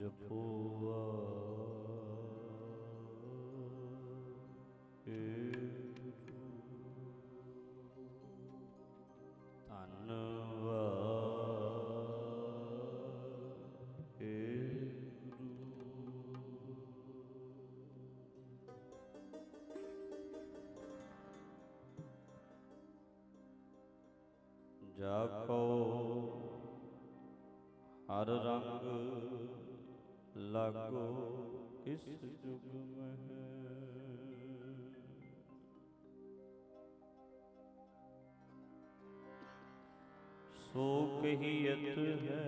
ਜਪੋਆ ਜਾ ਕੋ ਹਰ ਰੰਗ ਲਾਗੋ ਇਸ ਜੁਗ ਮਹਿ। ਸੋ ਕਹੀਅਤ ਹੈ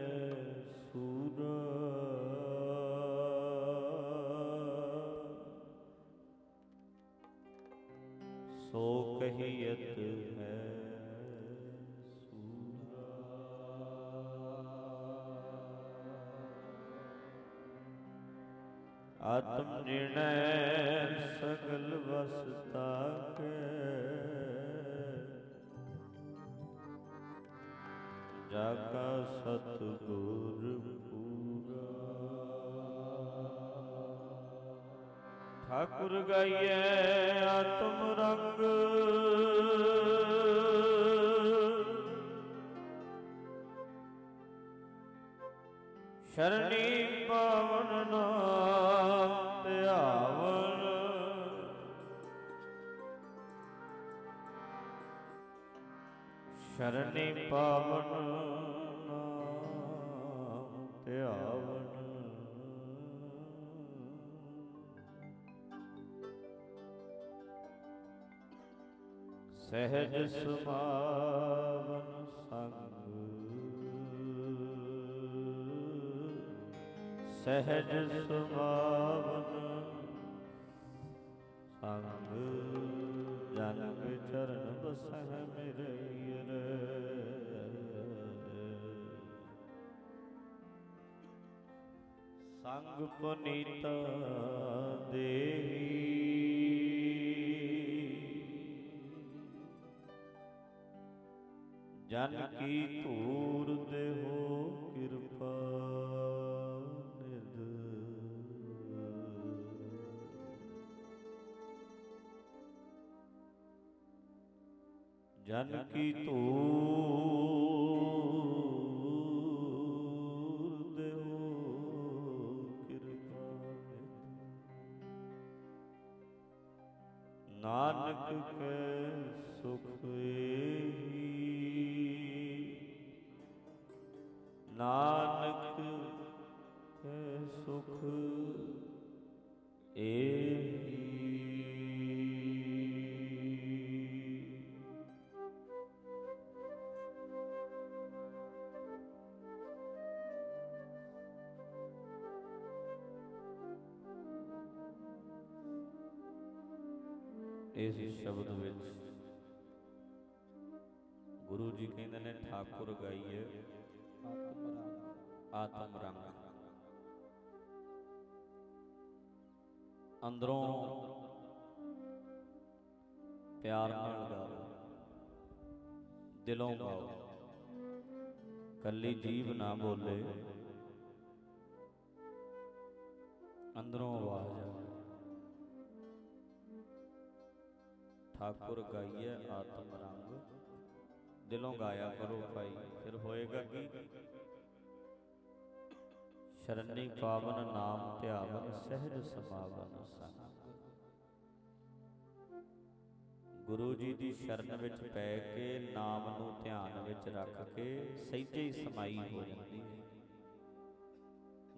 ਠਾਕੁਰ ਪੁਨੀਤ ਦੇਹੀ। ਜਨ ਕੀ ਧੂਰ ਦੇਹੋ ਕਿਰਪਾ ਨਿਦ ਜਨ ਕੀ ਧੂਰ ਇਸ ਸ਼ਬਦ ਵਿੱਚ। ਗੁਰੂ ਜੀ ਕਹਿੰਦੇ ਨੇ, ਠਾਕੁਰ ਗਾਈਏ ਆਤਮ ਰੰਗ। ਆਤਮ ਰੰਗ ਅੰਦਰੋਂ ਪਿਆਰ ਨਾਲ ਗਾਓ, ਦਿਲੋਂ ਗਾਓ। ਕੱਲੀ ਜੀਭ ਨਾ ਬੋਲੇ। ਠਾਕੁਰ ਗਾਈਏ ਆਤਮ ਰੰਗ। ਦਿਲੋਂ ਗਾਇਆ ਕਰੋ ਭਾਈ, ਫਿਰ ਹੋਏਗਾ ਕੀ? ਸ਼ਰਣੀ ਪਾਵਨ ਨਾਮ ਧਿਆਵਨ, ਸਹਿਜ ਸਮਾਵਨ ਸੰਗ। ਗੁਰੂ ਜੀ ਦੀ ਸ਼ਰਨ ਵਿੱਚ ਪੈ ਕੇ ਨਾਮ ਨੂੰ ਧਿਆਨ ਵਿੱਚ ਰੱਖ ਕੇ ਸਹਿਜੇ ਹੀ ਸਮਾਈ ਹੋ ਜਾਂਦੀ ਹੈ।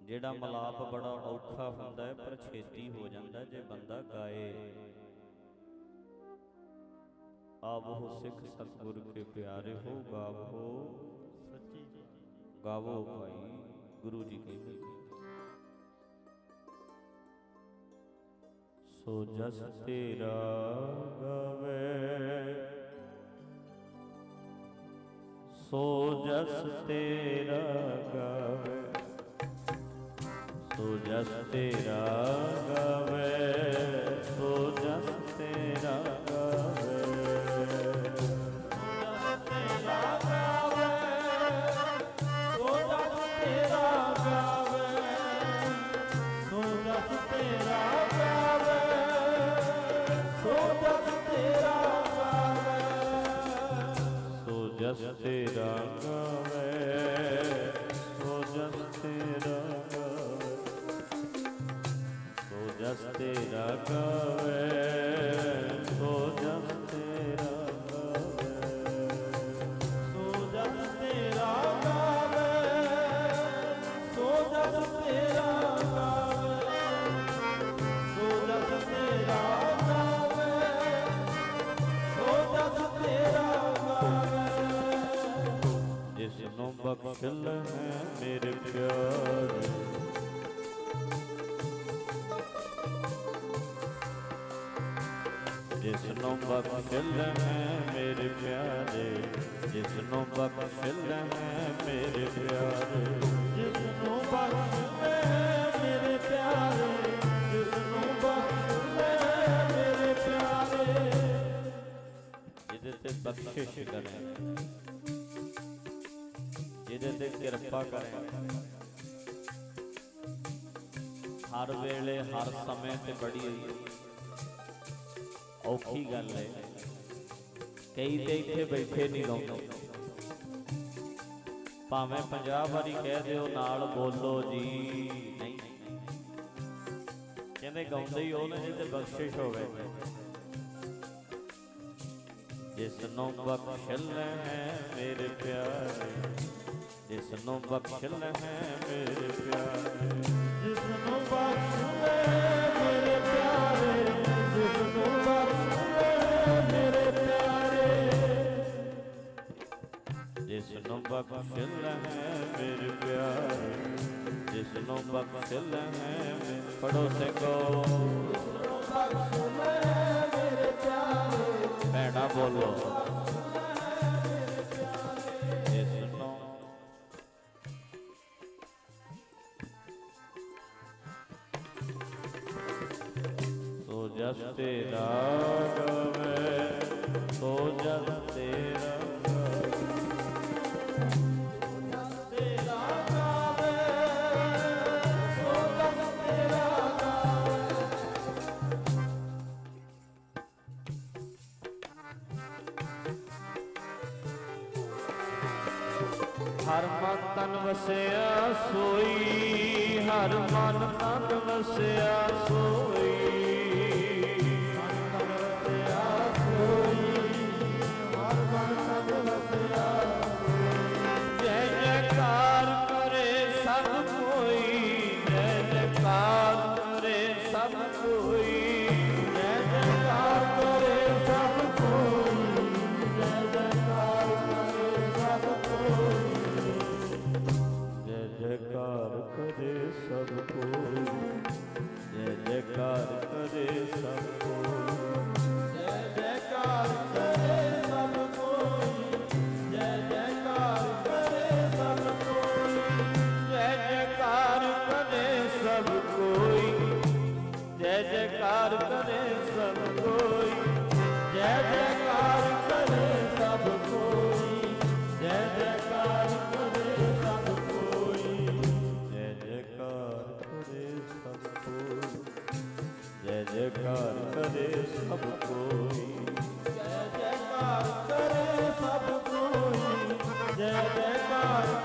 ਜਿਹੜਾ ਮਲਾਪ ਬੜਾ ਔਖਾ ਹੁੰਦਾ ਹੈ, ਪਰ ਛੇਤੀ ਹੋ ਜਾਂਦਾ ਜੇ ਆਵੋ ਸਿੱਖ ਸਤਿਗੁਰ, ਕੇ ਪਿਆਰੇ ਹੋ ਗਾਵੋ ਸੱਚੀ ਗਾਵੋ ਭਾਈ, ਗੁਰੂ ਜੀ ਕਹਿੰਦੇ ਸੋ ਜਸ ਤੇਰਾ ਗਵੇ। ਸੋ ਜਸ ਤੇਰਾ ਗਵੇ। ਸੋ ਜਸ ਤੇਰਾ ਗਾਵੇ। ਸੋ ਜਸ ਤੇਰਾ ਜਨ ਤੇਰਾ ਗਾਵੇ ਹੋ ਜਨ ਤੇਰਾ ਗਾਵੇ। ਬਖਸ਼ਲ ਹੈ ਮੇਰੇ ਪਿਆਰੇ। ਜਿਸ ਨੂੰ ਬਖਸ਼ਲ ਹੈ ਮੇਰੇ ਪਿਆਰੇ ਜਿਸ ਨੂੰ ਬਖਸ਼ਲ ਹੈ ਮੇਰੇ ਪਿਆਰੇ। ਜਿਸ ਨੂੰ ਬਖਸ਼ਲ ਹੈ ਮੇਰੇ ਪਿਆਰੇ ਜਿਸ ਨੂੰ ਬਖਸ਼ਲ ਹੈ ਮੇਰੇ ਪਿਆਰੇ। ਜਿਹਦੇ ਤੇ ਬਖਸ਼ਿਸ਼ ਕਰੇ। ਕਿਰਪਾ ਕਰੇ। ਹਰ ਵੇਲੇ, ਹਰ ਸਮੇਂ ਤੇ ਬੜੀ ਔਖੀ ਗੱਲ ਹੈ ਕਈ ਤੇ ਇੱਥੇ ਬੈਠੇ ਨਹੀਂ ਗਾਉਂਦੇ ਭਾਵੇਂ 50 ਵਾਰੀ ਕਹਿ ਦਿਓ, ਨਾਲ ਬੋਲੋ ਜੀ, ਨਹੀਂ। ਕਹਿੰਦੇ ਗਾਉਂਦੇ ਹੀ ਉਹ ਨੇ ਤੇ ਬਖਸ਼ਿਸ਼ ਹੋਵੇ। ਜਿਸ ਨੂੰ ਬਖਸ਼ਲ ਹੈ ਮੇਰੇ ਪਿਆਰੇ ਜਿਸ ਨੂੰ ਬਖਸ਼ ਲੈ ਮੇਰੇ ਪਿਆਰੇ ਜਿਸ ਨੂੰ ਬਖਸ਼ ਲੈ ਮੇਰੇ ਪਿਆਰੇ ਜਿਸ ਨੂੰ ਬਖਸ਼ ਲੈ ਮੇਰੇ ਪਿਆਰੇ ਜਿਸ ਨੂੰ ਬਖਸ਼ ਲੈ ਮੇਰੇ ਪਿਆਰੇ ਪੜੋ ਸਿੰਘੋ ਜਿਸ ਬੋਲੋ। ਜਸ ਤੇ ਰਾਗਵੇ ਸੋ ਜਸ ਤੇ ਹਰ ਮਨ ਤਨ ਵਸਿਆ ਸੋਈ, ਹਰ ਮਨ ਤਨ ਵਸਿਆ ਸੋਈ ਜੈਕਾਰ ਸਭ ਕੋਈ ਜੈ ਜੈਕਾਰ ਕਰੇ ਸਭ ਕੋਈ ਜੈ ਜੈਕਾਰ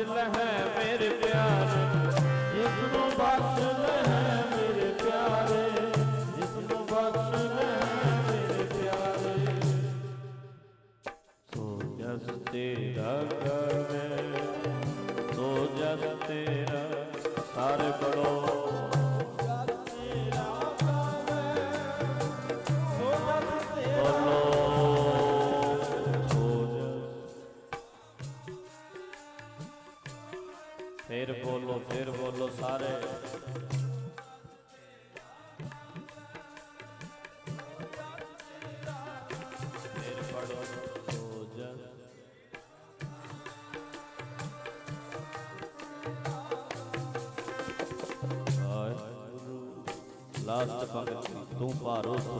الله faros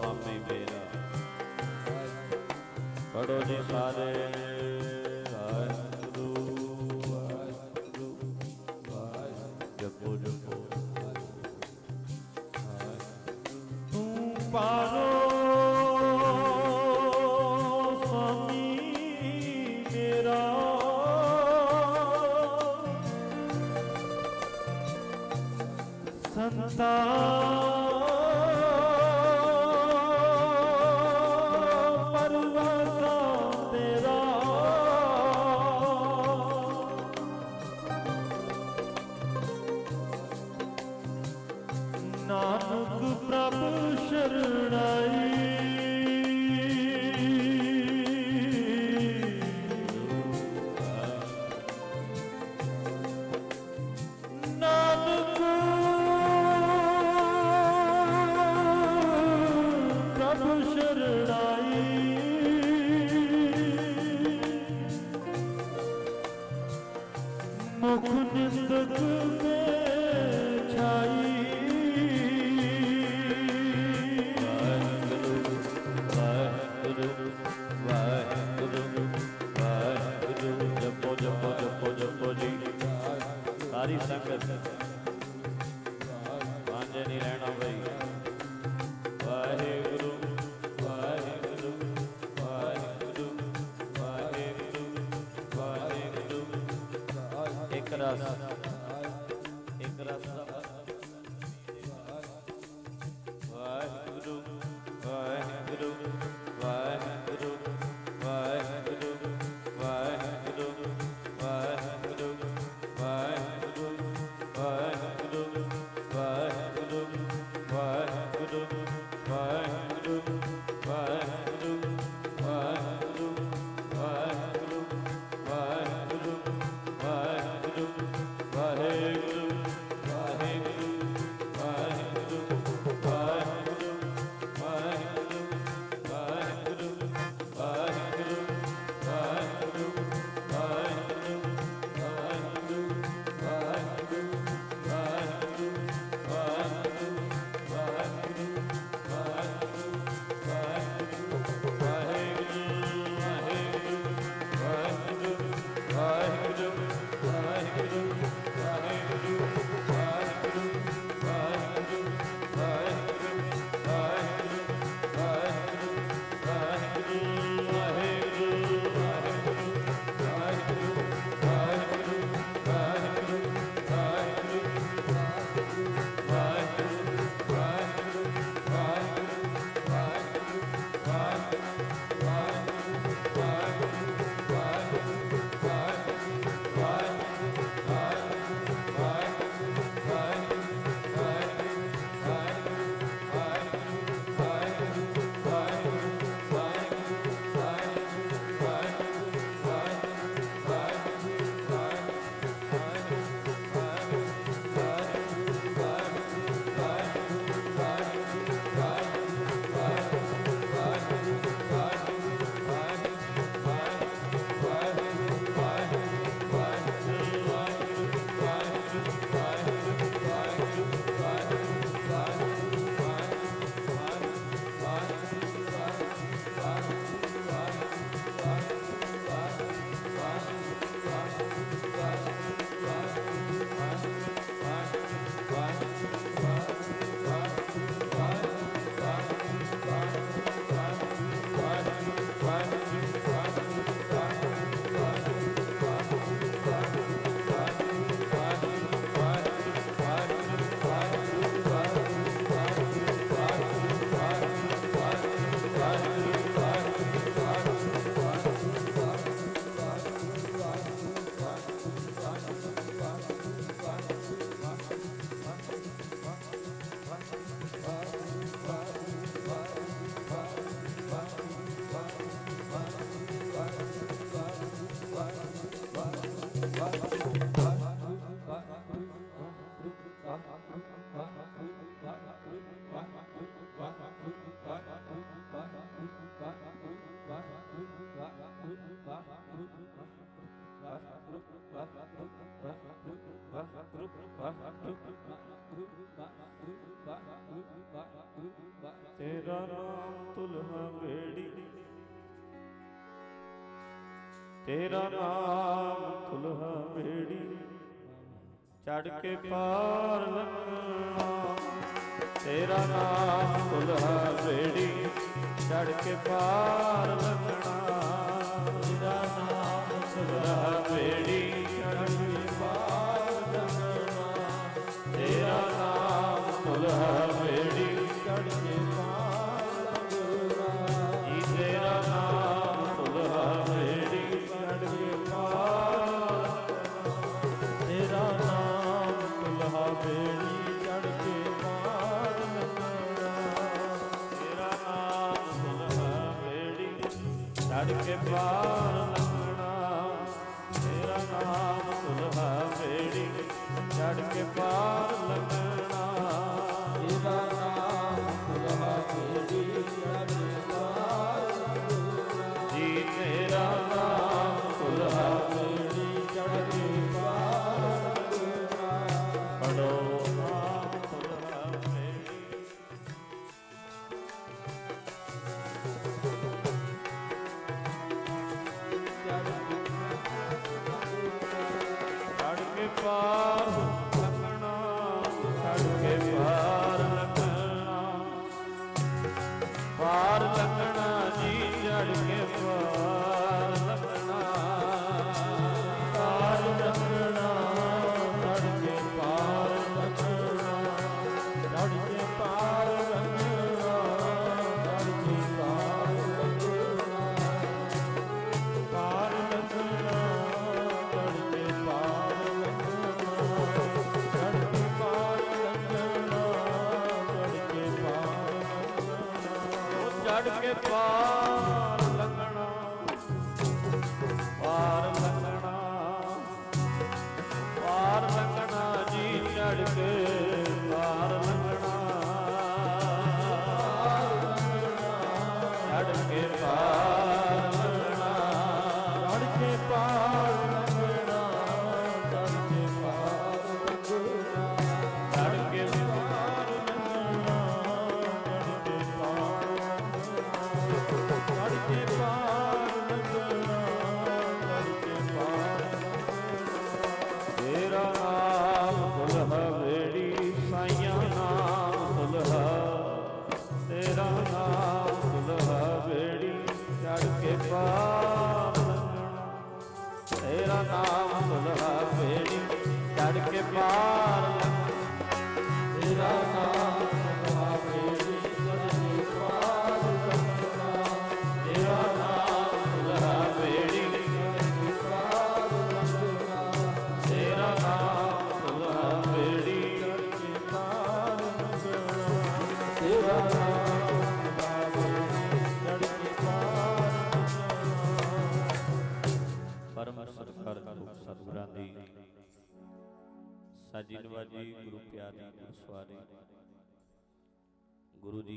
ਤੇਰਾ ਨਾਮ ਤੁਲਹਾ ਵੇੜੀ। ਤੇਰਾ ਨਾਮ ਤੁਲਹਾ ਬੇੜੀ ਚੜ ਕੇ ਪਾਰ ਲੰਘਣਾ। ਤੇਰਾ ਨਾਮ ਤੁਲਹਾ ਵੇੜੀ। ਚੜ ਕੇ ਪਾਰ ਲੰਘਣਾ।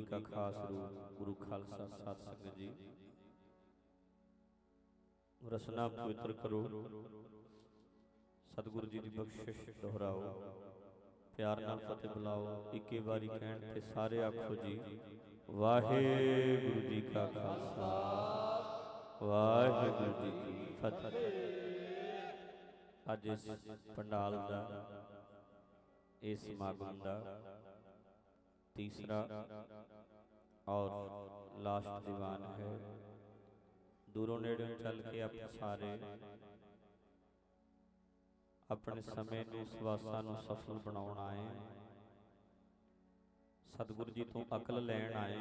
ਕਾ ਖਾਸ ਰੂਪ ਗੁਰੂ ਖਾਲਸਾ ਸਤ ਸੰਗਤ ਜੀ। ਰਸਨਾ ਪਵਿੱਤਰ ਕਰੋ। ਸਤਿਗੁਰੂ ਜੀ ਦੀ ਬਖਸ਼ਿਸ਼ ਦੁਹਰਾਓ। ਪਿਆਰ ਨਾਲ ਫਤਿਹ ਬੁਲਾਓ। ਇੱਕੇ ਵਾਰੀ ਕਹਿਣ ਤੇ ਸਾਰੇ ਆਖੋ ਜੀ, ਵਾਹਿਗੁਰੂ ਜੀ ਕਾ ਖਾਲਸਾ। ਵਾਹਿਗੁਰੂ ਜੀ ਕੀ ਫਤਿਹ। ਅੱਜ ਇਸ ਪੰਡਾਲ ਦਾ, ਇਸ ਸਮਾਗਮ ਦਾ ਤੀਸਰਾ ਔਰ ਲਾਸਟ ਦੀਵਾਨ ਹੈ। ਦੂਰੋਂ ਨੇੜਿਓਂ ਚੱਲ ਕੇ ਆਪ ਸਾਰੇ ਆਪਣੇ ਸਮੇਂ ਨੂੰ, ਸਵਾਸਾਂ ਨੂੰ ਸਫਲ ਬਣਾਉਣ ਆਏ। ਸਤਿਗੁਰੂ ਜੀ ਤੋਂ ਅਕਲ ਲੈਣ ਆਏ।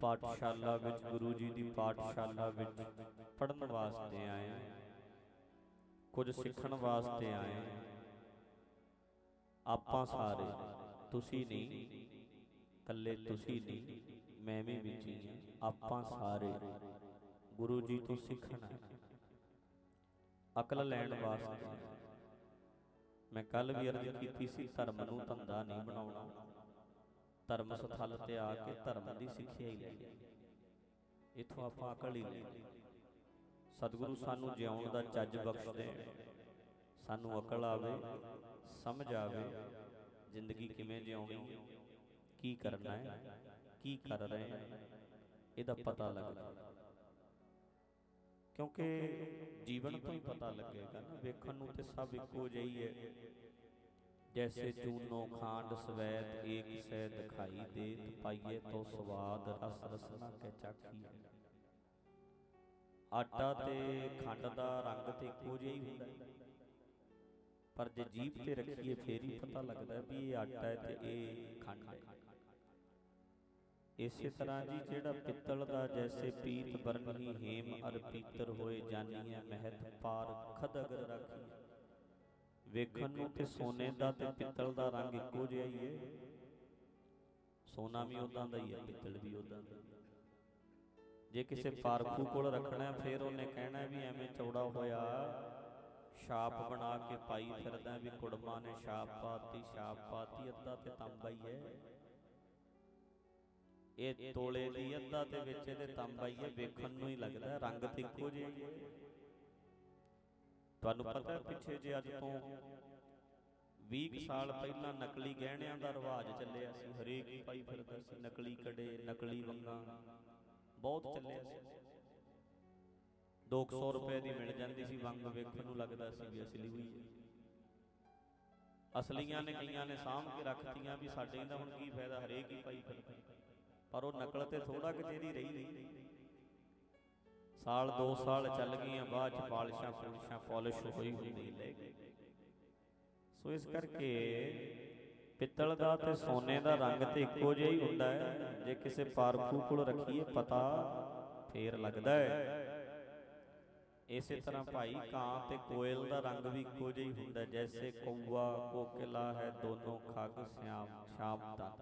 ਪਾਠਸ਼ਾਲਾ ਵਿੱਚ, ਗੁਰੂ ਜੀ ਦੀ ਪਾਠਸ਼ਾਲਾ ਵਿੱਚ ਪੜਨ ਵਾਸਤੇ ਆਏ। ਕੁਝ ਸਿੱਖਣ ਵਾਸਤੇ ਆਏ। ਆਪਾਂ ਸਾਰੇ, ਤੁਸੀਂ ਨਹੀਂ। ਕੱਲੇ ਤੁਸੀਂ ਨਹੀਂ, ਮੈਂ ਵੀ ਵਿੱਚ ਹੀ। ਆਪਾਂ ਸਾਰੇ ਗੁਰੂ ਜੀ ਤੋਂ ਸਿੱਖਣਾ ਅਕਲ ਲੈਣ ਵਾਸਤੇ ਮੈਂ ਕੱਲ ਵੀ ਅਰਜ਼ ਕੀਤੀ ਸੀ, ਧਰਮ ਨੂੰ ਧੰਦਾ ਨਹੀਂ ਬਣਾਉਣਾ। ਧਰਮ ਸਥਲ ਤੇ ਆ ਕੇ ਧਰਮ ਦੀ ਸਿੱਖਿਆ ਹੀ ਲੈਣੀ ਇਥੋਂ ਆਪਾਂ ਅਕਲ ਹੀ ਲੈਣੀ ਸਤਿਗੁਰੂ ਸਾਨੂੰ ਜਿਉਣ ਦਾ ਚੱਜ ਬਖਸ਼ ਦੇਣ ਸਾਨੂੰ ਅਕਲ ਆਵੇ, ਸਮਝ ਆਵੇ, ਜ਼ਿੰਦਗੀ ਕਿਵੇਂ ਜਿਉਣੀ। ਕੀ ਕਰਨਾ ਹੈ ਕੀ ਕਰ ਰਹੇ ਹਾਂ ਇਹਦਾ ਪਤਾ ਲੱਗਦਾ। ਕਿਉਂਕਿ ਜੀਵਨ ਤੋਂ ਹੀ ਪਤਾ ਲੱਗੇਗਾ ਨਾ ਵੇਖਣ ਨੂੰ ਤੇ ਸਭ ਇੱਕੋ ਜਿਹੀ ਹੈ। ਜੈਸੇ ਚੂਨੋ ਖਾਂਡ ਸਵੈਤ ਏਕ ਸੈ ਦਿਖਾਈ ਦੇਤ ਪਾਈਏ ਤੋ ਸਵਾਦ ਰਸ ਰਸਨਾ ਕੇ ਚਾਖੀ ਆਟਾ ਤੇ ਖੰਡ ਦਾ ਰੰਗ ਤੇ ਇੱਕੋ ਜਿਹਾ ਹੀ। ਹੁੰਦਾ ਪਰ ਜੇ ਜੀਭ ਤੇ ਰੱਖੀਏ ਫੇਰ ਹੀ ਪਤਾ ਲੱਗਦਾ ਵੀ ਇਹ ਆਟਾ ਹੈ ਤੇ ਇਹ ਖੰਡ ਹੈ। ਇਸੇ ਤਰ੍ਹਾਂ ਜੀ ਜਿਹੜਾ ਪਿੱਤਲ ਦਾ ਜੈਸੇ ਪੀਤ ਬਰਨਹੀ ਹੇਮ ਅਰ ਪੀਤਰ ਹੋਏ ਜਾਨੀਐ ਮਹਿਤ ਪਾਰ ਖਦ ਅਗਰ ਰਾਖੀ। ਵੇਖਣ ਨੂੰ ਤੇ ਸੋਨੇ ਦਾ ਤੇ ਪਿੱਤਲ ਦਾ ਰੰਗ ਇੱਕੋ ਜਿਹਾ ਹੀ ਹੈ ਸੋਨਾ ਵੀ ਉਦਾਂ ਦਾ ਹੀ ਹੈ ਪਿੱਤਲ ਵੀ ਉਦਾਂ ਦਾ। ਜੇ ਕਿਸੇ ਪਾਰਖੂ ਕੋਲ ਰੱਖਣਾ ਫਿਰ ਉਹਨੇ ਕਹਿਣਾ ਵੀ ਐਵੇਂ ਚੌੜਾ ਹੋਇਆ। ਛਾਪ ਬਣਾ ਕੇ ਪਾਈ ਫਿਰਦਾ ਵੀ ਕੁੜਮਾ ਨੇ ਛਾਪ ਪਾਤੀ ਛਾਪ ਪਾਤੀ ਅੱਧਾ ਤੇ ਤਾਂਬਾ ਹੀ ਹੈ। ਇਹ ਤੋਲੇ ਦੀ ਅੱਧਾ ਤੇ ਵਿੱਚ ਇਹਦੇ ਤਾਂਬਾ ਵੇਖਣ ਨੂੰ ਹੀ ਲੱਗਦਾ, ਰੰਗ ਤੇ ਇੱਕੋ ਜਿਹਾ ਤੁਹਾਨੂੰ ਪਤਾ ਪਿੱਛੇ ਜੇ ਅੱਜ ਤੋਂ 20 ਸਾਲ ਪਹਿਲਾਂ ਨਕਲੀ ਗਹਿਣਿਆਂ ਦਾ ਰਿਵਾਜ ਚੱਲਿਆ ਸੀ, ਹਰੇਕ ਪਾਈ ਫਿਰਦਾ ਸੀ, ਨਕਲੀ ਕੜੇ, ਨਕਲੀ ਵੰਗਾਂ, ਬਹੁਤ ਚੱਲਿਆ ਸੀ। 200 ਰੁਪਏ ਦੀ ਮਿਲ ਜਾਂਦੀ ਸੀ ਵੰਗ ਵੇਖਣ ਨੂੰ ਲੱਗਦਾ ਸੀ ਵੀ ਅਸਲੀ ਹੋਈ ਹੈ। ਅਸਲੀਆਂ ਨੇ ਕਈਆਂ ਨੇ ਸਾਂਭ ਕੇ ਰੱਖਤੀਆਂ ਵੀ ਸਾਡੇ ਦਾ ਹੁਣ ਕੀ ਫਾਇਦਾ, ਹਰੇਕ ਹੀ ਪਾਈ ਫਿਰਦਾ। ਪਰ ਉਹ ਨਕਲ ਤੇ ਥੋੜਾ ਕੁ ਚਿਰ ਰਹੀ ਸਾਲ 2 ਸਾਲ ਚੱਲ ਗਈਆਂ, ਬਾਅਦ ਚ ਪਾਲਿਸ਼ਾਂ ਪੁਲਿਸ਼ਾਂ ਪਾਲਿਸ਼ ਹੋਈ ਹੁੰਦੀ ਲੈ ਸੋ ਇਸ ਕਰਕੇ ਪਿੱਤਲ ਦਾ ਤੇ ਸੋਨੇ ਦਾ ਰੰਗ ਤੇ ਇੱਕੋ ਜਿਹਾ ਹੀ ਹੁੰਦਾ ਹੈ। ਜੇ ਕਿਸੇ ਪਾਰਖੂ ਕੋਲ ਰੱਖੀਏ, ਪਤਾ ਫੇਰ ਲੱਗਦਾ ਹੈ। ਇਸੇ ਤਰ੍ਹਾਂ ਭਾਈ ਕਾਂ ਤੇ ਕੋਇਲ ਦਾ ਰੰਗ ਵੀ ਇੱਕੋ ਜਿਹਾ ਹੀ ਹੁੰਦਾ ਜੈਸੇ ਕੌਵਾ ਕੋਕਿਲਾ ਹੈ, ਦੋਨੋਂ ਖੱਗ ਸਿਆਮ ਸ਼ਾਮ ਦਾ।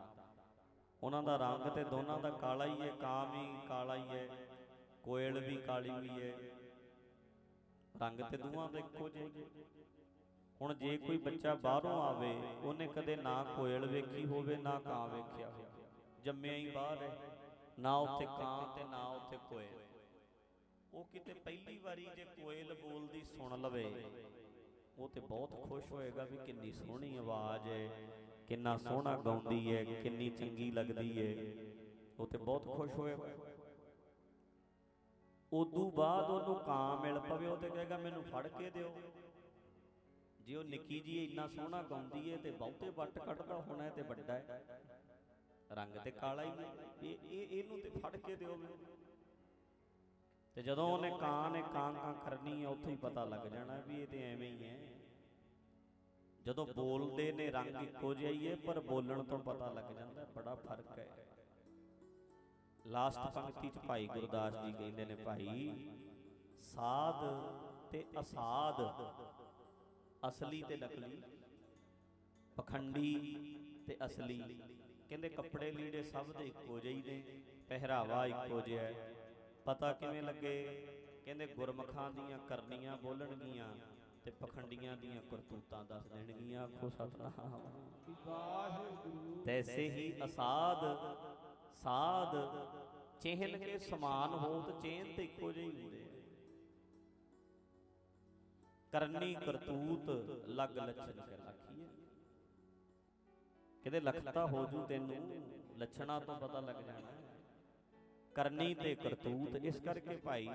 ਉਹਨਾਂ ਦਾ ਰੰਗ ਤੇ ਦੋਨਾਂ ਦਾ ਕਾਲਾ ਹੀ ਹੈ ਕਾਂ ਵੀ ਕਾਲਾ ਹੀ ਹੈ, ਕੋਇਲ ਵੀ ਕਾਲੀ ਹੋਈ ਹੈ। ਰੰਗ ਤੇ ਦੋਵਾਂ ਦਾ ਇੱਕੋ ਜਿਹਾ ਹੁਣ ਜੇ ਕੋਈ ਬੱਚਾ ਬਾਹਰੋਂ ਆਵੇ, ਉਹਨੇ ਕਦੇ ਨਾ ਕੋਇਲ ਵੇਖੀ ਹੋਵੇ, ਨਾ ਕਾਂ ਵੇਖਿਆ ਹੋਵੇ। ਜੰਮਿਆ ਹੀ ਬਾਹਰ ਹੈ, ਨਾ ਉੱਥੇ ਕਾਂ ਤੇ ਨਾ ਉੱਥੇ ਕੋਇਲ। ਉਹ ਕਿਤੇ ਪਹਿਲੀ ਵਾਰੀ ਜੇ ਕੋਇਲ ਬੋਲਦੀ ਸੁਣ ਲਵੇ, ਉਹ ਤੇ ਬਹੁਤ ਖੁਸ਼ ਹੋਏਗਾ ਵੀ ਕਿੰਨੀ ਸੋਹਣੀ ਆਵਾਜ਼ ਹੈ। ਕਿੰਨਾ ਸੋਹਣਾ ਗਾਉਂਦੀ ਹੈ ਕਿੰਨੀ ਚੰਗੀ ਲੱਗਦੀ ਹੈ ਉਹ ਤੇ ਬਹੁਤ ਖੁਸ਼ ਹੋਏਗਾ ਉਦੋਂ ਬਾਅਦ ਉਹਨੂੰ ਕਾਂ ਮਿਲ ਪਵੇ, ਉਹ ਤੇ ਕਹੇਗਾ, ਮੈਨੂੰ ਫੜ ਕੇ ਦਿਓ। ਜੇ ਉਹ ਨਿੱਕੀ ਜੀ ਇੰਨਾ ਸੋਹਣਾ ਗਾਉਂਦੀ ਏ ਤੇ ਬਹੁਤੇ ਵੱਟ ਕੱਢਦਾ ਹੋਣਾ ਤੇ ਵੱਡਾ ਹੈ ਰੰਗ ਤੇ ਕਾਲਾ ਹੀ ਇਹ ਇਹ, ਇਹਨੂੰ ਤੇ ਫੜ ਕੇ ਦਿਓ। ਮੈਨੂੰ ਤੇ ਜਦੋਂ ਉਹਨੇ ਕਾਂ ਨੇ ਕਾਂ ਕਾਂ ਕਰਨੀ ਹੈ ਉੱਥੇ ਹੀ ਪਤਾ ਲੱਗ ਜਾਣਾ ਵੀ ਇਹ ਤੇ ਐਵੇਂ ਹੀ ਹੈ ਜਦੋਂ ਬੋਲਦੇ ਨੇ ਰੰਗ ਇੱਕੋ ਜਿਹਾ ਹੀ ਹੈ ਪਰ ਬੋਲਣ ਤੋਂ ਪਤਾ ਲੱਗ ਜਾਂਦਾ ਬੜਾ ਫ਼ਰਕ ਹੈ। ਲਾਸਟ ਪੰਕਤੀ ਚ ਭਾਈ ਗੁਰਦਾਸ ਜੀ ਕਹਿੰਦੇ ਨੇ ਭਾਈ ਸਾਧ ਤੇ ਅਸਾਧ ਅਸਲੀ ਤੇ ਨਕਲੀ ਪਖੰਡੀ ਤੇ ਅਸਲੀ। ਕਹਿੰਦੇ ਕੱਪੜੇ ਲੀੜੇ ਸਭ ਦੇ ਇੱਕੋ ਜਿਹੇ ਨੇ ਪਹਿਰਾਵਾ ਇੱਕੋ ਜਿਹਾ ਹੈ। ਪਤਾ ਕਿਵੇਂ ਲੱਗੇ? ਕਹਿੰਦੇ ਗੁਰਮਖਾਂ ਦੀਆਂ ਕਰਨੀਆਂ ਬੋਲਣਗੀਆਂ। ਤੇ ਪਖੰਡੀਆਂ ਦੀਆਂ ਕਰਤੂਤਾਂ ਦੱਸ ਦੇਣਗੀਆਂ, ਆਖੋ ਸਤਨਾਮ। ਤੈਸੇ ਹੀ ਅਸਾਧ ਸਾਧ ਚਿਹਨ ਕੇ ਸਮਾਨ ਹੋਤ ਚੇਨ ਤੇ ਇੱਕੋ ਜਿਹੇ ਹੀ ਹੁੰਦੇ ਆ। ਕਰਨੀ ਕਰਤੂਤ ਲਗ ਲੱਛਣ ਕੇ ਲਖੀਏ ਕਿਤੇ ਲਖਤਾ ਹੋ ਜੂ ਤੈਨੂੰ, ਲੱਛਣਾ ਤੋਂ ਪਤਾ ਲੱਗ ਜਾਣਾ। ਕਰਨੀ ਤੇ ਕਰਤੂਤ, ਇਸ ਕਰਕੇ ਭਾਈ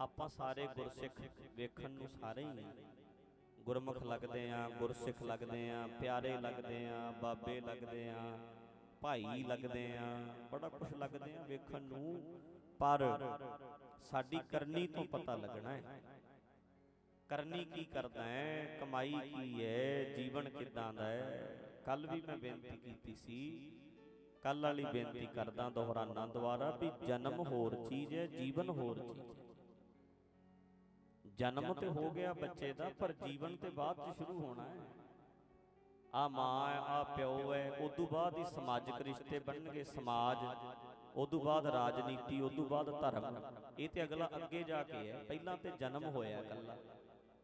ਆਪਾਂ ਸਾਰੇ ਗੁਰਸਿੱਖ ਵੇਖਣ ਨੂੰ ਸਾਰੇ ਹੀ ਹਾਂ ਗੁਰਮੁਖ ਲੱਗਦੇ ਆ, ਗੁਰਸਿੱਖ ਲੱਗਦੇ ਆ, ਪਿਆਰੇ ਲੱਗਦੇ ਆ, ਬਾਬੇ ਲੱਗਦੇ ਆ, ਭਾਈ ਲੱਗਦੇ ਆ, ਬੜਾ ਕੁਝ ਲੱਗਦੇ ਆ ਵੇਖਣ ਨੂੰ। ਪਰ ਸਾਡੀ ਕਰਨੀ ਤੋਂ ਪਤਾ ਲੱਗਣਾ ਹੈ। ਕਰਨੀ ਕੀ ਕਰਦਾ ਹੈ, ਕਮਾਈ ਕੀ ਹੈ, ਜੀਵਨ ਕਿਦਾਂ ਦਾ ਹੈ। ਕੱਲ ਵੀ ਮੈਂ ਬੇਨਤੀ ਕੀਤੀ ਸੀ, ਕੱਲ ਵਾਲੀ ਬੇਨਤੀ ਕਰਦਾ ਦੁਹਰਾਨਾ ਦੁਆਰਾ ਵੀ ਜਨਮ ਹੋਰ ਚੀਜ਼ ਹੈ, ਜੀਵਨ ਹੋਰ ਚੀਜ਼ ਹੈ। ਜਨਮ ਤੇ ਹੋ ਗਿਆ ਬੱਚੇ ਦਾ ਪਰ ਜੀਵਨ ਤੇ ਬਾਅਦ ਚ ਸ਼ੁਰੂ ਹੋਣਾ ਹੈ। ਆ ਮਾਂ ਹੈ ਆ ਪਿਓ ਹੈ ਉਦੋਂ ਬਾਅਦ ਹੀ ਸਮਾਜਿਕ ਰਿਸ਼ਤੇ ਬਣਨਗੇ ਸਮਾਜ ਉਦੋਂ ਬਾਅਦ ਰਾਜਨੀਤੀ ਉਦੋਂ ਬਾਅਦ ਧਰਮ। ਇਹ ਤੇ ਅਗਲਾ ਅੱਗੇ ਜਾ ਕੇ ਹੈ। ਪਹਿਲਾਂ ਤੇ ਜਨਮ ਹੋਇਆ ਇਕੱਲਾ।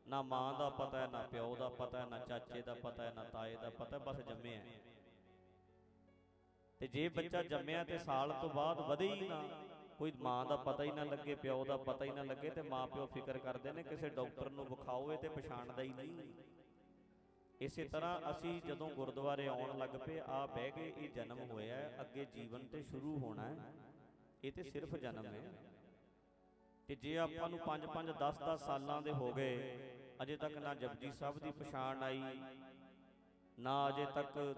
ਨਾ ਮਾਂ ਦਾ ਪਤਾ ਹੈ ਨਾ ਪਿਓ ਦਾ ਪਤਾ ਹੈ ਨਾ ਚਾਚੇ ਦਾ ਪਤਾ ਹੈ ਨਾ ਤਾਏ ਦਾ ਪਤਾ ਬਸ ਜੰਮਿਆ। ਤੇ ਜੇ ਬੱਚਾ ਜੰਮਿਆ ਤੇ ਸਾਲ ਤੋਂ ਬਾਅਦ ਵਧੇ ਹੀ ਨਾ ਕੋਈ ਮਾਂ ਦਾ ਪਤਾ ਹੀ ਨਾ ਲੱਗੇ ਪਿਓ ਦਾ ਪਤਾ ਹੀ ਨਾ ਲੱਗੇ ਤੇ ਮਾਂ ਪਿਓ ਫਿਕਰ ਕਰਦੇ ਨੇ ਕਿਸੇ ਡਾਕਟਰ ਨੂੰ ਵਿਖਾਓ ਇਹ ਤੇ ਪਛਾਣਦਾ ਹੀ ਨਹੀਂ। ਇਸੇ ਤਰ੍ਹਾਂ ਅਸੀਂ ਜਦੋਂ ਗੁਰਦੁਆਰੇ ਆਉਣ ਲੱਗ ਪਏ ਆ ਬਹਿ ਗਏ ਇਹ ਜਨਮ ਹੋਇਆ ਅੱਗੇ ਜੀਵਨ ਤੇ ਸ਼ੁਰੂ ਹੋਣਾ ਹੈ। ਇਹ ਤੇ ਸਿਰਫ ਜਨਮ ਹੈ। ਤੇ ਜੇ ਆਪਾਂ ਨੂੰ 5 5 10 10 ਸਾਲਾਂ ਦੇ ਹੋ ਗਏ ਅਜੇ ਤੱਕ ਨਾ ਜਪਜੀ ਸਾਹਿਬ ਦੀ ਪਛਾਣ ਆਈ ਨਾ ਅਜੇ ਤੱਕ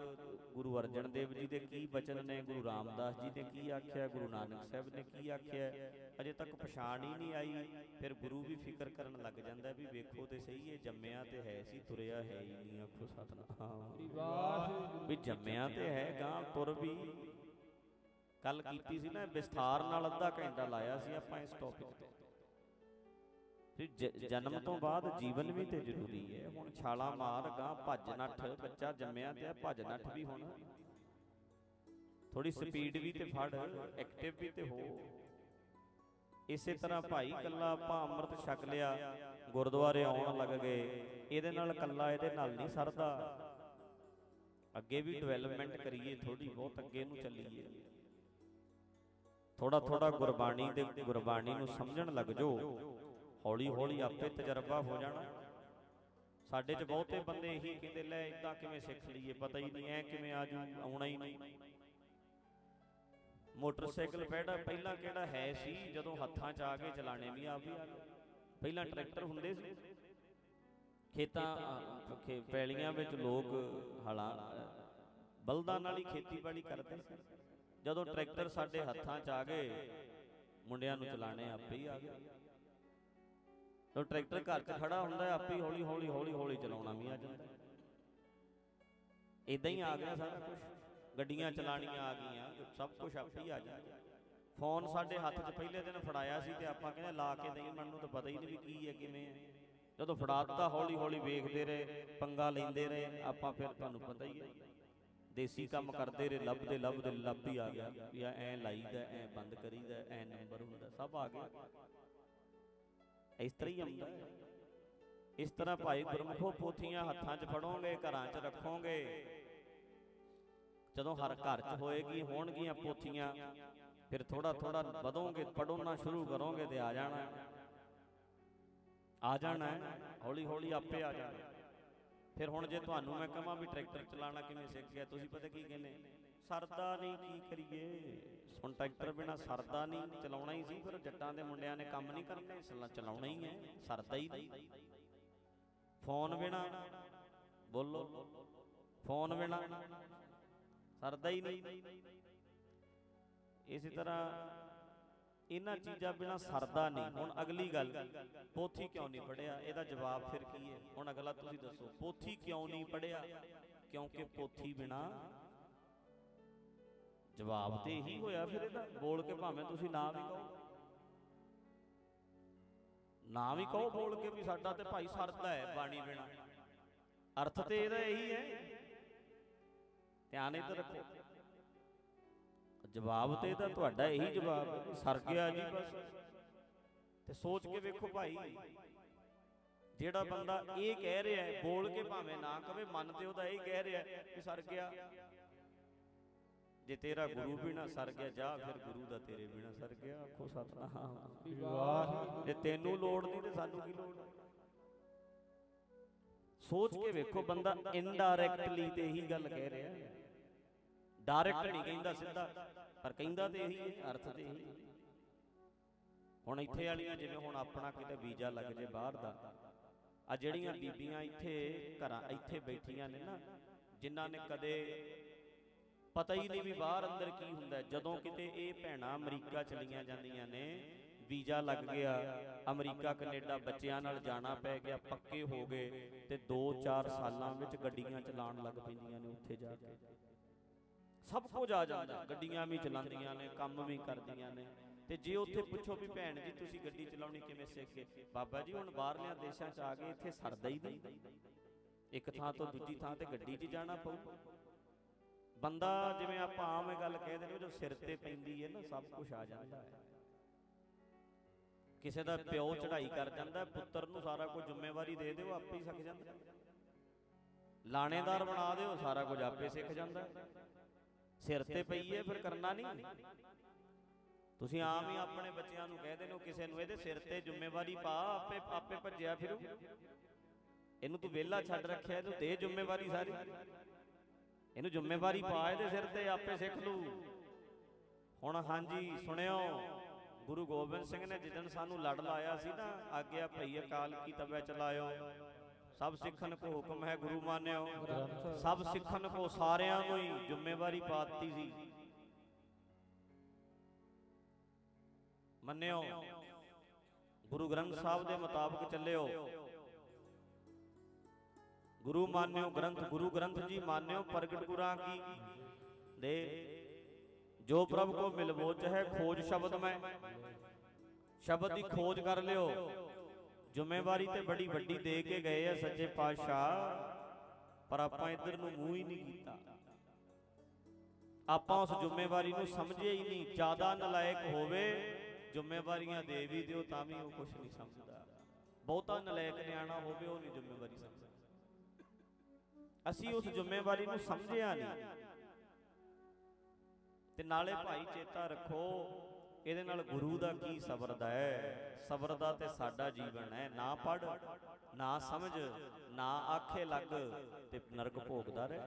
ਗੁਰੂ ਅਰਜਨ ਦੇਵ ਜੀ ਦੇ ਕੀ ਬਚਨ ਨੇ ਗੁਰੂ ਰਾਮਦਾਸ ਜੀ ਨੇ ਕੀ ਆਖਿਆ ਗੁਰੂ ਨਾਨਕ ਸਾਹਿਬ ਨੇ ਕੀ ਆਖਿਆ ਅਜੇ ਤੱਕ ਪਛਾਣ ਹੀ ਨਹੀਂ ਆਈ। ਫਿਰ ਗੁਰੂ ਵੀ ਫਿਕਰ ਕਰਨ ਲੱਗ ਜਾਂਦਾ ਵੀ ਵੇਖੋ ਤੇ ਸਹੀ ਇਹ ਜੰਮਿਆ ਤੇ ਹੈ ਸੀ ਤੁਰਿਆ ਹੈ ਹੀ ਨਹੀਂ ਆਖੋ ਸਤਨਾਮ। ਵੀ ਜੰਮਿਆ ਤੇ ਹੈ ਗਾਂ ਤੁਰ ਵੀ। ਕੱਲ ਕੀਤੀ ਸੀ ਨਾ ਵਿਸਥਾਰ ਨਾਲ ਅੱਧਾ ਘੰਟਾ ਲਾਇਆ ਸੀ ਆਪਾਂ ਇਸ ਟੌਪਿਕ ਤੇ। ਜ- ਜਨਮ ਤੋਂ ਬਾਅਦ ਜੀਵਨ ਵੀ ਤੇ ਜ਼ਰੂਰੀ ਹੈ। ਹੁਣ ਛਾਲਾ ਮਾਰ ਗਾਂ ਭੱਜ ਨੱਠ ਬੱਚਾ ਜੰਮਿਆ ਤੇ ਭੱਜ ਨੱਠ ਵੀ ਹੋਣਾ। ਥੋੜੀ ਸਪੀਡ ਵੀ ਤੇ ਫੜ ਐਕਟਿਵ ਵੀ ਤੇ ਹੋ। ਇਸੇ ਤਰ੍ਹਾਂ ਭਾਈ ਕੱਲਾ ਆਪਾਂ ਅੰਮ੍ਰਿਤ ਛਕ ਲਿਆ ਗੁਰਦੁਆਰੇ ਆਉਣ ਲੱਗ ਗਏ। ਇਹਦੇ ਨਾਲ ਕੱਲਾ ਇਹਦੇ ਨਾਲ ਨਹੀਂ ਸਰਦਾ। ਅੱਗੇ ਵੀ ਡਿਵੈਲਪਮੈਂਟ ਕਰੀਏ ਥੋੜੀ ਬਹੁਤ ਅੱਗੇ ਨੂੰ ਚੱਲੀਏ। ਥੋੜਾ ਥੋੜਾ ਗੁਰਬਾਣੀ ਦੇ ਗੁਰਬਾਣੀ ਨੂੰ ਸਮਝਣ ਲੱਗ ਜੋ ਹੌਲੀ ਹੌਲੀ ਆਪੇ ਤਜਰਬਾ ਹੋ ਜਾਣਾ। ਸਾਡੇ 'ਚ ਬਹੁਤੇ ਬੰਦੇ ਇਹੀ ਕਹਿੰਦੇ ਲੈ ਇਦਾਂ ਕਿਵੇਂ ਸਿੱਖ ਲਈਏ? ਪਤਾ ਹੀ ਨਹੀਂ ਐ ਕਿਵੇਂ ਆਜੂ ਆਉਣਾ ਹੀ ਨਹੀਂ। ਮੋਟਰਸਾਈਕਲ ਪਹਿਲਾਂ ਪਹਿਲਾਂ ਕਿਹੜਾ ਹੈ ਸੀ? ਜਦੋਂ ਹੱਥਾਂ 'ਚ ਆ ਕੇ ਚਲਾਣੇ ਵੀ ਆ ਵੀ ਆ। ਪਹਿਲਾਂ ਟਰੈਕਟਰ ਹੁੰਦੇ ਸੀ। ਖੇਤਾਂ ਪੈਲੀਆਂ ਵਿੱਚ ਲੋਕ ਹਲਾਂ ਬਲਦਾਂ ਨਾਲ ਹੀ ਖੇਤੀਬਾੜੀ ਕਰਦੇ ਸੀ। ਜਦੋਂ ਟਰੈਕਟਰ ਸਾਡੇ ਹੱਥਾਂ 'ਚ ਆ ਗਏ ਮੁੰਡਿਆਂ ਨੂੰ ਚਲਾਣੇ ਆਪੇ ਹੀ ਆ ਗਏ। ਜਦੋਂ ਟਰੈਕਟਰ ਘਰ 'ਚ ਖੜਾ ਹੁੰਦਾ ਹੈ, ਆਪੇ ਹੌਲੀ ਹੌਲੀ ਹੌਲੀ ਹੌਲੀ ਚਲਾਉਣਾ ਵੀ ਆ ਜਾਂਦਾ। ਇਦਾਂ ਹੀ ਆ ਗਿਆ ਸਾਰਾ ਕੁਝ ਗੱਡੀਆਂ ਚਲਾਣੀਆਂ ਆ ਗਈਆਂ ਸਭ ਕੁਝ ਆਪੇ ਹੀ ਆ ਜਾਂਦਾ। ਫੋਨ ਸਾਡੇ ਹੱਥ 'ਚ ਪਹਿਲੇ ਦਿਨ ਫੜਾਇਆ ਸੀ ਤੇ ਆਪਾਂ ਕਹਿੰਦੇ ਲਾ ਕੇ ਨਹੀਂ ਮੈਨੂੰ ਤਾਂ ਪਤਾ ਹੀ ਨਹੀਂ ਵੀ ਕੀ ਹੈ ਕਿਵੇਂ ਹੈ। ਜਦੋਂ ਫੜਾ ਦਿੱਤਾ ਹੌਲੀ ਹੌਲੀ ਵੇਖਦੇ ਰਹੇ ਪੰਗਾ ਲੈਂਦੇ ਰਹੇ ਆਪਾਂ ਫਿਰ ਤੁਹਾਨੂੰ ਪਤਾ ਹੀ ਹੈ। ਦੇਸੀ ਕੰਮ ਕਰਦੇ ਰਹੇ ਲੱਭਦੇ ਲੱਭਦੇ ਲੱਭ ਹੀ ਆ ਗਿਆ। ਵੀ ਐ ਲਾਈਦਾ ਐ ਬੰਦ ਕਰੀਦਾ ਐ ਨੰਬਰ ਹੁੰਦਾ ਸਭ ਆ ਗਿਆ। ਇਸ ਤਰ੍ਹਾਂ ਹੀ। ਆਉਂਦਾ। ਇਸ ਤਰ੍ਹਾਂ ਭਾਈ ਗੁਰਮੁਖੋ ਪੋਥੀਆਂ ਹੱਥਾਂ 'ਚ ਫੜੋਗੇ ਘਰਾਂ 'ਚ ਰੱਖੋਗੇ। ਜਦੋਂ ਹਰ ਘਰ 'ਚ ਹੋਏਗੀ ਹੋਣਗੀਆਂ ਪੋਥੀਆਂ। ਫਿਰ ਥੋੜਾ ਥੋੜਾ ਵਧੋਗੇ ਪੜੋਣਾ ਸ਼ੁਰੂ ਕਰੋਗੇ ਤੇ ਆ ਜਾਣਾ। ਆ ਜਾਣਾ। ਹੌਲੀ ਹੌਲੀ ਆਪੇ ਆ ਜਾਣਾ। ਫਿਰ ਹੁਣ ਜੇ ਤੁਹਾਨੂੰ ਮੈਂ ਕਹਾਂ ਵੀ ਟਰੈਕਟਰ ਚਲਾਉਣਾ ਕਿਵੇਂ ਸਿੱਖ ਗਿਆ ਤੁਸੀਂ ਪਤਾ ਕੀ ਕਹਿੰਦੇ? ਸਰਦਾ ਨਹੀਂ, ਕੀ ਕਰੀਏ? ਹੁਣ ਟਰੈਕਟਰ ਬਿਨਾ ਸਰਦਾ ਨਹੀਂ, ਚਲਾਉਣਾ ਹੀ ਸੀ, ਫਿਰ ਜੱਟਾਂ ਦੇ ਮੁੰਡਿਆਂ ਨੇ ਕੰਮ ਨਹੀਂ ਕਰਨੇ ਸਲਾ ਚਲਾਉਣਾ ਹੀ ਹੈ, ਸਰਦਾ ਹੀ ਨਹੀਂ। ਫੋਨ ਬਿਨਾ, ਬੋਲੋ, ਫੋਨ ਬਿਨਾ ਸਰਦਾ ਹੀ ਨਹੀਂ। ਇਸੇ ਤਰ੍ਹਾਂ ਇਹਨਾਂ ਚੀਜ਼ਾਂ ਬਿਨਾ ਸਰਦਾ ਨਹੀਂ। ਹੁਣ ਅਗਲੀ ਗੱਲ, ਪੋਥੀ ਕਿਉਂ ਨਹੀਂ ਪੜਿਆ ਇਹਦਾ ਜਵਾਬ ਫਿਰ ਕੀ ਹੈ? ਹੁਣ ਅਗਲਾ ਤੁਸੀਂ ਦੱਸੋ, ਪੋਥੀ ਕਿਉਂ ਨਹੀਂ ਪੜਿਆ ਕਿਉਂਕਿ ਪੋਥੀ ਬਿਨਾ ਜਵਾਬ ਤੇ ਇਹੀ ਹੋਇਆ ਫਿਰ ਇਹਦਾ। ਬੋਲ ਕੇ ਭਾਵੇਂ ਤੁਸੀਂ ਨਾ ਵੀ ਕਹੋ। ਨਾ ਵੀ ਕਹੋ ਬੋਲ ਕੇ ਵੀ ਸਾਡਾ ਤੇ ਭਾਈ ਸਰਦਾ ਹੈ ਬਾਣੀ ਬਿਨਾ। ਅਰਥ ਤੇ ਇਹਦਾ ਇਹੀ ਹੈ। ਧਿਆਨ ਇੱਧਰ ਰੱਖੋ। ਜਵਾਬ ਤੇ ਇਹਦਾ ਤੁਹਾਡਾ ਇਹੀ ਜਵਾਬ ਹੈ ਸਰ ਗਿਆ ਜੀ ਬਸ। ਤੇ ਸੋਚ ਕੇ ਵੇਖੋ ਭਾਈ ਜਿਹੜਾ ਬੰਦਾ ਇਹ ਕਹਿ ਰਿਹਾ ਹੈ ਬੋਲ ਕੇ ਭਾਵੇਂ ਨਾ ਕਵੇ ਮਨ ਤੇ ਉਹਦਾ ਇਹ ਕਹਿ ਰਿਹਾ ਹੈ ਕਿ ਸਰ ਗਿਆ। ਜੇ ਤੇਰਾ ਗੁਰੂ ਵੀ ਨਾ ਸਰ ਗਿਆ ਜਾ ਫਿਰ ਗੁਰੂ ਦਾ ਤੇਰੇ ਬਿਨਾ ਸਰ ਗਿਆ। ਆਖੋ ਸਤਨਾਮ। ਵਾਹਿਗੁਰੂ। ਜੇ ਤੈਨੂੰ ਲੋੜ ਨਹੀਂ ਤੇ ਸਾਨੂੰ ਕੀ ਲੋੜ? ਸੋਚ ਕੇ ਵੇਖੋ ਬੰਦਾ ਇਨਡਾਇਰੈਕਟਲੀ ਤੇ ਇਹੀ ਗੱਲ ਕਹਿ ਰਿਹਾ। ਹੈ। ਡਾਇਰੈਕਟ ਨਹੀਂ ਕਹਿੰਦਾ ਸਿੱਧਾ ਪਰ ਕਹਿੰਦਾ ਤੇ ਇਹੀ ਅਰਥ ਤੇ। ਇਹੀ ਹੈ। ਹੁਣ ਇੱਥੇ ਵਾਲੀਆਂ ਜਿਵੇਂ ਹੁਣ ਆਪਣਾ ਕਿਤੇ ਵੀਜ਼ਾ ਲੱਗ ਜੇ ਬਾਹਰ ਦਾ। ਆ ਜਿਹੜੀਆਂ ਬੀਬੀਆਂ ਇੱਥੇ ਘਰਾਂ ਇੱਥੇ ਬੈਠੀਆਂ ਨੇ ਨਾ ਜਿਨ੍ਹਾਂ ਨੇ ਕਦੇ ਪਤਾ ਹੀ ਨਹੀਂ ਵੀ ਬਾਹਰ ਅੰਦਰ ਕੀ ਹੁੰਦਾ। ਜਦੋਂ ਕਿਤੇ ਇਹ ਭੈਣਾਂ ਅਮਰੀਕਾ ਚਲੀਆਂ ਜਾਂਦੀਆਂ ਨੇ ਵੀਜ਼ਾ ਲੱਗ ਗਿਆ ਅਮਰੀਕਾ ਕੈਨੇਡਾ ਬੱਚਿਆਂ ਨਾਲ ਜਾਣਾ ਪੈ ਗਿਆ ਪੱਕੇ ਹੋ ਗਏ ਤੇ 2-4 ਸਾਲਾਂ ਵਿੱਚ ਗੱਡੀਆਂ ਚਲਾਉਣ ਲੱਗ ਪੈਂਦੀਆਂ ਨੇ ਉੱਥੇ ਜਾ ਕੇ। ਸਭ ਕੁਝ ਆ ਜਾਂਦਾ ਗੱਡੀਆਂ ਵੀ ਚਲਾਉਂਦੀਆਂ ਨੇ ਕੰਮ ਵੀ ਕਰਦੀਆਂ ਨੇ। ਤੇ ਜੇ ਉੱਥੇ ਪੁੱਛੋ ਵੀ ਭੈਣ ਜੀ ਤੁਸੀਂ ਗੱਡੀ ਚਲਾਉਣੀ ਕਿਵੇਂ ਸਿੱਖ ਗਏ? ਬਾਬਾ ਜੀ ਹੁਣ ਬਾਹਰਲਿਆਂ ਦੇਸ਼ਾਂ 'ਚ ਆ ਗਏ ਇੱਥੇ ਸਰਦਾ ਹੀ ਨਹੀਂ ਇੱਕ ਥਾਂ ਤੋਂ ਦੂਜੀ ਥਾਂ ਤੇ ਗੱਡੀ 'ਚ ਜਾਣਾ ਪਊ ਬੰਦਾ ਜਿਵੇਂ ਆਪਾਂ ਆਮ ਇਹ ਗੱਲ ਕਹਿ ਦਿੰਦੇ ਜੋ ਸਿਰ ਤੇ ਪੈਂਦੀ ਹੈ ਨਾ, ਸਭ ਕੁਝ ਆ ਜਾਂਦਾ ਹੈ। ਕਿਸੇ ਦਾ ਪਿਓ ਚੜ੍ਹਾਈ ਕਰ ਜਾਂਦਾ ਪੁੱਤਰ ਨੂੰ ਸਾਰਾ ਕੁਝ ਜ਼ਿੰਮੇਵਾਰੀ ਦੇ ਦਿਓ, ਆਪੇ ਹੀ ਸਿੱਖ ਜਾਂਦਾ ਲਾਣੇਦਾਰ ਬਣਾ ਦਿਓ, ਸਾਰਾ ਕੁਝ ਆਪੇ ਸਿੱਖ ਜਾਂਦਾ ਸਿਰ ਤੇ ਪਈ ਹੈ, ਫਿਰ ਕਰਨਾ ਨਹੀਂ। ਤੁਸੀਂ ਆਮ ਹੀ ਆਪਣੇ ਬੱਚਿਆਂ ਨੂੰ ਕਹਿ ਦਿੰਦੇ ਹੋ, ਕਿਸੇ ਨੂੰ ਇਹਦੇ ਸਿਰ ਤੇ ਜ਼ਿੰਮੇਵਾਰੀ ਪਾ, ਆਪੇ ਆਪੇ ਭੱਜਿਆ ਫਿਰੂ। ਇਹਨੂੰ ਤੂੰ ਵਿਹਲਾ ਛੱਡ ਰੱਖਿਆ, ਇਹਨੂੰ ਦੇ ਜ਼ਿੰਮੇਵਾਰੀ ਸਾਰੀ। ਇਹਨੂੰ ਜ਼ਿੰਮੇਵਾਰੀ ਪਾ ਇਹਦੇ ਸਿਰ ਤੇ ਆਪੇ ਸਿੱਖ ਲੂ। ਹੁਣ ਹਾਂਜੀ, ਸੁਣਿਓ, ਗੁਰੂ ਗੋਬਿੰਦ ਸਿੰਘ ਨੇ ਜਿੱਦਣ ਸਾਨੂੰ ਲੜ ਲਾਇਆ ਸੀ ਨਾ ਆਗਿਆ ਭਈ ਅਕਾਲ ਕੀ ਤਵੇ ਚਲਾਇਓ। ਸਭ ਸਿੱਖਣ ਕੋ ਹੁਕਮ ਹੈ ਗੁਰੂ ਮਾਨਿਓ। ਸਭ ਸਿੱਖਣ ਕੋ ਸਾਰਿਆਂ ਨੂੰ ਹੀ ਜ਼ਿੰਮੇਵਾਰੀ ਪਾਤੀ ਸੀ। ਮੰਨਿਓ, ਗੁਰੂ ਗ੍ਰੰਥ ਸਾਹਿਬ ਦੇ ਮੁਤਾਬਕ ਚੱਲਿਓ। ਗੁਰੂ ਮਾਨਿਓ ਗ੍ਰੰਥ, ਗੁਰੂ ਗ੍ਰੰਥ ਜੀ ਮਾਨਿਓ ਪ੍ਰਗਟ ਗੁਰਾਂ ਕੀ? ਦੇ, ਜੋ ਪ੍ਰਭ ਕੋ ਮਿਲਵੋਚ ਹੈ, ਖੋਜ ਸ਼ਬਦ ਮੈਂ। ਸ਼ਬਦ ਦੀ ਖੋਜ ਕਰ ਲਿਓ। ਜ਼ਿੰਮੇਵਾਰੀ ਤੇ ਬੜੀ ਵੱਡੀ ਦੇ ਕੇ ਗਏ ਆ ਸੱਚੇ ਪਾਤਸ਼ਾਹ। ਪਰ ਆਪਾਂ ਇੱਧਰ ਨੂੰ ਮੂੰਹ ਹੀ ਨਹੀਂ ਕੀਤਾ। ਆਪਾਂ ਉਸ ਜ਼ਿੰਮੇਵਾਰੀ ਨੂੰ ਸਮਝਿਆ ਹੀ ਨਹੀਂ। ਜ਼ਿਆਦਾ ਨਲਾਇਕ ਹੋਵੇ, ਜ਼ਿੰਮੇਵਾਰੀਆਂ ਦੇ ਵੀ ਦਿਓ, ਤਾਂ ਵੀ ਉਹ ਕੁਝ ਨਹੀਂ ਸਮਝਦਾ। ਬਹੁਤਾ ਨਲਾਇਕ ਨਿਆਣਾ ਹੋਵੇ, ਉਹ ਨਹੀਂ ਜ਼ਿੰਮੇਵਾਰੀ ਸਮਝਦਾ। ਅਸੀਂ ਉਸ ਜ਼ਿੰਮੇਵਾਰੀ ਨੂੰ ਸਮਝਿਆ ਨਹੀਂ। ਤੇ ਨਾਲੇ ਭਾਈ ਚੇਤਾ ਰੱਖੋ ਇਹਦੇ ਨਾਲ ਗੁਰੂ ਦਾ ਕੀ ਸਬਰਦਾ ਹੈ? ਸਬਰ ਦਾ ਤੇ ਸਾਡਾ ਜੀਵਨ ਹੈ। ਨਾ ਪੜ ਨਾ ਸਮਝ ਨਾ ਆਖੇ ਲੱਗ ਤੇ ਨਰਕ ਭੋਗਦਾ ਰਹੇ।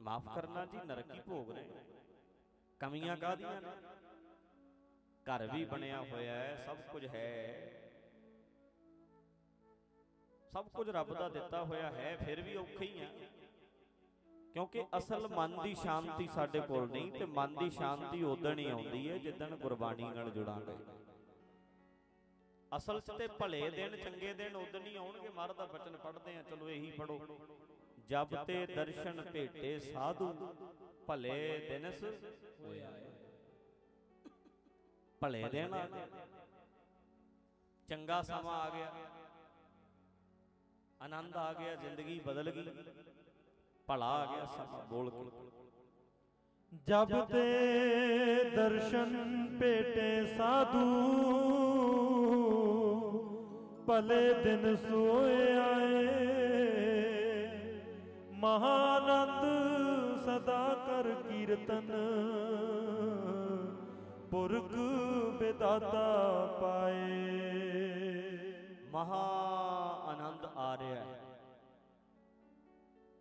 ਮਾਫ ਕਰਨਾ ਜੀ ਨਰਕ ਹੀ ਭੋਗ ਰਹੇ। ਕਮੀਆਂ ਕਾਹਦੀਆਂ? ਨੇ ਘਰ ਵੀ ਬਣਿਆ ਹੋਇਆ ਹੈ ਸਭ ਕੁਝ ਹੈ। ਸਭ ਕੁਝ ਰੱਬ ਦਾ ਦਿੱਤਾ ਹੋਇਆ ਹੈ, ਫਿਰ ਵੀ ਔਖੇ ਹੀ ਆ। ਕਿਉਂਕਿ ਅਸਲ ਮਨ ਦੀ ਸ਼ਾਂਤੀ ਸਾਡੇ ਕੋਲ ਨਹੀਂ ਤੇ ਮਨ ਦੀ ਸ਼ਾਂਤੀ ਉਦੋਂ ਹੀ ਆਉਂਦੀ ਹੈ, ਜਿੱਦਣ ਗੁਰਬਾਣੀ ਨਾਲ ਜੁੜਾਂਗੇ। ਅਸਲ 'ਚ ਤੇ ਭਲੇ ਦਿਨ, ਚੰਗੇ ਦਿਨ ਉਦੋਂ ਹੀ ਆਉਣਗੇ। ਮਹਾਰਾਜ ਦਾ ਬਚਨ ਪੜ੍ਹਦੇ ਆ ਚਲੋ ਇਹੀ ਪੜੋ ਜਬ ਤੇ ਦਰਸ਼ਨ ਭੇਟੇ ਸਾਧੂ, ਭਲੇ ਦਿਨਸ ਹੋਇਆ ਭਲੇ ਦਿਨ ਆ। ਗਏ ਚੰਗਾ ਸਮਾਂ ਆ ਗਿਆ। ਆਨੰਦ ਆ ਗਿਆ ਜ਼ਿੰਦਗੀ ਬਦਲ ਗਈ। ਭਲਾ ਆ ਗਿਆ ਸਮਾਂ ਬੋਲ ਕੇ। ਜਬ ਤੇ ਦਰਸ਼ਨ ਭੇਟੇ ਸਾਧੂ ਭਲੇ ਦਿਨ ਸੋਏ ਆਏ। ਮਹਾਨੰਦ ਸਦਾ ਕਰ ਕੀਰਤਨ ਪੁਰਖ ਬਿਦਾਤਾ ਪਾਏ। ਮਹਾ ਆ ਰਿਹਾ ਹੈ।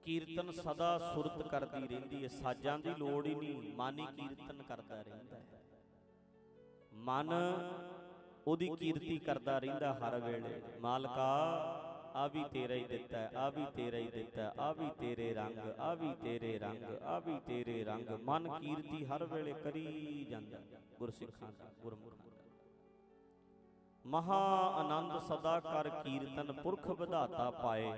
ਕੀਰਤਨ ਸਦਾ ਸੁਰਤ ਕਰਦੀ ਰਹਿੰਦੀ ਹੈ। ਸਾਜ਼ਾਂ ਦੀ ਲੋੜ ਹੀ ਨਹੀਂ, ਮਨ ਹੀ ਕੀਰਤਨ ਕਰਦਾ ਰਹਿੰਦਾ ਹੈ। ਮਨ ਉਹਦੀ ਕੀਰਤੀ ਕਰਦਾ ਰਹਿੰਦਾ ਹਰ ਵੇਲੇ। ਮਾਲਕਾ, ਆ ਵੀ ਤੇਰਾ ਹੀ ਦਿੱਤਾ ਹੈ, ਆ ਵੀ ਤੇਰਾ ਹੀ ਦਿੱਤਾ ਹੈ, ਆ ਵੀ ਤੇਰੇ ਰੰਗ, ਆ ਵੀ ਤੇਰੇ ਰੰਗ, ਆ ਵੀ ਤੇਰੇ ਰੰਗ। ਮਨ ਕੀਰਤੀ ਹਰ ਵੇਲੇ ਕਰੀ ਜਾਂਦਾ। ਗੁਰਸਿੱਖਾਂ ਦਾ ਗੁਰਮੁਖਾਂ ਦਾ। ਮਹਾ ਆਨੰਦ ਸਦਾ ਕਰ ਕੀਰਤਨ ਪੁਰਖ ਵਿਧਾਤਾ ਪਾਏ।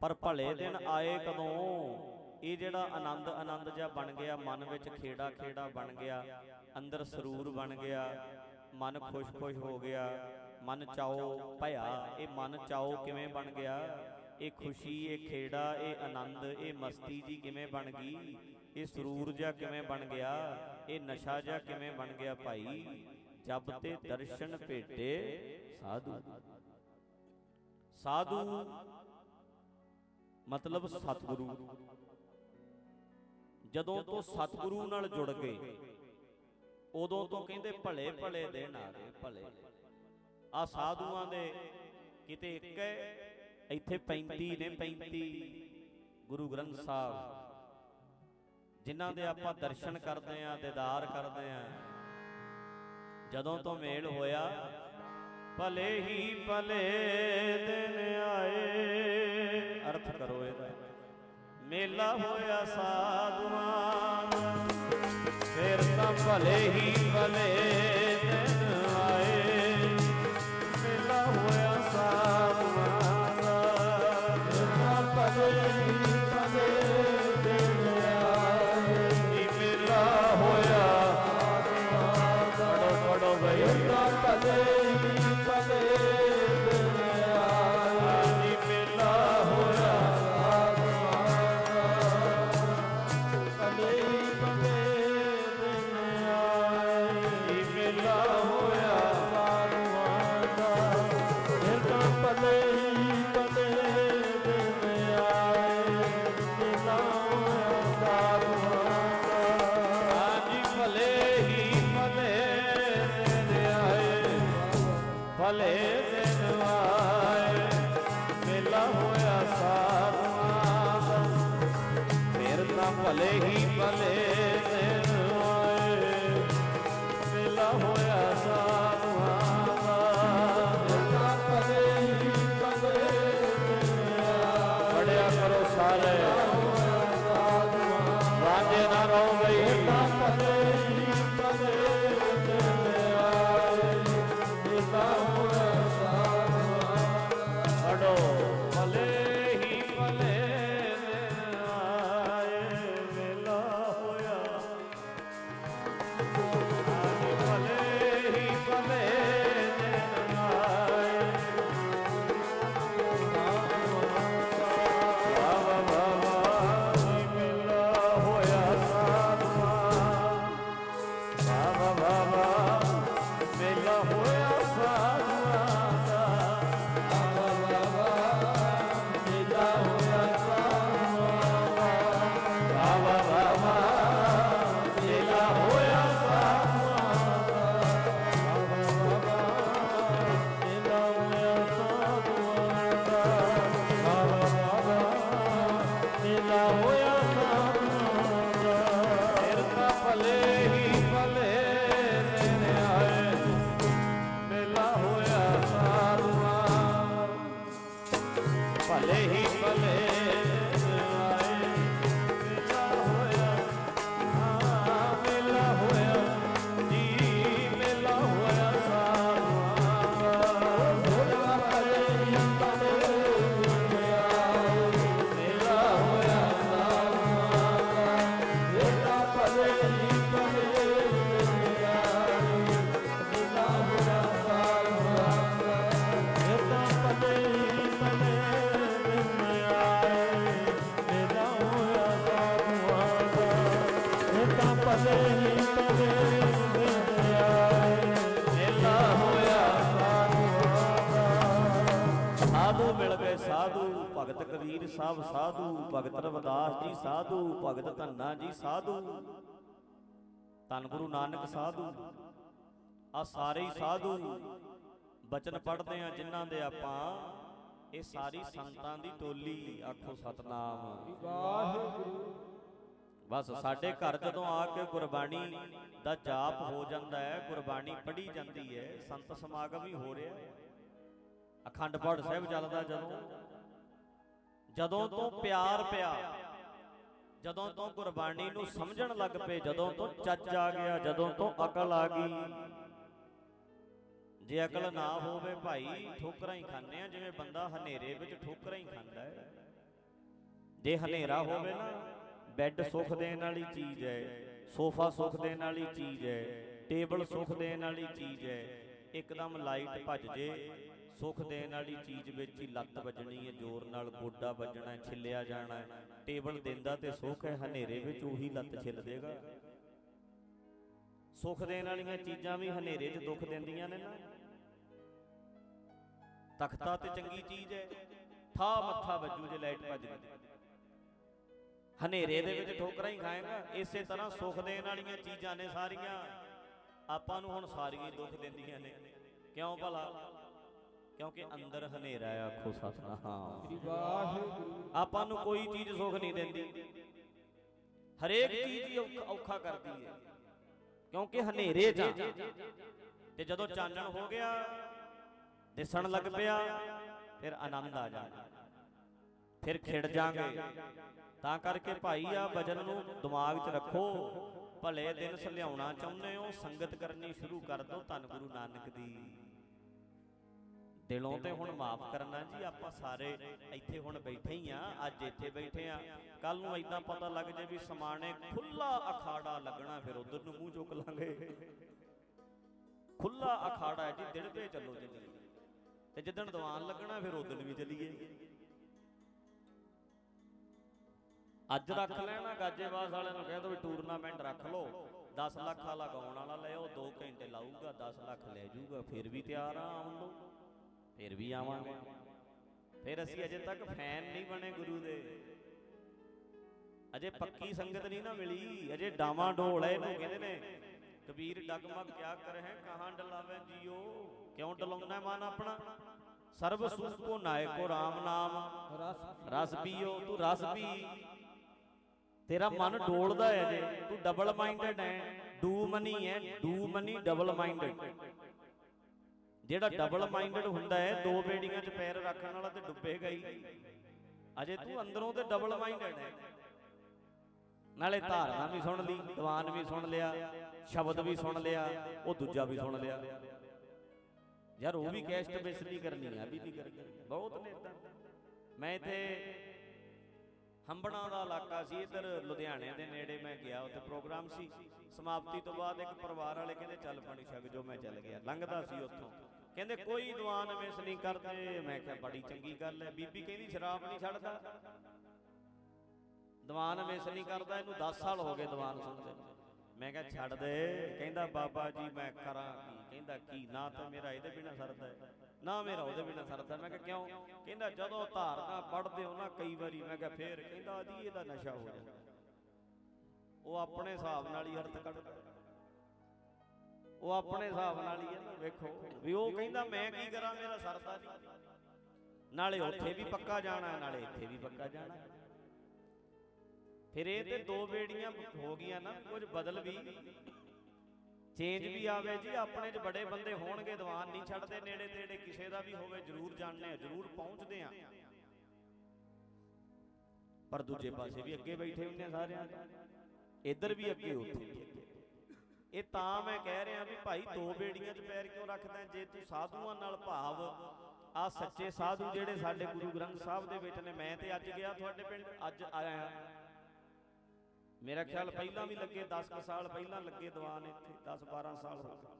ਪਰ ਭਲੇ ਦਿਨ ਆਏ ਕਦੋਂ? ਇਹ ਜਿਹੜਾ ਆਨੰਦ ਆਨੰਦ ਜਿਹਾ ਬਣ ਗਿਆ, ਮਨ ਵਿੱਚ ਖੇੜਾ ਖੇੜਾ ਬਣ ਗਿਆ, ਅੰਦਰ ਸਰੂਰ ਬਣ ਗਿਆ, ਮਨ ਖੁਸ਼-ਖੁਸ਼ ਹੋ ਗਿਆ, ਮਨ ਚਾਓ ਭਇਆ, ਇਹ ਮਨ ਚਾਓ ਕਿਵੇਂ ਬਣ ਗਿਆ? ਇਹ ਖੁਸ਼ੀ, ਇਹ ਖੇੜਾ, ਇਹ ਆਨੰਦ, ਇਹ ਮਸਤੀ ਜੀ ਕਿਵੇਂ ਬਣ ਗਈ? ਇਹ ਸਰੂਰ ਜਿਹਾ ਕਿਵੇਂ ਬਣ ਗਿਆ? ਇਹ ਨਸ਼ਾ ਜਿਹਾ ਕਿਵੇਂ ਬਣ ਗਿਆ ਭਾਈ? ਜਬ ਤੇ ਦਰਸ਼ਨ ਭੇਟੇ ਸਾਧੂ। ਸਾਧੂ ਮਤਲਬ ਸਤਿਗੁਰੂ। ਜਦੋਂ ਤੋਂ ਸਤਿਗੁਰੂ ਨਾਲ ਜੁੜ ਗਏ ਉਦੋਂ ਤੋਂ ਕਹਿੰਦੇ ਭਲੇ ਭਲੇ ਆ ਗਏ ਭਲੇ। ਆ ਸਾਧੂਆਂ ਦੇ ਕਿਤੇ ਇੱਕ ਹੈ ਇੱਥੇ 35 ਨੇ 35 ਗੁਰੂ ਗ੍ਰੰਥ ਸਾਹਿਬ ਜਿਨ੍ਹਾਂ ਦੇ ਆਪਾਂ ਦਰਸ਼ਨ ਕਰਦੇ ਆਂ ਦੀਦਾਰ ਕਰਦੇ ਆਂ ਜਦੋਂ ਤੋਂ ਮੇਲ ਹੋਇਆ ਭਲੇ ਹੀ ਭਲੇ ਦਿਨ ਆਏ। ਅਰਥ ਕਰੋ ਇਹਦਾ। ਮੇਲਾ ਹੋਇਆ ਸਾਧੂਆਂ ਦਾ ਫਿਰ ਤਾਂ ਭਲੇ ਹੀ ਭਲੇ Oh. ਸਾਹਿਬ ਸਾਧੂ, ਭਗਤ ਰਵਿਦਾਸ ਜੀ ਸਾਧੂ, ਭਗਤ ਧੰਨਾ ਜੀ ਸਾਧੂ, ਧੰਨ ਗੁਰੂ ਨਾਨਕ ਸਾਧੂ। ਆ ਸਾਰੇ ਹੀ ਸਾਧੂ ਬਚਨ ਪੜ੍ਹਦੇ ਆ, ਜਿਨ੍ਹਾਂ ਦੇ ਆਪਾਂ ਇਹ ਸਾਰੀ ਸੰਤਾਂ ਦੀ ਟੋਲੀ, ਆਖੋ ਸਤਨਾਮ। ਵਾਹਿਗੁਰੂ ਬਸ ਸਾਡੇ ਘਰ ਜਦੋਂ ਆ ਕੇ ਗੁਰਬਾਣੀ ਦਾ ਜਾਪ ਹੋ ਜਾਂਦਾ ਹੈ, ਗੁਰਬਾਣੀ ਪੜ੍ਹੀ ਜਾਂਦੀ ਹੈ, ਸੰਤ ਸਮਾਗਮ ਹੀ ਹੋ ਰਿਹਾ ਅਖੰਡ ਪਾਠ ਸਾਹਿਬ ਚੱਲਦਾ ਜਦੋਂ। ਜਦੋਂ ਤੋਂ ਪਿਆਰ ਪਿਆ ਜਦੋਂ ਤੋਂ ਗੁਰਬਾਣੀ ਨੂੰ ਸਮਝਣ ਲੱਗ ਪਏ ਜਦੋਂ ਤੋਂ ਚੱਜ ਆ ਗਿਆ ਜਦੋਂ ਤੋਂ ਅਕਲ ਆ ਗਈ। ਜੇ ਅਕਲ ਨਾ ਹੋਵੇ ਭਾਈ ਠੋਕਰਾਂ ਹੀ ਖਾਂਦੇ ਆ ਜਿਵੇਂ ਬੰਦਾ ਹਨੇਰੇ ਵਿੱਚ ਠੋਕਰਾਂ ਹੀ ਖਾਂਦਾ ਹੈ। ਜੇ ਹਨੇਰਾ ਹੋਵੇ ਨਾ ਬੈੱਡ ਸੁੱਖ ਦੇਣ ਵਾਲੀ ਚੀਜ਼ ਹੈ ਸੋਫਾ ਸੁੱਖ ਦੇਣ ਵਾਲੀ ਚੀਜ਼ ਹੈ ਟੇਬਲ ਸੁੱਖ ਦੇਣ ਵਾਲੀ ਚੀਜ਼ ਹੈ ਇੱਕਦਮ ਲਾਈਟ ਭੱਜ ਜੇ ਸੁੱਖ ਦੇਣ ਵਾਲੀ ਚੀਜ਼ ਵਿੱਚ ਹੀ ਲੱਤ ਵੱਜਣੀ ਹੈ, ਜ਼ੋਰ ਨਾਲ ਗੋਡਾ ਵੱਜਣਾ ਹੈ, ਛਿੱਲਿਆ ਜਾਣਾ ਹੈ। ਟੇਬਲ ਦਿੰਦਾ ਤੇ ਸੁੱਖ ਹੈ, ਹਨੇਰੇ ਵਿੱਚ ਉਹੀ ਲੱਤ ਛਿੱਲ ਦੇਗਾ। ਸੁੱਖ ਦੇਣ ਵਾਲੀਆਂ ਚੀਜ਼ਾਂ ਵੀ ਹਨੇਰੇ 'ਚ ਦੁੱਖ ਦਿੰਦੀਆਂ ਨੇ ਨਾ। ਤਖਤਾ ਤੇ ਚੰਗੀ ਚੀਜ਼ ਹੈ ਥਾ ਮੱਥਾ ਵੱਜੂ ਜੇ ਲਾਈਟ ਭੱਜ ਗਈ। ਹਨੇਰੇ ਦੇ ਵਿੱਚ ਠੋਕਰਾਂ ਹੀ ਖਾਏਗਾ, ਇਸੇ ਤਰ੍ਹਾਂ ਸੁੱਖ ਦੇਣ ਵਾਲੀਆਂ ਚੀਜ਼ਾਂ ਨੇ ਸਾਰੀਆਂ। ਆਪਾਂ ਨੂੰ ਹੁਣ ਸਾਰੀਆਂ ਦੁੱਖ ਦਿੰਦੀਆਂ ਨੇ। ਕਿਉਂ ਭਲਾ? ਕਿਉਂਕਿ ਅੰਦਰ ਹਨੇਰਾ ਹੈ ਆਖੋ ਸਤਨਾਮ। ਸ੍ਰੀ ਵਾਹਿਗੁਰੂ। ਆਪਾਂ ਨੂੰ ਕੋਈ ਚੀਜ਼ ਸੁੱਖ ਨਹੀਂ ਦਿੰਦੀ। ਹਰੇਕ ਚੀਜ਼ ਹੀ ਔਖਾ- ਕਰਦੀ ਹੈ। ਕਿਉਂਕਿ ਹਨੇਰੇ 'ਚ। ਤੇ ਜਦੋਂ ਚਾਨਣ ਹੋ ਗਿਆ ਦਿਸਣ ਲੱਗ ਪਿਆ ਫਿਰ ਆਨੰਦ ਆ ਜਾਣਾ ਫਿਰ ਖਿੜ ਜਾਾਂਗੇ। ਤਾਂ ਕਰਕੇ ਭਾਈ ਆ ਵਜਨ ਨੂੰ ਦਿਮਾਗ 'ਚ ਰੱਖੋ। ਭਲੇ ਦਿਨ ਸਲਿਆਉਣਾ ਚਾਹੁੰਦੇ ਹੋ ਸੰਗਤ ਕਰਨੀ ਸ਼ੁਰੂ ਕਰ ਦਿਓ ਧੰਨ ਗੁਰੂ ਨਾਨਕ ਦੀ। ਦਿਲੋਂ ਤੇ ਹੁਣ ਮਾਫ ਕਰਨਾ ਜੀ, ਆਪਾਂ ਸਾਰੇ ਇੱਥੇ ਹੁਣ ਬੈਠੇ ਹੀ ਆ, ਅੱਜ ਇੱਥੇ ਬੈਠੇ ਆ। ਕੱਲ ਨੂੰ ਐਦਾਂ ਪਤਾ ਲੱਗ ਜੇ ਵੀ ਸਮਾਣੇ ਖੁੱਲਾ ਅਖਾੜਾ ਲੱਗਣਾ, ਫਿਰ ਉਧਰ ਨੂੰ ਮੂੰਹ ਚੁੱਕ ਲਾਂਗੇ। ਖੁੱਲਾ ਅਖਾੜਾ ਹੈ ਜੀ ਦਿੜਬੇ ਚੱਲੋ ਜੀ ਤੇ ਜਿੱਦਣ ਦੀਵਾਨ ਲੱਗਣਾ, ਫਿਰ ਉਦਣ ਵੀ ਚੱਲੀਏ। ਅੱਜ ਰੱਖ ਲੈਣਾ, ਗਾਜੇਵਾਸ ਵਾਲਿਆਂ ਨੂੰ ਕਹਿ ਦੋ ਵੀ ਟੂਰਨਾਮੈਂਟ ਰੱਖ ਲਓ। 10 ਲੱਖ ਵਾਲਾ ਗਾਉਣ ਵਾਲਾ ਲੈ ਉਹ 2 ਘੰਟੇ ਲਾਊਗਾ 10 ਲੱਖ ਲੈ ਜਾਊਗਾ, ਫਿਰ ਵੀ ਤਿਆਰ ਆ ਆਉਣ ਨੂੰ। ਫਿਰ ਵੀ ਆਵਾਂਗੇ। ਫਿਰ ਅਸੀਂ ਅਜੇ ਤੱਕ ਫੈਨ ਨਹੀਂ ਬਣੇ ਗੁਰੂ ਦੇ। ਅਜੇ ਪੱਕੀ ਸੰਗਤ ਨਹੀਂ ਨਾ ਮਿਲੀ। ਅਜੇ ਡਾਵਾਂ ਡੋਲ ਹੈ ਇਹਨੂੰ ਕਹਿੰਦੇ ਨੇ ਕਬੀਰ ਡਗਮਗ ਕਿਆ ਕਰ ਹੈ ਕਹਾਂ ਡਲਾਵੇ ਜੀਓ? ਕਿਉਂ ਡਲਾਉਣਾ ਮਨ ਆਪਣਾ? ਸਰਬ ਸੁਖ ਕੋ ਨਾਇਕੋ। RAM ਨਾਮ। ਰਸ ਰਸ ਪੀਓ ਤੂੰ ਰਸ ਪੀ। ਤੇਰਾ ਮਨ ਡੋਲਦਾ ਹੈ ਜੇ। ਤੂੰ ਡਬਲ ਮਾਈਂਡਡ ਹੈ। ਡੂ ਮਨੀ ਹੈ। ਡੂ ਮਨੀ ਡਬਲ ਮਾਈਂਡਡ ਜਿਹੜਾ ਡਬਲ ਮਾਈਂਡਡ ਹੁੰਦਾ ਹੈ ਦੋ ਬੇੜੀਆਂ 'ਚ ਪੈਰ ਰੱਖਣ ਵਾਲਾ ਤੇ ਡੁੱਬੇਗਾ ਹੀ ਅਜੇ ਤੂੰ ਅੰਦਰੋਂ ਤੇ ਡਬਲ ਮਾਈਂਡਡ ਹੈ। ਨਾਲੇ ਧਾਰਨਾ ਵੀ ਸੁਣ ਲਈ ਦੀਵਾਨ ਵੀ ਸੁਣ ਲਿਆ ਸ਼ਬਦ ਵੀ ਸੁਣ ਲਿਆ ਉਹ ਦੂਜਾ ਵੀ ਸੁਣ ਲਿਆ। ਯਾਰ ਉਹ ਵੀ ਕੈਸਟ ਬੇਸ ਨਹੀਂ ਕਰਨੀ ਆ ਵੀ ਨਹੀਂ ਕਰਨੀ ਬਹੁਤ ਨੇ ਮੈਂ ਇੱਥੇ ਹੰਬਣਾ ਦਾ ਇਲਾਕਾ ਸੀ ਇੱਧਰ ਲੁਧਿਆਣੇ ਦੇ ਨੇੜੇ ਮੈਂ ਗਿਆ ਉੱਥੇ ਪ੍ਰੋਗਰਾਮ ਸੀ। ਸਮਾਪਤੀ ਤੋਂ ਬਾਅਦ ਇੱਕ ਪਰਿਵਾਰ ਵਾਲੇ ਕਹਿੰਦੇ ਚੱਲ ਪਾਣੀ ਛਕ ਜੋ ਮੈਂ ਚੱਲ ਗਿਆ। ਲੰਘਦਾ ਸੀ ਉੱਥੋਂ। ਕਹਿੰਦੇ ਕੋਈ ਦੀਵਾਨ ਮਿਸ ਨਹੀਂ ਕਰਦੇ। ਮੈਂ ਕਿਹਾ ਬੜੀ ਚੰਗੀ ਗੱਲ ਹੈ। ਬੀਬੀ ਕਹਿੰਦੀ ਸ਼ਰਾਬ ਨਹੀਂ ਛੱਡਦਾ। ਦੀਵਾਨ ਮਿਸ ਨਹੀਂ ਕਰਦਾ, ਇਹਨੂੰ 10 ਸਾਲ ਹੋ ਗਏ ਦੀਵਾਨ ਸੁਣਦੇ ਮੈਂ ਕਿਹਾ ਛੱਡ ਦੇ। ਕਹਿੰਦਾ ਬਾਬਾ ਜੀ, ਮੈਂ ਕਰਾਂ ਕੀ? ਕਹਿੰਦਾ ਕੀ? ਨਾ ਤਾਂ ਮੇਰਾ ਇਹਦੇ ਬਿਨਾ ਸਰਦਾ ਹੈ। ਨਾ ਮੇਰਾ ਉਹਦੇ ਬਿਨਾ ਸਰਦਾ ਮੈਂ ਕਿਹਾ ਕਿਉਂ? ਕਹਿੰਦਾ ਜਦੋਂ ਧਾਰਨਾ ਪੜਦੇ ਹੋ ਨਾ ਕਈ ਵਾਰੀ, ਮੈਂ ਕਿਹਾ ਫੇਰ ਕਹਿੰਦਾ ਆਦੀ ਇਹਦਾ ਨਸ਼ਾ ਹੋ ਜਾਂਦਾ। ਉਹ ਆਪਣੇ ਹਿਸਾਬ ਨਾਲ ਹੀ ਅਰਥ ਕੱਢਦਾ ਉਹ ਆਪਣੇ ਹਿਸਾਬ ਨਾਲ ਹੀ ਹੈ ਨਾ ਵੇਖੋ। ਵੀ ਉਹ ਕਹਿੰਦਾ ਮੈਂ ਕੀ ਕਰਾਂ ਮੇਰਾ ਸਰਦਾ ਨਹੀਂ। ਨਾਲੇ ਉੱਥੇ ਵੀ ਪੱਕਾ ਜਾਣਾ ਹੈ, ਨਾਲੇ ਇੱਥੇ ਵੀ ਪੱਕਾ ਜਾਣਾ। ਫਿਰ ਇਹ ਤੇ ਦੋ ਬੇੜੀਆਂ ਹੋ ਗਈਆਂ ਨਾ ਕੁਝ ਬਦਲ ਵੀ। ਚੇਂਜ ਵੀ ਆਵੇ ਜੀ ਆਪਣੇ 'ਚ ਬੜੇ ਬੰਦੇ ਹੋਣਗੇ ਦੀਵਾਨ ਨਹੀਂ ਛੱਡਦੇ ਨੇੜੇ ਤੇੜੇ ਕਿਸੇ ਦਾ ਵੀ ਹੋਵੇ ਜ਼ਰੂਰ ਜਾਣਦੇ ਆ ਜ਼ਰੂਰ ਪਹੁੰਚਦੇ ਆ। ਪਰ ਦੂਜੇ ਪਾਸੇ ਵੀ ਅੱਗੇ ਬੈਠੇ ਹੁੰਦੇ ਆ ਸਾਰਿਆਂ ਇੱਧਰ ਵੀ ਅੱਗੇ ਉੱਥੇ। ਵੀ ਇਹ ਤਾਂ ਮੈਂ ਕਹਿ ਰਿਹਾ ਵੀ ਭਾਈ ਦੋ ਬੇੜੀਆਂ 'ਚ ਪੈਰ ਕਿਉਂ ਰੱਖਦਾ ਜੇ ਤੂੰ ਸਾਧੂਆਂ ਨਾਲ ਭਾਵ ਆ ਸੱਚੇ ਸਾਧੂ ਜਿਹੜੇ ਸਾਡੇ ਗੁਰੂ ਗ੍ਰੰਥ ਸਾਹਿਬ ਦੇ ਵਿੱਚ ਨੇ, ਮੈਂ ਤੇ ਅੱਜ ਗਿਆ ਤੁਹਾਡੇ ਪਿੰਡ, ਅੱਜ ਆਇਆ। ਮੇਰਾ ਖਿਆਲ ਪਹਿਲਾਂ ਵੀ ਲੱਗੇ 10 ਕੁ ਸਾਲ ਪਹਿਲਾਂ ਲੱਗੇ ਦੀਵਾਨ ਇੱਥੇ 10 12 ਸਾਲ ਹੋ ਗਏ।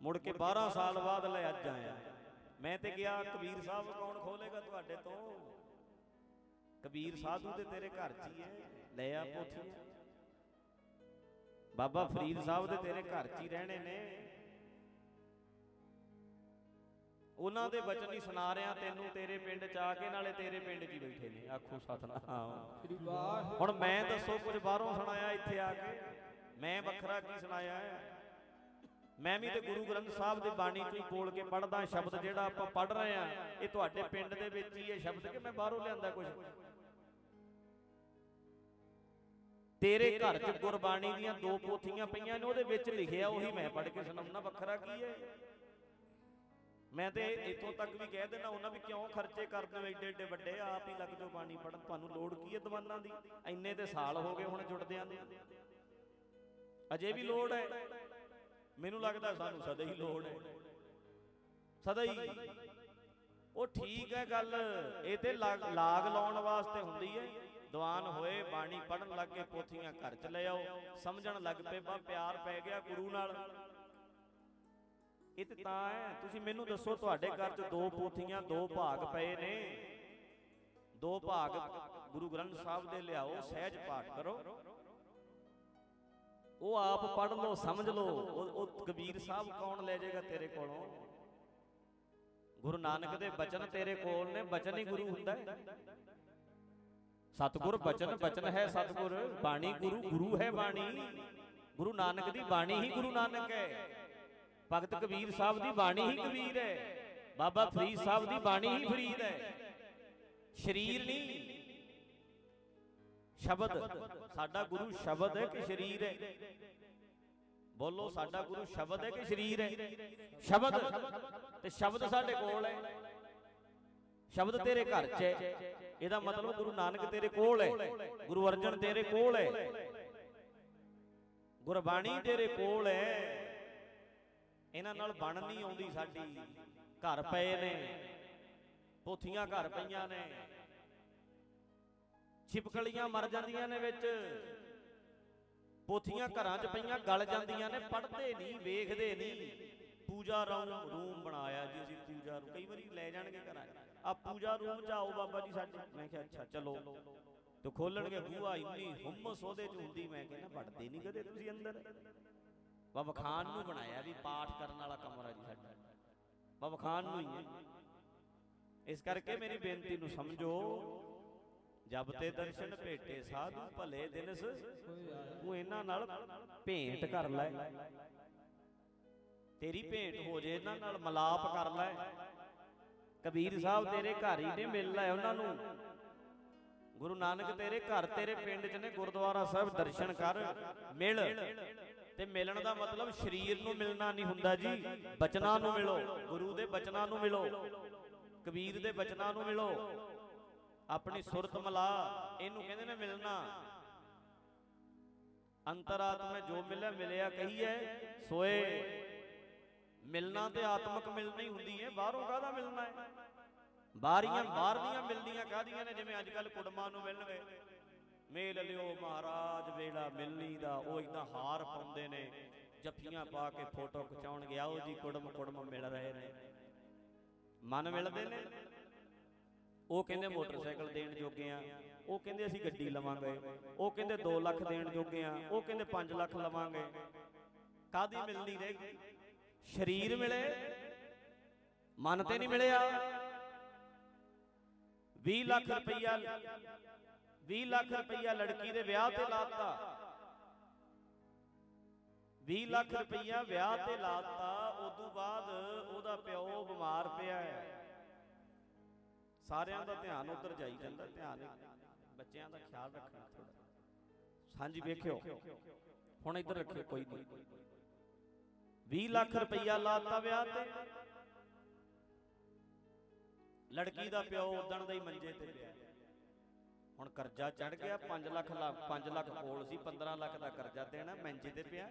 ਮੁੜ ਕੇ 12 ਸਾਲ ਬਾਅਦ ਲੈ ਅੱਜ ਆਇਆ। ਮੈਂ ਤੇ ਗਿਆ, ਕਬੀਰ ਸਾਹਿਬ ਕੌਣ ਖੋਲੇਗਾ ਤੁਹਾਡੇ ਤੋਂ? ਕਬੀਰ ਸਾਧੂ ਤੇ ਤੇਰੇ ਘਰ 'ਚ ਹੀ ਹੈ। ਲੈ ਆ ਪੋਥੀਆਂ ਬਾਬਾ ਫਰੀਦ ਸਾਹਿਬ ਦੇ ਤੇਰੇ ਘਰ 'ਚ ਹੀ ਰਹਿਣੇ ਨੇ। ਉਹਨਾਂ ਦੇ ਬਚਨ ਹੀ ਸੁਣਾ ਰਿਆਂ ਤੈਨੂੰ ਤੇਰੇ ਪਿੰਡ 'ਚ ਆ ਕੇ ਨਾਲੇ ਤੇਰੇ ਪਿੰਡ 'ਚ ਹੀ ਬੈਠੇ ਨੇ। ਆਖੋ ਸਤਨਾਮ। ਸ੍ਰੀ ਵਾਹਿਗੁਰੂ ਹੁਣ ਮੈਂ ਦੱਸੋ ਕੁਝ ਬਾਹਰੋਂ ਸੁਣਾਇਆ ਇੱਥੇ ਆ ਕੇ? ਮੈਂ ਵੱਖਰਾ ਕੀ ਸੁਣਾਇਆ? ਹੈ ਮੈਂ ਵੀ ਤੇ ਗੁਰੂ ਗ੍ਰੰਥ ਸਾਹਿਬ ਦੀ ਬਾਣੀ ਚੋਂ ਹੀ ਬੋਲ ਕੇ ਪੜਦਾ ਸ਼ਬਦ ਜਿਹੜਾ ਆਪਾਂ ਪੜ ਰਹੇ ਆ ਇਹ ਤੁਹਾਡੇ ਪਿੰਡ ਦੇ ਵਿੱਚ ਹੀ ਇਹ ਸ਼ਬਦ ਕਿ ਮੈਂ ਬਾਹਰੋਂ ਲਿਆਂਦਾ ਕੁਝ ਤੇਰੇ ਘਰ 'ਚ ਗੁਰਬਾਣੀ ਦੀਆਂ ਦੋ ਪੋਥੀਆਂ ਪਈਆਂ ਨੇ ਉਹਦੇ ਵਿੱਚ ਲਿਖਿਆ ਉਹੀ ਮੈਂ ਪੜ ਕੇ ਸੁਣਾਉਣਾ ਵੱਖਰਾ ਕੀ ਹੈ? ਮੈਂ ਤੇ ਇੱਥੋਂ ਤੱਕ ਵੀ ਕਹਿ ਦੇਣਾ ਉਹਨਾਂ ਵੀ ਕਿਉਂ ਖਰਚੇ ਕਰਦੇ ਹੋ? ਏਡੇ ਏਡੇ ਵੱਡੇ ਆਪ ਹੀ ਲੱਗ ਜਾਓ ਬਾਣੀ ਪੜਨ ਤੁਹਾਨੂੰ ਲੋੜ ਕੀ ਹੈ ਦੀਵਾਨਾਂ ਦੀ? ਇੰਨੇ ਤੇ ਸਾਲ ਹੋ ਗਏ ਹੁਣ ਜੁੜਦਿਆਂ ਨੂੰ। ਅਜੇ ਵੀ ਲੋੜ ਹੈ। ਮੈਨੂੰ ਲੱਗਦਾ ਸਾਨੂੰ ਸਦਾ ਹੀ ਲੋੜ ਹੈ। ਸਦਾ ਹੀ ਉਹ ਠੀਕ ਹੈ ਗੱਲ। ਇਹ ਤੇ ਲਾਗ ਲਾਗ ਲਾਉਣ ਵਾਸਤੇ ਹੁੰਦੀ ਹੈ। ਦੀਵਾਨ ਹੋਏ, ਬਾਣੀ ਪੜਨ ਲੱਗ ਗਏ, ਪੋਥੀਆਂ ਘਰ ਚ ਲੈ ਆਓ। ਸਮਝਣ ਲੱਗ ਪਏ, ਬਾ ਪਿਆਰ ਪੈ ਗਿਆ ਗੁਰੂ ਨਾਲ। ਇਹ ਤਾਂ ਹੈ, ਤੁਸੀਂ ਮੈਨੂੰ ਦੱਸੋ, ਤੁਹਾਡੇ ਘਰ 'ਚ ਦੋ ਪੋਥੀਆਂ, ਦੋ ਭਾਗ ਪਏ ਨੇ। ਦੋ ਭਾਗ ਗੁਰੂ ਗ੍ਰੰਥ ਸਾਹਿਬ ਦੇ ਲਿਆਓ, ਸਹਿਜ ਪਾਠ ਕਰੋ। ਉਹ ਆਪ ਪੜ ਲਓ, ਸਮਝ ਲਓ ਉਹ ਕਬੀਰ ਸਾਹਿਬ ਕੌਣ ਲੈ ਜਾਏਗਾ ਤੇਰੇ ਕੋਲੋਂ? ਗੁਰੂ ਨਾਨਕ ਦੇ ਬਚਨ ਤੇਰੇ ਕੋਲ ਨੇ, ਬਚਨ ਹੀ ਗੁਰੂ ਹੁੰਦਾ ਹੈ। ਸਤਿਗੁਰ ਬਚਨ ਬਚਨ ਹੈ ਸਤਿਗੁਰ ਬਾਣੀ ਗੁਰੂ ਗੁਰੂ ਹੈ ਬਾਣੀ। ਗੁਰੂ ਨਾਨਕ ਦੀ ਬਾਣੀ ਹੀ ਗੁਰੂ ਨਾਨਕ ਹੈ। ਭਗਤ ਕਬੀਰ ਸਾਹਿਬ ਦੀ ਬਾਣੀ ਹੀ ਕਬੀਰ ਹੈ। ਬਾਬਾ ਫਰੀਦ ਸਾਹਿਬ ਦੀ ਬਾਣੀ ਹੀ ਫਰੀਦ ਹੈ। ਸ਼ਰੀਰ ਨਹੀਂ। ਸ਼ਬਦ। ਸਾਡਾ ਗੁਰੂ ਸ਼ਬਦ ਹੈ ਕਿ ਸ਼ਰੀਰ ਹੈ? ਬੋਲੋ ਸਾਡਾ ਗੁਰੂ ਸ਼ਬਦ ਹੈ ਕਿ ਸ਼ਰੀਰ ਹੈ? ਸ਼ਬਦ। ਤੇ ਸ਼ਬਦ ਸਾਡੇ ਕੋਲ ਹੈ। ਸ਼ਬਦ ਤੇਰੇ ਘਰ 'ਚ ਹੈ। ਇਹਦਾ ਮਤਲਬ ਗੁਰੂ ਨਾਨਕ ਤੇਰੇ ਕੋਲ ਹੈ ਗੁਰੂ ਅਰਜਨ ਤੇਰੇ ਕੋਲ ਹੈ। ਗੁਰਬਾਣੀ ਤੇਰੇ ਕੋਲ ਹੈ। ਇਹਨਾਂ ਨਾਲ ਬਣ ਨਹੀਂ ਆਉਂਦੀ ਸਾਡੀ। ਘਰ ਪਏ ਨੇ। ਪੋਥੀਆਂ ਘਰ ਪਈਆਂ ਨੇ। ਛਿਪਕਲੀਆਂ ਮਰ ਜਾਂਦੀਆਂ ਨੇ ਵਿੱਚ। ਪੋਥੀਆਂ ਘਰਾਂ 'ਚ ਪਈਆਂ ਗਲ ਜਾਂਦੀਆਂ ਨੇ ਪੜ੍ਹਦੇ ਨਹੀਂ ਵੇਖਦੇ ਨਹੀਂ। ਪੂਜਾ ਰੂਮ ਰੂਮ ਬਣਾਇਆ ਜੀ ਅਸੀਂ ਪੂਜਾ ਰੂਮ ਕਈ ਵਾਰੀ ਲੈ ਜਾਣਗੇ ਘਰਾਂ 'ਚ। ਆ ਪੂਜਾ ਰੂਮ 'ਚ ਆਓ ਬਾਬਾ ਜੀ ਸਾਡੇ। ਮੈਂ ਕਿਹਾ, ਅੱਛਾ, ਚਲੋ। ਤੇ ਖੋਲਣਗੇ ਬੂਹਾ, ਇੰਨੀ ਹੁਮਸ ਉਹਦੇ 'ਚ ਹੁੰਦੀ, ਮੈਂ ਕਹਿੰਦਾ, ਵੜਦੇ ਨਹੀਂ ਕਦੇ ਤੁਸੀਂ ਅੰਦਰ। ਬਾਬਾ ਖਾਨ ਨੂੰ ਬਣਾਇਆ ਵੀ ਪਾਠ ਕਰਨ ਵਾਲਾ ਕਮਰਾ ਜੀ ਸਾਡਾ। ਬਾਬਾ ਖਾਨ ਨੂੰ ਹੀ ਹੈ। ਇਸ ਕਰਕੇ ਮੇਰੀ ਬੇਨਤੀ ਨੂੰ ਸਮਝੋ, ਜਬ ਤੇ ਦਰਸ਼ਨ ਭੇਟੇ ਸਾਧੂ, ਭਲੇ ਦਿਨਸ, ਤੂੰ ਇਹਨਾਂ ਨਾਲ ਭੇਂਟ ਕਰ ਲੈ। ਤੇਰੀ ਭੇਂਟ ਹੋ ਜੇ, ਇਹਨਾਂ ਨਾਲ ਮਲਾਪ ਕਰ ਲੈ। ਕਬੀਰ ਸਾਹਿਬ ਤੇਰੇ ਘਰ ਹੀ ਨੇ ਮਿਲ ਲੈ ਉਹਨਾਂ ਨੂੰ। ਗੁਰੂ ਨਾਨਕ ਤੇਰੇ ਘਰ ਤੇਰੇ ਪਿੰਡ 'ਚ ਨੇ ਗੁਰਦੁਆਰਾ ਸਾਹਿਬ ਦਰਸ਼ਨ ਕਰ ਮਿਲ। ਤੇ ਮਿਲਣ ਦਾ ਮਤਲਬ ਸਰੀਰ ਨੂੰ ਮਿਲਣਾ ਨਹੀਂ ਹੁੰਦਾ ਜੀ। ਬਚਨਾਂ ਨੂੰ ਮਿਲੋ ਗੁਰੂ ਦੇ ਬਚਨਾਂ ਨੂੰ ਮਿਲੋ। ਕਬੀਰ ਦੇ ਬਚਨਾਂ ਨੂੰ ਮਿਲੋ। ਆਪਣੀ ਸੁਰਤ ਮਲਾ ਇਹਨੂੰ ਕਹਿੰਦੇ ਨੇ ਮਿਲਣਾ। ਅੰਤਰਾਤਮਾ ਜੋ ਮਿਲਿਆ ਮਿਲਿਆ ਕਹੀਏ ਸੋਏ। ਮਿਲਣਾ ਤੇ ਆਤਮਿਕ ਮਿਲਣੀ ਹੁੰਦੀ ਹੈ ਬਾਹਰੋਂ ਕਾਹਦਾ ਮਿਲਣਾ ਹੈ? ਬਾਹਰੀਆਂ ਬਾਹਰ ਦੀਆਂ ਮਿਲਦੀਆਂ ਕਾਹਦੀਆਂ ਨੇ? ਜਿਵੇਂ ਅੱਜ ਕੱਲ ਕੁੜਮਾਂ ਨੂੰ ਮਿਲਣ ਗਏ ਮੇਲ ਲਿਓ ਮਹਾਰਾਜ ਵੇਲਾ ਮਿਲਣੀ ਦਾ ਉਹ ਇਦਾਂ ਹਾਰ ਪਾਉਂਦੇ ਨੇ। ਜੱਫੀਆਂ ਪਾ ਕੇ ਫੋਟੋ ਖਿਚਾਉਣ ਗਿਆ ਉਹ ਜੀ ਕੁੜਮ ਕੁੜਮ ਮਿਲ ਰਹੇ ਨੇ। ਮਨ ਮਿਲਦੇ ਨੇ? ਉਹ ਕਹਿੰਦੇ ਮੋਟਰਸਾਈਕਲ ਦੇਣ ਜੋਗੇ ਆ। ਉਹ ਕਹਿੰਦੇ ਅਸੀਂ ਗੱਡੀ ਲਵਾਂਗੇ। ਉਹ ਕਹਿੰਦੇ 2 ਲੱਖ ਦੇਣ ਜੋਗੇ ਆ। ਉਹ ਕਹਿੰਦੇ 5 ਲੱਖ ਲਵਾਂਗੇ। ਕਾਦੀ ਮਿਲਣੀ ਰਹੇਗੀ? ਸਰੀਰ ਮਿਲੇ ਮਨ ਤੇ ਨਹੀਂ ਮਿਲਿਆ। 20 ਲੱਖ ਰੁਪਈਆ 20 ਲੱਖ ਰੁਪਈਆ ਲੜਕੀ ਦੇ ਵਿਆਹ ਤੇ ਲਾਤਾ। 20 ਲੱਖ ਰੁਪਈਆ ਵਿਆਹ ਤੇ ਲਾਤਾ ਉਦੋਂ ਬਾਅਦ ਉਹਦਾ ਪਿਓ ਬਿਮਾਰ ਪਿਆ ਹੈ। ਸਾਰਿਆਂ ਦਾ ਧਿਆਨ ਉਧਰ ਜਾਈ ਜਾਂਦਾ ਧਿਆਨ ਬੱਚਿਆਂ ਦਾ ਖਿਆਲ ਰੱਖਣਾ ਥੋੜਾ ਹਾਂਜੀ ਵੇਖਿਓ। ਹੁਣ ਇੱਧਰ ਰੱਖਿਓ ਕੋਈ ਨਹੀਂ। 20 ਲੱਖ ਰੁਪਈਆ ਲਾਤਾ ਵਿਆਹ ਤੇ। ਲੜਕੀ ਦਾ ਪਿਓ ਉਦਣ ਦਾ ਹੀ ਮੰਜੇ ਤੇ ਪਿਆ ਹੁਣ ਕਰਜ਼ਾ ਚੜ ਗਿਆ 5 ਲੱਖ 5 ਲੱਖ ਕੋਲ ਸੀ 15 ਲੱਖ ਦਾ ਕਰਜ਼ਾ ਦੇਣਾ ਮੰਜੇ ਤੇ ਪਿਆ।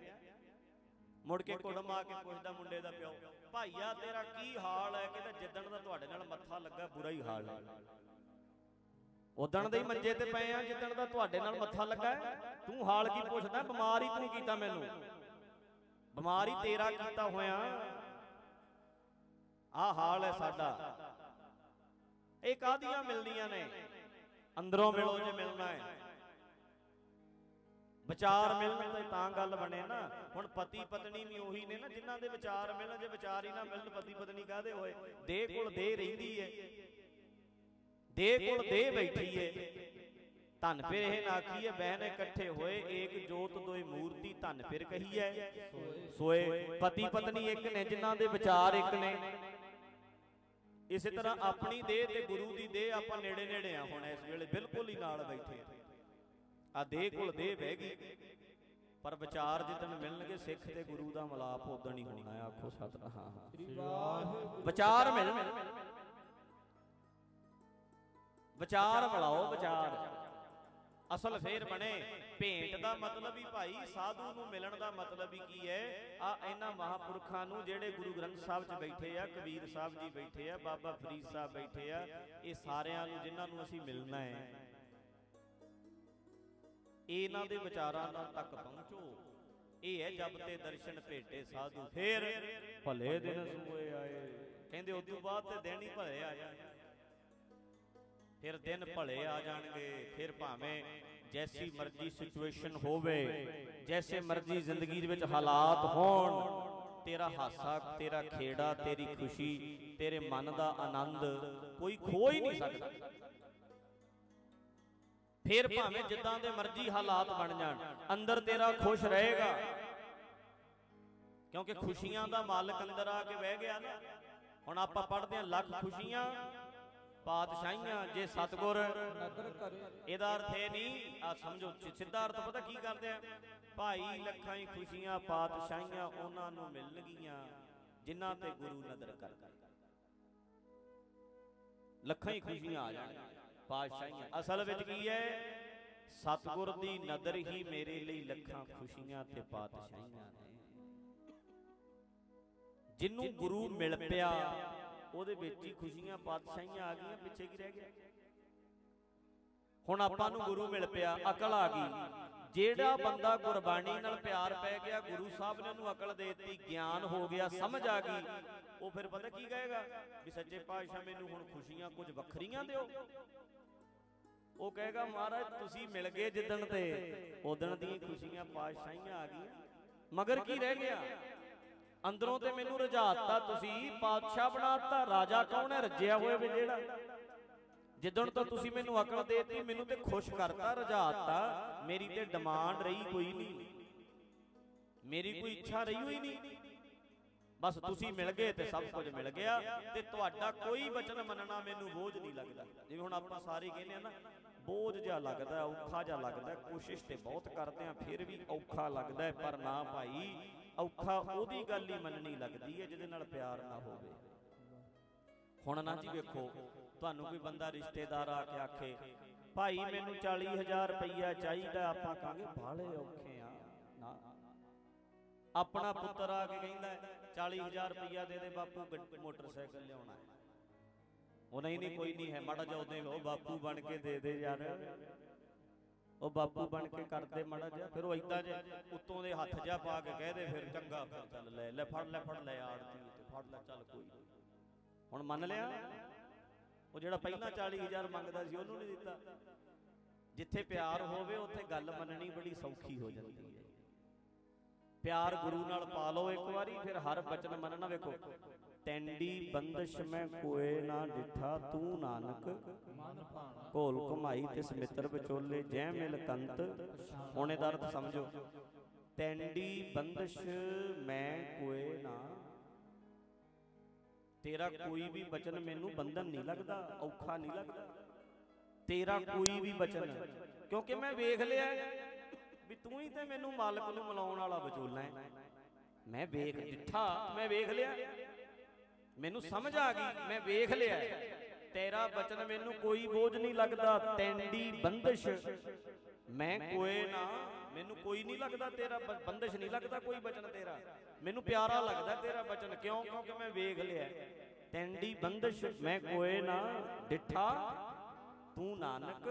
ਮੁੜ ਕੇ ਕੁੜਮ ਆ ਕੇ ਪੁੱਛਦਾ ਮੁੰਡੇ ਦਾ ਪਿਓ ਭਾਈਆ ਤੇਰਾ ਕੀ ਹਾਲ ਹੈ? ਕਹਿੰਦਾ ਜਿੱਦਣ ਦਾ ਤੁਹਾਡੇ ਨਾਲ ਮੱਥਾ ਲੱਗਾ ਬੁਰਾ ਹੀ ਹਾਲ ਹੈ। ਉਦਣ ਦੇ ਹੀ ਮੰਜੇ ਤੇ ਪਏ ਆ ਜਿੱਦਣ ਦਾ ਤੁਹਾਡੇ ਨਾਲ ਮੱਥਾ ਲੱਗਾ। ਤੂੰ ਹਾਲ ਕੀ ਪੁੱਛਦਾ? ਬਿਮਾਰ ਹੀ ਤੂੰ ਕੀਤਾ ਮੈਨੂੰ। ਬਿਮਾਰ ਹੀ ਤੇਰਾ ਕੀਤਾ ਹੋਇਆ। ਆ ਹਾਲ ਹੈ ਸਾਡਾ। ਇਹ ਕਾਦੀਆਂ ਮਿਲਦੀਆਂ ਨੇ? ਅੰਦਰੋਂ ਮਿਲੋ ਜੇ ਮਿਲਣਾ ਹੈ। ਵਿਚਾਰ ਮਿਲਣ ਤੇ ਤਾਂ ਗੱਲ ਬਣੇ ਨਾ। ਹੁਣ ਪਤੀ ਪਤਨੀ ਵੀ ਉਹੀ ਨੇ ਨਾ ਜਿਨ੍ਹਾਂ ਦੇ ਵਿਚਾਰ ਮਿਲਣ ਜੇ ਵਿਚਾਰ ਹੀ ਨਾ ਮਿਲਣ ਪਤੀ ਪਤਨੀ ਕਾਦੇ ਹੋਏ? ਦੇ ਕੋਲ ਦੇ ਰਹਿੰਦੀ ਏ ਦੇ ਕੋਲ ਦੇ ਬੈਠੀ ਏ ਧਨ ਫਿਰ ਇਹ ਨਾ ਕੀਏ ਬਹਿਨ ਇਕੱਠੇ ਹੋਏ ਏਕ ਜੋਤ ਦੋਈ ਮੂਰਤੀ ਧਨ ਫਿਰ ਕਹੀਐ ਸੋਏ ਪਤੀ ਪਤਨੀ ਇੱਕ ਨੇ ਜਿਨ੍ਹਾਂ ਦੇ ਵਿਚਾਰ ਇੱਕ ਨੇ। ਇਸੇ ਤਰ੍ਹਾਂ ਆਪਣੀ ਦੇਹ ਤੇ ਗੁਰੂ ਦੀ ਦੇਹ ਆਪਾਂ ਨੇੜੇ ਨੇੜੇ ਆ ਹੁਣ ਇਸ ਵੇਲੇ ਬਿਲਕੁਲ ਹੀ ਨਾਲ ਬੈਠੇ ਆ। ਆ ਦੇਹ ਕੋਲ ਦੇਹ ਬਹਿ ਗਈ। ਪਰ ਵਿਚਾਰ ਜਿੱਦਣ ਮਿਲਣਗੇ ਸਿੱਖ ਤੇ ਗੁਰੂ ਦਾ ਮਲਾਪ ਉਦਣ ਹੀ ਹੋਣਾ ਹੈ ਆਖੋ ਸਤਨਾਮ। ਵਿਚਾਰ ਮਿਲ। ਵਿਚਾਰ ਮਿਲਾਓ ਵਿਚਾਰ। ਅਸਲ ਫੇਰ ਬਣੇ। ਭੇਂਟ ਦਾ ਮਤਲਬ ਹੀ ਭਾਈ ਸਾਧੂ ਨੂੰ ਮਿਲਣ ਦਾ ਮਤਲਬ ਹੀ? ਕੀ ਹੈ? ਆ ਇਹਨਾਂ ਮਹਾਪੁਰਖਾਂ ਨੂੰ ਜਿਹੜੇ ਗੁਰੂ ਗ੍ਰੰਥ ਸਾਹਿਬ 'ਚ ਬੈਠੇ ਆ ਕਬੀਰ ਸਾਹਿਬ ਜੀ ਬੈਠੇ ਆ ਬਾਬਾ ਫਰੀਦ ਸਾਹਿਬ ਬੈਠੇ ਆ ਇਹ ਸਾਰਿਆਂ ਨੂੰ ਜਿਨ੍ਹਾਂ ਨੂੰ ਅਸੀਂ ਮਿਲਣਾ ਹੈ। ਇਹਨਾਂ ਦੇ ਵਿਚਾਰਾਂ ਨਾਲ ਤੱਕ ਪਹੁੰਚੋ। ਇਹ ਹੈ ਜਬ ਤੇ ਦਰਸ਼ਨ ਭੇਟੇ ਸਾਧੂ। ਫੇਰ ਭਲੇ ਦਿਨ ਸੂਏ ਆਏ। ਕਹਿੰਦੇ ਉਸ ਤੋਂ ਬਾਅਦ ਤੇ ਦਿਨ ਹੀ ਭਲੇ ਆ ਜਾਣਗੇ ਫਿਰ ਦਿਨ ਭਲੇ ਆ ਜਾਣਗੇ, ਫਿਰ ਭਾਵੇਂ ਜੈਸੀ ਮਰਜ਼ੀ ਸਿਚੁਏਸ਼ਨ ਹੋਵੇ, ਜੈਸੇ ਮਰਜ਼ੀ ਜ਼ਿੰਦਗੀ ਦੇ ਵਿੱਚ ਹਾਲਾਤ ਹੋਣ, ਤੇਰਾ ਹਾਸਾ, ਤੇਰਾ ਖੇੜਾ, ਤੇਰੀ ਖੁਸ਼ੀ, ਤੇਰੇ ਮਨ ਦਾ ਆਨੰਦ ਕੋਈ ਖੋ ਹੀ ਨਹੀਂ ਸਕਦਾ। ਫਿਰ ਭਾਵੇਂ ਜਿੱਦਾਂ ਦੇ ਮਰਜ਼ੀ ਹਾਲਾਤ ਬਣ ਜਾਣ, ਅੰਦਰ ਤੇਰਾ ਖੁਸ਼ ਰਹੇਗਾ। ਕਿਉਂਕਿ ਖੁਸ਼ੀਆਂ ਦਾ ਮਾਲਕ ਅੰਦਰ ਆ ਕੇ ਬਹਿ ਗਿਆ ਨਾ। ਹੁਣ ਆਪਾਂ ਪੜ੍ਹਦੇ ਹਾਂ, ਲੱਖ ਖੁਸ਼ੀਆਂ ਪਾਤਸ਼ਾਹੀਆਂ ਜੇ ਸਤਗੁਰ ਇਹਦਾ ਅਰਥ ਇਹ ਨਹੀਂ ਆ ਸਮਝੋ ਸਿੱਧਾ ਅਰਥ ਪਤਾ ਕੀ ਕਰਦੇ ਆ? ਭਾਈ ਲੱਖਾਂ ਹੀ ਖੁਸ਼ੀਆਂ ਪਾਤਸ਼ਾਹੀਆਂ ਉਹਨਾਂ ਨੂੰ ਮਿਲਣਗੀਆਂ ਜਿਨ੍ਹਾਂ ਤੇ ਗੁਰੂ ਨਦਰ ਕਰਦਾ ਲੱਖਾਂ ਹੀ ਖੁਸ਼ੀਆਂ ਆ ਜਾਣਗੀਆਂ ਪਾਤਸ਼ਾਹੀਆਂ। ਅਸਲ ਵਿੱਚ ਕੀ ਹੈ? ਸਤਗੁਰ ਦੀ ਨਦਰ ਹੀ ਮੇਰੇ ਲਈ ਲੱਖਾਂ ਖੁਸ਼ੀਆਂ ਤੇ ਪਾਤਸ਼ਾਹੀਆਂ ਨੇ। ਜਿਹਨੂੰ ਗੁਰੂ ਮਿਲ ਪਿਆ ਉਹਦੇ ਵਿੱਚ ਹੀ ਖੁਸ਼ੀਆਂ, ਪਾਤਸ਼ਾਹੀਆਂ ਆ ਗਈਆਂ, ਪਿੱਛੇ ਕੀ ਰਹਿ ਗਿਆ? ਹੁਣ ਆਪਾਂ ਨੂੰ ਗੁਰੂ ਮਿਲ ਪਿਆ, ਅਕਲ ਆ ਗਈ। ਜਿਹੜਾ ਬੰਦਾ ਗੁਰਬਾਣੀ ਨਾਲ ਪਿਆਰ ਪੈ ਗਿਆ, ਗੁਰੂ ਸਾਹਿਬ ਨੇ ਉਹਨੂੰ ਅਕਲ ਦੇ ਦਿੱਤੀ, ਗਿਆਨ ਹੋ ਗਿਆ, ਸਮਝ ਆ ਗਈ। ਉਹ ਫਿਰ ਪਤਾ ਕੀ ਕਹੇਗਾ? ਵੀ ਸੱਚੇ ਪਾਤਸ਼ਾਹ ਮੈਨੂੰ ਹੁਣ ਖੁਸ਼ੀਆਂ ਕੁਝ ਵੱਖਰੀਆਂ ਦਿਓ। ਉਹ ਕਹੇਗਾ, ਮਹਾਰਾਜ, ਤੁਸੀਂ ਮਿਲ ਗਏ ਜਿੱਦਣ ਤੇ। ਉਦਣ ਦੀਆਂ ਖੁਸ਼ੀਆਂ, ਪਾਤਸ਼ਾਹੀਆਂ ਆ ਗਈਆਂ। ਮਗਰ ਕੀ ਰਹਿ ਗਿਆ? ਅੰਦਰੋਂ ਤੇ ਮੈਨੂੰ ਰਜਾਤਾ ਤੁਸੀਂ ਪਾਤਸ਼ਾਹ ਬਣਾਤਾ ਰਾਜਾ ਕੌਣ ਹੈ? ਰੱਜਿਆ ਹੋਇਆ ਵੀ ਜਿਹੜਾ। ਜਿੱਦਣ ਤੋਂ ਤੁਸੀਂ ਮੈਨੂੰ ਅਕਲ ਦੇਤੀ ਮੈਨੂੰ ਤੇ ਖੁਸ਼ ਕਰਤਾ ਰਜਾਤਾ। ਮੇਰੀ ਤੇ ਡਿਮਾਂਡ ਰਹੀ ਕੋਈ ਨਹੀਂ। ਮੇਰੀ ਕੋਈ ਇੱਛਾ ਰਹੀ ਹੋਈ ਨਹੀਂ। ਬਸ ਤੁਸੀਂ ਮਿਲ ਗਏ ਤੇ ਸਭ ਕੁਝ ਮਿਲ ਗਿਆ ਤੇ ਤੁਹਾਡਾ ਕੋਈ ਬਚਨ ਮੰਨਣਾ ਮੈਨੂੰ ਬੋਝ ਨਹੀਂ ਲੱਗਦਾ। ਜਿਵੇਂ ਹੁਣ ਆਪਾਂ ਸਾਰੇ ਕਹਿੰਦੇ ਆ ਨਾ ਬੋਝ ਜਿਹਾ ਲੱਗਦਾ ਔਖਾ ਜਿਹਾ ਲੱਗਦਾ ਕੋਸ਼ਿਸ਼ ਤੇ ਬਹੁਤ ਕਰਦੇ ਆ ਫਿਰ ਵੀ ਔਖਾ ਲੱਗਦਾ ਪਰ ਨਾ ਭਾਈ ਔਖਾ ਉਹਦੀ ਗੱਲ ਹੀ ਮੰਨਣੀ ਲੱਗਦੀ ਹੈ, ਜਿਹਦੇ ਨਾਲ ਪਿਆਰ ਨਾ ਹੋਵੇ। ਹੁਣ ਨਾ ਜੀ ਵੇਖੋ, ਤੁਹਾਨੂੰ ਕੋਈ ਬੰਦਾ ਰਿਸ਼ਤੇਦਾਰ ਆ ਕੇ ਆਖੇ, ਭਾਈ, ਮੈਨੂੰ 40000 ਰੁਪਈਆ ਚਾਹੀਦਾ, ਆਪਾਂ ਕਹਾਂਗੇ, ਬਾਹਲੇ ਔਖੇ ਆ। ਆਪਣਾ ਪੁੱਤਰ ਆ ਕੇ ਕਹਿੰਦਾ 40000 ਰੁਪਇਆ ਦੇ ਦੇ, ਬਾਪੂ ਮੋਟਰਸਾਈਕਲ ਲਿਆਉਣਾ ਹੈ। ਉਹ, ਨਹੀਂ ਨਹੀਂ, ਕੋਈ ਨਹੀਂ ਹੈ, ਮਾੜਾ ਜਿਹਾ ਉਹਦੇ ਉਹ ਬਾਪੂ ਬਣ ਕੇ ਦੇ ਦੇ ਯਾਰ। ਉਹ ਬਾਪੂ ਬਣ ਕੇ ਕਰਦੇ ਮਾੜਾ ਜਿਹਾ, ਫਿਰ ਉਹ ਇਦਾਂ ਜੇ ਉੱਤੋਂ ਦੇ ਹੱਥ ਜਿਹਾ ਪਾ ਕੇ ਕਹਦੇ ਫਿਰ ਚੰਗਾ ਫਿਰ ਚੱਲ ਲੈ ਲੈ ਫੜ ਲੈ ਫੜ ਲੈ ਆੜਤੀ ਤੇ ਫੜ ਲੈ, ਚੱਲ ਕੋਈ ਹੁਣ ਮੰਨ ਲਿਆ? ਉਹ ਜਿਹੜਾ ਪਹਿਲਾਂ 40000 ਮੰਗਦਾ ਸੀ, ਉਹਨੂੰ ਨਹੀਂ ਦਿੱਤਾ। ਜਿੱਥੇ ਪਿਆਰ ਹੋਵੇ, ਉੱਥੇ ਗੱਲ ਮੰਨਣੀ ਬੜੀ ਸੌਖੀ ਹੋ ਜਾਂਦੀ ਹੈ। ਪਿਆਰ ਗੁਰੂ ਨਾਲ ਪਾ ਲਓ ਇੱਕ ਵਾਰੀ, ਫਿਰ ਹਰ ਬਚਨ ਮੰਨਣਾ ਵੇਖੋ। ਟੈਂਡੀ ਬੰਦਸ਼ ਮੈਂ ਕੋਏ ਨਾ ਡਿਠਾ, ਤੂੰ ਨਾਨਕ ਮਨ ਭਾਣਾ ਘੋਲ ਕਮਾਈ ਤਿਸ ਮਿੱਤਰ ਵਿਚੋਲੇ, ਜੈ ਮਿਲ ਕੰਤ। ਹੁਣ ਇਹਦਾ ਅਰਥ ਸਮਝੋ। ਟੈਂਡੀ ਬੰਦਸ਼ ਮੈਂ ਕੋਏ ਨਾ। ਤੇਰਾ ਕੋਈ ਵੀ ਬਚਨ ਮੈਨੂੰ ਬੰਧਨ ਨਹੀਂ ਲੱਗਦਾ, ਔਖਾ ਨਹੀਂ ਲੱਗਦਾ। ਤੇਰਾ ਕੋਈ ਵੀ ਬਚਨ, ਕਿਉਂਕਿ ਮੈਂ ਵੇਖ ਲਿਆ ਵੀ ਤੂੰ ਹੀ ਤੇ ਮੈਨੂੰ ਮਾਲਕ ਨੂੰ ਮਿਲਾਉਣ ਵਾਲਾ ਵਿਚੋਲਾ ਹੈ। ਮੈਂ ਵੇਖ ਡਿੱਠਾ, ਮੈਂ ਵੇਖ ਲਿਆ। ਮੈਨੂੰ ਸਮਝ ਆ ਗਈ ਮੈਂ ਵੇਖ ਲਿਆ। ਤੇਰਾ ਬਚਨ ਮੈਨੂੰ ਕੋਈ ਬੋਝ ਨਹੀਂ ਲੱਗਦਾ ਤੈਂਡੀ ਬੰਦਸ਼। ਮੈਂ ਕੋਏ ਨਾ ਮੈਨੂੰ ਕੋਈ ਨਹੀਂ ਲੱਗਦਾ ਤੇਰਾ ਬੰਦਸ਼ ਨਹੀਂ ਲੱਗਦਾ ਕੋਈ ਬਚਨ ਤੇਰਾ। ਮੈਨੂੰ ਪਿਆਰਾ ਲੱਗਦਾ ਤੇਰਾ ਬਚਨ ਕਿਉਂ? ਕਿਉਂਕਿ ਮੈਂ ਵੇਖ ਲਿਆ। ਤੈਂਡੀ ਬੰਦਸ਼ ਮੈਂ ਕੋਏ ਨਾ ਡਿੱਠਾ। ਤੂੰ ਨਾਨਕ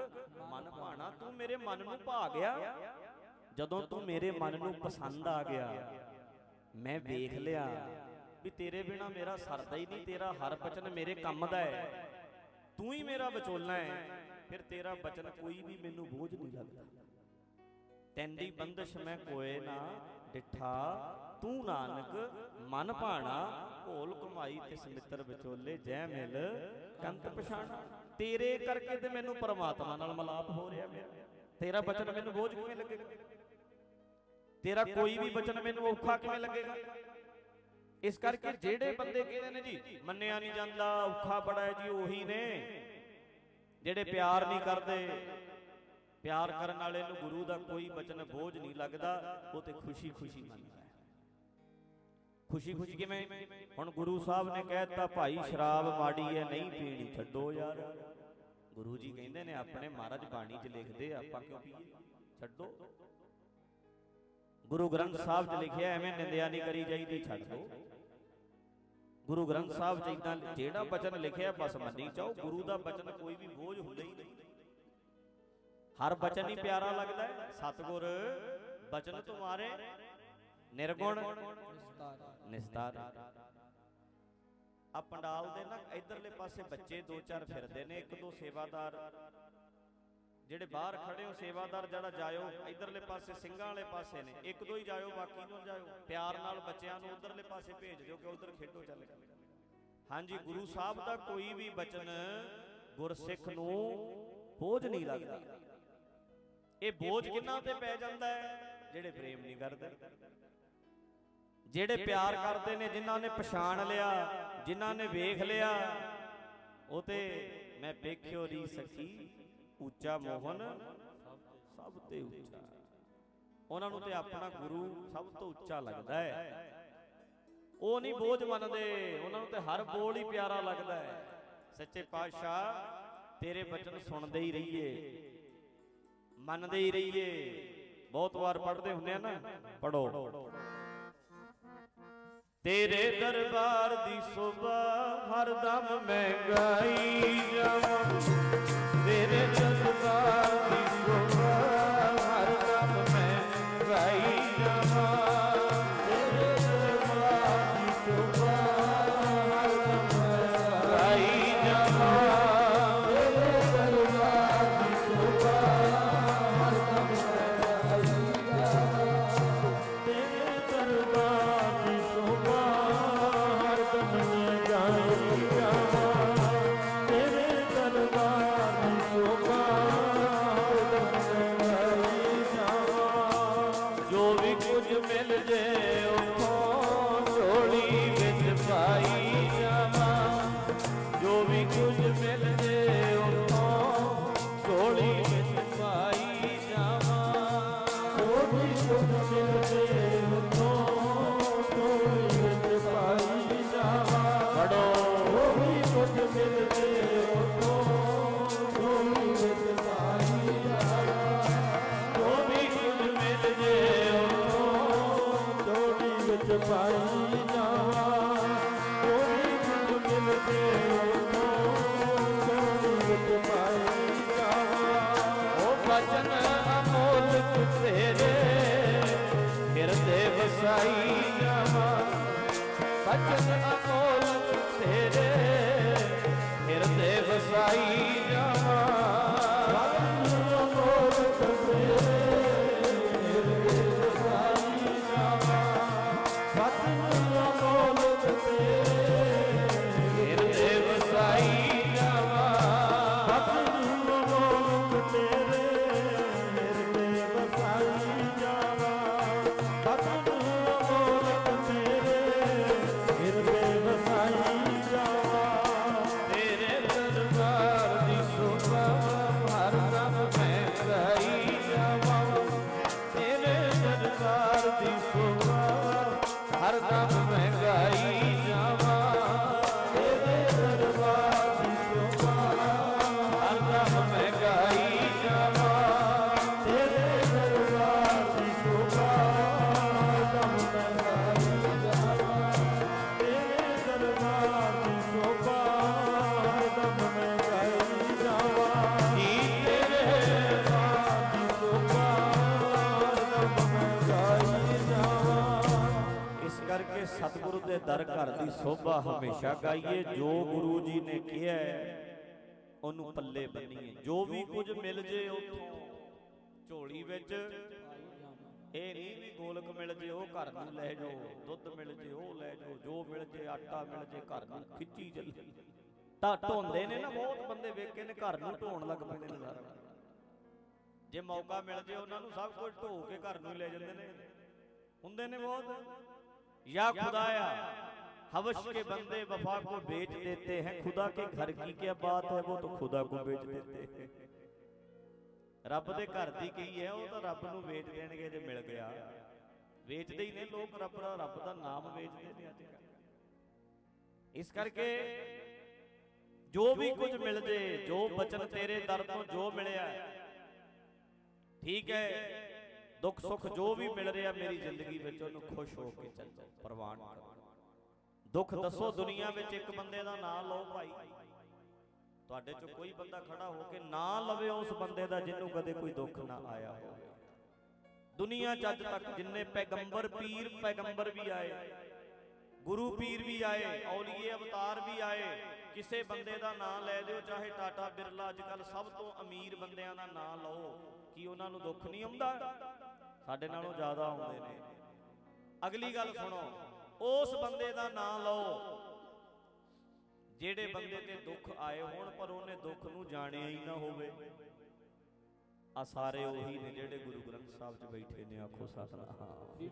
ਮਨ ਭਾਣਾ ਤੂੰ ਮੇਰੇ ਮਨ ਨੂੰ ਭਾ ਗਿਆ। ਜਦੋਂ ਤੂੰ ਮੇਰੇ ਮਨ ਨੂੰ ਪਸੰਦ ਆ ਗਿਆ ਮੈਂ ਵੇਖ ਲਿਆ। ਵੀ ਤੇਰੇ ਬਿਨਾ ਮੇਰਾ ਸਰਦਾ ਹੀ ਨਹੀਂ, ਤੇਰਾ ਹਰ ਬਚਨ ਮੇਰੇ ਕੰਮ ਦਾ ਹੈ। ਤੂੰ ਹੀ ਮੇਰਾ ਵਿਚੋਲਾ ਹੈ। ਫਿਰ ਤੇਰਾ ਬਚਨ ਕੋਈ ਵੀ ਮੈਨੂੰ ਬੋਝ ਨਹੀਂ ਲੱਗਦਾ। ਤੈਂਦੀ ਬੰਦਸ਼ ਮੈਂ ਕੋਏ ਨਾ, ਡਿਠਾ, ਤੂੰ ਨਾਨਕ, ਮਨ ਭਾਣਾ, ਭੋਲ ਕਮਾਈ ਤਿਸ ਮਿੱਤਰ ਵਿਚੋਲੇ, ਜੈ ਮਿਲ, ਕੰਤ ਪਛਾਣਾ। ਤੇਰੇ ਕਰਕੇ ਤੇ ਮੈਨੂੰ ਪਰਮਾਤਮਾ ਨਾਲ ਮਲਾਪ ਹੋ ਰਿਹਾ ਮੇਰਾ। ਤੇਰਾ ਬਚਨ ਮੈਨੂੰ ਬੋਝ ਕਿਵੇਂ ਲੱਗੇਗਾ? ਤੇਰਾ ਕੋਈ ਵੀ ਬਚਨ ਮੈਨੂੰ ਔਖਾ ਕਿਵੇਂ ਲੱਗੇਗਾ? ਇਸ ਕਰਕੇ ਜਿਹੜੇ ਬੰਦੇ ਕਹਿੰਦੇ ਨੇ ਜੀ ਮੰਨਿਆ ਨਹੀਂ ਜਾਂਦਾ ਔਖਾ ਬੜਾ ਹੈ ਜੀ ਉਹੀ ਨੇ। ਜਿਹੜੇ ਪਿਆਰ ਨਹੀਂ ਕਰਦੇ ਪਿਆਰ ਕਰਨ ਵਾਲੇ ਨੂੰ ਗੁਰੂ ਦਾ ਕੋਈ ਬਚਨ ਬੋਝ ਨਹੀਂ ਲੱਗਦਾ ਉਹ ਤੇ ਖੁਸ਼ੀ ਖੁਸ਼ੀ ਮੰਨਦਾ ਹੈ। ਖੁਸ਼ੀ ਖੁਸ਼ੀ ਕਿਵੇਂ? ਹੁਣ ਗੁਰੂ ਸਾਹਿਬ ਨੇ ਕਹਿਤਾ ਭਾਈ ਸ਼ਰਾਬ ਮਾੜੀ ਹੈ ਨਹੀਂ ਪੀਣੀ ਛੱਡੋ ਯਾਰ। ਗੁਰੂ ਜੀ ਕਹਿੰਦੇ ਨੇ ਆਪਣੇ ਮਹਾਰਾਜ ਬਾਣੀ 'ਚ ਲਿਖਦੇ ਆਪਾਂ ਕਿਉਂ ਪੀਏ? ਛੱਡੋ। ਗੁਰੂ ਗ੍ਰੰਥ ਸਾਹਿਬ 'ਚ ਲਿਖਿਆ ਐਵੇਂ ਨਿੰਦਿਆ ਨਹੀਂ ਕਰੀ ਜਾਈਦੀ, ਛੱਡ ਦੋ। ਗੁਰੂ ਗ੍ਰੰਥ ਸਾਹਿਬ 'ਚ ਇਦਾਂ ਜਿਹੜਾ ਬਚਨ ਲਿਖਿਆ, ਬਸ ਮੰਨੀ ਚਾਓ ਗੁਰੂ ਦਾ ਬਚਨ ਕੋਈ ਵੀ ਬੋਝ ਹੁੰਦਾ ਹੀ ਨਹੀਂ। ਹਰ ਬਚਨ ਹੀ ਪਿਆਰਾ ਲੱਗਦਾ ਹੈ। ਸਤਿਗੁਰ ਬਚਨ ਤੁਮਾਰੇ ਨਿਰਗੁਣ ਨਿਸਤਾਰ। ਆ ਪੰਡਾਲ ਦੇ ਨਾ ਇਧਰਲੇ ਪਾਸੇ ਬੱਚੇ ਦੋ ਚਾਰ ਫਿਰਦੇ ਨੇ, ਇੱਕ ਦੋ ਸੇਵਾਦਾਰ। ਜਿਹੜੇ ਬਾਹਰ ਖੜੇ ਹੋ, ਸੇਵਾਦਾਰ ਜਿਹੜਾ ਜਾਇਓ, ਇਧਰਲੇ ਪਾਸੇ ਸਿੰਘਾਂ ਵਾਲੇ ਪਾਸੇ ਨੇ, ਇੱਕ ਦੋ ਹੀ ਜਾਇਓ, ਬਾਕੀ ਨੂੰ ਜਾਇਓ, ਪਿਆਰ ਨਾਲ ਬੱਚਿਆਂ ਨੂੰ ਉਧਰਲੇ ਪਾਸੇ ਭੇਜ ਦਿਓ ਕਿ ਉਧਰ ਖੇਡੋ, ਚੱਲ। ਕੇ ਹਾਂਜੀ, ਗੁਰੂ ਸਾਹਿਬ ਦਾ ਕੋਈ ਵੀ ਬਚਨ ਗੁਰਸਿੱਖ ਨੂੰ ਬੋਝ ਨਹੀਂ ਲੱਗਦਾ। ਇਹ ਬੋਝ ਕਿੰਨਾ ਤੇ ਪੈ ਜਾਂਦਾ ਹੈ? ਜਿਹੜੇ ਪ੍ਰੇਮ ਨਹੀਂ ਕਰਦੇ। ਜਿਹੜੇ ਪਿਆਰ ਕਰਦੇ ਨੇ, ਜਿਨ੍ਹਾਂ ਨੇ ਪਛਾਣ ਲਿਆ, ਜਿਨ੍ਹਾਂ ਨੇ ਵੇਖ ਲਿਆ, ਉਹ ਤੇ ਮੈਂ ਵੇਖਿਓ ਰੀ ਸਖੀ ਉੱਚਾ ਮੋਹਨ ਸਭ ਤੇ ਉੱਚਾ। ਉਹਨਾਂ ਨੂੰ ਤੇ ਆਪਣਾ ਗੁਰੂ ਸਭ ਤੋਂ ਉੱਚਾ ਲੱਗਦਾ ਹੈ। ਉਹ ਨਹੀਂ ਬੋਝ ਮੰਨਦੇ ਉਹਨਾਂ ਨੂੰ ਤੇ ਹਰ ਬੋਲ ਹੀ ਪਿਆਰਾ ਲੱਗਦਾ ਹੈ। ਸੱਚੇ ਪਾਤਸ਼ਾਹ ਤੇਰੇ ਬਚਨ ਸੁਣਦੇ ਹੀ ਰਹੀਏ। ਮੰਨਦੇ ਹੀ ਰਹੀਏ। ਬਹੁਤ ਵਾਰ ਪੜ੍ਹਦੇ ਹੁੰਦੇ ਆ ਨਾ। ਪੜੋ ਤੇਰੇ ਦਰਬਾਰ ਦੀ ਸੋਭਾ ਹਰਦਮ ਮੈਂ ਗਾਈ ਜਾਵਾਂ। ਤੇਰੇ ਦਰਬਾਰ ਸੋਭਾ ਹਮੇਸ਼ਾ ਗਾਈਏ। ਜੋ ਗੁਰੂ ਜੀ ਨੇ ਕਿਹਾ ਉਹਨੂੰ ਪੱਲੇ ਬੰਨੀਏ। ਜੋ ਵੀ ਕੁਝ ਮਿਲ ਜੇ ਉਥੋਂ, ਝੋਲੀ ਵਿੱਚ, ਇਹ ਨਹੀਂ ਵੀ ਗੋਲਕ ਮਿਲ ਜੇ, ਉਹ ਘਰ ਨੂੰ ਲੈ ਜਾਓ, ਦੁੱਧ ਮਿਲ ਜੇ, ਉਹ ਲੈ ਜਾਓ, ਜੋ ਮਿਲ ਜੇ, ਆਟਾ ਮਿਲ ਜੇ, ਘਰ ਨੂੰ ਖਿੱਚੀ ਚੱਲੀ। ਤਾਂ ਢੋਂਦੇ ਨੇ ਨਾ ਬਹੁਤ ਬੰਦੇ, ਵੇਖੇ ਨੇ ਘਰ ਨੂੰ ਢੋਣ ਲੱਗ ਪੈਂਦੇ ਨੇ ਸਾਰਾ ਜੇ ਮੌਕਾ ਮਿਲ ਜੇ, ਉਹਨਾਂ ਨੂੰ ਸਭ ਕੁਝ ਢੋ ਕੇ ਘਰ ਨੂੰ ਲੈ ਜਾਂਦੇ ਨੇ। ਹੁੰਦੇ ਨੇ ਬਹੁਤ। ਯਾ ਖੁਦਾਇਆ हवश के बंदे वफा को बेच देते हैं खुदा के घर की क्या बात है वो तो खुदा को बेच देते हैं ਰੱਬ ਦੇ ਘਰ ਦੀ ਕੀ ਹੈ ਉਹ ਤਾਂ ਰੱਬ ਨੂੰ ਵੇਚ ਦੇਣਗੇ ਜੇ ਮਿਲ ਗਿਆ ਵੇਚਦੇ ਹੀ ਨੇ ਲੋਕ ਰੱਬ ਦਾ ਰੱਬ ਦਾ ਨਾਮ ਵੇਚਦੇ ਨੇ ਅੱਜ ਕੱਲ੍ਹ ਇਸ ਕਰਕੇ ਜੋ ਵੀ ਕੁਝ ਮਿਲ ਜੇ ਜੋ ਬਚਨ ਤੇਰੇ ਦਰ ਤੋਂ ਜੋ ਮਿਲਿਆ ਠੀਕ ਹੈ ਦੁੱਖ ਸੁੱਖ ਜੋ ਵੀ ਮਿਲ ਰਿਹਾ ਮੇਰੀ ਜ਼ਿੰਦਗੀ ਵਿੱਚ ਉਹਨੂੰ ਖੁਸ਼ ਹੋ ਕੇ ਚੱਲੋ ਪ੍ਰਵਾਨ ਕਰੋ ਦੁੱਖ ਦੱਸੋ ਦੁਨੀਆ ਵਿੱਚ ਇੱਕ ਬੰਦੇ ਦਾ ਨਾਮ ਲਓ ਭਾਈ। ਤੁਹਾਡੇ ਚੋਂ ਕੋਈ ਬੰਦਾ ਖੜਾ ਹੋ ਕੇ ਨਾਂ ਲਵੇ ਉਸ ਬੰਦੇ ਦਾ ਜਿਹਨੂੰ ਕਦੇ ਕੋਈ ਦੁੱਖ ਨਾ ਆਇਆ ਹੋਵੇ। ਦੁਨੀਆ 'ਚ ਅੱਜ ਤੱਕ ਜਿੰਨੇ ਪੈਗੰਬਰ ਪੀਰ ਪੈਗੰਬਰ ਵੀ ਆਏ ਗੁਰੂ ਪੀਰ ਵੀ ਆਏ ਔਲੀਏ ਅਵਤਾਰ ਵੀ ਆਏ ਕਿਸੇ ਬੰਦੇ ਦਾ ਨਾਂ ਲੈ ਦਿਓ ਚਾਹੇ ਟਾਟਾ ਬਿਰਲਾ ਅੱਜ ਕੱਲ ਸਭ ਤੋਂ ਅਮੀਰ ਬੰਦਿਆਂ ਦਾ ਨਾਂ ਲਓ ਕੀ ਉਹਨਾਂ ਨੂੰ ਦੁੱਖ ਨਹੀਂ ਆਉਂਦਾ। ਸਾਡੇ ਨਾਲੋਂ ਜ਼ਿਆਦਾ ਆਉਂਦੇ ਨੇ। ਅਗਲੀ ਗੱਲ ਸੁਣੋ ਉਸ ਬੰਦੇ ਦਾ ਨਾਂ ਲਓ। ਜਿਹੜੇ ਬੰਦੇ ਤੇ ਦੁੱਖ ਆਏ ਹੋਣ ਪਰ ਉਹਨੇ ਦੁੱਖ ਨੂੰ ਜਾਣਿਆ ਹੀ ਨਾ ਹੋਵੇ। ਆ ਸਾਰੇ ਉਹੀ ਨੇ ਜਿਹੜੇ ਗੁਰੂ ਗ੍ਰੰਥ ਸਾਹਿਬ 'ਚ ਬੈਠੇ ਨੇ ਆਖੋ ਸਤਨਾਮ।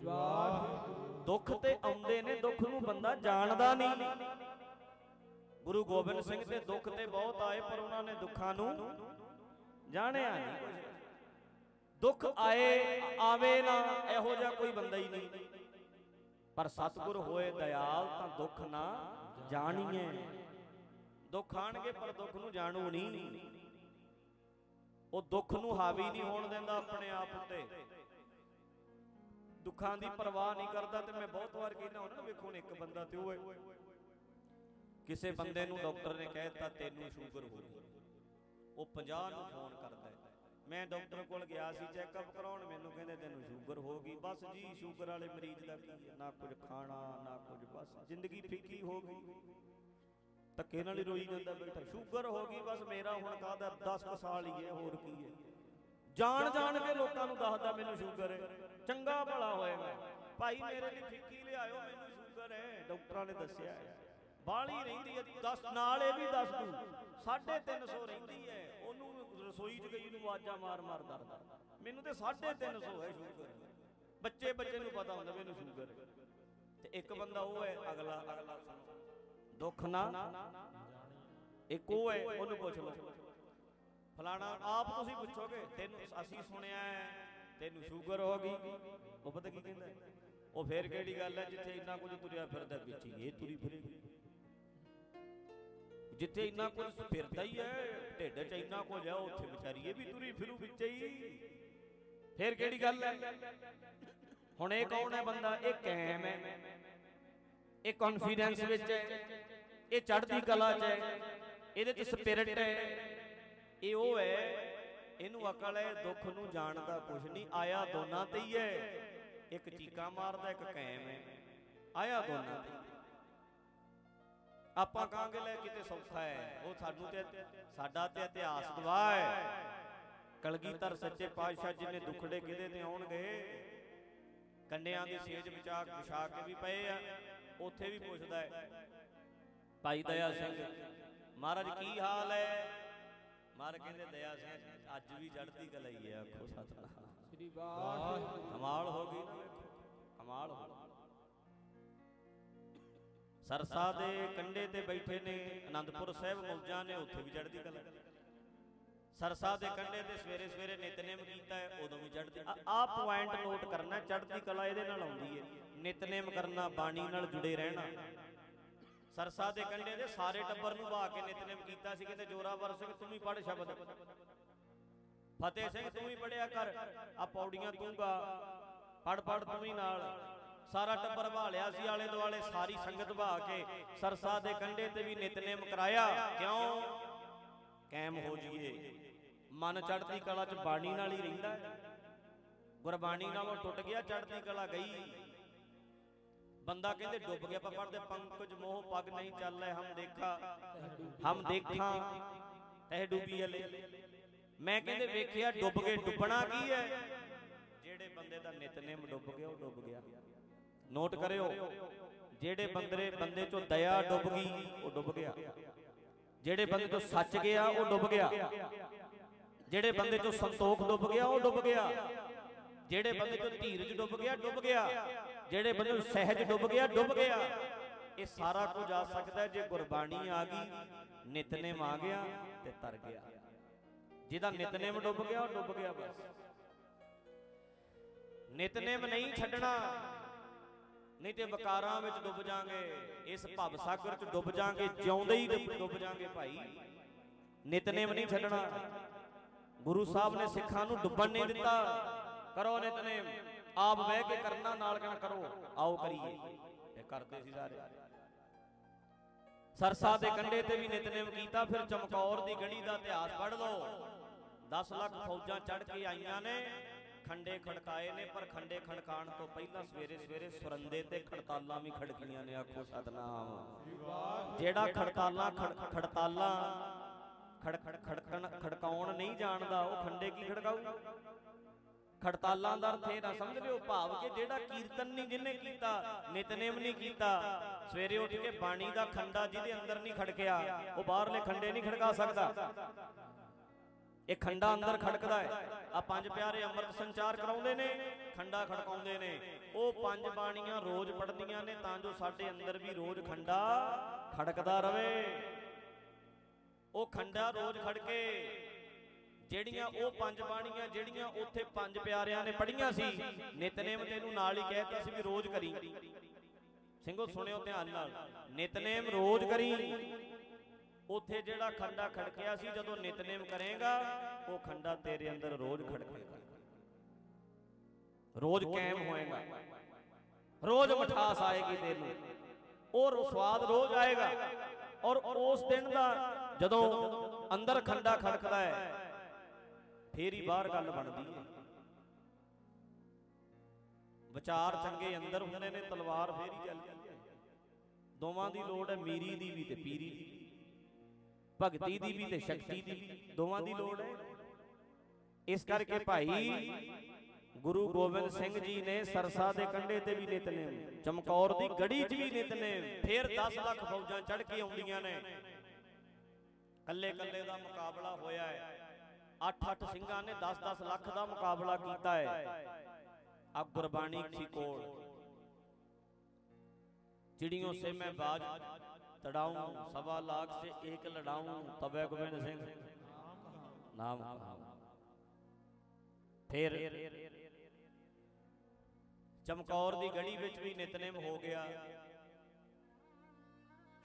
ਦੁੱਖ ਤੇ ਆਉਂਦੇ ਨੇ ਦੁੱਖ ਨੂੰ ਬੰਦਾ ਜਾਣਦਾ ਨਹੀਂ। ਗੁਰੂ ਗੋਬਿੰਦ ਸਿੰਘ ਤੇ ਦੁੱਖ ਤੇ ਬਹੁਤ ਆਏ ਪਰ ਉਹਨਾਂ ਨੇ ਦੁੱਖਾਂ ਨੂੰ ਜਾਣਿਆ ਨਹੀਂ। ਦੁੱਖ ਆਏ ਆਵੇ ਨਾ ਇਹੋ ਜਿਹਾ ਕੋਈ ਬੰਦਾ ਹੀ ਨਹੀਂ। ਪਰ ਸਤਿਗੁਰ ਹੋਏ ਦਇਆਲ ਤਾਂ ਦੁੱਖ ਨਾ ਜਾਣੀਏ। ਦੁੱਖ ਆਣਗੇ ਪਰ ਦੁੱਖ ਨੂੰ ਜਾਣੂ ਨਹੀਂ। ਉਹ ਦੁੱਖ ਨੂੰ ਹਾਵੀ ਨਹੀਂ ਹੋਣ ਦਿੰਦਾ ਆਪਣੇ ਆਪ ਉੱਤੇ। ਦੁੱਖਾਂ ਦੀ ਪਰਵਾਹ ਨਹੀਂ ਕਰਦਾ ਤੇ ਮੈਂ ਬਹੁਤ ਵਾਰ ਕਹਿੰਦਾ ਹੁੰਦਾ ਵੇਖੋ ਹੁਣ ਇੱਕ ਬੰਦਾ ਤੇ ਉਹ ਹੈ। ਕਿਸੇ ਬੰਦੇ ਨੂੰ ਡਾਕਟਰ ਨੇ ਕਹਿ ਦਿੱਤਾ, ਤੈਨੂੰ ਸ਼ੂਗਰ ਹੋ ਗਈ। ਉਹ 50 ਨੂੰ ਫੋਨ ਕਰਦਾ। ਮੈਂ ਡਾਕਟਰ ਕੋਲ ਗਿਆ ਸੀ ਚੈੱਕਅਪ ਕਰਾਉਣ, ਮੈਨੂੰ ਕਹਿੰਦੇ ਤੈਨੂੰ ਸ਼ੂਗਰ ਹੋ ਗਈ। ਬਸ ਜੀ ਸ਼ੂਗਰ ਵਾਲੇ ਮਰੀਜ਼ ਦਾ ਕੀ ਹੈ? ਨਾ ਕੁਝ ਖਾਣਾ, ਨਾ ਕੁਝ ਬਸ, ਜ਼ਿੰਦਗੀ ਫਿੱਕੀ ਹੋ ਗਈ। ਧੱਕੇ ਨਾਲ ਹੀ ਰੋਈ ਜਾਂਦਾ ਬੈਠਾ। ਸ਼ੂਗਰ ਹੋ ਗਈ, ਬਸ ਮੇਰਾ ਹੁਣ ਕਾਹਦਾ? 10 ਸਾਲ ਹੀ ਹੈ, ਹੋਰ ਕੀ ਹੈ? ਜਾਣ ਜਾਣ ਕੇ ਲੋਕਾਂ ਨੂੰ ਦੱਸਦਾ ਮੈਨੂੰ ਸ਼ੂਗਰ ਹੈ। ਚੰਗਾ ਭਲਾ ਹੋਏਗਾ ਭਾਈ, ਮੇਰੇ ਲਈ ਫਿੱਕੀ ਲਿਆਇਓ, ਮੈਨੂੰ ਸ਼ੂਗਰ ਹੈ। ਡਾਕਟਰਾਂ ਨੇ ਦੱਸਿਆ ਹੈ। ਬਾਲੀ ਰਹਿੰਦੀ ਹੈ 10 ਨਾਲ ਇਹ ਵੀ ਦੱਸ ਦੂ 350 ਰਹਿੰਦੀ ਹੈ। ਉਹਨੂੰ ਰਸੋਈ 'ਚ ਗਈ ਨੂੰ ਆਵਾਜ਼ਾਂ ਮਾਰ ਮਾਰ ਦਰਦਾ। ਮੈਨੂੰ ਤੇ 350 ਹੈ ਸ਼ੂਗਰ। ਬੱਚੇ ਬੱਚੇ ਨੂੰ ਪਤਾ ਹੁੰਦਾ ਮੈਨੂੰ ਸ਼ੂਗਰ ਤੇ ਇੱਕ ਬੰਦਾ ਉਹ ਹੈ, ਅਗਲਾ ਅਗਲਾ ਦੁੱਖ ਨਾ। ਇੱਕ ਉਹ ਹੈ, ਉਹਨੂੰ ਪੁੱਛ ਲਓ। ਫਲਾਣਾ, ਆਪ ਤੁਸੀਂ ਪੁੱਛੋਗੇ, ਤੈਨੂੰ ਅਸੀਂ ਸੁਣਿਆ ਹੈ, ਤੈਨੂੰ ਸ਼ੂਗਰ ਹੋ ਗਈ। ਉਹ ਪਤਾ ਕੀ ਕਹਿੰਦਾ ਉਹ ਫੇਰ ਕਿਹੜੀ ਗੱਲ ਹੈ, ਜਿੱਥੇ ਇੰਨਾ ਕੁਝ ਤੁਰਿਆ ਫਿਰਦਾ ਵਿੱਚ ਇਹ ਤੁਰੀ ਫਿਰੇਗੀ ਜਿੱਥੇ ਇੰਨਾ ਕੁਝ ਫਿਰਦਾ ਹੀ ਹੈ ਢਿੱਡ 'ਚ ਇੰਨਾ ਕੁਝ ਹੈ ਉੱਥੇ ਵਿਚਾਰੀ ਇਹ ਵੀ ਤੁਰੀ ਫਿਰੂ ਵਿੱਚ ਹੀ। ਫੇਰ ਕਿਹੜੀ ਗੱਲ ਹੈ? ਹੁਣ ਇਹ ਕੌਣ ਹੈ ਬੰਦਾ? ਇਹ ਕਾਇਮ ਹੈ। ਇਹ ਕੌਨਫੀਡੈਂਸ ਵਿੱਚ ਹੈ। ਇਹ ਚੜ੍ਹਦੀ ਕਲਾ 'ਚ ਹੈ। ਇਹਦੇ 'ਚ ਸਪਿਰਿਟ ਹੈ। ਇਹ ਉਹ ਹੈ। ਇਹਨੂੰ ਅਕਲ ਹੈ ਦੁੱਖ ਨੂੰ ਜਾਣਦਾ ਕੁਝ ਨਹੀਂ। ਆਇਆ ਦੋਨਾਂ ਤੇ ਹੀ ਹੈ। ਇੱਕ ਚੀਕਾ ਮਾਰਦਾ ਇੱਕ ਕਾਇਮ ਹੈ। ਆਇਆ ਦੋਨਾਂ ਤੇ ਹੀ। ਆਪਾਂ ਕਹਾਂਗੇ ਲੈ ਕਿਤੇ ਸੌਖਾ ਹੈ। ਉਹ ਸਾਨੂੰ ਤੇ ਸਾਡਾ ਤੇ ਇਤਿਹਾਸ ਗਵਾਹ ਹੈ। ਕਲਗੀਧਰ ਸੱਚੇ ਪਾਤਸ਼ਾਹ ਜੀ ਨੇ ਦੁਖੜੇ ਕਿਹਦੇ ਤੇ ਆਉਣਗੇ? ਕੰਡਿਆਂ ਦੀ ਸੇਜ ਵਿਚਾ ਵਿਛਾ ਕੇ ਵੀ ਪਏ ਆ। ਉੱਥੇ ਵੀ ਪੁੱਛਦਾ ਹੈ। ਭਾਈ ਦਇਆ ਸਿੰਘ ਮਹਾਰਾਜ ਕੀ ਹਾਲ ਹੈ? ਮਹਾਰਾਜ ਕਹਿੰਦੇ ਦਇਆ ਸਿੰਘ ਅੱਜ ਵੀ ਚੜ੍ਹਦੀ ਕਲਾ ਹੀ ਆਖੋ ਸਤਨਾਮ। ਸ੍ਰੀ ਵਾਹਿਗੁਰੂ। ਕਮਾਲ ਹੋ ਗਈ। ਨਾ ਵੇਖੋ ਹੋ ਗਈ। ਸਰਸਾ ਦੇ ਕੰਢੇ ਤੇ ਬੈਠੇ ਨੇ ਆਨੰਦਪੁਰ ਸਾਹਿਬ ਮੌਜਾਂ ਨੇ, ਉੱਥੇ ਵੀ ਚੜ੍ਹਦੀ ਕਲਾ। ਸਰਸਾ ਦੇ ਕੰਢੇ ਤੇ ਸਵੇਰੇ ਸਵੇਰੇ ਨਿਤਨੇਮ ਕੀਤਾ ਹੈ, ਉਦੋਂ ਵੀ ਚੜ੍ਹਦੀ ਆ ਪੁਆਇੰਟ ਨੋਟ ਕਰਨਾ, ਚੜ੍ਹਦੀ ਕਲਾ ਇਹਦੇ ਨਾਲ ਆਉਂਦੀ ਹੈ। ਨਿਤਨੇਮ ਕਰਨਾ, ਬਾਣੀ ਨਾਲ ਜੁੜੇ ਰਹਿਣਾ। ਸਰਸਾ ਦੇ ਕੰਢੇ ਦੇ ਸਾਰੇ ਟੱਬਰ ਨੂੰ ਵਾ ਕੇ ਨਿਤਨੇਮ ਕੀਤਾ ਸੀ, ਕਿਤੇ ਜੋਰਾਵਰ ਸਿੰਘ, ਤੂੰ ਵੀ ਪੜ ਸ਼ਬਦ। ਫਤਿਹ ਸਿੰਘ, ਤੂੰ ਵੀ ਪੜਿਆ ਕਰ, ਆ ਪੌੜੀਆਂ ਤੂੰਗਾ ਪੜ ਪੜ ਤੂੰ ਵੀ ਨਾਲ। ਸਾਰਾ ਟੱਬਰ ਭਾਲਿਆ ਸੀ ਆਲੇ ਦੁਆਲੇ, ਸਾਰੀ ਸੰਗਤ ਭਾ ਕੇ ਸਰਸਾ ਦੇ ਕੰਢੇ ਤੇ ਵੀ ਨਿਤਨੇਮ ਕਰਾਇਆ। ਕਿਉਂ? ਕਾਇਮ ਹੋ ਜਾਈਏ ਮਨ ਚੜ੍ਹਦੀ ਕਲਾ ਚ ਬਾਣੀ ਨਾਲ ਹੀ ਰਹਿੰਦਾ ਗੁਰਬਾਣੀ ਨਾਲ ਉਹ ਟੁੱਟ ਗਿਆ, ਚੜ੍ਹਦੀ ਕਲਾ ਗਈ। ਬੰਦਾ ਕਹਿੰਦੇ ਡੁੱਬ ਗਿਆ, ਆਪਾਂ ਦੇ ਪੰਕਜ ਮੋਹ, ਪਗ ਨਹੀਂ ਚੱਲੇ ਹਮ ਦੇਖਾ। ਹਮ ਦੇਖਾਂ। ਤਹਿ ਡੁੱਬੀ ਹਲੇ। ਮੈਂ ਕਹਿੰਦੇ ਵੇਖਿਆ ਡੁੱਬ ਕੇ ਡੁੱਬਣਾ ਕੀ ਹੈ? ਜਿਹੜੇ ਬੰਦੇ ਦਾ ਨਿਤਨੇਮ ਡੁੱਬ ਗਿਆ, ਉਹ ਡੁੱਬ ਗਿਆ। ਨੋਟ ਕਰਿਓ। ਜਿਹੜੇ ਬੰਦੇ ਬੰਦੇ ਚੋਂ ਦਇਆ ਡੁੱਬ ਗਈ ਉਹ ਡੁੱਬ ਗਿਆ। ਜਿਹੜੇ ਬੰਦੇ ਚੋਂ ਸੱਚ ਗਿਆ ਉਹ ਡੁੱਬ ਗਿਆ ਜਿਹੜੇ ਬੰਦੇ ਚੋਂ ਸੰਤੋਖ ਡੁੱਬ ਗਿਆ ਉਹ ਡੁੱਬ ਗਿਆ। ਜਿਹੜੇ ਬੰਦੇ ਚੋਂ ਧੀਰਜ ਡੁੱਬ ਗਿਆ ਡੁੱਬ ਗਿਆ। ਜਿਹੜੇ ਬੰਦੇ ਚੋਂ ਸਹਿਜ ਡੁੱਬ ਗਿਆ ਡੁੱਬ ਗਿਆ। ਇਹ ਸਾਰਾ ਕੁਝ ਆ ਸਕਦਾ ਜੇ ਗੁਰਬਾਣੀ ਆ ਗਈ ਨਿਤਨੇਮ ਆ ਗਿਆ ਤੇ ਤਰ ਗਿਆ। ਜਿਹਦਾ ਨਿਤਨੇਮ ਡੁੱਬ ਗਿਆ ਉਹ ਡੁੱਬ ਗਿਆ ਬਸ। ਨਿਤਨੇਮ ਨਹੀਂ ਛੱਡਣਾ। ਨਹੀਂ ਤੇ ਵਿਕਾਰਾਂ ਵਿੱਚ ਡੁੱਬ ਜਾਾਂਗੇ। ਇਸ ਭਵ ਸਾਗਰ 'ਚ ਡੁੱਬ ਜਾਾਂਗੇ ਜਿਉਂਦੇ ਹੀ ਡੁੱਬ- ਜਾਾਂਗੇ ਭਾਈ। ਨਿਤਨੇਮ ਨਹੀਂ ਛੱਡਣਾ। ਗੁਰੂ ਸਾਹਿਬ ਨੇ ਸਿੱਖਾਂ ਨੂੰ ਡੁੱਬਣ ਨਹੀਂ ਦਿੱਤਾ। ਕਰੋ ਨਿਤਨੇਮ ਆਪ ਬਹਿ ਕੇ ਕਰਨਾ ਨਾਲ ਕਹਿਣਾ ਕਰੋ। ਆਓ ਕਰੀਏ। ਇਹ ਕਰਦੇ ਸੀ ਸਾਰੇ। ਸਰਸਾ ਦੇ ਕੰਢੇ ਤੇ ਵੀ ਨਿਤਨੇਮ ਕੀਤਾ ਫਿਰ ਚਮਕੌਰ ਦੀ ਗੜੀ ਦਾ ਇਤਿਹਾਸ ਪੜ੍ਹ ਲਓ। 10 ਲੱਖ ਫੌਜਾਂ ਚੜ੍ਹ ਕੇ ਆਈਆਂ ਨੇ। ਖੰਡੇ ਖੜਕਾਏ ਨੇ, ਪਰ ਖੰਡੇ ਖੜਕਾਣ ਤੋਂ ਪਹਿਲਾਂ ਸਵੇਰੇ ਸਵੇਰੇ ਸੁਰੰਦੇ ਤੇ ਖੜਤਾਲਾਂ ਵੀ ਖੜਕੀਆਂ ਨੇ, ਆਖੋ ਸਤਨਾਮ। ਜਿਹੜਾ ਖੜਤਾਲਾਂ ਖੜਤਾਲਾਂ ਖੜ ਖੜ, ਖੜਕਣ, ਖੜਕਾਉਣ ਨਹੀਂ ਜਾਣਦਾ, ਉਹ ਖੰਡੇ ਕੀ ਖੜਕਾਊ? ਖੜਤਾਲਾਂ ਦਾ ਅਰਥ ਇਹ ਨਾ ਸਮਝ ਲਿਓ, ਭਾਵ ਕਿ ਜਿਹੜਾ ਕੀਰਤਨ ਨਹੀਂ ਜਿਹਨੇ ਕੀਤਾ, ਨਿਤਨੇਮ ਨਹੀਂ ਕੀਤਾ, ਸਵੇਰੇ ਉੱਠ ਕੇ ਬਾਣੀ ਦਾ ਖੰਡਾ ਜਿਹਦੇ ਅੰਦਰ ਨਹੀਂ ਖੜਕਿਆ, ਉਹ ਬਾਹਰਲੇ ਖੰਡੇ ਨਹੀਂ ਖੜਕਾ ਸਕਦਾ। ਇਹ ਖੰਡਾ ਅੰਦਰ ਖੜਕਦਾ ਹੈ। ਆ ਪੰਜ ਪਿਆਰੇ ਅੰਮ੍ਰਿਤ ਸੰਚਾਰ ਕਰਾਉਂਦੇ ਨੇ, ਖੰਡਾ ਖੜਕਾਉਂਦੇ ਨੇ। ਉਹ ਪੰਜ ਬਾਣੀਆਂ ਰੋਜ਼ ਪੜ੍ਹਦੀਆਂ ਨੇ, ਤਾਂ ਜੋ ਸਾਡੇ ਅੰਦਰ ਵੀ ਰੋਜ਼ ਖੰਡਾ ਖੜਕਦਾ ਰਵੇ। ਉਹ ਖੰਡਾ ਰੋਜ਼ ਖੜਕੇ ਜਿਹੜੀਆਂ ਉਹ ਪੰਜ ਬਾਣੀਆਂ, ਜਿਹੜੀਆਂ ਉੱਥੇ ਪੰਜ ਪਿਆਰਿਆਂ ਨੇ ਪੜ੍ਹੀਆਂ ਸੀ, ਨਿਤਨੇਮ ਤੈਨੂੰ ਨਾਲ ਹੀ ਕਹਿਤਾ ਸੀ ਵੀ ਰੋਜ਼ ਕਰੀ। ਸਿੰਘੋ, ਸੁਣਿਓ ਧਿਆਨ ਨਾਲ। ਨਿਤਨੇਮ ਰੋਜ਼ ਕਰੀ। ਉੱਥੇ ਜਿਹੜਾ ਖੰਡਾ ਖੜਕਿਆ ਸੀ, ਜਦੋਂ ਨਿਤਨੇਮ ਕਰੇਗਾ, ਉਹ ਖੰਡਾ ਤੇਰੇ ਅੰਦਰ ਰੋਜ਼ ਖੜਕੇਗਾ। ਰੋਜ਼ ਕਾਇਮ ਹੋਏਗਾ। ਰੋਜ਼ ਮਠਾਸ ਆਏਗੀ ਤੈਨੂੰ ਉਹ ਸਵਾਦ ਰੋਜ਼ ਆਏਗਾ। ਔਰ ਉਸ ਦਿਨ ਦਾ ਜਦੋਂ ਅੰਦਰ ਖੰਡਾ ਖੜਕਦਾ ਹੈ, ਫੇਰ ਹੀ ਬਾਹਰ ਗੱਲ ਬਣਦੀ ਹੈ। ਵਿਚਾਰ ਚੰਗੇ ਅੰਦਰ ਹੁੰਦੇ ਨੇ, ਤਲਵਾਰ ਫੇਰ ਹੀ ਚੱਲਦੀ ਹੈ। ਦੋਵਾਂ ਦੀ ਲੋੜ ਹੈ, ਮੀਰੀ ਦੀ ਵੀ ਤੇ ਪੀਰੀ ਦੀ ਭਗਤੀ ਦੀ ਵੀ ਤੇ ਸ਼ਕਤੀ ਦੀ ਦੋਵਾਂ ਦੀ ਲੋੜ ਹੈ। ਇਸ ਕਰਕੇ ਭਾਈ ਗੁਰੂ ਗੋਬਿੰਦ ਸਿੰਘ ਜੀ ਨੇ ਸਰਸਾ ਦੇ ਕੰਢੇ ਤੇ ਵੀ ਨਿਤਨੇਮ ਚਮਕੌਰ ਦੀ ਗੜੀ 'ਚ ਵੀ ਨਿਤਨੇਮ ਫੇਰ 10 ਲੱਖ ਫੌਜਾਂ ਚੜ ਕੇ ਆਉਂਦੀਆਂ ਨੇ। ਕੱਲੇ ਕੱਲੇ ਦਾ ਮੁਕਾਬਲਾ ਹੋਇਆ ਹੈ। 8-8 ਸਿੰਘਾਂ ਨੇ 10-10 ਲੱਖ ਦਾ ਮੁਕਾਬਲਾ ਕੀਤਾ ਹੈ। ਆ ਗੁਰਬਾਣੀ ਸੀ ਕੋਲ ਚਿੜੀਆਂ ਸੇ ਮੈਂ ਬਾਜ तड़ाऊं सवा लाख से एक लड़ाऊं तबे गोविंद सिंह नाम फिर ਚਮਕੌਰ ਦੀ ਗੜੀ ਵਿੱਚ ਵੀ ਨਿਤਨੇਮ ਹੋ ਗਿਆ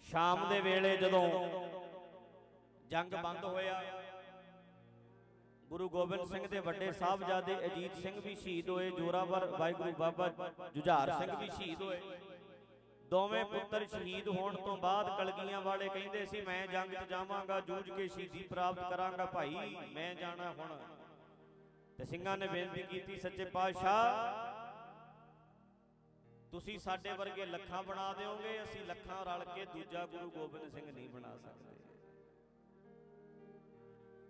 ਸ਼ਾਮ ਦੇ ਵੇਲੇ ਜਦੋਂ ਜੰਗ ਬੰਦ ਹੋਇਆ ਗੁਰੂ ਗੋਬਿੰਦ ਸਿੰਘ ਦੇ ਵੱਡੇ ਸਾਹਿਬਜ਼ਾਦੇ ਅਜੀਤ ਸਿੰਘ ਵੀ ਸ਼ਹੀਦ ਹੋਏ ਜੋਰਾਵਰ ਵਾਹਿਗੁਰੂ ਬਾਬਾ ਜੁਝਾਰ ਸਿੰਘ ਵੀ ਸ਼ਹੀਦ ਹੋਏ ਦੋਵੇਂ ਪੁੱਤਰ ਸ਼ਹੀਦ ਹੋਣ ਤੋਂ ਬਾਅਦ ਕਲਗੀਆਂ ਵਾਲੇ ਕਹਿੰਦੇ ਸੀ, ਮੈਂ ਜੰਗ 'ਚ ਜਾਵਾਂਗਾ, ਜੂਝ ਕੇ ਸ਼ਹੀਦੀ ਪ੍ਰਾਪਤ ਕਰਾਂਗਾ ਭਾਈ, ਮੈਂ ਜਾਣਾ ਹੁਣ। ਤੇ ਸਿੰਘਾਂ ਨੇ ਬੇਨਤੀ ਕੀਤੀ, ਸੱਚੇ ਪਾਤਸ਼ਾਹ, ਤੁਸੀਂ ਸਾਡੇ ਵਰਗੇ ਲੱਖਾਂ ਬਣਾ ਦਿਓਗੇ, ਅਸੀਂ ਲੱਖਾਂ ਰਲ ਕੇ ਦੂਜਾ ਗੁਰੂ ਗੋਬਿੰਦ ਸਿੰਘ ਨਹੀਂ ਬਣਾ ਸਕਦੇ।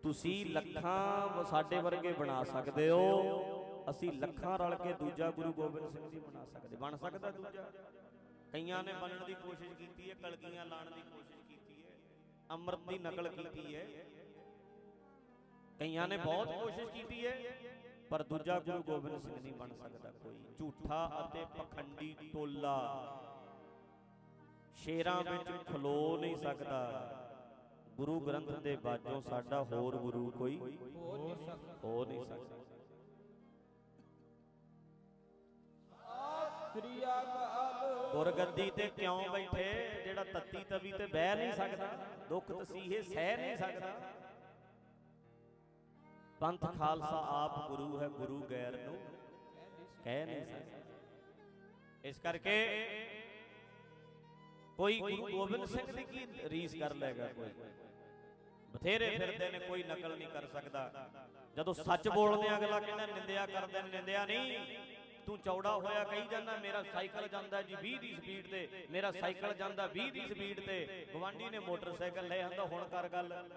ਤੁਸੀਂ ਲੱਖਾਂ ਸਾਡੇ ਵਰਗੇ ਬਣਾ ਸਕਦੇ ਹੋ, ਅਸੀਂ ਲੱਖਾਂ ਰਲ ਕੇ ਦੂਜਾ ਗੁਰੂ ਗੋਬਿੰਦ ਸਿੰਘ ਜੀ ਬਣਾ ਸਕਦੇ। ਬਣ ਸਕਦਾ ਦੂਜਾ? ਕਈਆਂ ਨੇ ਬਣਨ ਦੀ ਕੋਸ਼ਿਸ਼ ਕੀਤੀ ਹੈ, ਕਲਗੀਆਂ ਲਾਣ ਦੀ ਕੋਸ਼ਿਸ਼ ਕੀਤੀ ਹੈ, ਅੰਮ੍ਰਿਤ ਦੀ ਨਕਲ ਕੀਤੀ ਹੈ। ਕਈਆਂ ਨੇ ਬਹੁਤ ਕੋਸ਼ਿਸ਼ ਕੀਤੀ ਹੈ, ਪਰ ਦੂਜਾ ਗੁਰੂ ਗੋਬਿੰਦ ਸਿੰਘ ਨਹੀਂ ਬਣ ਸਕਦਾ ਕੋਈ। ਝੂਠਾ ਅਤੇ ਪਖੰਡੀ ਟੋਲਾ। ਸ਼ੇਰਾਂ ਵਿੱਚ ਖਲੋ ਨਹੀਂ ਸਕਦਾ। ਗੁਰੂ ਗ੍ਰੰਥ ਦੇ ਬਾਝੋਂ ਸਾਡਾ ਹੋਰ ਗੁਰੂ ਕੋਈ ਹੋ ਨਹੀਂ ਸਕਦਾ। ਸ੍ਰੀ ਅਕਾਲ ਗੁਰਗੱਦੀ ਤੇ ਕਿਉਂ ਬੈਠੇ? ਜਿਹੜਾ ਤੱਤੀ ਤਵੀ ਤੇ ਬਹਿ ਨਹੀਂ ਸਕਦਾ, ਦੁੱਖ ਤਸੀਹੇ ਸਹਿ ਨਹੀਂ ਸਕਦਾ। ਪੰਥ ਖਾਲਸਾ ਆਪ ਗੁਰੂ ਹੈ, ਗੁਰੂ ਗੈਰ ਨੂੰ ਕਹਿ ਨਹੀਂ ਸਕਦਾ। ਇਸ ਕਰਕੇ ਕੋਈ ਗੁਰੂ ਗੋਬਿੰਦ ਸਿੰਘ ਦੀ ਕੀ ਰੀਸ ਕਰ ਲੇਗਾ ਕੋਈ? ਬਥੇਰੇ ਫਿਰਦੇ ਨੇ, ਕੋਈ ਨਕਲ ਨਹੀਂ ਕਰ ਸਕਦਾ। ਜਦੋਂ ਸੱਚ ਬੋਲਦੇ ਅਗਲਾ ਕਹਿੰਦਾ, ਨਿੰਦਿਆ ਕਰਦੇ ਨੇ, ਨਿੰਦਿਆ ਨਹੀਂ। ਤੂੰ ਚੌੜਾ ਹੋਇਆ ਕਹੀ ਜਾਂਦਾ ਮੇਰਾ ਸਾਈਕਲ ਜਾਂਦਾ ਜੀ 20 ਦੀ ਸਪੀਡ ਤੇ ਮੇਰਾ ਸਾਈਕਲ ਜਾਂਦਾ 20 ਦੀ ਸਪੀਡ ਤੇ। ਗਵਾਂਢੀ ਨੇ ਮੋਟਰਸਾਈਕਲ ਲੈ ਆਂਦਾ ਹੁਣ ਕਰ ਗੱਲ।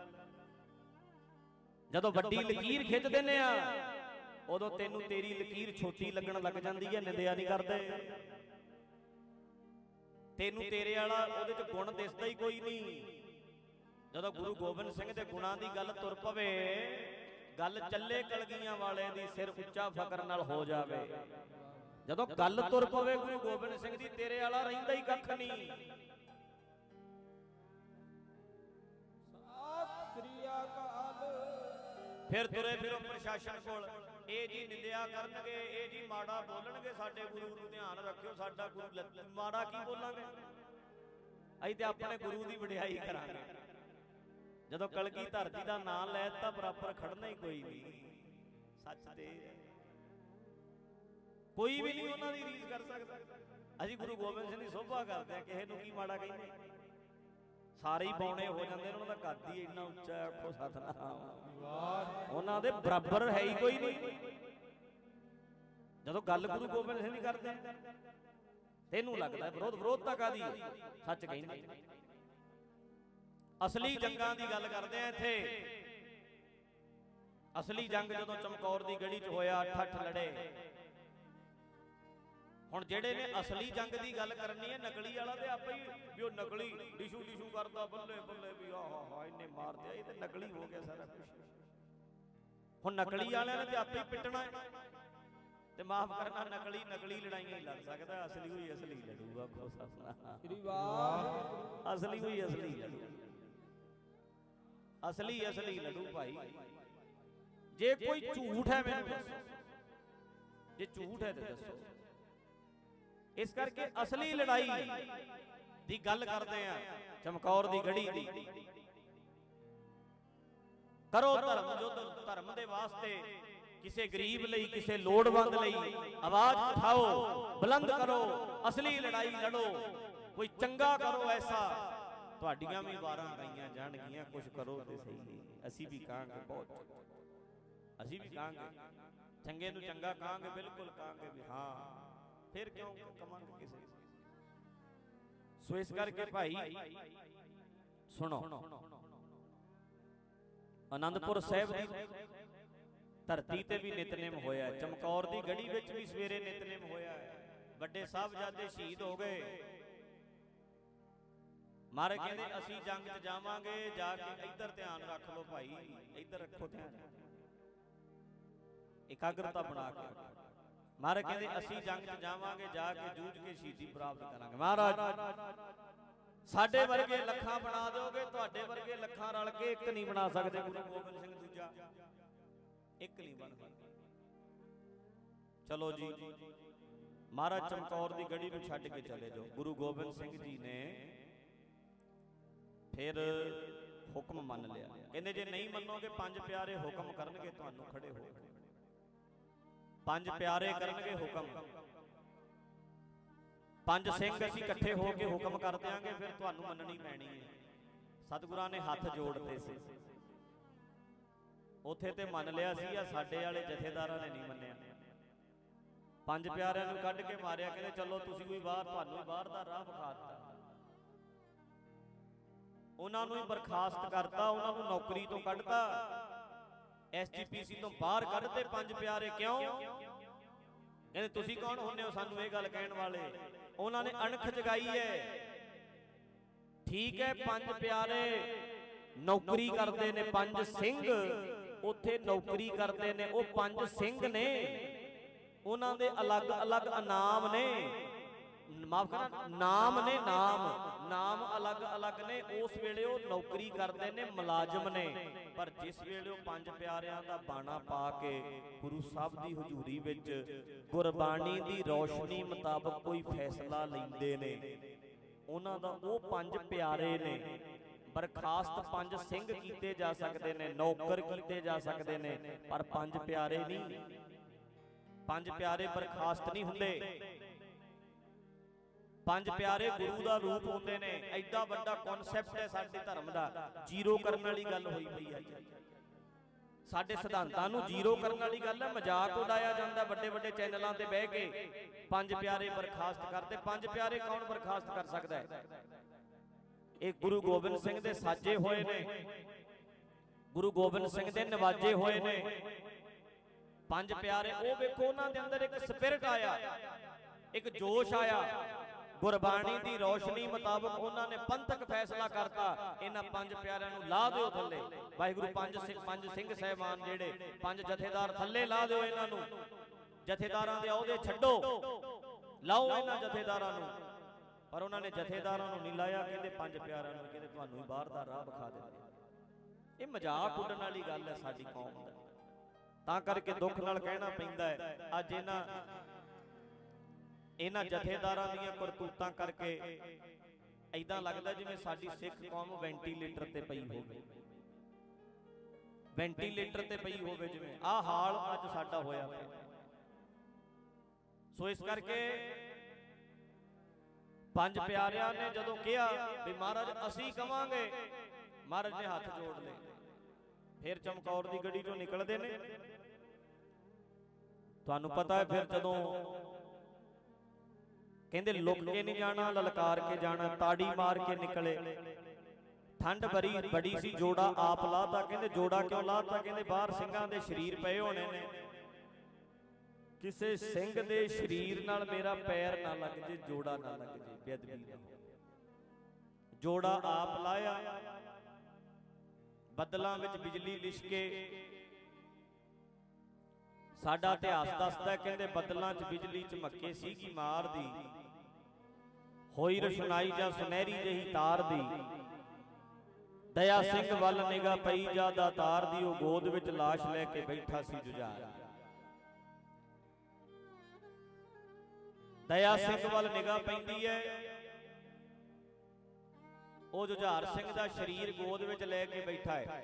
ਜਦੋਂ ਵੱਡੀ ਲਕੀਰ ਖਿੱਚ ਦਿੰਨੇ ਆ। ਉਦੋਂ ਤੈਨੂੰ ਤੇਰੀ ਲਕੀਰ ਛੋਟੀ ਲੱਗਣ ਲੱਗ ਜਾਂਦੀ ਹੈ ਨਿੰਦਿਆ ਨਹੀਂ ਕਰਦੇ। ਤੈਨੂੰ ਤੇਰੇ ਵਾਲਾ ਉਹਦੇ ਚ ਗੁਣ ਦਿਸਦਾ ਹੀ ਕੋਈ ਨਹੀਂ। ਜਦੋਂ ਗੁਰੂ ਗੋਬਿੰਦ ਸਿੰਘ ਦੇ ਗੁਣਾਂ ਦੀ ਗੱਲ ਤੁਰ ਪਵੇ ਗੱਲ ਚੱਲੇ ਕਲਗੀਆਂ ਵਾਲਿਆਂ ਦੀ ਸਿਰ ਉੱਚਾ ਫਕਰ ਨਾਲ ਹੋ ਜਾਵੇ। ਜਦੋਂ ਗੱਲ ਤੁਰ ਪਵੇ ਗੁਰੂ ਗੋਬਿੰਦ ਸਿੰਘ ਦੀ ਤੇਰੇ ਵਾਲਾ ਰਹਿੰਦਾ ਹੀ ਕੱਖ ਨਹੀਂ। ਸਤਿ ਸ੍ਰੀ ਅਕਾਲ ਫਿਰ ਤੁਰੇ ਫਿਰੋ ਪ੍ਰਸ਼ਾਸਨ ਕੋਲ। ਇਹ ਜੀ ਨਿੰਦਿਆ ਕਰਨਗੇ ਇਹ ਜੀ ਮਾੜਾ ਬੋਲਣਗੇ ਸਾਡੇ ਗੁਰੂ ਨੂੰ ਧਿਆਨ ਰੱਖਿਓ ਸਾਡਾ ਗੁਰੂ ਮਾੜਾ ਕੀ ਬੋਲਾਂਗੇ? ਅਸੀਂ ਤੇ ਆਪਣੇ ਗੁਰੂ ਦੀ ਵਡਿਆਈ ਕਰਾਂਗੇ। ਜਦੋਂ ਕਲਗੀ ਧਰਤੀ ਦਾ ਨਾਮ ਲੈ ਤਾਂ ਬਰਾਬਰ ਖੜਨਾ ਹੀ ਕੋਈ ਨਹੀਂ। ਸੱਚ ਤੇ। ਕੋਈ ਵੀ ਨਹੀਂ ਉਹਨਾਂ ਦੀ ਰੀਸ ਕਰ ਸਕਦਾ। ਅਸੀਂ ਗੁਰੂ ਗੋਬਿੰਦ ਸਿੰਘ ਦੀ ਸੋਭਾ ਕਰਦੇ ਆ ਕਿਸੇ ਨੂੰ ਕੀ ਮਾੜਾ ਕਹਿੰਦੇ ਸਾਰੇ ਹੀ ਬੌਣੇ ਹੋ ਜਾਂਦੇ ਨੇ ਉਹਨਾਂ ਦਾ ਕੱਦ ਹੀ ਇੰਨਾ ਉੱਚਾ ਹੈ ਆਖੋ ਸਤਨਾਮ। ਉਹਨਾਂ ਦੇ ਬਰਾਬਰ ਹੈ ਹੀ ਕੋਈ ਨਹੀਂ। ਜਦੋਂ ਗੱਲ ਗੁਰੂ ਗੋਬਿੰਦ ਸਿੰਘ ਦੀ ਕਰਦੇ ਤੈਨੂੰ ਲੱਗਦਾ ਵਿਰੋਧ ਵਿਰੋਧਤਾ ਕਾਦੀ ਸੱਚ ਕਹਿੰਦੇ। ਅਸਲੀ ਜੰਗਾਂ ਦੀ ਗੱਲ ਕਰਦੇ ਆ ਇੱਥੇ। ਅਸਲੀ ਜੰਗ ਜਦੋਂ ਚਮਕੌਰ ਦੀ ਗੜੀ 'ਚ ਹੋਇਆ ਅੱਠ ਲੜੇ। ਹੁਣ ਜਿਹੜੇ ਨੇ ਅਸਲੀ ਜੰਗ ਦੀ ਗੱਲ ਕਰਨੀ ਹੈ ਨਕਲੀ ਵਾਲਾ ਤੇ ਆਪੇ ਹੀ ਵੀ ਉਹ ਨਕਲੀ ਡਿਸ਼ੂ ਡਿਸ਼ੂ ਕਰਦਾ ਬੱਲੇ ਬੱਲੇ ਵੀ ਆਹਾ ਹਾ ਇਹਨੇ ਮਾਰ ਦਿਆ ਇਹ ਤੇ ਨਕਲੀ ਹੋ ਗਿਆ ਸਾਰਾ ਕੁਝ ਹੁਣ ਨਕਲੀ ਵਾਲਿਆਂ ਨੇ ਤੇ ਆਪੇ ਹੀ। ਪਿੱਟਣਾ ਤੇ ਮਾਫ ਕਰਨਾ ਨਕਲੀ ਨਕਲੀ ਲੜਾਈਆਂ ਹੀ ਲੜ ਸਕਦਾ ਅਸਲੀ ਹੋਈ ਅਸਲੀ ਲੜੂਗਾ ਕੋ ਸਸਨਾ ਸ੍ਰੀ ਵਾਹਿਗੁਰੂ ਅਸਲੀ ਹੋਈ ਅਸਲੀ ਲੜੂ। ਅਸਲੀ ਅਸਲੀ ਲੜੂ ਭਾਈ। ਜੇ ਕੋਈ ਝੂਠ ਹੈ ਮੈਨੂੰ ਦੱਸੋ ਜੇ ਝੂਠ ਹੈ ਤੇ ਦੱਸੋ। ਇਸ ਕਰਕੇ ਅਸਲੀ ਲੜਾਈ ਦੀ ਗੱਲ ਕਰਦੇ ਆ ਚਮਕੌਰ ਦੀ ਗੜੀ ਦੀ ਕਰੋ ਧਰਮ ਯੁੱਧ ਧਰਮ ਦੇ ਵਾਸਤੇ ਕਿਸੇ ਗਰੀਬ ਲਈ ਕਿਸੇ ਲੋੜਵੰਦ ਲਈ ਆਵਾਜ਼ ਉਠਾਓ ਬੁਲੰਦ ਕਰੋ ਅਸਲੀ ਲੜਾਈ ਲੜੋ। ਕੋਈ ਚੰਗਾ ਕਰੋ ਐਸਾ। ਤੁਹਾਡੀਆਂ ਵੀ ਵਾਰਾਂ ਗਈਆਂ ਜਾਣਗੀਆਂ ਕੁਝ ਕਰੋ ਤੇ ਸਹੀ। ਅਸੀਂ ਵੀ ਕਹਾਂਗੇ ਬਹੁਤ। ਅਸੀਂ ਵੀ ਕਹਾਂਗੇ ਚੰਗੇ ਨੂੰ ਚੰਗਾ ਕਹਾਂਗੇ ਬਿਲਕੁਲ ਕਹਾਂਗੇ ਵੀ ਹਾਂ। ਫਿਰ ਕਿਉਂ ਕਮਾਂਗੇ ਕਿਸੇ? ਸੋ ਇਸ ਕਰਕੇ ਭਾਈ ਸੁਣੋ। ਆਨੰਦਪੁਰ ਸਾਹਿਬ ਦੀ ਧਰਤੀ ਤੇ ਵੀ ਨਿਤਨੇਮ ਹੋਇਆ। ਚਮਕੌਰ ਦੀ ਗੜੀ ਵਿੱਚ ਵੀ ਸਵੇਰੇ ਨਿਤਨੇਮ ਹੋਇਆ। ਵੱਡੇ ਸਾਹਿਬਜ਼ਾਦੇ ਸ਼ਹੀਦ ਹੋ ਗਏ। ਮਾਰੇ ਕਹਿੰਦੇ ਅਸੀਂ ਜੰਗ 'ਚ ਜਾਵਾਂਗੇ ਜਾ ਕੇ ਇੱਧਰ ਧਿਆਨ ਰੱਖ ਲਓ ਭਾਈ ਇੱਧਰ ਰੱਖੋ ਧਿਆਨ। ਇਕਾਗਰਤਾ ਬਣਾ ਕੇ। ਮਾਰੇ ਕਹਿੰਦੇ ਅਸੀਂ ਜੰਗ 'ਚ ਜਾਵਾਂਗੇ ਜਾ ਕੇ ਜੂਝ ਕੇ ਸ਼ਹੀਦੀ ਪ੍ਰਾਪਤ ਕਰਾਂਗੇ। ਮਹਾਰਾਜ। ਸਾਡੇ ਵਰਗੇ ਲੱਖਾਂ ਬਣਾ ਦਿਓਗੇ ਤੁਹਾਡੇ ਵਰਗੇ ਲੱਖਾਂ ਰਲ ਕੇ ਇੱਕ ਨਹੀਂ ਬਣਾ ਸਕਦੇ ਗੁਰੂ ਗੋਬਿੰਦ ਸਿੰਘ ਦੂਜਾ। ਇੱਕ ਨਹੀਂ ਬਣ ਸਕਦਾ। ਚਲੋ ਜੀ। ਮਹਾਰਾਜ ਚਮਕੌਰ ਦੀ ਗੜੀ ਨੂੰ ਛੱਡ ਕੇ ਚਲੇ ਜਾਓ। ਗੁਰੂ ਗੋਬਿੰਦ ਸਿੰਘ ਜੀ ਨੇ ਫਿਰ ਹੁਕਮ ਮੰਨ ਲਿਆ। ਕਹਿੰਦੇ ਜੇ ਨਹੀਂ ਮੰਨੋਗੇ, ਪੰਜ ਪਿਆਰੇ ਹੁਕਮ ਕਰਨਗੇ, ਤੁਹਾਨੂੰ ਖੜੇ ਹੋ ਪੰਜ ਪਿਆਰੇ ਕਰਨਗੇ ਹੁਕਮ। ਪੰਜ ਸਿੰਘ ਅਸੀਂ ਇਕੱਠੇ ਹੋ ਕੇ ਹੁਕਮ ਕਰ ਦਿਆਂਗੇ, ਫਿਰ ਤੁਹਾਨੂੰ ਮੰਨਣੀ ਪੈਣੀ ਹੈ। ਸਤਿਗੁਰਾਂ ਨੇ ਹੱਥ ਜੋੜਤੇ ਸੀ। ਉਥੇ ਤੇ ਮੰਨ ਲਿਆ ਸੀ, ਆ ਸਾਡੇ ਵਾਲੇ ਜਥੇਦਾਰਾਂ ਨੇ ਨਹੀਂ ਮੰਨਿਆ। ਪੰਜ ਪਿਆਰਿਆਂ ਨੂੰ ਕੱਢ ਕੇ ਮਾਰਿਆ, ਕਹਿੰਦੇ, ਚਲੋ, ਤੁਸੀਂ ਕੋਈ ਬਾਹਰ, ਤੁਹਾਨੂੰ ਬਾਹਰ ਦਾ ਰਾਹ ਵਿਖਾ ਦਿੱਤਾ। ਉਹਨਾਂ ਨੂੰ ਹੀ ਬਰਖਾਸਤ ਕਰਤਾ ਉਹਨਾਂ ਨੂੰ ਨੌਕਰੀ ਤੋਂ ਕੱਢਤਾ। ਐਸਜੀਪੀਸੀ ਤੋਂ ਬਾਹਰ ਕੱਢਤੇ ਪੰਜ ਪਿਆਰੇ ਕਿਉਂ? ਕਹਿੰਦੇ ਤੁਸੀਂ ਕੌਣ ਹੁੰਦੇ ਹੋ ਸਾਨੂੰ ਇਹ ਗੱਲ ਕਹਿਣ ਵਾਲੇ? ਉਹਨਾਂ ਨੇ ਅਣਖ ਜਗਾਈ ਹੈ। ਠੀਕ ਹੈ ਪੰਜ ਪਿਆਰੇ ਨੌਕਰੀ ਕਰਦੇ ਨੇ ਪੰਜ ਸਿੰਘ। ਉੱਥੇ ਨੌਕਰੀ ਕਰਦੇ ਨੇ ਉਹ ਪੰਜ ਸਿੰਘ ਨੇ। ਉਹਨਾਂ ਦੇ ਅਲੱਗ-ਅਲੱਗ ਇਨਾਮ ਨੇ। ਮਾਫ ਕਰਨਾ ਨਾਮ ਨੇ ਨਾਮ ਨਾਮ। ਅਲੱਗ-ਅਲੱਗ ਨੇ ਉਸ ਵੇਲੇ ਉਹ ਨੌਕਰੀ ਕਰਦੇ ਨੇ ਮੁਲਾਜ਼ਮ ਨੇ। ਪਰ ਜਿਸ ਵੇਲੇ ਉਹ ਪੰਜ ਪਿਆਰਿਆਂ ਦਾ ਬਾਣਾ ਪਾ ਕੇ ਗੁਰੂ ਸਾਹਿਬ ਦੀ ਹਜ਼ੂਰੀ ਵਿੱਚ ਗੁਰਬਾਣੀ ਦੀ ਰੌਸ਼ਨੀ ਮੁਤਾਬਕ ਕੋਈ ਫੈਸਲਾ ਲੈਂਦੇ ਨੇ ਉਹਨਾਂ ਦਾ ਉਹ ਪੰਜ ਪਿਆਰੇ ਨੇ। ਬਰਖਾਸਤ ਪੰਜ ਸਿੰਘ ਕੀਤੇ ਜਾ ਸਕਦੇ ਨੇ ਨੌਕਰ ਕੀਤੇ ਜਾ ਸਕਦੇ ਨੇ ਪਰ ਪੰਜ ਪਿਆਰੇ ਨਹੀਂ। ਪੰਜ ਪਿਆਰੇ ਬਰਖਾਸਤ ਨਹੀਂ ਹੁੰਦੇ। ਪੰਜ ਪਿਆਰੇ ਗੁਰੂ ਦਾ ਰੂਪ ਹੁੰਦੇ ਨੇ, ਐਡਾ ਵੱਡਾ ਕਨਸੈਪਟ ਹੈ ਸਾਡੇ ਧਰਮ ਦਾ, ਜ਼ੀਰੋ ਕਰਨ ਵਾਲੀ ਗੱਲ ਹੋਈ ਪਈ ਹੈ। ਸਾਡੇ ਸਿਧਾਂਤਾਂ ਨੂੰ ਜ਼ੀਰੋ ਕਰਨ ਵਾਲੀ ਗੱਲ ਹੈ, ਮਜ਼ਾਕ ਉਡਾਇਆ ਜਾਂਦਾ ਵੱਡੇ ਵੱਡੇ ਚੈਨਲਾਂ ਤੇ ਬਹਿ ਕੇ। ਪੰਜ ਪਿਆਰੇ ਬਰਖਾਸਤ ਕਰਦੇ, ਪੰਜ ਪਿਆਰੇ ਕੌਣ ਬਰਖਾਸਤ ਕਰ ਸਕਦਾ ਹੈ? ਇਹ ਗੁਰੂ ਗੋਬਿੰਦ ਸਿੰਘ ਦੇ ਸਾਜੇ ਹੋਏ ਨੇ। ਗੁਰੂ ਗੋਬਿੰਦ ਸਿੰਘ ਦੇ ਨਵਾਜੇ ਹੋਏ ਨੇ। ਪੰਜ ਪਿਆਰੇ, ਉਹ ਵੇਖੋ ਉਹਨਾਂ ਦੇ ਅੰਦਰ ਇੱਕ ਸਪਿਰਿਟ ਆਇਆ, ਇੱਕ ਜੋਸ਼ ਆਇਆ। ਗੁਰਬਾਣੀ ਦੀ ਰੌਸ਼ਨੀ ਮੁਤਾਬਕ ਉਹਨਾਂ ਨੇ ਪੰਥਕ ਫੈਸਲਾ ਕਰਤਾ। ਇਹਨਾਂ ਪੰਜ ਪਿਆਰਿਆਂ ਨੂੰ ਲਾ ਦਿਓ ਥੱਲੇ। ਵਾਹਿਗੁਰੂ ਪੰਜ ਸਿੰਘ ਪੰਜ ਸਿੰਘ ਸਹਿਬਾਨ ਜਿਹੜੇ ਪੰਜ ਜਥੇਦਾਰ ਥੱਲੇ ਲਾ ਦਿਓ ਇਹਨਾਂ ਨੂੰ। ਜਥੇਦਾਰਾਂ ਦੇ ਅਹੁਦੇ ਛੱਡੋ। ਲਾਓ ਇਹਨਾਂ ਜਥੇਦਾਰਾਂ ਨੂੰ। ਪਰ ਉਹਨਾਂ ਨੇ ਜਥੇਦਾਰਾਂ ਨੂੰ ਨਹੀਂ ਲਾਇਆ। ਕਹਿੰਦੇ ਪੰਜ ਪਿਆਰਿਆਂ ਨੂੰ ਕਹਿੰਦੇ ਤੁਹਾਨੂੰ ਹੀ ਬਾਹਰ ਦਾ ਰਾਹ ਵਿਖਾ ਦਿੰਦੇ ਇਹ ਮਜ਼ਾਕ ਉੱਡਣ ਵਾਲੀ ਗੱਲ ਹੈ ਸਾਡੀ ਕੌਮ ਦਾ। ਤਾਂ ਕਰਕੇ ਦੁੱਖ ਨਾਲ ਕਹਿਣਾ ਪੈਂਦਾ ਹੈ ਅੱਜ ਇਹਨਾਂ ਇਹਨਾਂ ਜਥੇਦਾਰਾਂ ਦੀਆਂ ਕਰਤੂਤਾਂ ਕਰਕੇ ਐਦਾਂ ਲੱਗਦਾ ਜਿਵੇਂ ਸਾਡੀ ਸਿੱਖ ਕੌਮ ਵੈਂਟੀਲੇਟਰ ਤੇ ਪਈ ਹੋਵੇ। ਵੈਂਟੀਲੇਟਰ ਤੇ ਪਈ ਹੋਵੇ। ਜਿਵੇਂ। ਆਹ ਹਾਲ ਅੱਜ ਸਾਡਾ ਹੋਇਆ ਪਿਆ। ਸੋ ਇਸ ਕਰਕੇ ਪੰਜ ਪਿਆਰਿਆਂ ਨੇ ਜਦੋਂ ਕਿਹਾ ਵੀ ਮਹਾਰਾਜ ਅਸੀਂ ਕਵਾਂਗੇ ਮਹਾਰਾਜ ਨੇ ਹੱਥ ਜੋੜ ਲਏ। ਫਿਰ ਚਮਕੌਰ ਦੀ ਗੱਡੀ ਚੋਂ ਨਿਕਲਦੇ ਨੇ। ਤੁਹਾਨੂੰ ਪਤਾ ਹੈ ਫਿਰ ਜਦੋਂ ਕਹਿੰਦੇ ਲੁਕ ਕੇ ਨਹੀਂ ਜਾਣਾ ਲਲਕਾਰ ਕੇ ਜਾਣਾ ਤਾੜੀ ਮਾਰ ਕੇ ਨਿਕਲੇ। ਠੰਡ ਬੜੀ ਬੜੀ ਸੀ ਜੋੜਾ ਆਪ ਲਾਤਾ ਕਹਿੰਦੇ ਜੋੜਾ ਕਿਉਂ ਲਾਤਾ ਕਹਿੰਦੇ ਬਾਹਰ ਸਿੰਘਾਂ ਦੇ ਸਰੀਰ ਪਏ ਹੋਣੇ ਨੇ। ਕਿਸੇ ਸਿੰਘ ਦੇ ਸਰੀਰ ਨਾਲ ਮੇਰਾ ਪੈਰ ਨਾ ਲੱਗ ਜੇ ਜੋੜਾ ਨਾ ਲੱਗ ਜੇ ਬੇਅਦਬੀ ਨਾ ਹੋਵੇ। ਜੋੜਾ ਆਪ ਲਾਇਆ। ਬੱਦਲਾਂ ਵਿੱਚ ਬਿਜਲੀ ਲਿਸ਼ਕੇ। ਸਾਡਾ ਇਤਿਹਾਸ ਦੱਸਦਾ ਹੈ, ਕਹਿੰਦੇ ਬੱਦਲਾਂ 'ਚ ਬਿਜਲੀ ਚਮਕੇ ਸੀਗੀ ਮਾਰਦੀ ਹੋਈ ਰਸ਼ਨਾਈ ਜਾਂ ਸੁਨਹਿਰੀ ਜਹੀ ਤਾਰ ਦੀ। ਦਇਆ ਸਿੰਘ ਵੱਲ ਨਿਗਾ ਪਈ ਜ਼ਿਆਦਾ ਤਾਰ ਦੀ ਉਹ ਗੋਦ ਵਿੱਚ লাশ ਲੈ ਕੇ ਬੈਠਾ ਸੀ ਜੁਝਾਰ। ਦਇਆ ਸਿੰਘ ਵੱਲ ਨਿਗਾ ਪੈਂਦੀ ਹੈ। ਉਹ ਜੁਝਾਰ ਸਿੰਘ ਦਾ ਸਰੀਰ ਗੋਦ ਵਿੱਚ ਲੈ ਕੇ ਬੈਠਾ ਹੈ।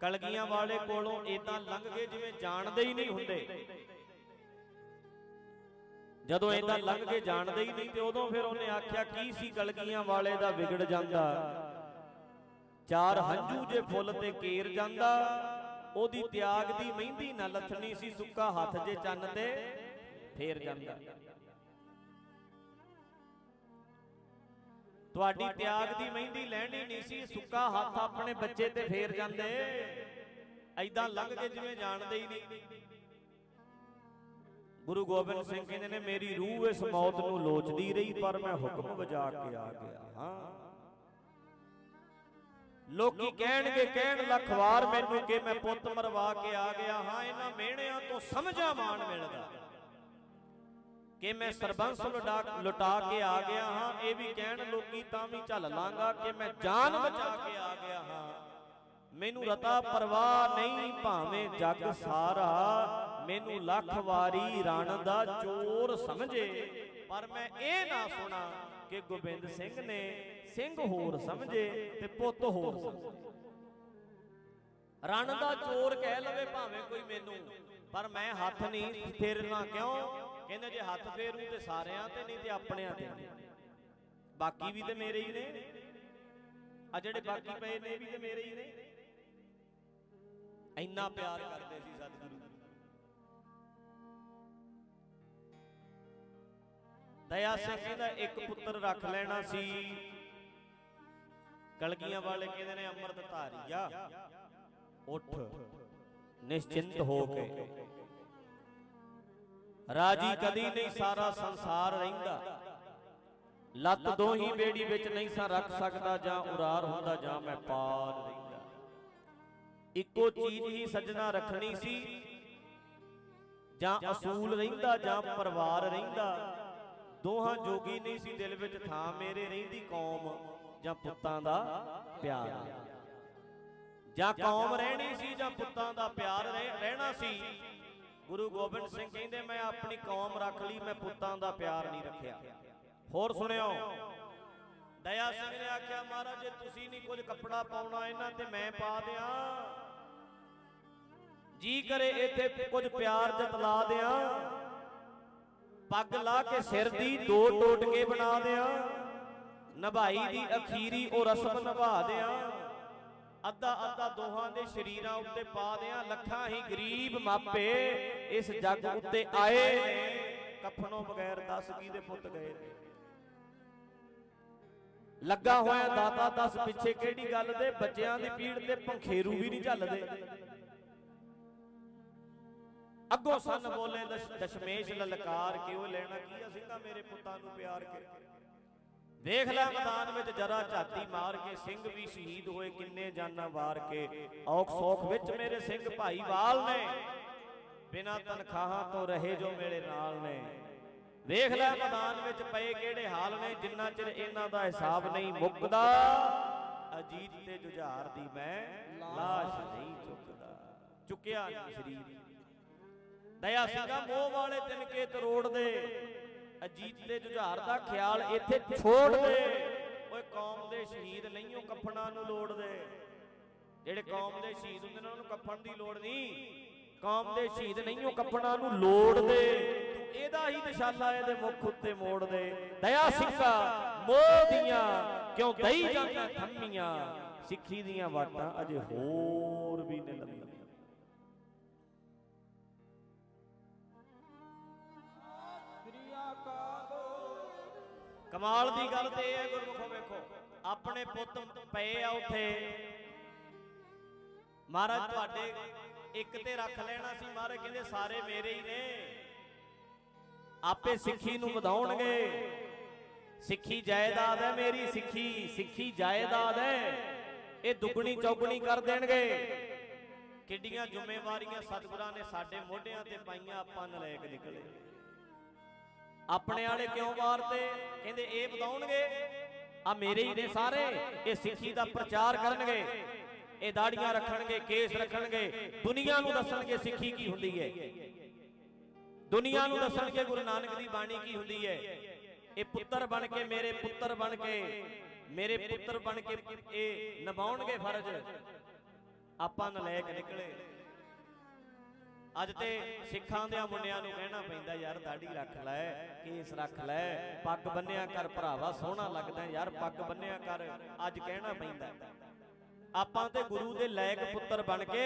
ਕਲਗੀਆਂ ਵਾਲੇ ਕੋਲੋਂ ਇਦਾਂ ਲੰਘ ਗਏ ਜਿਵੇਂ ਜਾਣਦੇ ਹੀ ਨਹੀਂ ਹੁੰਦੇ। ਜਦੋਂ ਇਦਾਂ ਲੰਘ ਕੇ ਜਾਣਦੇ ਹੀ ਨਹੀਂ ਤੇ ਉਦੋਂ ਫਿਰ ਉਹਨੇ ਆਖਿਆ ਕੀ ਸੀ ਕਲਗੀਆਂ ਵਾਲੇ ਦਾ ਵਿਗੜ ਜਾਂਦਾ? ਚਾਰ ਹੰਝੂ ਜੇ ਫੁੱਲ ਤੇ ਕੇਰ ਜਾਂਦਾ ਉਹਦੀ ਤਿਆਗ ਦੀ ਮਹਿੰਦੀ ਨਾ ਲੱਥਣੀ ਸੀ ਸੁੱਕਾ ਹੱਥ ਜੇ ਚੰਨ ਤੇ ਫੇਰ ਜਾਂਦਾ। ਤੁਹਾਡੀ ਤਿਆਗ ਦੀ ਮਹਿੰਦੀ ਲੈਣੀ ਨਹੀਂ ਸੀ ਸੁੱਕਾ ਹੱਥ ਆਪਣੇ ਬੱਚੇ ਤੇ ਫੇਰ ਜਾਂਦੇ। ਐਦਾਂ ਲੰਘ ਕੇ ਜਿਵੇਂ ਜਾਣਦੇ ਹੀ ਨਹੀਂ। ਗੁਰੂ ਗੋਬਿੰਦ ਸਿੰਘ ਕਹਿੰਦੇ ਨੇ, ਮੇਰੀ ਰੂਹ ਇਸ ਮੌਤ ਨੂੰ ਲੋਚਦੀ ਰਹੀ, ਪਰ ਮੈਂ ਹੁਕਮ ਵਜਾ ਕੇ ਆ ਗਿਆ ਹਾਂ। ਲੋਕੀ ਕਹਿਣਗੇ, ਕਹਿਣ ਲੱਖ ਵਾਰ ਮੈਨੂੰ ਕਿ ਮੈਂ ਪੁੱਤ ਮਰਵਾ ਕੇ ਆ ਗਿਆ ਹਾਂ, ਇਹਨਾਂ ਮਿਹਣਿਆਂ ਤੋਂ ਸਮਝਾ ਮਾਣ ਮਿਲਦਾ। ਕਿ ਮੈਂ ਸਰਬੰਸ ਲੁਟਾ ਲੁਟਾ ਕੇ ਆ ਗਿਆ ਹਾਂ, ਇਹ ਵੀ ਕਹਿਣ ਲੋਕੀ ਤਾਂ ਵੀ ਝੱਲ ਲਾਂਗਾ ਕਿ ਮੈਂ ਜਾਨ ਬਚਾ ਕੇ ਆ ਗਿਆ ਹਾਂ। ਮੈਨੂੰ ਰਤਾ ਪਰਵਾਹ ਨਹੀਂ, ਭਾਵੇਂ ਜੱਗ ਸਾਰਾ ਮੈਨੂੰ ਲੱਖ ਵਾਰੀ ਰਣ ਦਾ ਚੋਰ ਸਮਝੇ। ਪਰ ਮੈਂ ਇਹ ਨਾ ਸੁਣਾ ਕਿ ਗੋਬਿੰਦ ਸਿੰਘ ਨੇ ਸਿੰਘ ਹੋਰ ਸਮਝੇ ਤੇ ਪੁੱਤ ਹੋਰ ਸਮਝੇ। ਰਣ ਦਾ ਚੋਰ ਕਹਿ ਲਵੇ ਭਾਵੇਂ ਕੋਈ ਮੈਨੂੰ, ਪਰ ਮੈਂ ਹੱਥ ਨਹੀਂ ਫੇਰਨਾ ਕਿਉਂ? ਕਹਿੰਦੇ ਜੇ ਹੱਥ ਫੇਰੂ ਤੇ ਸਾਰਿਆਂ ਤੇ ਨਹੀਂ ਤੇ ਆਪਣਿਆਂ ਤੇ ਬਾਕੀ ਵੀ ਤੇ ਮੇਰੇ ਹੀ ਨੇ। ਆ ਜਿਹੜੇ ਬਾਕੀ ਪਏ ਨੇ ਵੀ ਤੇ ਮੇਰੇ ਹੀ ਨੇ। ਇੰਨਾ ਪਿਆਰ ਕਰਦੇ ਸੀ ਸਤਿਗੁਰੂ। ਦਇਆ ਸਿੰਘ ਕਹਿੰਦਾ ਇੱਕ ਪੁੱਤਰ ਰੱਖ ਲੈਣਾ ਸੀ। ਕਲਗੀਆਂ ਵਾਲੇ ਕਹਿੰਦੇ ਨੇ, ਅੰਮ੍ਰਿਤ ਧਾਰੀਆ ਉੱਠ, ਨਿਸ਼ਚਿੰਤ ਹੋ ਕੇ। ਰਾਜੀ ਕਦੀ ਨਹੀਂ ਸਾਰਾ ਸੰਸਾਰ ਰਹਿੰਦਾ। ਲੱਤ ਦੋਹੀ ਬੇੜੀ ਵਿੱਚ ਨਹੀਂ ਸਾਂ ਰੱਖ ਸਕਦਾ, ਜਾਂ ਉਰਾਰ ਹੁੰਦਾ, ਜਾਂ ਮੈਂ ਪਾਰ ਰਹਿੰਦਾ। ਇੱਕੋ ਚੀਜ਼ ਹੀ ਸੱਜਣਾ ਰੱਖਣੀ ਸੀ। ਜਾਂ ਅਸੂਲ ਰਹਿੰਦਾ, ਜਾਂ ਪਰਿਵਾਰ ਰਹਿੰਦਾ। ਦੋਹਾਂ ਜੋਗੀ ਨਹੀਂ ਸੀ ਦਿਲ ਵਿੱਚ ਥਾਂ ਮੇਰੇ ਰਹਿੰਦੀ ਕੌਮ ਜਾਂ ਪੁੱਤਾਂ ਦਾ ਪਿਆਰ। ਜਾਂ ਕੌਮ ਰਹਿਣੀ ਸੀ ਜਾਂ ਪੁੱਤਾਂ ਦਾ ਪਿਆਰ ਰਹਿਣਾ ਸੀ। ਗੁਰੂ ਗੋਬਿੰਦ ਸਿੰਘ ਕਹਿੰਦੇ ਮੈਂ ਆਪਣੀ ਕੌਮ ਰੱਖ ਲਈ ਮੈਂ ਪੁੱਤਾਂ ਦਾ ਪਿਆਰ ਨਹੀਂ ਰੱਖਿਆ। ਹੋਰ ਸੁਣਿਓ ਦਇਆ ਸਿੰਘ ਨੇ ਆਖਿਆ ਮਹਾਰਾਜ ਜੇ ਤੁਸੀਂ ਨਹੀਂ ਕੁਝ ਕੱਪੜਾ ਪਾਉਣਾ ਇਹਨਾਂ ਤੇ ਮੈਂ ਪਾ ਦਿਆਂ। ਜੀ ਕਰੇ ਇੱਥੇ ਕੁਝ ਪਿਆਰ ਜਤਲਾ ਦਿਆਂ। ਪੱਗ ਲਾ ਕੇ ਸਿਰ ਦੀ ਦੋ ਟੋਟਕੇ ਬਣਾ ਦਿਆਂ। ਨਭਾਈ ਦੀ ਅਖੀਰੀ ਉਹ ਰਸਮ ਨਿਭਾ ਦਿਆਂ। ਅੱਧਾ ਅੱਧਾ ਦੋਹਾਂ ਦੇ ਸ਼ਰੀਰਾਂ ਉੱਤੇ ਪਾ ਦਿਆਂ। ਲੱਖਾਂ ਹੀ ਗਰੀਬ ਮਾਪੇ ਇਸ ਜੱਗ ਉੱਤੇ ਆਏ। ਕਫਨੋਂ ਬਗੈਰ 10 ਕੀ ਦੇ ਪੁੱਤ ਗਏ ਨੇ। ਲੱਗਾ ਹੋਇਆ ਦਾਤਾ ਦੱਸ ਪਿੱਛੇ ਕਿਹੜੀ ਗੱਲ ਦੇ? ਬੱਚਿਆਂ ਦੀ ਪੀੜ ਤੇ ਪੰਖੇਰੂ ਵੀ ਨਹੀਂ ਝੱਲਦੇ। ਅੱਗੋਂ ਸੰਨ ਬੋਲੇ ਦਸ਼ਮੇਸ਼ ਲਲਕਾਰ ਕਿ ਉਹ ਲੈਣਾ? ਕੀ ਆ ਸਿੰਘਾ ਮੇਰੇ ਪੁੱਤਾਂ ਨੂੰ ਪਿਆਰ ਕੇ ਵੇਖ ਲੈ ਮੈਦਾਨ ਵਿੱਚ ਜਰਾ ਝਾਤੀ ਮਾਰ ਕੇ ਸਿੰਘ ਵੀ ਸ਼ਹੀਦ ਹੋਏ ਕਿੰਨੇ ਜਾਨਾਂ ਵਾਰ ਕੇ? ਔਖ ਸੌਖ ਵਿੱਚ ਮੇਰੇ ਸਿੰਘ ਭਾਈਵਾਲ ਨੇ। ਬਿਨਾਂ ਤਨਖਾਹਾਂ ਤੋਂ ਰਹੇ ਜੋ ਮੇਰੇ ਨਾਲ ਨੇ। ਵੇਖ ਲੈ ਮੈਦਾਨ ਵਿੱਚ ਪਏ ਕਿਹੜੇ ਹਾਲ ਨੇ ਜਿੰਨਾ ਚਿਰ ਇਹਨਾਂ ਦਾ ਹਿਸਾਬ ਨਹੀਂ ਮੁੱਕਦਾ ਅਜੀਤ ਤੇ ਜੁਝਾਰ ਦੀ ਮੈਂ ਲਾਸ਼ ਨਹੀਂ ਚੁੱਕਦਾ। ਚੁੱਕਿਆ ਨਹੀਂ ਸ਼ਰੀਰ ਦਇਆ ਸਿੰਘਾ ਮੋਹ ਵਾਲੇ ਤਿਨਕੇ ਤਰੋੜ ਦੇ। ਅਜੀਤ ਦੇ ਜੁਝਾਰ ਦਾ ਖਿਆਲ ਇੱਥੇ ਛੋੜ ਦੇ। ਓਏ ਕੌਮ ਦੇ ਸ਼ਹੀਦ ਨਹੀਂਓ ਕਫਨਾਂ ਨੂੰ ਲੋੜ ਦੇ। ਜਿਹੜੇ ਕੌਮ ਦੇ ਸ਼ਹੀਦ ਹੁੰਦੇ ਨੇ ਉਹਨਾਂ ਨੂੰ ਕਫਨ ਦੀ ਲੋੜ ਨਹੀਂ। ਕੌਮ ਦੇ ਸ਼ਹੀਦ ਨਹੀਂਓ ਕਫਨਾਂ ਨੂੰ ਲੋੜਦੇ ਤੂੰ ਇਹਦਾ ਹੀ ਨਿਸ਼ਾਨਾ ਇਹਦੇ ਮੁਖ ਉੱਤੇ ਮੋੜ ਦੇ। ਦਇਆ ਸਿੰਘਾ ਮੋਹ ਦੀਆਂ, ਕਿਉਂ ਦਈ ਜਾਂਦਾ ਥੰਮੀਆਂ ਸਿੱਖੀ ਦੀਆਂ ਵਾਟਾਂ ਅਜੇ ਹੋਰ ਵੀ ਨੇ ਲੰਮੀਆਂ। ਕਮਾਲ ਦੀ ਗੱਲ ਤੇ ਇਹ ਹੈ, ਗੁਰਮੁਖੋ ਵੇਖੋ, ਆਪਣੇ ਪੁੱਤ ਪਏ ਆ ਉੱਥੇ। ਮਹਾਰਾਜ, ਤੁਹਾਡੇ ਇੱਕ ਤੇ ਰੱਖ ਲੈਣਾ ਸੀ, ਮਹਾਰਾਜ ਕਹਿੰਦੇ ਸਾਰੇ ਮੇਰੇ ਹੀ ਨੇ। ਆਪੇ ਸਿੱਖੀ ਨੂੰ ਵਧਾਉਣਗੇ। ਸਿੱਖੀ ਜਾਇਦਾਦ ਹੈ ਮੇਰੀ, ਸਿੱਖੀ ਸਿੱਖੀ ਜਾਇਦਾਦ ਹੈ। ਇਹ ਦੁੱਗਣੀ ਚੌਗਣੀ ਕਰ ਦੇਣਗੇ। ਕਿੱਡੀਆਂ ਜ਼ਿੰਮੇਵਾਰੀਆਂ ਸਤਿਗੁਰਾਂ ਨੇ ਸਾਡੇ ਮੋਢਿਆਂ ਤੇ ਪਾਈਆਂ, ਆਪਾਂ ਨਲਾਇਕ ਨਿਕਲੇ। ਆਪਣੇ ਵਾਲੇ ਕਿਉਂ ਵਾਰਤੇ? ਕਹਿੰਦੇ ਇਹ ਵਧਾਉਣਗੇ ਆ ਮੇਰੇ ਹੀ ਨੇ ਸਾਰੇ ਇਹ ਸਿੱਖੀ ਦਾ ਪ੍ਰਚਾਰ ਕਰਨਗੇ। ਇਹ ਦਾੜੀਆਂ ਰੱਖਣਗੇ ਕੇਸ ਰੱਖਣਗੇ ਦੁਨੀਆ ਨੂੰ ਦੱਸਣਗੇ ਸਿੱਖੀ ਕੀ ਹੁੰਦੀ ਹੈ। ਦੁਨੀਆ ਨੂੰ ਦੱਸਣਗੇ ਗੁਰੂ ਨਾਨਕ ਦੀ ਬਾਣੀ ਕੀ ਹੁੰਦੀ ਹੈ। ਇਹ ਪੁੱਤਰ ਬਣ ਕੇ ਮੇਰੇ ਪੁੱਤਰ ਬਣ ਕੇ ਮੇਰੇ ਪੁੱਤਰ ਬਣ ਕੇ ਇਹ ਨਿਭਾਉਣਗੇ। ਫਰਜ਼। ਆਪਾਂ ਨਲਾਇਕ ਨਿਕਲੇ। ਅੱਜ ਤੇ ਸਿੱਖਾਂ ਦੇ ਮੁੰਡਿਆਂ ਨੂੰ ਕਹਿਣਾ ਪੈਂਦਾ, ਯਾਰ ਦਾੜੀ ਰੱਖ ਲੈ, ਕੇਸ ਰੱਖ ਲੈ, ਪੱਗ ਬੰਨਿਆ ਕਰ ਭਰਾਵਾ, ਸੋਹਣਾ ਲੱਗਦਾ, ਯਾਰ ਪੱਗ ਬੰਨਿਆ ਕਰ। ਅੱਜ ਕਹਿਣਾ ਪੈਂਦਾ। ਆਪਾਂ ਤੇ ਗੁਰੂ ਦੇ ਲਾਇਕ ਪੁੱਤਰ ਬਣ ਕੇ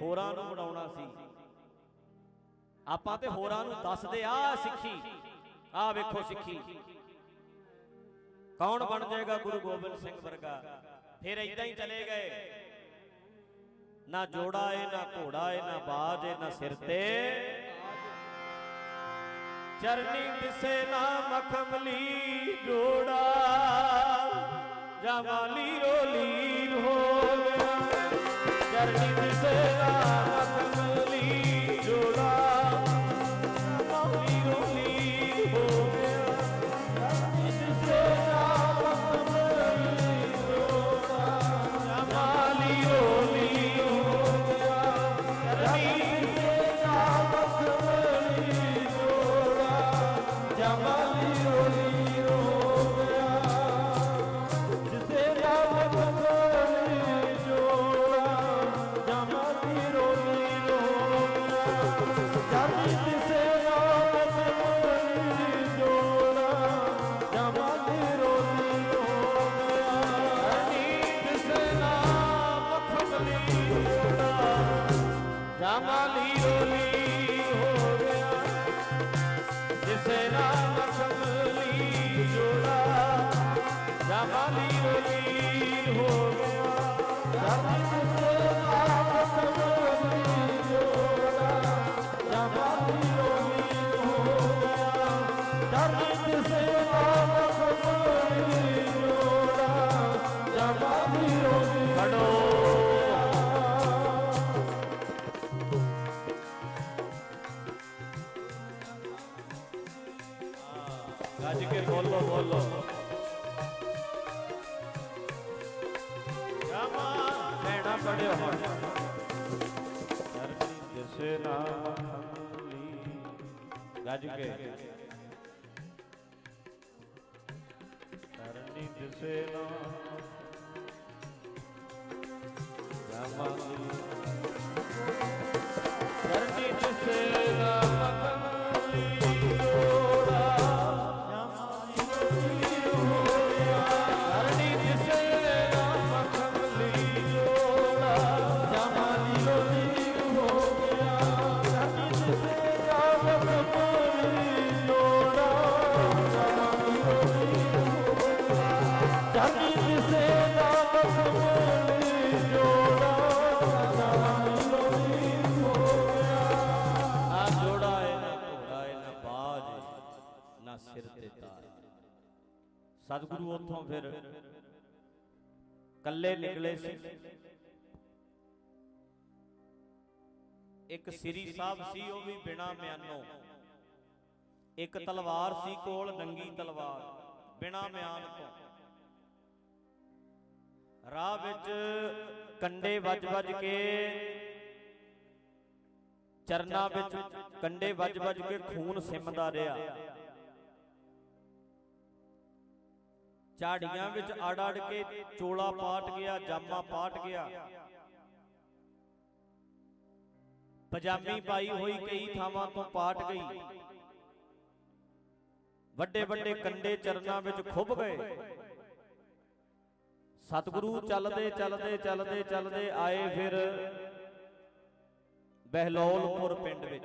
ਹੋਰਾਂ ਨੂੰ ਬਣਾਉਣਾ ਸੀ। ਆਪਾਂ ਤੇ ਹੋਰਾਂ ਨੂੰ ਦੱਸਦੇ ਆ ਸਿੱਖੀ ਆ ਵੇਖੋ ਸਿੱਖੀ। ਕੌਣ ਬਣ ਜਾਏਗਾ ਗੁਰੂ ਗੋਬਿੰਦ ਸਿੰਘ ਵਰਗਾ? ਫਿਰ ਇਦਾਂ ਹੀ ਚਲੇ ਗਏ। ਨਾ ਜੋੜਾ ਏ, ਨਾ ਘੋੜਾ ਏ, ਨਾ ਬਾਜ ਏ, ਨਾ ਸਿਰ ਤੇ। ਚਰਨੀ ਦਿਸੇ ਨਾ ਮਖਮਲੀ ਜੋੜਾ ਜਮਾਲੀ ਰੋਲੀ ਹੋ ਗਿਆ। ਚਰਨੀ ਦਿਸੇ ਨਾ ਮਖਮਲੀ ਇੱਕ ਸ੍ਰੀ ਸਾਹਿਬ ਸੀ, ਉਹ ਵੀ ਬਿਨਾ ਮਿਆਨੋਂ। ਇੱਕ ਤਲਵਾਰ ਸੀ ਕੋਲ ਨੰਗੀ ਤਲਵਾਰ, ਬਿਨਾ ਮਿਆਨ ਤੋਂ। ਰਾਹ ਵਿੱਚ ਕੰਡੇ ਵੱਜ-ਵੱਜ ਕੇ, ਚਰਨਾਂ ਵਿੱਚ ਕੰਡੇ ਵੱਜ-ਵੱਜ ਕੇ ਖੂਨ ਸਿਮਦਾ ਰਿਹਾ। ਝਾੜੀਆਂ ਵਿੱਚ ਅੜ ਅੜ ਕੇ ਚੋਲਾ ਪਾਟ ਗਿਆ ਜਾਮਾ ਪਾਟ ਗਿਆ। ਪਜਾਮੀ ਪਾਈ ਹੋਈ ਕਈ ਥਾਵਾਂ ਤੋਂ ਪਾਟ ਗਈ। ਵੱਡੇ ਵੱਡੇ ਕੰਡੇ ਚਰਨਾਂ ਵਿੱਚ ਖੁੱਭ ਗਏ। ਸਤਿਗੁਰੂ ਚੱਲਦੇ ਚੱਲਦੇ ਚੱਲਦੇ ਚੱਲਦੇ ਆਏ ਫਿਰ ਬਹਿਲੋਲਪੁਰ ਪਿੰਡ ਵਿੱਚ।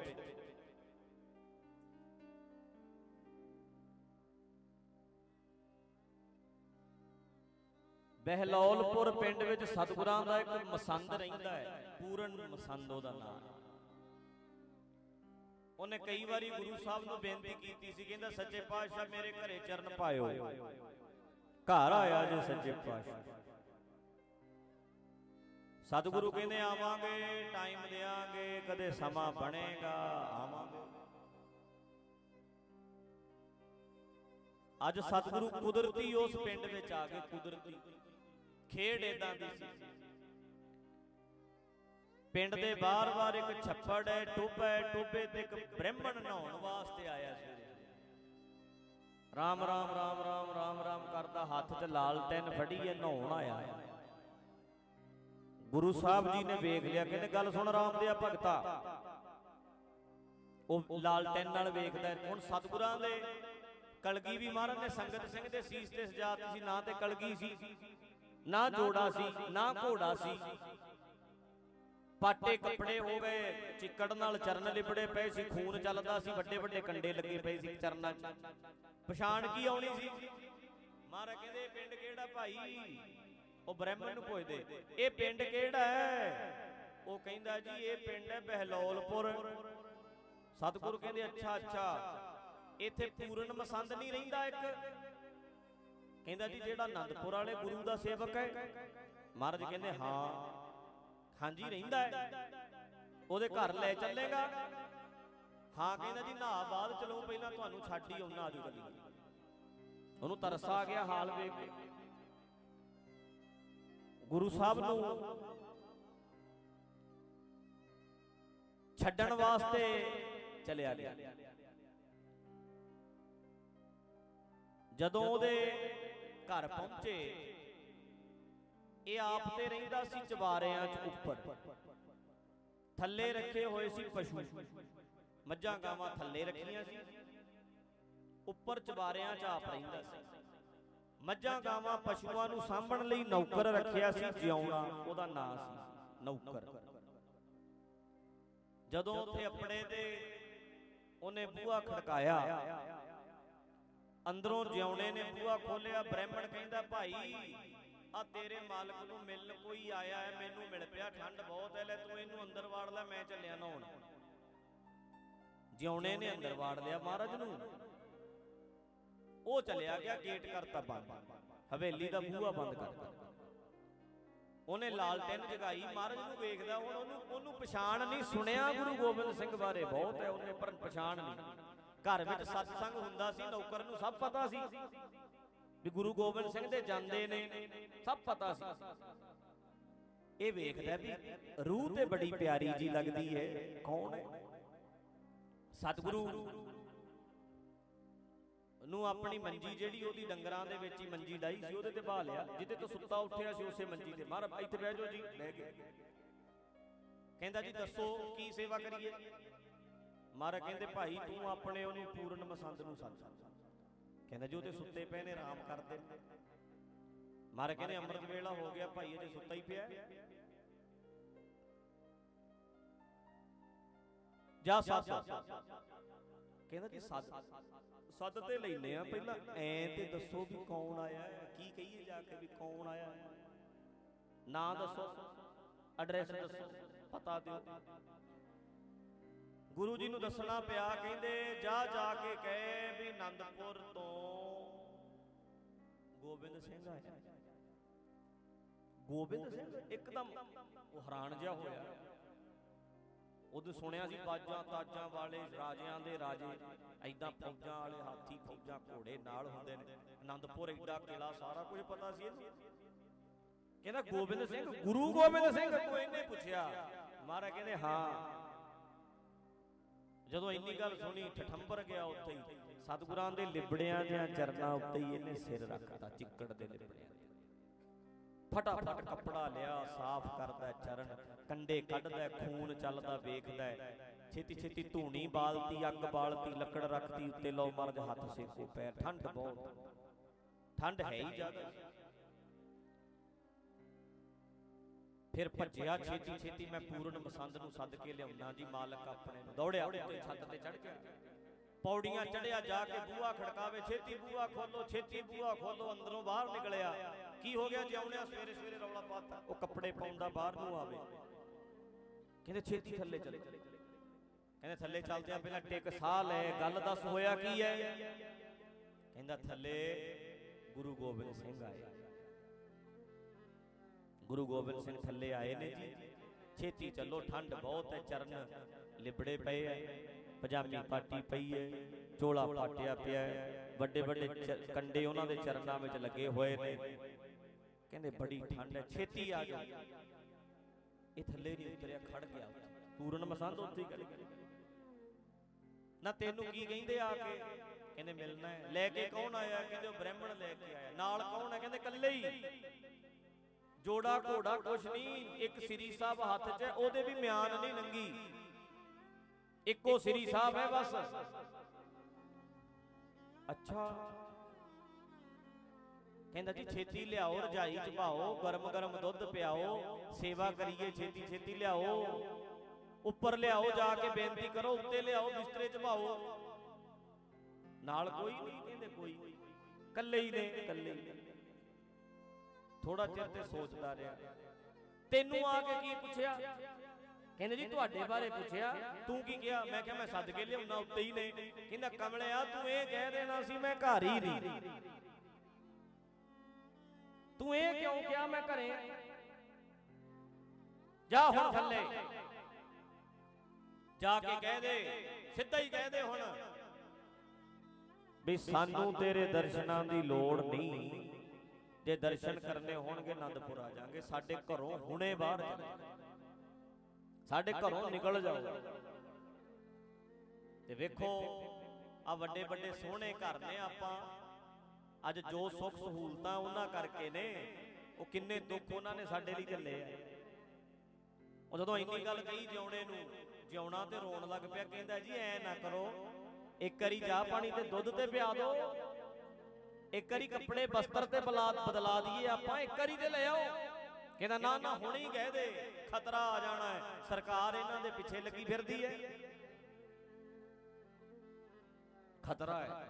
ਬਹਿਲੋਲਪੁਰ ਪਿੰਡ ਵਿੱਚ ਸਤਿਗੁਰਾਂ ਦਾ ਇੱਕ ਮਸੰਦ ਰਹਿੰਦਾ ਹੈ ਪੂਰਨ ਮਸੰਦ ਉਹਦਾ ਨਾਮ। ਉਹਨੇ ਕਈ ਵਾਰੀ ਗੁਰੂ ਸਾਹਿਬ ਨੂੰ ਬੇਨਤੀ ਕੀਤੀ ਸੀ ਕਹਿੰਦਾ ਸੱਚੇ ਪਾਤਸ਼ਾਹ ਮੇਰੇ ਘਰੇ ਚਰਨ ਪਾਇਓ। ਘਰ ਆਇਆ ਜੇ ਸੱਚੇ ਪਾਤਸ਼ਾਹ। ਸਤਿਗੁਰੂ ਕਹਿੰਦੇ ਆਵਾਂਗੇ ਟਾਈਮ ਦੇਾਂਗੇ ਕਦੇ ਸਮਾਂ ਬਣੇਗਾ। ਆਵਾਂਗੇ। ਅੱਜ ਸਤਿਗੁਰੂ ਕੁਦਰਤੀ ਉਸ ਪਿੰਡ ਵਿੱਚ ਆ ਗਏ ਕੁਦਰਤੀ। ਖੇਡ ਇਦਾਂ ਦੀ ਸੀ। ਪਿੰਡ ਦੇ ਬਾਰ-ਬਾਰ ਇੱਕ ਛੱਪੜ ਹੈ ਟੋਬਾ ਹੈ ਟੋਬੇ ਤੇ ਇੱਕ ਬ੍ਰਾਹਮਣ ਨਹਾਉਣ ਵਾਸਤੇ ਆਇਆ ਸੀ। ਰਾਮ ਰਾਮ ਰਾਮ ਰਾਮ ਰਾਮ ਰਾਮ ਕਰਦਾ ਹੱਥ 'ਚ ਲਾਲਟੈਨ ਫੜੀ ਹੈ ਨਹਾਉਣ ਆਇਆ। ਗੁਰੂ ਸਾਹਿਬ ਜੀ ਨੇ ਵੇਖ ਲਿਆ ਕਹਿੰਦੇ ਗੱਲ ਸੁਣ ਰਾਮ ਦੇ ਭਗਤਾ। ਉਹ ਲਾਲਟੈਨ ਨਾਲ ਵੇਖਦਾ। ਹੁਣ ਸਤਿਗੁਰਾਂ ਦੇ ਕਲਗੀ ਵੀ ਮਹਾਰਾਜ ਨੇ ਸੰਗਤ ਸਿੰਘ ਦੇ ਸੀਸ ਤੇ ਸਜਾਤੀ ਸੀ ਨਾ ਤੇ ਕਲਗੀ ਸੀ। ਨਾ ਜੋੜਾ ਸੀ, ਨਾ ਘੋੜਾ ਸੀ। ਪਾਟੇ ਕੱਪੜੇ ਹੋ ਗਏ, ਚਿੱਕੜ ਨਾਲ ਚਰਨ ਲਿਬੜੇ ਪਏ ਸੀ, ਖੂਨ ਚੱਲਦਾ ਸੀ, ਵੱਡੇ ਵੱਡੇ ਕੰਡੇ ਲੱਗੇ ਪਏ ਸੀ ਚਰਨਾਂ 'ਚ। ਪਛਾਣ ਕੀ ਆਉਣੀ ਸੀ? ਮਹਾਰਾਜ ਕਹਿੰਦੇ, ਇਹ ਪਿੰਡ ਕਿਹੜਾ ਭਾਈ? ਉਹ ਬ੍ਰਾਹਮਣ ਨੂੰ ਪੁੱਛਦੇ, ਇਹ ਪਿੰਡ ਕਿਹੜਾ ਹੈ? ਉਹ ਕਹਿੰਦਾ ਜੀ, ਇਹ ਪਿੰਡ ਹੈ ਬਹਿਲੋਲਪੁਰ। ਸਤਿਗੁਰੂ ਕਹਿੰਦੇ, ਅੱਛਾ ਅੱਛਾ। ਇੱਥੇ ਪੂਰਨ ਮਸੰਦ ਨਹੀਂ ਰਹਿੰਦਾ ਇੱਕ। ਕਹਿੰਦਾ ਜੀ ਜਿਹੜਾ ਆਨੰਦਪੁਰ ਵਾਲੇ ਗੁਰੂ ਦਾ ਸੇਵਕ ਹੈ। ਮਹਾਰਾਜ ਕਹਿੰਦੇ ਹਾਂ। ਹਾਂਜੀ ਰਹਿੰਦਾ ਹੈ। ਉਹਦੇ ਘਰ ਲੈ ਚੱਲੇਗਾ। ਹਾਂ ਕਹਿੰਦਾ ਜੀ ਨਾ ਬਾਅਦ ਚਲੋ ਪਹਿਲਾਂ ਤੁਹਾਨੂੰ ਛੱਡ ਹੀ ਆਉਣਾ ਆਜੋ ਗੱਲੀ ਉਹਨੂੰ ਤਰਸ ਆ ਗਿਆ ਹਾਲ ਵੇਖ ਕੇ। ਗੁਰੂ ਸਾਹਿਬ ਨੂੰ ਛੱਡਣ ਵਾਸਤੇ ਚਲਿਆ ਗਿਆ। ਜਦੋਂ ਉਹਦੇ ਘਰ ਪਹੁੰਚੇ। ਇਹ ਆਪ ਤੇ ਰਹਿੰਦਾ ਸੀ ਚਵਾਰਿਆਂ 'ਚ ਉੱਪਰ। ਥੱਲੇ ਰੱਖੇ ਹੋਏ ਸੀ ਪਸ਼ੂ। ਮੱਝਾਂ ਗਾਵਾਂ ਥੱਲੇ ਰੱਖੀਆਂ ਸੀ। ਉੱਪਰ ਚਵਾਰਿਆਂ 'ਚ ਆਪ ਰਹਿੰਦਾ ਸੀ। ਮੱਝਾਂ ਗਾਵਾਂ ਪਸ਼ੂਆਂ ਨੂੰ ਸਾਂਭਣ ਲਈ ਨੌਕਰ ਰੱਖਿਆ ਸੀ, ਜਿਉਣਾ ਉਹਦਾ ਨਾਂ ਸੀ ਨੌਕਰ। ਜਦੋਂ ਉੱਥੇ ਆਪਣੇ ਤੇ ਉਹਨੇ ਬੂਹਾ ਖੜਕਾਇਆ ਅੰਦਰੋਂ ਜਿਉਣੇ ਨੇ ਬੂਹਾ ਖੋਲਿਆ ਬ੍ਰਾਹਮਣ ਕਹਿੰਦਾ ਭਾਈ ਆ ਤੇਰੇ ਮਾਲਕ ਨੂੰ ਮਿਲਣ ਕੋਈ ਆਇਆ ਹੈ ਮੈਨੂੰ ਮਿਲ ਪਿਆ ਠੰਡ ਬਹੁਤ ਹੈ ਲੈ ਤੂੰ ਇਹਨੂੰ ਅੰਦਰ ਵਾੜ ਲੈ ਮੈਂ ਚੱਲਿਆ ਨਹਾਉਣ। ਜਿਉਣੇ ਨੇ ਅੰਦਰ ਵਾੜ ਲਿਆ ਮਹਾਰਾਜ ਨੂੰ। ਉਹ ਚਲਿਆ ਗਿਆ ਗੇਟ ਕਰਤਾ ਬੰਦ। ਹਵੇਲੀ ਦਾ ਬੂਹਾ ਬੰਦ ਕਰਤਾ ਉਹਨੇ ਲਾਲਟੈਨ ਜਗਾਈ ਮਹਾਰਾਜ ਨੂੰ ਵੇਖਦਾ ਹੁਣ ਉਹਨੂੰ ਉਹਨੂੰ ਪਛਾਣ ਨਹੀਂ ਸੁਣਿਆ ਗੁਰੂ ਗੋਬਿੰਦ ਸਿੰਘ ਬਾਰੇ ਬਹੁਤ ਹੈ ਉਹਨੇ ਪਰ ਪਛਾਣ ਨਹੀਂ। ਘਰ ਵਿੱਚ ਸਤਸੰਗ ਹੁੰਦਾ ਸੀ, ਨੌਕਰ ਨੂੰ ਸਭ ਪਤਾ ਸੀ ਵੀ ਗੁਰੂ ਗੋਬਿੰਦ ਸਿੰਘ ਦੇ ਜਾਂਦੇ ਨੇ, ਸਭ ਪਤਾ ਸੀ। ਇਹ ਵੇਖਦਾ ਵੀ ਰੂਹ ਤੇ ਬੜੀ ਪਿਆਰੀ ਜੀ ਲੱਗਦੀ ਹੈ। ਕੌਣ ਹੈ? ਸਤਿਗੁਰੂ ਨੂੰ ਆਪਣੀ ਮੰਜੀ ਜਿਹੜੀ ਉਹਦੀ ਡੰਗਰਾਂ ਦੇ ਵਿੱਚ ਹੀ ਮੰਜੀ ਡਾਈ ਸੀ, ਉਹਦੇ ਤੇ ਬਾ ਲਿਆ। ਜਿੱਤੇ ਤੋਂ ਸੁੱਤਾ ਉੱਠਿਆ ਸੀ, ਉਸੇ ਮੰਜੀ ਤੇ। ਮਾਰ ਇੱਥੇ ਬਹਿ ਜਾਓ ਜੀ ਲੈ ਗਏ। ਕਹਿੰਦਾ ਜੀ, ਦੱਸੋ ਕੀ ਸੇਵਾ ਕਰੀਏ? ਮਹਾਰਾਜ ਕਹਿੰਦੇ ਭਾਈ ਤੂੰ ਆਪਣੇ ਉਹਨੂੰ ਪੂਰਨ ਮਸੰਦ ਨੂੰ ਸੱਦ। ਕਹਿੰਦਾ ਜੀ ਉਹਦੇ ਸੁੱਤੇ ਪਏ ਨੇ, ਆਰਾਮ ਕਰਦੇ ਨੇ ਮਹਾਰਾਜ ਕਹਿੰਦੇ ਅੰਮ੍ਰਿਤ ਵੇਲਾ ਹੋ ਗਿਆ, ਭਾਈ ਅਜੇ ਸੁੱਤਾ ਹੀ ਪਿਆ। ਜਾ ਸੱਦ ਕਹਿੰਦਾ ਜੀ ਸੱਦ ਸੱਦ ਤੇ ਲੈਨੇ ਆ ਪਹਿਲਾਂ। ਐ ਤੇ ਦੱਸੋ ਵੀ ਕੌਣ ਆਇਆ ਕੀ ਕਹੀਏ ਜਾ ਕੇ ਵੀ ਕੌਣ ਆਇਆ ਨਾਂ ਦੱਸੋ। ਐਡਰੈਸ ਦੱਸੋ। ਪਤਾ ਦਿਓ। ਗੁਰੂ ਜੀ ਨੂੰ ਦੱਸਣਾ ਪਿਆ, ਕਹਿੰਦੇ, ਜਾ ਜਾ ਕੇ ਕਹੇ ਵੀ ਆਨੰਦਪੁਰ ਤੋਂ ਗੋਬਿੰਦ ਸਿੰਘ ਆਇਆ ਗੋਬਿੰਦ ਸਿੰਘ ਇੱਕਦਮ ਉਹ ਹੈਰਾਨ ਜਿਹਾ ਹੋਇਆ। ਉਦੋਂ ਸੁਣਿਆ ਸੀ, ਬਾਜਾਂ ਤਾਜਾਂ ਵਾਲੇ ਰਾਜਿਆਂ ਦੇ ਰਾਜੇ ਐਦਾਂ ਫੌਜਾਂ ਵਾਲੇ ਹਾਥੀ, ਫੌਜਾਂ ਘੋੜੇ ਨਾਲ ਹੁੰਦੇ ਨੇ। ਆਨੰਦਪੁਰ ਐਡਾ ਕਿਲਾ ਸਾਰਾ ਕੁਝ ਪਤਾ ਸੀ ਇਹਨੂੰ। ਕਹਿੰਦਾ, ਗੋਬਿੰਦ ਸਿੰਘ, ਗੁਰੂ ਗੋਬਿੰਦ ਸਿੰਘ, ਕੋਈ ਇਹਨੇ ਪੁੱਛਿਆ। ਮਹਾਰਾਜ ਕਹਿੰਦੇ, ਹਾਂ। ਜਦੋਂ ਇੰਨੀ ਗੱਲ ਸੁਣੀ ਠਠੰਬਰ ਗਿਆ ਉੱਥੇ ਹੀ। ਸਤਿਗੁਰਾਂ ਦੇ ਲਿਬੜਿਆਂ ਦੇ ਚਰਨਾਂ ਉੱਤੇ ਹੀ ਇਹਨੇ ਸਿਰ ਰੱਖਤਾ ਚਿੱਕੜ ਦੇ ਲਿਬੜਿਆਂ ਫਟਾਫਟ ਕੱਪੜਾ ਲਿਆ ਸਾਫ਼ ਕਰਦਾ ਚਰਨ ਕੰਡੇ ਕੱਢਦਾ ਖੂਨ ਚੱਲਦਾ ਵੇਖਦਾ ਛੇਤੀ ਛੇਤੀ ਧੂਣੀ ਬਾਲਤੀ ਅੱਗ ਬਾਲਤੀ ਲੱਕੜ ਰੱਖਤੀ ਉੱਤੇ ਲਓ ਮਰਜ ਹੱਥ ਸੇਕੋ ਪੈਰ। ਠੰਡ ਬਹੁਤ। ਠੰਡ ਹੈ ਹੀ ਜ਼ਿਆਦਾ। ਫਿਰ ਭੱਜਿਆ ਛੇਤੀ ਛੇਤੀ ਮੈਂ ਪੂਰਨ ਮਸੰਦ ਨੂੰ ਸੱਦ ਕੇ ਲਿਆਉਣਾ ਜੀ ਮਾਲਕ ਆਪਣੇ ਨੂੰ। ਦੌੜਿਆ ਉੱਤੇ ਛੱਤ ਤੇ ਚੜ ਗਿਆ। ਪੌੜੀਆਂ ਚੜਿਆ ਜਾ ਕੇ ਬੂਹਾ ਖੜਕਾਵੇ ਛੇਤੀ ਬੂਹਾ ਖੋਲੋ ਛੇਤੀ ਬੂਹਾ ਖੋਲੋ ਅੰਦਰੋਂ ਬਾਹਰ ਨਿਕਲਿਆ। ਕੀ ਹੋ ਗਿਆ ਜਿਉਣਿਆ ਸਵੇਰੇ ਸਵੇਰੇ ਰੌਲਾ ਪਾਤਾ। ਉਹ ਕੱਪੜੇ ਪਾਉਂਦਾ ਬਾਹਰ ਨੂੰ ਆਵੇ। ਕਹਿੰਦੇ ਛੇਤੀ ਥੱਲੇ ਚੱਲ। ਕਹਿੰਦੇ ਥੱਲੇ ਚੱਲਦੇ ਆ ਪਹਿਲਾਂ ਟਿਕ ਸਾਹ ਲੈ ਗੱਲ ਦੱਸ ਹੋਇਆ ਕੀ ਹੈ? ਕਹਿੰਦਾ ਥੱਲੇ ਗੁਰੂ ਗੋਬਿੰਦ ਸਿੰਘ ਆਏ। ਗੁਰੂ ਗੋਬਿੰਦ ਸਿੰਘ ਥੱਲੇ ਆਏ ਨੇ ਜੀ। ਛੇਤੀ ਚੱਲੋ, ਠੰਡ ਬਹੁਤ ਹੈ, ਚਰਨ ਲਿਬੜੇ ਪਏ ਐ ਪਜਾਮੀ ਪਾਟੀ ਪਈ ਐ ਚੋਲਾ ਪਾਟਿਆ ਪਿਆ ਹੈ। ਵੱਡੇ ਵੱਡੇ ਕੰਡੇ ਉਹਨਾਂ ਦੇ ਚਰਨਾਂ ਵਿੱਚ ਲੱਗੇ ਹੋਏ ਨੇ। ਕਹਿੰਦੇ, ਬੜੀ ਠੰਡ ਹੈ, ਛੇਤੀ ਆ ਜਾਓ। ਇਹ ਥੱਲੇ ਨਹੀਂ ਉਤਰਿਆ ਖੜ ਗਿਆ। ਪੂਰਨ ਮਸੰਦ ਉੱਥੇ ਹੀ ਕਰ ਨਾ ਤੈਨੂੰ ਕੀ ਕਹਿੰਦੇ ਆ ਕੇ? ਕਹਿੰਦੇ, ਮਿਲਣਾ ਲੈ ਕੇ ਕੌਣ ਆਇਆ? ਕਹਿੰਦੇ, ਉਹ ਬ੍ਰਾਹਮਣ ਲੈ ਕੇ ਆਇਆ। ਨਾਲ ਕੌਣ ਹੈ? ਕਹਿੰਦੇ, ਇਕੱਲੇ ਹੀ। ਜੋੜਾ ਘੋੜਾ ਕੁਛ ਨਹੀਂ ਇੱਕ ਸ੍ਰੀ ਸਾਹਿਬ ਹੱਥ 'ਚ ਹੈ, ਉਹਦੇ ਵੀ ਮਿਆਨ ਨਹੀਂ ਨੰਗੀ। ਇੱਕੋ ਸ੍ਰੀ ਸਾਹਿਬ ਹੈ ਬਸ। ਅੱਛਾ। ਕਹਿੰਦਾ ਜੀ ਛੇਤੀ ਲਿਆਓ ਰਜਾਈ ਚ ਪਾਓ ਗਰਮ ਗਰਮ ਦੁੱਧ ਪਿਆਓ ਸੇਵਾ ਕਰੀਏ ਛੇਤੀ ਛੇਤੀ ਲਿਆਓ। ਉੱਪਰ ਲਿਆਓ ਜਾ ਕੇ ਬੇਨਤੀ ਕਰੋ ਉੱਤੇ ਲਿਆਓ ਬਿਸਤਰੇ ਚ ਪਾਓ ਨਾਲ ਕੋਈ ਨਹੀਂ ਕਹਿੰਦੇ ਕੋਈ। ਕੱਲੇ ਹੀ ਨੇ ਕੱਲੇ ਹੀ ਥੋੜਾ ਚਿਰ ਤੇ ਸੋਚਦਾ ਰਿਹਾ। ਤੈਨੂੰ ਆ ਕੇ ਕੀ ਪੁੱਛਿਆ? ਕਹਿੰਦੇ ਜੀ ਤੁਹਾਡੇ ਬਾਰੇ ਪੁੱਛਿਆ। ਤੂੰ ਕੀ ਕਿਹਾ? ਮੈਂ ਕਿਹਾ ਮੈਂ ਸੱਦ ਕੇ ਲਿਆਉਣਾ ਉੱਤੇ ਹੀ ਨੇ ਕਹਿੰਦਾ ਕਮਲਿਆ ਤੂੰ ਇਹ ਕਹਿ ਦੇਣਾ ਸੀ ਮੈਂ ਘਰ ਹੀ ਨਹੀਂ। ਤੂੰ ਇਹ ਕਿਉਂ ਕਿਹਾ? ਮੈਂ ਘਰੇ। ਜਾ ਹੁਣ ਥੱਲੇ। ਜਾ ਕੇ ਕਹਿ ਦੇ। ਸਿੱਧਾ ਹੀ ਕਹਿ ਦੇ ਹੁਣ। ਵੀ ਸਾਨੂੰ ਤੇਰੇ ਦਰਸ਼ਨਾਂ ਦੀ ਲੋੜ ਨਹੀਂ। ਜੇ ਦਰਸ਼ਨ ਕਰਨੇ ਹੋਣਗੇ ਆਨੰਦਪੁਰ ਆ ਜਾਾਂਗੇ। ਸਾਡੇ ਘਰੋਂ ਹੁਣੇ ਬਾਹਰ ਚਲੇ। ਸਾਡੇ ਘਰੋਂ ਨਿਕਲ ਜਾਓ। ਤੇ ਵੇਖੋ ਆ ਵੱਡੇ ਵੱਡੇ ਸੋਹਣੇ ਘਰ ਨੇ ਆਪਾਂ। ਅੱਜ ਜੋ ਸੁੱਖ ਸਹੂਲਤਾਂ ਉਹਨਾਂ ਕਰਕੇ ਨੇ ਉਹ ਕਿੰਨੇ ਦੁੱਖ ਉਹਨਾਂ ਨੇ ਸਾਡੇ ਲਈ ਝੱਲੇ ਆ। ਉਹ ਜਦੋਂ ਇੰਨੀ ਗੱਲ ਕਹੀ ਜਿਉਣੇ ਨੂੰ ਜਿਉਣਾ ਤੇ ਰੋਣ ਲੱਗ ਪਿਆ ਕਹਿੰਦਾ ਜੀ ਐ ਨਾ ਕਰੋ ਇੱਕ ਵਾਰੀ ਚਾਹ ਪਾਣੀ ਤੇ ਦੁੱਧ ਤੇ ਪਿਆ ਦਿਓ। ਇੱਕ ਵਾਰੀ ਕੱਪੜੇ ਬਸਤਰ ਤੇ ਬਦਲਾ ਦਈਏ ਆਪਾਂ ਇੱਕ ਵਾਰੀ ਤੇ ਲੈ ਆਓ ਕਹਿੰਦਾ ਨਾ ਨਾ ਹੁਣੇ ਹੀ ਕਹਿ ਦੇ ਖਤਰਾ ਆ ਜਾਣਾ ਹੈ। ਸਰਕਾਰ ਇਹਨਾਂ ਦੇ ਪਿੱਛੇ ਲੱਗੀ ਫਿਰਦੀ ਹੈ। ਖਤਰਾ ਹੈ।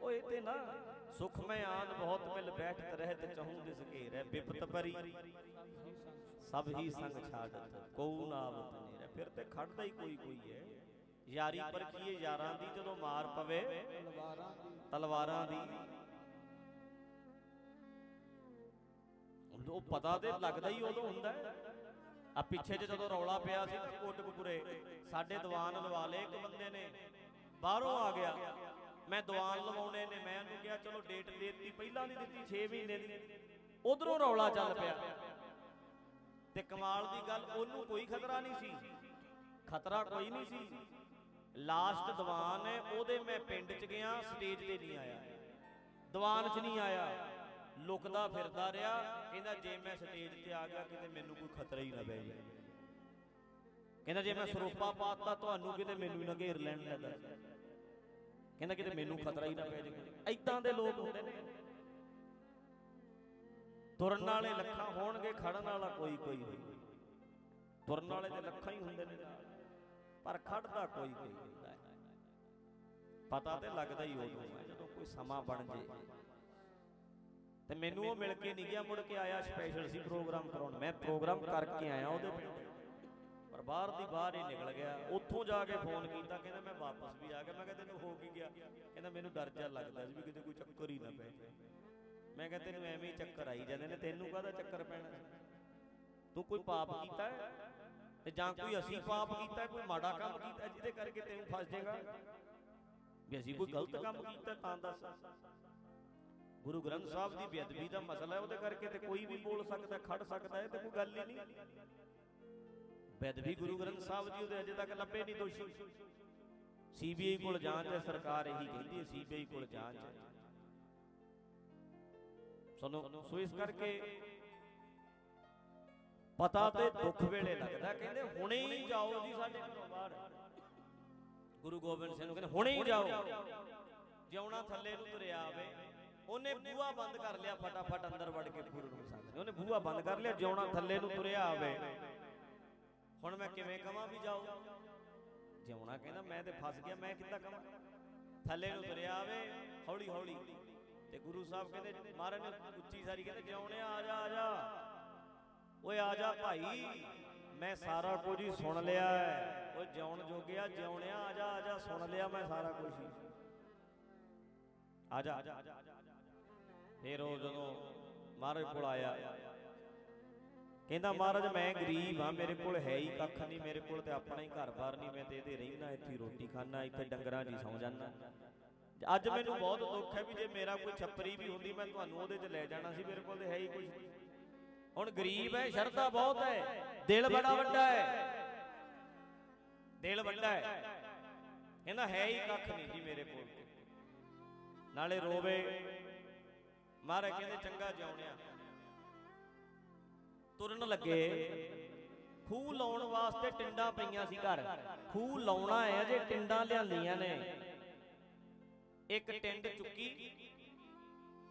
ਉਹ ਇਹ ਤੇ ਨਾ ਸੁਖ ਮੈਂ ਆਨ ਬਹੁਤ ਮਿਲ ਬੈਠਤ ਰਹਿਤ ਚਹੂੰ ਦਿਸ ਘੇਰੈ ਬਿਪਤ ਪਰੀ। ਸਭ ਹੀ ਸੰਗ ਛਾੜਤ ਕਉ ਨਾ ਆਵਤ ਨੇਰੇ ਫਿਰ ਤੇ ਖੜਦਾ ਹੀ ਕੋਈ ਕੋਈ ਹੈ। ਯਾਰੀ ਪਰਖੀਏ ਯਾਰਾਂ ਦੀ, ਜਦੋਂ ਮਾਰ ਪਵੇ, ਤਲਵਾਰਾਂ ਦੀ। ਤਲਵਾਰਾਂ ਦੀ ਉਹ ਪਤਾ ਤੇ ਲੱਗਦਾ ਹੀ ਉਦੋਂ ਹੁੰਦਾ ਆ ਪਿੱਛੇ ਜੇ ਜਦੋਂ ਰੌਲਾ ਪਿਆ ਸੀ ਨਾ ਕੋਟਕਪੁਰੇ, ਸਾਡੇ ਦੀਵਾਨ ਲਵਾ ਲਏ ਇੱਕ ਬੰਦੇ ਨੇ, ਬਾਹਰੋਂ ਆ ਗਿਆ। ਮੈਂ ਦੀਵਾਨ ਲਵਾਉਣੇ ਨੇ, ਮੈਂ ਉਹਨੂੰ ਕਿਹਾ, ਚਲੋ ਡੇਟ ਦੇ ਦਿੱਤੀ, ਪਹਿਲਾਂ ਨਹੀਂ ਦਿੱਤੀ 6 ਮਹੀਨੇ ਦੀ। ਉਧਰੋਂ ਰੌਲਾ ਚੱਲ ਪਿਆ। ਤੇ ਕਮਾਲ ਦੀ ਗੱਲ, ਉਹਨੂੰ ਕੋਈ ਖਤਰਾ ਨਹੀਂ ਸੀ। ਖਤਰਾ ਕੋਈ ਨਹੀਂ ਸੀ। ਲਾਸਟ ਦੀਵਾਨ ਹੈ ਉਹਦੇ ਮੈਂ ਪਿੰਡ 'ਚ ਗਿਆ ਸਟੇਜ ਤੇ ਨਹੀਂ ਆਇਆ। ਦੀਵਾਨ 'ਚ ਨਹੀਂ ਆਇਆ। ਲੁਕਦਾ ਫਿਰਦਾ ਰਿਹਾ ਕਹਿੰਦਾ ਜੇ ਮੈਂ ਸਟੇਜ ਤੇ ਆ ਗਿਆ ਕਿਤੇ ਮੈਨੂੰ ਕੋਈ ਖਤਰਾ ਹੀ ਨਾ ਪੈ ਜਾਏ ਕਹਿੰਦਾ ਜੇ ਮੈਂ ਸਰੂਪਾ ਪਾਤਾ ਤੁਹਾਨੂੰ ਕਿਤੇ ਮੈਨੂੰ ਨਾ ਘੇਰ ਲੈਣ ਲੱਗਾ। ਕਹਿੰਦਾ ਕਿਤੇ ਮੈਨੂੰ ਖਤਰਾ ਹੀ ਨਾ ਪੈ ਜਾਏ ਐਦਾਂ ਦੇ ਲੋਕ ਹੁੰਦੇ ਨੇ। ਤੁਰਨ ਵਾਲੇ ਲੱਖਾਂ ਹੋਣਗੇ ਖੜਨ ਵਾਲਾ ਕੋਈ ਕੋਈ ਹੋਈ ਤੁਰਨ ਵਾਲੇ ਦੇ ਲੱਖਾਂ ਹੀ ਹੁੰਦੇ ਨੇ। ਪਰ ਖੜਦਾ ਕੋਈ ਕੋਈ ਹੁੰਦਾ ਹੈ। ਪਤਾ ਤੇ ਲੱਗਦਾ ਹੀ ਉਦੋਂ ਹੈ, ਜਦੋਂ ਕੋਈ ਸਮਾਂ ਬਣ ਜੇ। ਤੇ ਮੈਨੂੰ ਉਹ ਮਿਲ ਕੇ ਨਹੀਂ ਗਿਆ, ਮੁੜ ਕੇ ਆਇਆ ਸਪੈਸ਼ਲ ਸੀ ਪ੍ਰੋਗਰਾਮ ਕਰਾਉਣ। ਮੈਂ ਪ੍ਰੋਗਰਾਮ ਕਰਕੇ ਆਇਆ ਉਹਦੇ ਪਰ ਬਾਹਰ ਦੀ ਬਾਹਰ ਹੀ ਨਿਕਲ ਗਿਆ। ਉੱਥੋਂ ਜਾ ਕੇ ਫੋਨ ਕੀਤਾ, ਕਹਿੰਦਾ ਮੈਂ ਵਾਪਸ ਵੀ ਆ ਗਿਆ। ਮੈਂ ਕਿਹਾ ਤੈਨੂੰ ਹੋ ਕੀ ਗਿਆ? ਕਹਿੰਦਾ ਮੈਨੂੰ ਡਰ ਜਿਹਾ ਲੱਗਦਾ ਸੀ ਵੀ ਕਿਤੇ ਕੋਈ ਚੱਕਰ ਹੀ ਨਾ ਪੈ ਜਾਏ। ਮੈਂ ਕਿਹਾ ਤੈਨੂੰ ਐਵੇਂ ਹੀ ਚੱਕਰ ਆਈ ਜਾਂਦੇ ਨੇ, ਤੈਨੂੰ ਕਾਹਦਾ ਚੱਕਰ ਪੈਣਾ? ਤੂੰ ਕੋਈ ਪਾਪ ਕੀਤਾ ਹੈ? ਤੇ ਜਾਂ ਕੋਈ ਅਸੀਂ ਪਾਪ ਕੀਤਾ, ਕੋਈ ਮਾੜਾ ਕੰਮ ਕੀਤਾ, ਜਿਹਦੇ ਕਰਕੇ ਤੈਨੂੰ ਫਸ ਜਾਏਗਾ। ਵੀ ਅਸੀਂ ਕੋਈ ਗਲਤ ਕੰਮ ਕੀਤਾ, ਤਾਂ ਦੱਸ। ਗੁਰੂ ਗ੍ਰੰਥ ਸਾਹਿਬ ਦੀ ਬੇਅਦਬੀ ਦਾ ਮਸਲਾ ਹੈ, ਉਹਦੇ ਕਰਕੇ ਤੇ ਕੋਈ ਵੀ ਬੋਲ ਸਕਦਾ, ਖੜ ਸਕਦਾ ਹੈ ਤੇ ਕੋਈ ਗੱਲ ਹੀ ਨਹੀਂ। ਬੇਅਦਬੀ ਗੁਰੂ ਗ੍ਰੰਥ ਸਾਹਿਬ ਜੀ ਉਹਦੇ ਅਜੇ ਤੱਕ ਲੱਭੇ ਨਹੀਂ ਦੋਸ਼ੀ। ਸੀਬੀਆਈ ਕੋਲ ਜਾਂਚ ਹੈ ਸਰਕਾਰ ਇਹੀ ਕਹਿੰਦੀ ਹੈ, ਸੀਬੀਆਈ ਕੋਲ ਜਾਂਚ ਹੈ ਸਾਨੂੰ ਸੋ ਇਸ ਕਰਕੇ ਪਤਾ ਤੇ ਦੁੱਖ ਵੇਲੇ ਲੱਗਦਾ, ਕਹਿੰਦੇ ਹੁਣੇ ਹੀ ਜਾਓ ਜੀ ਸਾਡੇ ਘਰੋਂ ਬਾਹਰ। ਗੁਰੂ ਗੋਬਿੰਦ ਸਿੰਘ ਨੂੰ ਕਹਿੰਦੇ, ਹੁਣੇ ਹੀ ਜਾਓ। ਜਿਉਣਾ ਥੱਲੇ ਨੂੰ ਤੁਰਿਆ ਆਵੇ, ਉਹਨੇ ਬੂਹਾ ਬੰਦ ਕਰ ਲਿਆ, ਫਟਾਫਟ ਅੰਦਰ ਵੜ ਕੇ ਗੁਰੂ ਨੂੰ ਸੰਗ ਉਹਨੇ ਬੂਹਾ ਬੰਦ ਕਰ ਲਿਆ, ਜਿਉਣਾ ਥੱਲੇ ਨੂੰ ਤੁਰਿਆ ਆਵੇ। ਹੁਣ ਮੈਂ ਕਿਵੇਂ ਕਵਾਂ ਵੀ ਜਾਓ? ਜਿਉਣਾ ਕਹਿੰਦਾ, ਮੈਂ ਤੇ ਫਸ ਗਿਆ, ਮੈਂ ਕਿੱਦਾਂ ਕਵਾਂ? ਥੱਲੇ ਨੂੰ ਤੁਰਿਆ ਆਵੇ ਹੌਲੀ ਹੌਲੀ ਤੇ ਗੁਰੂ ਸਾਹਿਬ ਕਹਿੰਦੇ, ਮਹਾਰਾਜ ਨੇ ਉੱਚੀ ਸਾਰੀ ਕਹਿੰਦੇ ਜਿਉਣਿਆ ਆ ਜਾ ਆ ਜਾ। ਓਏ ਆ ਜਾ ਭਾਈ, ਮੈਂ ਸਾਰਾ ਕੁਝ ਹੀ ਸੁਣ ਲਿਆ ਹੈ। ਓਏ ਜਿਉਣ ਜੋਗਿਆ ਜਿਉਣਿਆ, ਆ ਜਾ ਆ ਜਾ, ਸੁਣ ਲਿਆ ਮੈਂ ਸਾਰਾ ਕੁਝ ਹੀ। ਆ ਜਾ ਫਿਰ ਉਹ ਜਦੋਂ ਮਹਾਰਾਜ ਕੋਲ ਆਇਆ, ਕਹਿੰਦਾ, ਮਹਾਰਾਜ, ਮੈਂ ਗਰੀਬ ਆ ਮੇਰੇ ਕੋਲ ਹੈ ਹੀ ਕੱਖ ਨਹੀਂ, ਮੇਰੇ ਕੋਲ ਤੇ ਆਪਣਾ ਹੀ ਘਰ-ਬਾਰ ਨਹੀਂ, ਮੈਂ ਤੇ ਇਹਦੇ ਰਹਿਣਾ ਇੱਥੇ ਰੋਟੀ ਖਾਣਾ ਇੱਥੇ ਡੰਗਰਾਂ 'ਚ ਸੌਂ ਜਾਂਦਾ। ਅੱਜ ਮੈਨੂੰ ਬਹੁਤ ਦੁੱਖ ਹੈ ਵੀ ਜੇ ਮੇਰਾ ਕੋਈ ਛੱਪਰੀ ਵੀ ਹੁੰਦੀ, ਮੈਂ ਤੁਹਾਨੂੰ ਉਹਦੇ 'ਚ ਲੈ ਜਾਣਾ ਸੀ, ਮੇਰੇ ਕੋਲ ਤੇ ਹੈ ਹੀ ਕੁਝ ਨਹੀਂ। ਹੁਣ ਗਰੀਬ ਹੈ ਸ਼ਰਧਾ ਬਹੁਤ ਹੈ ਦਿਲ ਬੜਾ ਵੱਡਾ ਹੈ। ਦਿਲ ਵੱਡਾ ਹੈ। ਕਹਿੰਦਾ ਹੈ ਹੀ ਕੱਖ ਨਹੀਂ ਜੀ ਮੇਰੇ ਕੋਲ ਨਾਲੇ ਰੋਵੇ। ਮਹਾਰਾਜ ਕਹਿੰਦੇ ਚੰਗਾ ਜਿਉਣਿਆ। ਤੁਰਨ ਲੱਗੇ। ਖੂਹ ਲਾਉਣ ਵਾਸਤੇ ਟਿੰਡਾਂ ਪਈਆਂ ਸੀ ਘਰ। ਖੂਹ ਲਾਉਣਾ ਹੈ ਅਜੇ ਟਿੰਡਾਂ ਲਿਆਂਦੀਆਂ ਨੇ। ਇੱਕ ਟਿੰਡ ਚੁੱਕੀ।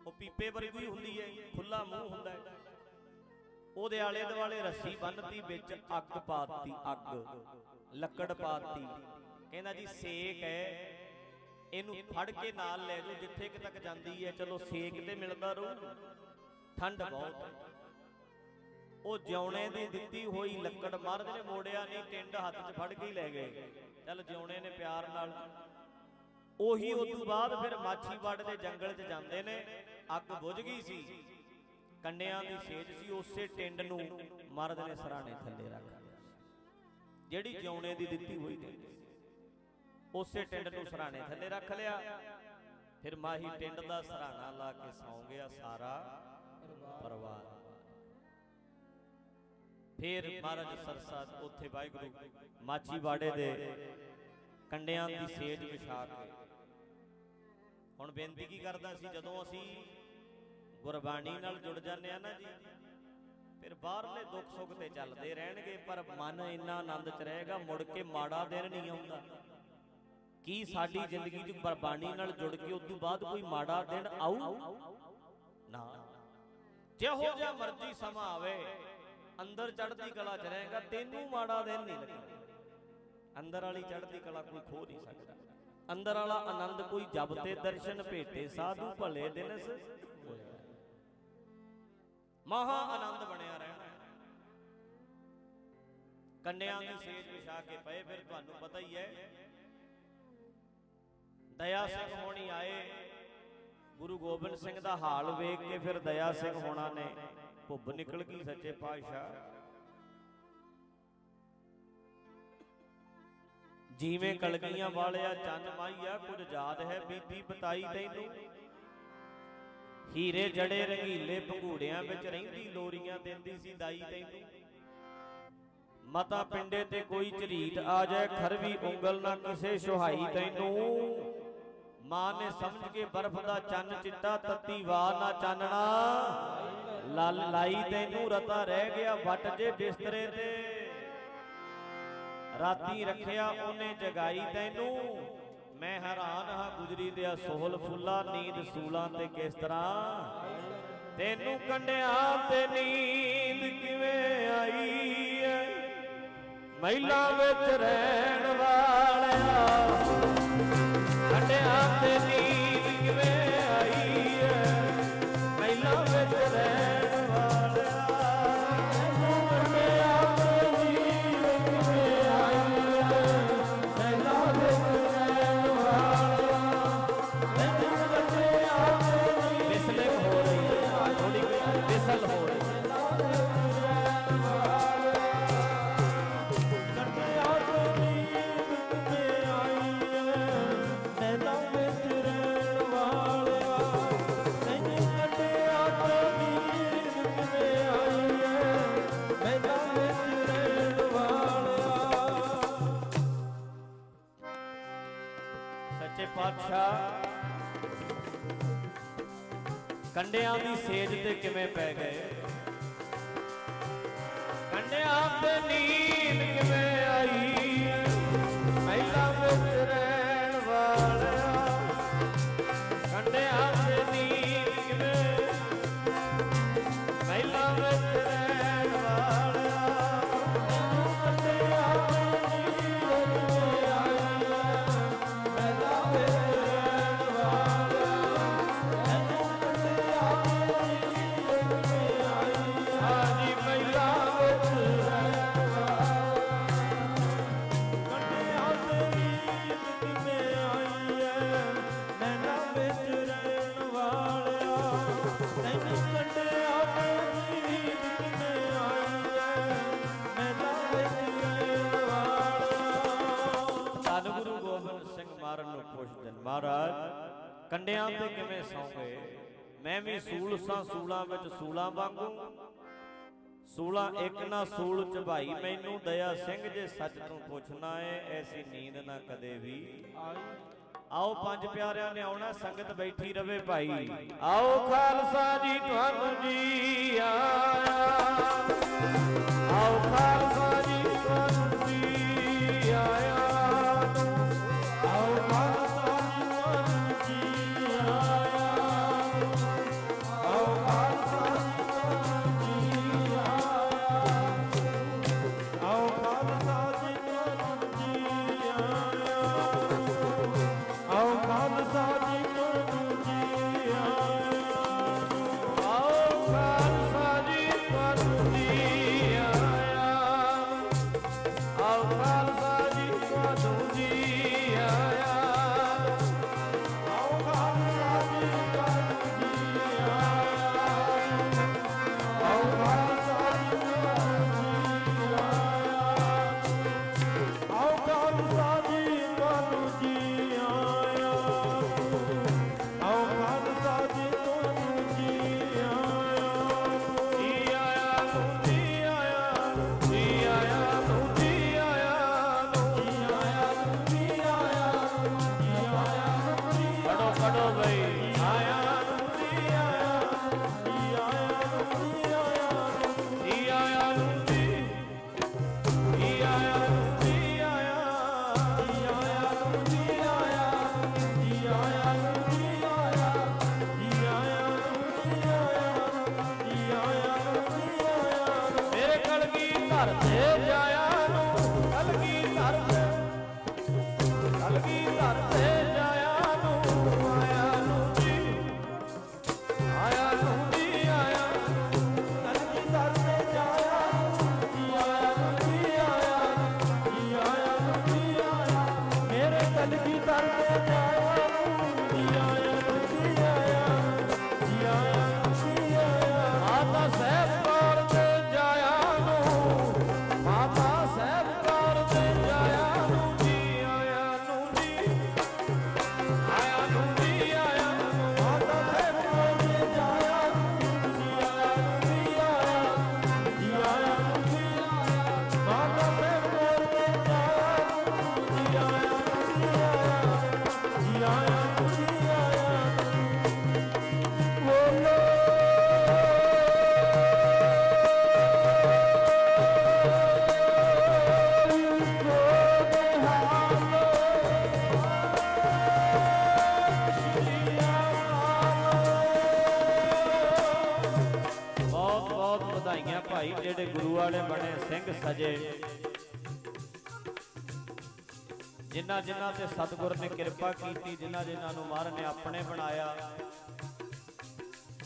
ਉਹ ਪੀਪੇ ਵਰਗੀ ਹੁੰਦੀ ਹੈ ਖੁੱਲਾ ਮੂੰਹ ਹੁੰਦਾ ਹੈ। ਉਹਦੇ ਆਲੇ ਦੁਆਲੇ ਰੱਸੀ ਬੰਨਤੀ ਵਿੱਚ ਅੱਗ ਪਾਤੀ, ਅੱਗ, ਲੱਕੜ ਪਾਤੀ। ਕਹਿੰਦਾ ਜੀ, ਸੇਕ ਹੈ। ਇਹਨੂੰ ਫੜ ਕੇ ਨਾਲ ਲੈ ਜਾਓ, ਜਿੱਥੇ ਕਿ ਤੱਕ ਜਾਂਦੀ ਹੈ। ਚਲੋ ਸੇਕ ਤੇ ਮਿਲਦਾ ਰਹੂ। ਠੰਡ ਬਹੁਤ। ਉਹ ਜਿਉਣੇ ਦੀ ਦਿੱਤੀ ਹੋਈ ਲੱਕੜ ਮਹਾਰਾਜ ਨੇ ਮੋੜਿਆ ਨਹੀਂ, ਟਿੰਡ ਹੱਥ 'ਚ ਫੜ ਕੇ ਹੀ ਲੈ ਗਏ। ਚੱਲ ਜਿਉਣੇ ਨੇ ਪਿਆਰ ਨਾਲ। ਉਹੀ ਉਸ ਤੋਂ ਬਾਅਦ ਫਿਰ ਮਾਛੀਵਾੜ ਦੇ ਜੰਗਲ 'ਚ ਜਾਂਦੇ ਨੇ। ਅੱਗ ਬੁਝ ਗਈ ਸੀ। ਕੰਡਿਆਂ ਦੀ ਸੇਜ ਸੀ, ਉਸੇ ਟਿੰਡ ਨੂੰ ਮਹਾਰਾਜ ਨੇ ਸਰਾਣੇ ਥੱਲੇ ਰੱਖ ਲਿਆ। ਜਿਹੜੀ ਜਿਉਣੇ ਦੀ ਦਿੱਤੀ ਹੋਈ ਟਿੰਡ ਉਸੇ ਟਿੰਡ ਨੂੰ ਸਰਾਣੇ ਥੱਲੇ ਰੱਖ ਲਿਆ। ਫਿਰ ਮਾਹੀ ਟਿੰਡ ਦਾ ਸਰਾਣਾ ਲਾ ਕੇ ਸੌਂ ਗਿਆ ਸਾਰਾ ਪਰਿਵਾਰ। ਫਿਰ ਮਹਾਰਾਜ ਸਰਸਾ ਉੱਥੇ ਵਾਹਿਗੁਰੂ ਮਾਚੀਵਾੜੇ ਦੇ ਕੰਡਿਆਂ ਦੀ ਸੇਜ ਵਿਛਾ ਕੇ। ਹੁਣ ਬੇਨਤੀ ਕੀ ਕਰਦਾ ਸੀ, ਜਦੋਂ ਅਸੀਂ ਗੁਰਬਾਣੀ ਨਾਲ ਜੁੜ ਜਾਂਦੇ ਆ ਨਾ ਜੀ। ਫਿਰ ਬਾਹਰਲੇ ਦੁੱਖ ਸੁੱਖ ਤੇ ਚੱਲਦੇ ਰਹਿਣਗੇ, ਪਰ ਮਨ ਇੰਨਾ ਆਨੰਦ ਚ ਰਹੇਗਾ, ਮੁੜ ਕੇ ਮਾੜਾ ਦਿਨ ਨਹੀਂ ਆਉਂਦਾ। ਕੀ ਸਾਡੀ ਜ਼ਿੰਦਗੀ 'ਚ ਗੁਰਬਾਣੀ ਨਾਲ ਜੁੜ ਕੇ ਉਸ ਤੋਂ ਬਾਅਦ ਕੋਈ ਮਾੜਾ ਦਿਨ ਆਊ? ਨਾ। ਜਿਹੋ ਜਿਹਾ ਮਰਜ਼ੀ ਸਮਾਂ ਆਵੇ, ਅੰਦਰ ਚੜ੍ਹਦੀ ਕਲਾ 'ਚ ਰਹੇਗਾ, ਤੈਨੂੰ ਮਾੜਾ ਦਿਨ ਨਹੀਂ ਲੱਗਣਾ। ਅੰਦਰ ਵਾਲੀ ਚੜ੍ਹਦੀ ਕਲਾ ਕੋਈ ਖੋ ਨਹੀਂ ਸਕਦਾ। ਅੰਦਰ ਵਾਲਾ ਆਨੰਦ ਕੋਈ ਜਬ ਤੇ ਦਰਸ਼ਨ ਭੇਟੇ, ਸਾਧੂ ਭਲੇ ਦਿਨਸ। ਮਹਾ ਆਨੰਦ ਬਣਿਆ ਰਹਿਣਾ ਹੈ। ਦੀ ਸੇਜ ਵਿਛਾ ਕੇ ਪਏ, ਫਿਰ ਤੁਹਾਨੂੰ ਪਤਾ ਹੀ ਹੈ। ਦਇਆ ਸਿੰਘ ਹੋਣੀ ਆਏ। ਗੁਰੂ ਗੋਬਿੰਦ ਸਿੰਘ ਦਾ ਹਾਲ ਵੇਖ ਕੇ ਫਿਰ ਦਇਆ ਸਿੰਘ ਹੋਣਾ ਨੇ ਭੁੱਬ ਨਿਕਲ ਗਈ ਸੱਚੇ ਪਾਤਸ਼ਾਹ। ਜਿਵੇਂ ਕਲਗੀਆਂ ਵਾਲਿਆ ਚੰਨ ਮਾਈਆ ਕੁਝ ਯਾਦ ਹੈ ਬੀਬੀ ਬਤਾਈ ਤੈਨੂੰ? ਹੀਰੇ ਜੜੇ ਰੰਗੀਲੇ ਪੰਘੂੜਿਆਂ ਵਿੱਚ ਰਹਿੰਦੀ ਲੋਰੀਆਂ ਦਿੰਦੀ ਸੀ ਦਾਈ ਤੈਨੂੰ। ਮਤਾ ਪਿੰਡੇ ਤੇ ਕੋਈ ਝਰੀਟ ਆ ਜਾਏ ਖਰਵੀ ਉਂਗਲ ਨਾ ਕਿਸੇ ਸੁਹਾਈ ਤੈਨੂੰ। ਮਾਂ ਨੇ ਸਮਝ ਕੇ ਬਰਫ਼ ਦਾ ਚੰਨ ਚਿੱਟਾ, ਤੱਤੀ ਵਾਰ ਨਾ ਚਾਨਣਾ। ਲਲ ਲਾਈ ਤੈਨੂੰ, ਰਤਾ ਰਹਿ ਗਿਆ ਵੱਟ ਜੇ ਬਿਸਤਰੇ ਤੇ। ਰਾਤੀ ਰੱਖਿਆ ਉਹਨੇ ਜਗਾਈ ਤੈਨੂੰ। ਮੈਂ ਹੈਰਾਨ ਹਾਂ ਗੁਜਰੀ ਦਿਆ ਸੋਹਲ ਫੁੱਲਾ, ਨੀਂਦ ਸੂਲਾਂ ਤੇ ਕਿਸ ਤਰ੍ਹਾਂ? ਤੈਨੂੰ ਕੰਡਿਆਂ ਤੇ ਨੀਂਦ ਕਿਵੇਂ ਆਈ ਐ? ਮਹਿਲਾ ਵਿੱਚ ਰਹਿਣ ਵਾਲਿਆ ਪਾਤਸ਼ਾਹ ਕੰਡਿਆਂ ਦੀ ਸੇਜ ਤੇ ਕਿਵੇਂ ਪੈ ਗਏ? ਕੰਡਿਆਂ ਤੇ ਨੀਂਦ ਕਿਵੇਂ ਆਈ? ਮਹਿਲਾ ਵਿੱਚ ਕੰਡਿਆਂ ਤੇ ਕਿਵੇਂ ਸੌਂ ਗਏ ਮੈਂ ਵੀ ਸੂਲ ਸਾਂ ਸੂਲਾਂ ਵਿੱਚ ਸੂਲਾਂ ਵਾਂਗੂ। ਸੂਲਾਂ ਇੱਕ ਨਾ ਸੂਲ ਚਬਾਈ ਮੈਨੂੰ, ਦਇਆ ਸਿੰਘ ਜੇ ਸੱਚ ਤੋਂ ਪੁੱਛਣਾ ਏ ਐਸੀ ਨੀਂਦ ਨਾ ਕਦੇ ਵੀ। ਆਓ ਪੰਜ ਪਿਆਰਿਆਂ ਨੇ ਆਉਣਾ, ਸੰਗਤ ਬੈਠੀ ਰਵੇ ਭਾਈ। ਆਓ ਖਾਲਸਾ ਜੀ ਤੁਹਾਨੂੰ ਜੀ ਆਇਆ। ਆਓ ਖਾਲਸਾ ਜੀ ਤੁਹਾਨੂੰ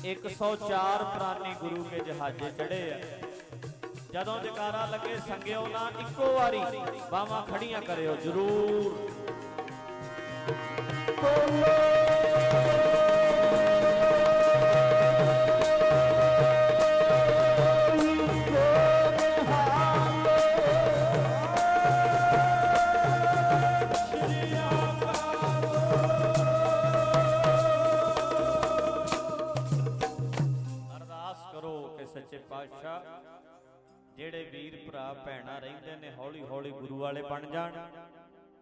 104 ਪ੍ਰਾਨੀ ਗੁਰੂ ਕੇ ਜਹਾਜ਼ੇ ਚੜੇ ਆ। ਜਦੋਂ ਜਕਾਰਾ ਲੱਗੇ, ਸੰਗਿਓ ਨਾ ਇੱਕੋ ਵਾਰੀ ਬਾਹਾਂ ਖੜੀਆਂ ਕਰਿਓ ਜ਼ਰੂਰ। ਅਰਦਾਸ ਜਿਹੜੇ ਵੀਰ ਭਰਾ ਭੈਣਾਂ ਰਹਿੰਦੇ ਨੇ, ਹੌਲੀ ਹੌਲੀ ਗੁਰੂ ਵਾਲੇ ਬਣ ਜਾਣ।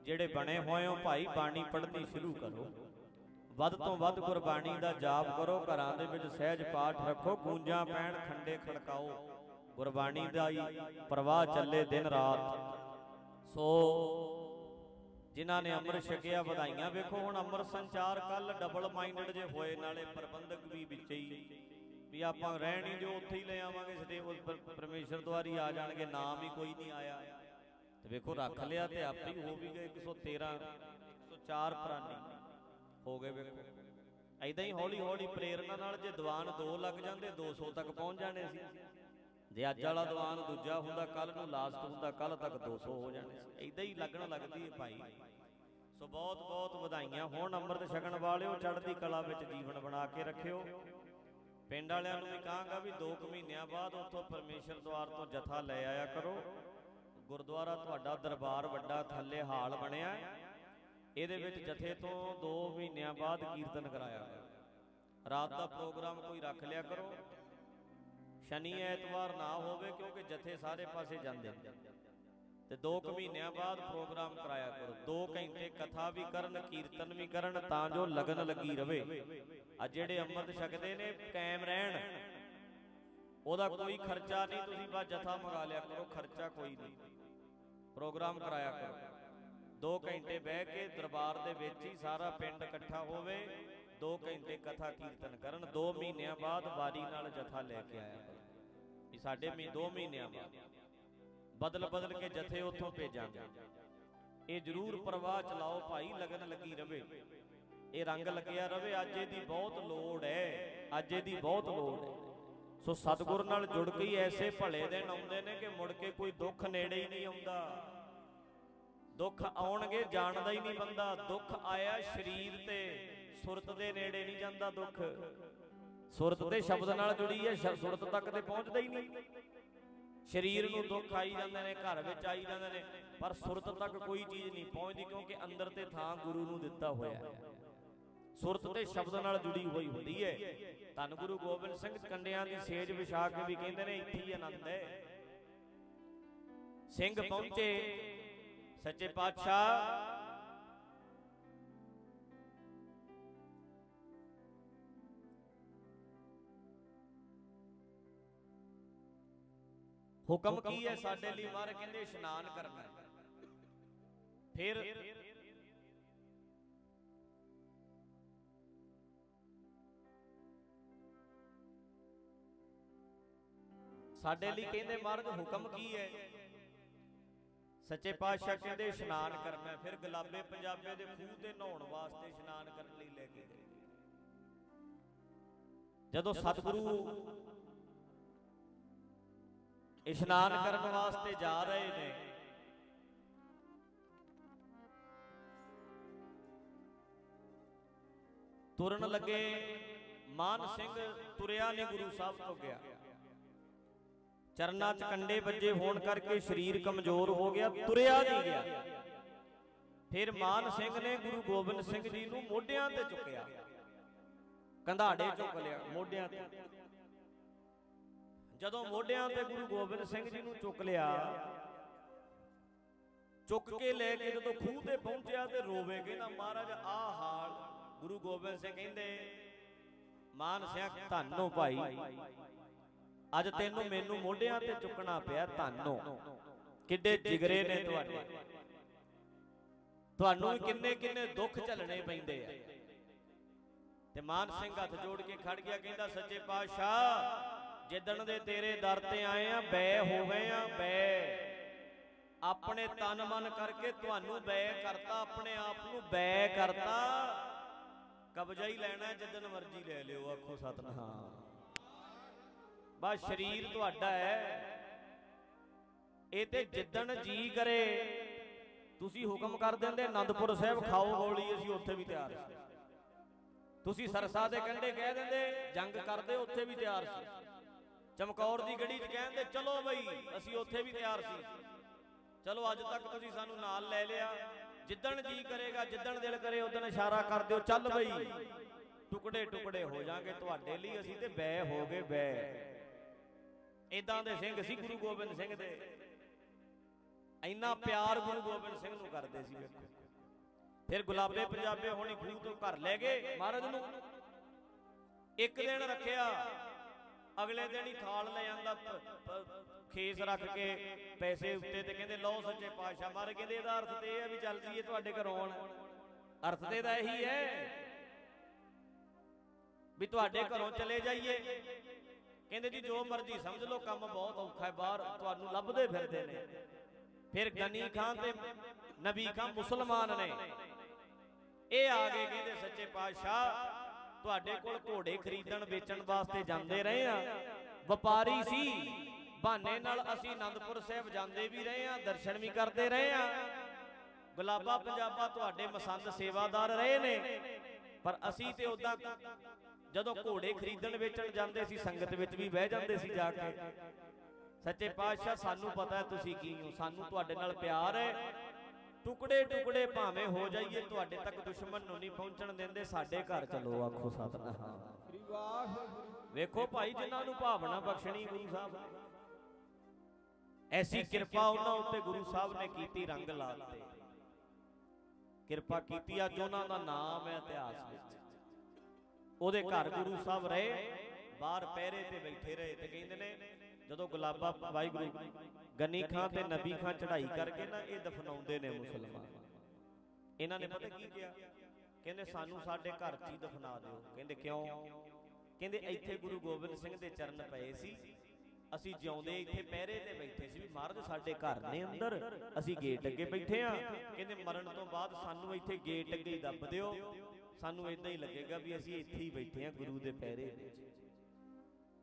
ਜਿਹੜੇ ਬਣੇ ਹੋਏ ਹੋ, ਭਾਈ ਬਾਣੀ ਪੜ੍ਹਨੀ ਸ਼ੁਰੂ ਕਰੋ। ਵੱਧ ਤੋਂ ਵੱਧ ਗੁਰਬਾਣੀ ਦਾ ਜਾਪ ਕਰੋ, ਘਰਾਂ ਦੇ ਵਿੱਚ ਸਹਿਜ ਪਾਠ ਰੱਖੋ, ਗੂੰਜਾਂ ਪੈਣ, ਖੰਡੇ ਖੜਕਾਓ। ਗੁਰਬਾਣੀ ਦਾ ਹੀ ਪ੍ਰਵਾਹ ਚੱਲੇ ਦਿਨ ਰਾਤ। ਸੋ ਜਿਨ੍ਹਾਂ ਨੇ ਅੰਮ੍ਰਿਤ ਛਕਿਆ, ਵਧਾਈਆਂ ਵੇਖੋ। ਹੁਣ ਅੰਮ੍ਰਿਤ ਸੰਚਾਰ ਕੱਲ ਡਬਲ ਮਾਈਂਡਡ ਜੇ ਹੋਏ, ਨਾਲੇ ਪ੍ਰਬੰਧਕ ਵੀ ਵਿੱਚ ਹੀ। ਵੀ ਆਪਾਂ ਰਹਿਣੀ ਜੋ ਉੱਥੇ ਹੀ ਲੈ ਆਵਾਂਗੇ ਸਦੇ ਪਰਮੇਸ਼ਰ ਦੁਆਰੀ ਆ ਜਾਣਗੇ, ਨਾਮ ਹੀ ਕੋਈ ਨਹੀਂ ਆਇਆ। ਤੇ ਵੇਖੋ, ਰੱਖ ਲਿਆ ਤੇ ਆਪੇ ਹੀ ਹੋ ਵੀ ਗਏ 113 104 ਪ੍ਰਾਨੀ ਹੋ ਗਏ ਵੇਖੋ। ਐਦਾਂ ਹੀ ਹੌਲੀ ਹੌਲੀ ਪ੍ਰੇਰਣਾ ਨਾਲ ਜੇ ਦੀਵਾਨ ਦੋ ਲੱਗ ਜਾਂਦੇ 200 ਤੱਕ ਪਹੁੰਚ ਜਾਣੇ ਸੀ। ਜੇ ਅੱਜ ਵਾਲਾ ਦੀਵਾਨ ਦੂਜਾ ਹੁੰਦਾ ਕੱਲ ਨੂੰ ਲਾਸਟ ਹੁੰਦਾ ਕੱਲ ਤੱਕ 200 ਹੋ ਜਾਣੇ ਸੀ। ਐਦਾਂ ਹੀ ਲੱਗਣ ਲੱਗਦੀ ਹੈ ਭਾਈ। ਸੋ ਬਹੁਤ ਬਹੁਤ ਵਧਾਈਆਂ। ਹੋਣ ਅੰਮ੍ਰਿਤ ਛਕਣ ਵਾਲਿਓ, ਚੜ੍ਹਦੀ ਕਲਾ ਵਿੱਚ ਜੀਵਨ ਬਣਾ ਕੇ ਰੱਖਿਓ। ਪਿੰਡ ਵਾਲਿਆਂ ਨੂੰ ਵੀ ਕਹਾਂਗਾ ਵੀ 2 ਮਹੀਨਿਆਂ ਬਾਅਦ ਉੱਥੋਂ ਪਰਮੇਸ਼ਰ ਦਵਾਰ ਤੋਂ ਜਥਾ ਲੈ ਆਇਆ ਕਰੋ। ਗੁਰਦੁਆਰਾ ਤੁਹਾਡਾ ਦਰਬਾਰ ਵੱਡਾ, ਥੱਲੇ ਹਾਲ ਬਣਿਆ। ਇਹਦੇ ਵਿੱਚ ਜਥੇ ਤੋਂ 2 ਮਹੀਨਿਆਂ ਬਾਅਦ ਕੀਰਤਨ ਕਰਾਇਆ ਰਾਤ ਦਾ ਪ੍ਰੋਗਰਾਮ ਕੋਈ ਰੱਖ ਲਿਆ ਕਰੋ। ਸ਼ਨੀ ਐਤਵਾਰ ਨਾ ਹੋਵੇ ਕਿਉਂਕਿ ਜਥੇ ਸਾਰੇ ਪਾਸੇ ਜਾਂਦੇ। ਨੇ ਤੇ 2 ਮਹੀਨਿਆਂ ਬਾਅਦ ਪ੍ਰੋਗਰਾਮ ਕਰਾਇਆ ਕਰੋ। 2 ਘੰਟੇ ਕਥਾ ਵੀ ਕਰਨ, ਕੀਰਤਨ ਵੀ ਕਰਨ, ਤਾਂ ਜੋ ਲਗਨ ਲੱਗੀ ਰਵੇ। ਆ ਜਿਹੜੇ ਅੰਮ੍ਰਿਤ ਛਕਦੇ ਨੇ, ਕਾਇਮ ਰਹਿਣ। ਉਹਦਾ ਕੋਈ ਖਰਚਾ ਨਹੀਂ, ਤੁਸੀਂ ਬਸ ਜਥਾ ਮੰਗਾ ਲਿਆ ਕਰੋ, ਖਰਚਾ ਕੋਈ ਨਹੀਂ। ਪ੍ਰੋਗਰਾਮ ਕਰਾਇਆ ਕਰੋ। 2 ਘੰਟੇ ਬਹਿ ਕੇ ਦਰਬਾਰ ਦੇ ਵਿੱਚ ਹੀ ਸਾਰਾ ਪਿੰਡ ਇਕੱਠਾ ਹੋਵੇ 2 ਘੰਟੇ ਕਥਾ ਕੀਰਤਨ ਕਰਨ 2 ਮਹੀਨਿਆਂ ਬਾਅਦ ਵਾਰੀ ਨਾਲ ਜਥਾ ਲੈ ਕੇ ਆਇਆ ਕਰੋ। ਵੀ ਸਾਡੇ ਮੀ 2 ਮਹੀਨਿਆਂ ਬਾਅਦ। ਬਦਲ ਬਦਲ ਕੇ ਜਥੇ ਉੱਥੋਂ ਭੇਜਾਂਗੇ। ਇਹ ਜ਼ਰੂਰ ਪ੍ਰਵਾਹ ਚਲਾਓ ਭਾਈ, ਲਗਨ ਲੱਗੀ ਰਵੇ। ਇਹ ਰੰਗ ਲੱਗਿਆ ਰਵੇ, ਅੱਜ ਇਹਦੀ ਬਹੁਤ ਲੋੜ ਹੈ ਅੱਜ ਇਹਦੀ ਬਹੁਤ ਲੋੜ ਹੈ ਸੋ ਸਤਿਗੁਰ ਨਾਲ ਜੁੜ ਕੇ ਐਸੇ ਭਲੇ ਦਿਨ ਆਉਂਦੇ ਨੇ ਕਿ ਮੁੜ ਕੇ ਕੋਈ ਦੁੱਖ ਨੇੜੇ ਹੀ ਨਹੀਂ ਆਉਂਦਾ। ਦੁੱਖ ਆਉਣਗੇ, ਜਾਣਦਾ ਹੀ ਨਹੀਂ ਬੰਦਾ। ਦੁੱਖ ਆਇਆ ਸਰੀਰ ਤੇ, ਸੁਰਤ ਦੇ ਨੇੜੇ ਨਹੀਂ ਜਾਂਦਾ ਦੁੱਖ। ਸੁਰਤ ਤੇ ਸ਼ਬਦ ਨਾਲ ਜੁੜੀ ਹੈ ਸੁਰਤ ਤੱਕ ਤੇ ਪਹੁੰਚਦਾ ਹੀ ਨਹੀਂ। ਸਰੀਰ ਨੂੰ ਦੁੱਖ ਆਈ ਜਾਂਦੇ ਨੇ ਘਰ ਵਿੱਚ ਆਈ ਜਾਂਦੇ ਨੇ ਪਰ ਸੁਰਤ ਤੱਕ ਕੋਈ ਚੀਜ਼ ਨਹੀਂ ਪਹੁੰਚਦੀ ਕਿਉਂਕਿ ਅੰਦਰ ਤੇ ਥਾਂ ਗੁਰੂ ਨੂੰ ਦਿੱਤਾ ਹੋਇਆ ਹੈ। ਸੁਰਤ ਤੇ ਸ਼ਬਦ ਨਾਲ ਜੁੜੀ ਹੋਈ ਹੁੰਦੀ ਹੈ। ਧੰਨ ਗੁਰੂ ਗੋਬਿੰਦ ਸਿੰਘ ਕੰਡਿਆਂ ਦੀ ਸੇਜ ਵਿਛਾ ਕੇ ਵੀ ਕਹਿੰਦੇ ਨੇ ਇੱਥੇ ਹੀ ਆਨੰਦ ਹੈ। ਸਿੰਘ ਪਹੁੰਚੇ। ਸੱਚੇ ਪਾਤਸ਼ਾਹ ਹੁਕਮ ਕੀ ਹੈ ਸਾਡੇ ਲਈ? ਮਾਰ ਕਹਿੰਦੇ ਇਸ਼ਨਾਨ ਕਰਨਾ। ਫਿਰ ਸਾਡੇ ਲਈ ਕਹਿੰਦੇ ਮਹਾਰਾਜ ਹੁਕਮ ਕੀ ਹੈ? ਸੱਚੇ ਪਾਤਸ਼ਾਹ ਕਹਿੰਦੇ ਇਸ਼ਨਾਨ ਕਰਨਾ। ਫਿਰ ਗੁਲਾਬੇ ਪੰਜਾਬੇ ਦੇ ਖੂਹ ਤੇ ਨਹਾਉਣ ਵਾਸਤੇ ਇਸ਼ਨਾਨ ਕਰਨ ਲਈ ਲੈ ਕੇ ਗਏ। ਜਦੋਂ ਸਤਿਗੁਰੂ ਇਸ਼ਨਾਨ ਕਰਨ ਵਾਸਤੇ ਜਾ ਰਹੇ ਨੇ। ਤੁਰਨ ਲੱਗੇ ਮਾਨ ਸਿੰਘ ਤੁਰਿਆ ਨਹੀਂ ਗੁਰੂ ਸਾਹਿਬ ਤੋਂ ਗਿਆ। ਚਰਨਾਂ 'ਚ ਕੰਡੇ ਵੱਜੇ ਹੋਣ ਕਰਕੇ ਸਰੀਰ ਕਮਜ਼ੋਰ ਹੋ ਗਿਆ, ਤੁਰਿਆ ਨਹੀਂ ਗਿਆ। ਫਿਰ ਮਾਨ ਸਿੰਘ ਨੇ ਗੁਰੂ ਗੋਬਿੰਦ ਸਿੰਘ ਜੀ ਨੂੰ ਮੋਢਿਆਂ ਤੇ ਚੁੱਕਿਆ। ਕੰਧਾੜੇ ਚੁੱਕ ਲਿਆ, ਮੋਢਿਆਂ ਤੇ। ਜਦੋਂ ਮੋਢਿਆਂ ਤੇ ਗੁਰੂ ਗੋਬਿੰਦ ਸਿੰਘ ਜੀ ਨੂੰ ਚੁੱਕ ਲਿਆ, ਚੁੱਕ ਕੇ ਲੈ ਕੇ ਜਦੋਂ ਖੂਹ ਤੇ ਪਹੁੰਚਿਆ ਤੇ ਰੋਵੇ ਕਹਿੰਦਾ ਮਹਾਰਾਜ ਆ ਹਾਲ ਗੁਰੂ ਗੋਬਿੰਦ ਸਿੰਘ ਕਹਿੰਦੇ, ਮਾਨ ਸਿਆ ਧੰਨੋ ਭਾਈ, ਅੱਜ ਤੈਨੂੰ ਮੈਨੂੰ ਮੋਢਿਆਂ ਤੇ ਚੁੱਕਣਾ ਪਿਆ ਧੰਨੋ। ਕਿੱਡੇ ਜਿਗਰੇ ਨੇ ਤੁਹਾਡੇ। ਤੁਹਾਨੂੰ ਵੀ ਕਿੰਨੇ ਕਿੰਨੇ ਦੁੱਖ ਝੱਲਣੇ ਪੈਂਦੇ ਆ। ਤੇ ਮਾਨ ਸਿੰਘ ਹੱਥ ਜੋੜ ਕੇ ਖੜ ਗਿਆ, ਕਹਿੰਦਾ, ਸੱਚੇ ਪਾਤਸ਼ਾਹ ਜਿੱਦਣ ਦੇ ਤੇਰੇ ਦਰ ਤੇ ਆਏ ਆ ਬੈ ਹੋ ਗਏ ਆ ਬੈ ਆਪਣੇ ਤਨ ਮਨ ਕਰਕੇ ਤੁਹਾਨੂੰ ਬੈ ਕਰਤਾ, ਆਪਣੇ ਆਪ ਨੂੰ ਬੈ ਕਰਤਾ। ਕਬਜ਼ਾ ਹੀ ਲੈਣਾ, ਜਿੱਦਣ ਮਰਜ਼ੀ ਲੈ ਲਿਓ, ਆਖੋ ਸਤਨਾਮ। ਬਸ ਸਰੀਰ ਤੁਹਾਡਾ ਹੈ। ਇਹ ਤੇ ਜਿੱਦਣ ਜੀ ਕਰੇ, ਤੁਸੀਂ ਹੁਕਮ ਕਰ ਦਿੰਦੇ ਆਨੰਦਪੁਰ ਸਾਹਿਬ ਖਾਓ ਗੋਲੀ, ਅਸੀਂ ਉੱਥੇ ਵੀ ਤਿਆਰ ਸੀ। ਤੁਸੀਂ ਸਰਸਾ ਦੇ ਕੰਢੇ ਕਹਿ ਦਿੰਦੇ, ਜੰਗ ਕਰਦੇ, ਉੱਥੇ ਵੀ ਤਿਆਰ ਸੀ। ਚਮਕੌਰ ਦੀ ਗੜੀ 'ਚ ਕਹਿੰਦੇ, ਚਲੋ ਬਈ, ਅਸੀਂ ਉੱਥੇ ਵੀ ਤਿਆਰ ਸੀ। ਚਲੋ, ਅੱਜ ਤੱਕ ਤੁਸੀਂ ਸਾਨੂੰ ਨਾਲ ਲੈ ਲਿਆ। ਜਿੱਦਣ ਜੀ ਕਰੇਗਾ, ਜਿੱਦਣ ਦਿਲ ਕਰੇ ਉਦੋਂ ਇਸ਼ਾਰਾ ਕਰ ਦਿਓ। ਚੱਲ ਬਈ, ਟੁਕੜੇ ਟੁਕੜੇ ਹੋ ਜਾਾਂਗੇ ਤੁਹਾਡੇ ਲਈ ਅਸੀਂ ਤੇ ਬੈ ਹੋ ਗਏ ਬੈ ਇਦਾਂ ਦੇ ਸਿੰਘ ਸੀ ਗੁਰੂ ਗੋਬਿੰਦ ਸਿੰਘ ਦੇ। ਇੰਨਾ ਪਿਆਰ ਗੁਰੂ ਗੋਬਿੰਦ ਸਿੰਘ ਨੂੰ ਕਰਦੇ ਸੀ ਵੇਖੋ। ਫਿਰ ਗੁਲਾਬੇ ਪੰਜਾਬੇ ਹੋਣੀ ਖੂਹ ਤੋਂ ਘਰ ਲੈ ਗਏ ਮਹਾਰਾਜ ਨੂੰ। ਇੱਕ ਦਿਨ ਰੱਖਿਆ। ਅਗਲੇ ਦਿਨ ਹੀ ਥਾਲ ਲੈ ਜਾਂਦਾ ਖੇਸ ਰੱਖ ਕੇ ਪੈਸੇ ਉੱਤੇ ਤੇ ਕਹਿੰਦੇ, ਲਓ ਸੱਚੇ ਪਾਤਸ਼ਾਹ ਮਾਰੇ ਕਹਿੰਦੇ ਇਹਦਾ ਅਰਥ ਤੇ ਇਹ ਹੈ ਵੀ ਚੱਲ ਜੀਏ ਤੁਹਾਡੇ ਘਰੋਂ ਆਉਣ ਅਰਥ ਤੇ ਤਾਂ ਇਹੀ ਹੈ ਵੀ ਤੁਹਾਡੇ ਘਰੋਂ ਚਲੇ ਜਾਈਏ। ਕਹਿੰਦੇ ਜੀ, ਜੋ ਮਰਜ਼ੀ ਸਮਝ ਲਓ, ਕੰਮ ਬਹੁਤ ਔਖਾ ਹੈ, ਬਾਹਰ ਤੁਹਾਨੂੰ ਲੱਭਦੇ ਫਿਰਦੇ ਨੇ। ਫਿਰ ਗਨੀ ਖਾਨ ਤੇ ਨਬੀ ਖਾਨ ਮੁਸਲਮਾਨ ਨੇ। ਇਹ ਆ ਗਏ ਕਹਿੰਦੇ, ਸੱਚੇ ਪਾਤਸ਼ਾਹ ਤੁਹਾਡੇ ਕੋਲ ਘੋੜੇ ਖਰੀਦਣ ਵੇਚਣ ਵਾਸਤੇ ਜਾਂਦੇ ਰਹੇ ਆ ਵਪਾਰੀ ਸੀ ਬਹਾਨੇ ਨਾਲ ਅਸੀਂ ਆਨੰਦਪੁਰ ਸਾਹਿਬ ਜਾਂਦੇ ਵੀ ਰਹੇ ਆ ਦਰਸ਼ਨ ਵੀ ਕਰਦੇ ਰਹੇ ਆ ਗੁਲਾਬਾ ਪੰਜਾਬਾ ਤੁਹਾਡੇ ਮਸੰਦ ਸੇਵਾਦਾਰ ਰਹੇ ਨੇ। ਪਰ ਅਸੀਂ ਤੇ ਉਦਾਂ ਜਦੋਂ ਘੋੜੇ ਖਰੀਦਣ ਵੇਚਣ ਜਾਂਦੇ ਸੀ ਸੰਗਤ ਵਿੱਚ ਵੀ ਬਹਿ ਜਾਂਦੇ ਸੀ ਜਾ ਕੇ। ਸੱਚੇ ਪਾਤਸ਼ਾਹ ਸਾਨੂੰ ਪਤਾ ਹੈ ਤੁਸੀਂ ਕੀ ਹੋ ਸਾਨੂੰ ਤੁਹਾਡੇ ਨਾਲ ਪਿਆਰ ਹੈ। ਟੁਕੜੇ ਟੁਕੜੇ ਭਾਵੇਂ ਹੋ ਜਾਈਏ, ਤੁਹਾਡੇ ਤੱਕ ਦੁਸ਼ਮਣ ਨੂੰ ਨਹੀਂ ਪਹੁੰਚਣ ਦਿੰਦੇ, ਸਾਡੇ ਘਰ ਚਲੋ, ਆਖੋ ਸਤਨਾਮ। ਸ੍ਰੀ ਵਾਹਿਗੁਰੂ ਵੇਖੋ ਭਾਈ, ਜਿਨ੍ਹਾਂ ਨੂੰ ਭਾਵਨਾ ਬਖਸ਼ਣੀ ਗੁਰੂ ਸਾਹਿਬ ਐਸੀ ਕਿਰਪਾ ਉਹਨਾਂ ਉੱਤੇ ਗੁਰੂ ਸਾਹਿਬ ਨੇ ਕੀਤੀ, ਰੰਗ ਲਾਤੇ। ਕਿਰਪਾ ਕੀਤੀ, ਅੱਜ ਉਹਨਾਂ ਦਾ ਨਾਮ ਹੈ ਇਤਿਹਾਸ ਵਿੱਚ। ਉਹਦੇ ਘਰ ਗੁਰੂ ਸਾਹਿਬ ਰਹੇ, ਬਾਹਰ ਪਹਿਰੇ ਤੇ ਬੈਠੇ ਰਹੇ ਤੇ ਕਹਿੰਦੇ ਨੇ ਜਦੋਂ ਗੁਲਾਬਾ ਵਾਹਿਗੁਰੂ ਗਨੀ ਖਾਂ ਤੇ ਨਬੀ ਖਾਂ ਚੜ੍ਹਾਈ ਕਰਕੇ ਨਾ ਇਹ ਦਫਨਾਉਂਦੇ ਨੇ ਮੁਸਲਮਾਨ। ਇਹਨਾਂ ਨੇ ਪਤਾ ਕੀ ਕਿਹਾ? ਕਹਿੰਦੇ ਸਾਨੂੰ ਸਾਡੇ ਘਰ 'ਚ ਹੀ ਦਫਨਾ ਦਿਓ। ਕਹਿੰਦੇ ਕਿਉਂ? ਕਹਿੰਦੇ ਇੱਥੇ ਗੁਰੂ ਗੋਬਿੰਦ ਸਿੰਘ ਦੇ ਚਰਨ ਪਏ ਸੀ। ਅਸੀਂ ਜਿਉਂਦੇ ਇੱਥੇ ਪਹਿਰੇ ਤੇ ਬੈਠੇ ਸੀ ਵੀ ਮਹਾਰਾਜ ਸਾਡੇ ਘਰ ਨੇ ਅੰਦਰ। ਅਸੀਂ ਗੇਟ ਅੱਗੇ ਬੈਠੇ ਆ ਕਹਿੰਦੇ ਮਰਨ ਤੋਂ ਬਾਅਦ ਸਾਨੂੰ ਇੱਥੇ ਗੇਟ ਅੱਗੇ ਹੀ ਦੱਬ ਦਿਓ। ਸਾਨੂੰ ਇਦਾਂ ਹੀ ਲੱਗੇਗਾ ਵੀ ਅਸੀਂ ਇੱਥੇ ਹੀ ਬੈਠੇ ਆ ਗੁਰੂ ਦੇ ਪਹਿਰੇ ਵਿੱਚ।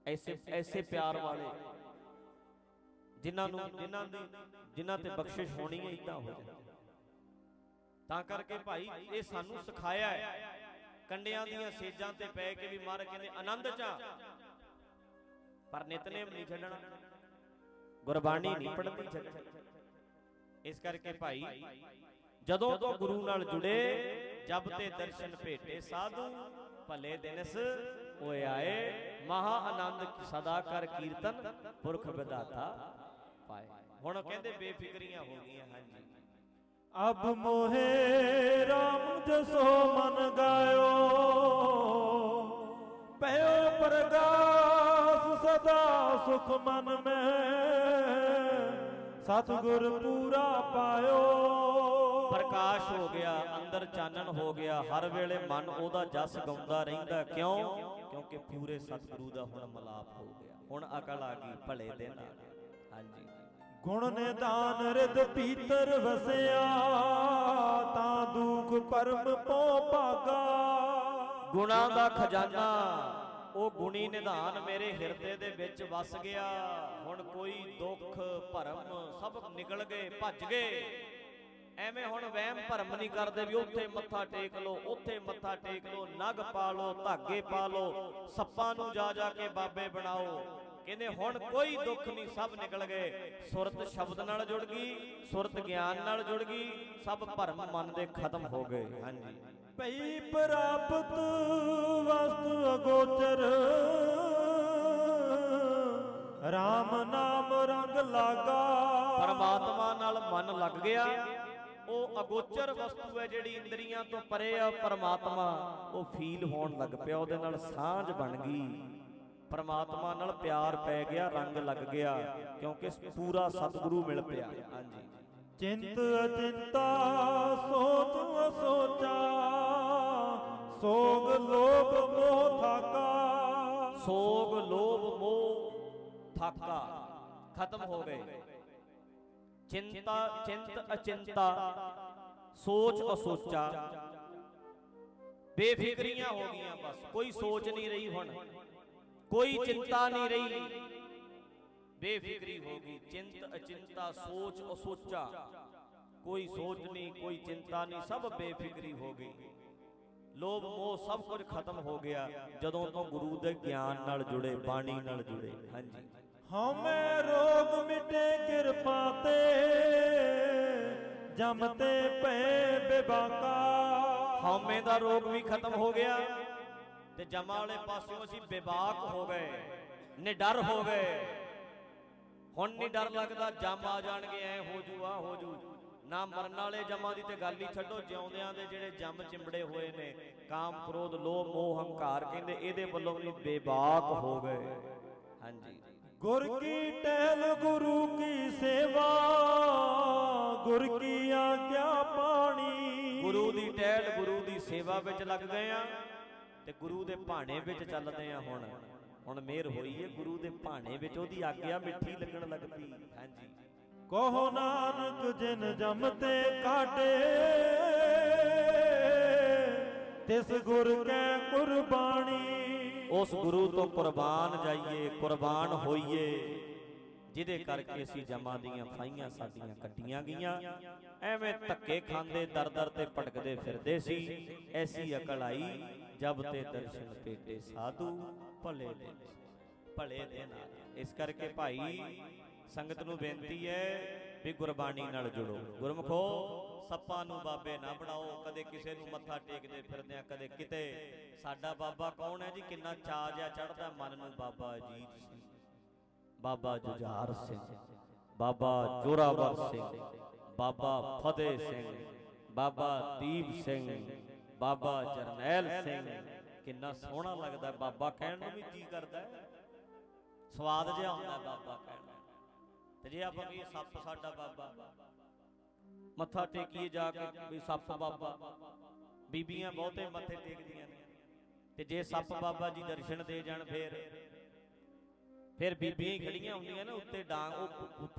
ਐਸੇ ਐਸੇ ਪਿਆਰ ਵਾਲੇ ਜਿਨ੍ਹਾਂ ਨੂੰ ਜਿਨ੍ਹਾਂ ਦੀ ਜਿਨ੍ਹਾਂ ਤੇ ਬਖਸ਼ਿਸ਼ ਹੋਣੀ ਹੈ ਇਦਾਂ ਹੋ ਜਾਂਦੀ ਤਾਂ ਕਰਕੇ ਭਾਈ ਇਹ ਸਾਨੂੰ ਸਿਖਾਇਆ ਹੈ। ਕੰਡਿਆਂ ਦੀਆਂ ਸੇਜਾਂ ਤੇ ਪੈ ਕੇ ਵੀ ਮਾਰ ਕਹਿੰਦੇ ਆਨੰਦ ਚਾ ਪਰ ਨਿਤਨੇਮ ਨਹੀਂ ਛੱਡਣਾ। ਗੁਰਬਾਣੀ ਨਹੀਂ ਪੜ੍ਹਨੀ ਛੱਡਣੀ। ਇਸ ਕਰਕੇ ਭਾਈ ਜਦੋਂ ਤੋਂ ਗੁਰੂ ਨਾਲ ਜੁੜੇ ਜਬ ਤੇ ਦਰਸ਼ਨ ਭੇਟੇ ਸਾਧੂ ਭਲੇ ਦਿਨਸ ਹੋਏ ਆਏ, ਮਹਾ ਆਨੰਦ ਸਦਾ ਕਰ ਕੀਰਤਨ, ਪੁਰਖ ਵਿਦਾਤਾ ਪਾਏ। ਹੁਣ ਕਹਿੰਦੇ ਬੇਫਿਕਰੀਆਂ ਹੋ ਗਈਆਂ, ਹਾਂਜੀ। ਅਬ ਮੋਹੇ RAM ਜਸੋ ਮਨ ਗਾਇਓ ਪਇਓ ਪ੍ਰਗਾਸ ਸਦਾ ਸੁਖ ਮਨ ਮੈਂ। ਸਤਿਗੁਰ ਪੂਰਾ ਪਾਇਓ। ਪ੍ਰਕਾਸ਼ ਹੋ ਗਿਆ ਅੰਦਰ ਚਾਨਣ ਹੋ ਗਿਆ ਹਰ ਵੇਲੇ ਮਨ ਉਹਦਾ ਜਸ ਗਾਉਂਦਾ ਰਹਿੰਦਾ। ਕਿਉਂ? ਕਿਉਂਕਿ ਪੂਰੇ ਸਤਿਗੁਰੂ ਦਾ ਹੁਣ ਮਲਾਪ ਹੋ ਗਿਆ। ਹੁਣ ਅਕਲ ਆ ਗਈ ਭਲੇ ਦਿਨ ਆ ਗਏ ਹਾਂਜੀ। ਗੁਣ ਨਿਦਾਨ ਰਿਦ ਪੀਤਰ ਵਸਿਆ ਤਾਂ ਦੁਖ ਪਰਮ ਪੋ ਭਾਗਾ। ਗੁਣਾਂ ਦਾ ਖਜ਼ਾਨਾ ਉਹ ਗੁਣੀ ਨਿਧਾਨ ਮੇਰੇ ਹਿਰਦੇ ਦੇ ਵਿੱਚ ਵਸ ਗਿਆ। ਹੁਣ ਕੋਈ ਦੁੱਖ ਭਰਮ ਸਭ ਨਿਕਲ ਗਏ ਭੱਜ ਗਏ। ਐਵੇਂ ਹੁਣ ਵਹਿਮ ਭਰਮ ਨਹੀਂ ਕਰਦੇ ਵੀ ਉੱਥੇ ਮੱਥਾ ਟੇਕ ਲਓ ਉੱਥੇ ਮੱਥਾ ਟੇਕ ਲਓ ਨਗ ਪਾ ਲਓ ਧਾਗੇ ਪਾ ਲਓ ਸੱਪਾਂ ਨੂੰ ਜਾ ਜਾ ਕੇ ਬਾਬੇ ਬਣਾਓ। ਕਹਿੰਦੇ ਹੁਣ ਕੋਈ ਦੁੱਖ ਨਹੀਂ ਸਭ ਨਿਕਲ ਗਏ। ਸੁਰਤ ਸ਼ਬਦ ਨਾਲ ਜੁੜ ਗਈ ਸੁਰਤ ਗਿਆਨ ਨਾਲ ਜੁੜ ਗਈ ਸਭ ਭਰਮ ਮਨ ਦੇ ਖਤਮ ਹੋ ਗਏ। ਹਾਂਜੀ। ਪਈ ਪ੍ਰਾਪਤ ਵਸਤੂ ਅਗੋਚਰ RAM ਨਾਮ ਰੰਗ ਲਾਗਾ। ਪਰਮਾਤਮਾ ਨਾਲ ਮਨ ਲੱਗ ਗਿਆ। ਉਹ ਅਗੋਚਰ ਵਸਤੂ ਹੈ ਜਿਹੜੀ ਇੰਦਰੀਆਂ ਤੋਂ ਪਰੇ ਆ ਪਰਮਾਤਮਾ ਉਹ ਫੀਲ ਹੋਣ ਲੱਗ ਪਿਆ ਉਹਦੇ ਨਾਲ ਸਾਂਝ ਬਣ ਗਈ। ਪਰਮਾਤਮਾ ਨਾਲ ਪਿਆਰ ਪੈ ਗਿਆ ਰੰਗ ਲੱਗ ਗਿਆ ਕਿਉਂਕਿ ਪੂਰਾ ਸਤਿਗੁਰੂ ਮਿਲ ਪਿਆ। ਹਾਂਜੀ। ਚਿੰਤ ਅਚਿੰਤਾ ਸੋਚ ਅਸੋਚਾ ਸੋਗ ਲੋਭ ਮੋਹ ਥਾਕਾ ਸੋਗ ਲੋਭ ਮੋਹ ਥਾਕਾ ਖਤਮ ਹੋ ਗਏ। ਚਿੰਤਾ, ਚਿੰਤ ਅਚਿੰਤਾ, ਸੋਚ ਅਸੋਚਾ। ਬੇਫਿਕਰੀਆਂ ਹੋ ਗਈਆਂ ਬਸ, ਕੋਈ ਸੋਚ ਨਹੀਂ ਰਹੀ ਹੁਣ। ਕੋਈ ਚਿੰਤਾ ਨਹੀਂ ਰਹੀ। ਬੇਫਿਕਰੀ ਹੋ ਗਈ, ਚਿੰਤ ਅਚਿੰਤਾ, ਸੋਚ ਅਸੋਚਾ। ਕੋਈ ਸੋਚ ਨਹੀਂ, ਕੋਈ ਚਿੰਤਾ ਨਹੀਂ, ਸਭ ਬੇਫਿਕਰੀ ਹੋ ਗਈ। ਲੋਭ ਮੋਹ ਸਭ ਕੁਝ ਖਤਮ ਹੋ ਗਿਆ, ਜਦੋਂ ਤੋਂ ਗੁਰੂ ਦੇ ਗਿਆਨ ਨਾਲ ਜੁੜੇ, ਬਾਣੀ ਨਾਲ ਜੁੜੇ। ਹਾਂਜੀ। ਹਉਮੈ ਰੋਗ ਮਿਟੇ ਕਿਰਪਾ ਤੇ, ਜਮ ਤੇ ਭੈ ਹਉਮੈ ਦਾ ਰੋਗ ਵੀ ਖਤਮ ਹੋ ਗਿਆ ਤੇ ਜਮਾ ਵਾਲੇ ਪਾਸਿਓਂ ਅਸੀਂ ਬੇਬਾਕ ਹੋ ਗਏ, ਨਿਡਰ ਹੋ ਗਏ। ਹੁਣ ਨਹੀਂ ਡਰ ਲੱਗਦਾ, ਜਮ ਆ ਜਾਣਗੇ, ਐ ਹੋ ਜੂ ਆ ਹੋ ਜੂ। ਨਾ ਮਰਨ ਵਾਲੇ ਜਮਾਂ ਦੀ ਤੇ ਗੱਲ ਹੀ ਛੱਡੋ, ਜਿਉਂਦਿਆਂ ਦੇ ਜਿਹੜੇ ਜੰਮ ਚਿੰਬੜੇ ਹੋਏ ਨੇ, ਕਾਮ, ਕ੍ਰੋਧ, ਲੋਭ, ਮੋਹ, ਹੰਕਾਰ, ਕਹਿੰਦੇ ਇਹਦੇ ਵੱਲੋਂ ਵੀ ਬੇਬਾਕ ਹੋ ਗਏ। ਹਾਂਜੀ। ਗੁਰ ਕੀ ਟਹਿਲ ਗੁਰੂ ਕੀ ਸੇਵਾ ਗੁਰ ਕੀ ਆਗਿਆ ਪਾਣੀ। ਗੁਰੂ ਦੀ ਟਹਿਲ ਗੁਰੂ ਦੀ ਸੇਵਾ ਵਿੱਚ ਲੱਗ ਗਏ ਆ ਤੇ ਗੁਰੂ ਦੇ ਭਾਣੇ ਵਿੱਚ ਚੱਲਦੇ ਆ ਹੁਣ। ਹੁਣ ਮਿਹਰ ਹੋਈ ਏ ਗੁਰੂ ਦੇ ਭਾਣੇ ਵਿੱਚ ਉਹਦੀ ਆਗਿਆ ਮਿੱਠੀ ਲੱਗਣ ਲੱਗ ਪਈ ਹਾਂਜੀ। ਕਹੋ ਨਾਨਕ ਜਿਨ ਜਮ ਤੇ ਕਾਢੇ ਤਿਸ ਗੁਰ ਕੈ ਕੁਰਬਾਨੀ। ਉਸ ਗੁਰੂ ਤੋਂ ਕੁਰਬਾਨ ਜਾਈਏ, ਕੁਰਬਾਨ ਹੋਈਏ, ਜਿਹਦੇ ਕਰਕੇ ਅਸੀਂ ਜਮਾਂ ਦੀਆਂ ਫਾਈਆਂ ਸਾਡੀਆਂ ਕੱਟੀਆਂ ਗਈਆਂ। ਐਵੇਂ ਧੱਕੇ ਖਾਂਦੇ ਦਰ ਦਰ ਤੇ ਭਟਕਦੇ ਫਿਰਦੇ ਸੀ। ਐਸੀ ਅਕਲ ਆਈ, ਜਬ ਤੇ ਦਰਸ਼ਨ ਪੇਟੇ ਸਾਧੂ ਭਲੇ ਦਿਨ ਭਲੇ ਦਿਨ ਆ ਇਸ ਕਰਕੇ ਭਾਈ, ਸੰਗਤ ਨੂੰ ਬੇਨਤੀ ਹੈ ਵੀ ਗੁਰਬਾਣੀ ਨਾਲ ਜੁੜੋ। ਗੁਰਮਖੋ ਸੱਪਾਂ ਨੂੰ ਬਾਬੇ ਨਾ ਬਣਾਓ, ਕਦੇ ਕਿਸੇ ਨੂੰ ਮੱਥਾ ਟੇਕਦੇ ਫਿਰਦੇ ਆ, ਕਦੇ ਕਿਤੇ। ਸਾਡਾ ਬਾਬਾ ਕੌਣ ਹੈ ਜੀ? ਕਿੰਨਾ ਚਾਅ ਜਿਹਾ ਚੜਦਾ ਮਨ ਨੂੰ ਬਾਬਾ ਅਜੀਤ ਸਿੰਘ। ਬਾਬਾ ਜੁਝਾਰ ਸਿੰਘ, ਬਾਬਾ ਜੋਰਾਵਰ ਸਿੰਘ, ਬਾਬਾ ਫਤਿਹ ਸਿੰਘ, ਬਾਬਾ ਦੀਪ ਸਿੰਘ, ਬਾਬਾ ਜਰਨੈਲ ਸਿੰਘ। ਕਿੰਨਾ ਸੋਹਣਾ ਲੱਗਦਾ ਬਾਬਾ ਕਹਿਣ ਨੂੰ ਵੀ ਜੀ ਕਰਦਾ ਸਵਾਦ ਜਿਹਾ ਹੁੰਦਾ ਬਾਬਾ ਕਹਿਣ ਨੂੰ। ਤੇ ਜੇ ਆਪਾਂ ਕਹੀਏ ਸੱਪ ਸਾਡਾ ਬਾਬਾ। ਮੱਥਾ ਟੇਕੀਏ ਜਾ ਕੇ ਵੀ ਸੱਪ ਬਾਬਾ। ਬੀਬੀਆਂ ਬਹੁਤੇ ਮੱਥੇ ਟੇਕਦੀਆਂ ਨੇ। ਤੇ ਜੇ ਸੱਪ ਬਾਬਾ ਜੀ ਦਰਸ਼ਨ ਦੇ ਜਾਣ ਫੇਰ। ਫਿਰ ਬੀਬੀਆਂ ਹੀ ਖੜੀਆਂ ਹੁੰਦੀਆਂ ਨੇ, ਉੱਤੇ ਡਾਂਗ,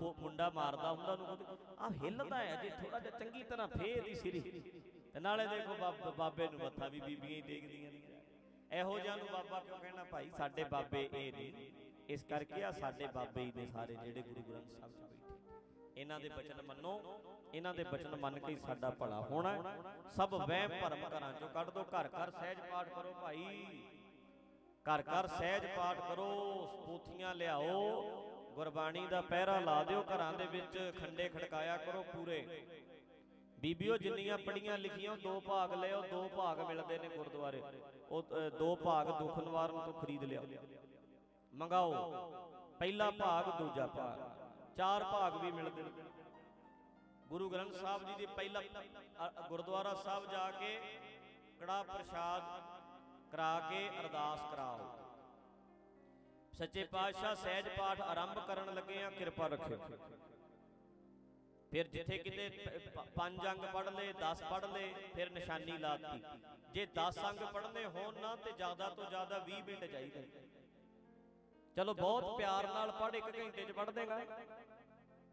ਉਹ ਮੁੰਡਾ ਮਾਰਦਾ ਹੁੰਦਾ ਉਹਨੂੰ ਆ ਹਿੱਲਦਾ ਹੈ ਜੇ ਥੋੜਾ ਜਿਹਾ ਚੰਗੀ ਤਰ੍ਹਾਂ ਫੇਰ ਦੀ ਸਿਰੀ। ਤੇ ਨਾਲੇ ਦੇਖੋ ਬਾਬ- ਬਾਬੇ ਨੂੰ ਮੱਥਾ ਵੀ ਬੀਬੀਆਂ ਹੀ ਟੇਕਦੀਆਂ ਨੇ। ਇਹੋ ਜਿਹਾ ਨੂੰ ਬਾਬਾ ਕਿਉਂ ਕਹਿਣਾ ਭਾਈ ਸਾਡੇ ਬਾਬੇ ਇਹ ਨਹੀਂ ਇਸ ਕਰਕੇ ਆ ਸਾਡੇ ਬਾਬੇ ਹੀ ਨੇ ਸਾਰੇ ਜਿਹੜੇ ਗੁਰੂ ਗ੍ਰੰਥ ਸਾਹਿਬ 'ਚ ਇਹਨਾਂ ਦੇ ਬਚਨ ਮੰਨੋ ਇਹਨਾਂ ਦੇ ਬਚਨ ਮੰਨ ਕੇ ਹੀ ਸਾਡਾ ਭਲਾ ਹੋਣਾ। ਸਭ ਵਹਿਮ ਭਰਮ ਘਰਾਂ ਚੋਂ ਕੱਢ ਦੋ ਘਰ ਘਰ ਸਹਿਜ ਪਾਠ ਕਰੋ ਭਾਈ। ਘਰ ਘਰ ਸਹਿਜ ਪਾਠ ਕਰੋ ਪੋਥੀਆਂ ਲਿਆਓ। ਗੁਰਬਾਣੀ ਦਾ ਪਹਿਰਾ ਲਾ ਦਿਓ ਘਰਾਂ ਦੇ ਵਿੱਚ ਖੰਡੇ ਖੜਕਾਇਆ ਕਰੋ ਪੂਰੇ। ਬੀਬੀਓ ਜਿੰਨੀਆਂ ਪੜੀਆਂ ਲਿਖੀਆਂ ਦੋ ਭਾਗ ਲਿਓ ਦੋ ਭਾਗ ਮਿਲਦੇ ਨੇ ਗੁਰਦੁਆਰੇ। ਉਹ ਦੋ ਭਾਗ ਦੁੱਖ ਨਿਵਾਰਨ ਤੋਂ ਖਰੀਦ ਲਿਓ ਮੰਗਾਓ। ਪਹਿਲਾ ਭਾਗ ਦੂਜਾ ਭਾਗ। ਚਾਰ ਭਾਗ ਵੀ ਮਿਲਦੇ ਨੇ ਗੁਰੂ ਗ੍ਰੰਥ ਸਾਹਿਬ ਜੀ ਦੀ ਪਹਿਲਾ ਗੁਰਦੁਆਰਾ ਸਾਹਿਬ ਜਾ ਕੇ ਕੜਾ ਪ੍ਰਸ਼ਾਦ ਕਰਾ ਕੇ ਅਰਦਾਸ ਕਰਾਓ। ਸੱਚੇ ਪਾਤਸ਼ਾਹ ਸਹਿਜ ਪਾਠ ਆਰੰਭ ਕਰਨ ਲੱਗੇ ਆ, ਕਿਰਪਾ ਰੱਖਿਓ। ਫਿਰ ਜਿੱਥੇ ਕਿਤੇ ਪੰਜ ਅੰਗ ਪੜ ਲਏ 10 ਪੜ ਲਏ, ਫਿਰ ਨਿਸ਼ਾਨੀ ਲਾਤੀ। ਜੇ 10 ਅੰਗ ਪੜਨੇ ਹੋਣ ਨਾ, ਤੇ ਜ਼ਿਆਦਾ ਤੋਂ ਜ਼ਿਆਦਾ 20 ਮਿੰਟ ਚਾਹੀਦੇ। ਚਲੋ, ਬਹੁਤ ਪਿਆਰ ਨਾਲ ਪੜ ਇੱਕ ਘੰਟੇ 'ਚ ਪੜ ਦੇਗਾ।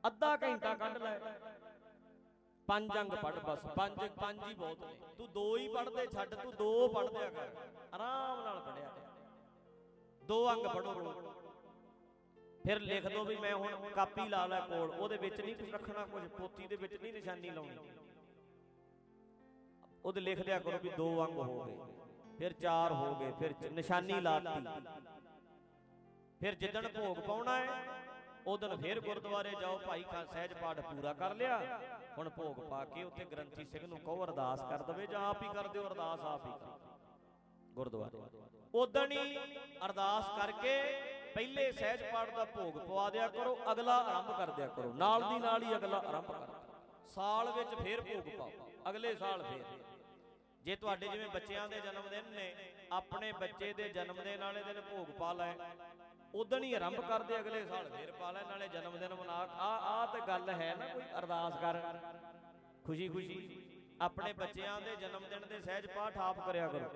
ਅੱਧਾ ਘੰਟਾ ਕੱਢ ਲੈ। ਪੰਜ ਅੰਗ ਪੜ ਬਸ। ਪੰਜ ਪੰਜ ਹੀ ਬਹੁਤ ਨੇ। ਤੂੰ ਦੋ ਹੀ ਪੜਦੇ ਛੱਡ ਤੂੰ ਦੋ ਪੜ ਦਿਆ ਕਰ। ਆਰਾਮ ਨਾਲ ਪੜਿਆ ਕਰ। ਦੋ ਅੰਗ ਪੜੋ ਫਿਰ ਲਿਖ ਦੋ ਵੀ ਮੈਂ ਹੁਣ ਕਾਪੀ ਲਾ ਲੈ ਕੋਲ ਉਹਦੇ ਵਿੱਚ ਨਹੀਂ ਰੱਖਣਾ ਕੁਝ ਪੋਥੀ ਦੇ ਵਿੱਚ ਨਹੀਂ ਨਿਸ਼ਾਨੀ ਲਾਉਣੀ। ਉਹਦੇ ਲਿਖ ਲਿਆ ਕਰੋ ਵੀ ਦੋ ਅੰਗ ਹੋ ਗਏ। ਫਿਰ ਚਾਰ ਹੋ ਗਏ ਫਿਰ ਨਿਸ਼ਾਨੀ ਲਾਤੀ। ਫਿਰ ਜਿੱਦਣ ਭੋਗ ਪਾਉਣਾ ਹੈ ਉਦੋਂ ਫਿਰ ਗੁਰਦੁਆਰੇ ਜਾਓ, ਭਾਈ ਖਾ, ਸਹਿਜ ਪਾਠ ਪੂਰਾ ਕਰ ਲਿਆ। ਹੁਣ ਭੋਗ ਪਾ ਕੇ ਉੱਥੇ ਗ੍ਰੰਥੀ ਸਿੰਘ ਨੂੰ ਕਹੋ, ਅਰਦਾਸ ਕਰ ਦਵੇ ਜਾਂ ਆਪ ਹੀ ਕਰ ਦਿਓ, ਅਰਦਾਸ ਆਪ ਹੀ ਕਰ ਗੁਰਦੁਆਰੇ। ਉਦੋਂ ਹੀ ਅਰਦਾਸ ਕਰਕੇ ਪਹਿਲੇ ਸਹਿਜ ਪਾਠ ਦਾ ਭੋਗ ਪਵਾ ਦਿਆ ਕਰੋ, ਅਗਲਾ ਆਰੰਭ ਕਰ ਦਿਆ ਕਰੋ। ਨਾਲ ਦੀ ਨਾਲ ਹੀ ਅਗਲਾ ਆਰੰਭ ਕਰ। ਸਾਲ ਵਿੱਚ ਫੇਰ ਭੋਗ ਪਾਓ, ਅਗਲੇ ਸਾਲ ਫੇਰ। ਜੇ ਤੁਹਾਡੇ ਜਿਵੇਂ ਬੱਚਿਆਂ ਦੇ ਜਨਮ ਦਿਨ ਨੇ, ਆਪਣੇ ਬੱਚੇ ਦੇ ਜਨਮ ਦਿਨ ਵਾਲੇ ਦਿਨ ਭੋਗ ਪਾ ਲੈ। ਉਦੋਂ ਹੀ ਆਰੰਭ ਕਰਦੇ ਅਗਲੇ ਸਾਲ ਫੇਰ ਪਾ ਲੈ ਨਾਲੇ ਜਨਮ ਦਿਨ ਮਨਾ ਆ ਆ ਤੇ ਗੱਲ ਹੈ ਨਾ ਕੋਈ ਅਰਦਾਸ ਕਰ। ਖੁਸ਼ੀ ਖੁਸ਼ੀ। ਆਪਣੇ ਬੱਚਿਆਂ ਦੇ ਜਨਮ ਦਿਨ ਦੇ ਸਹਿਜ ਪਾਠ ਆਪ ਕਰਿਆ ਕਰੋ।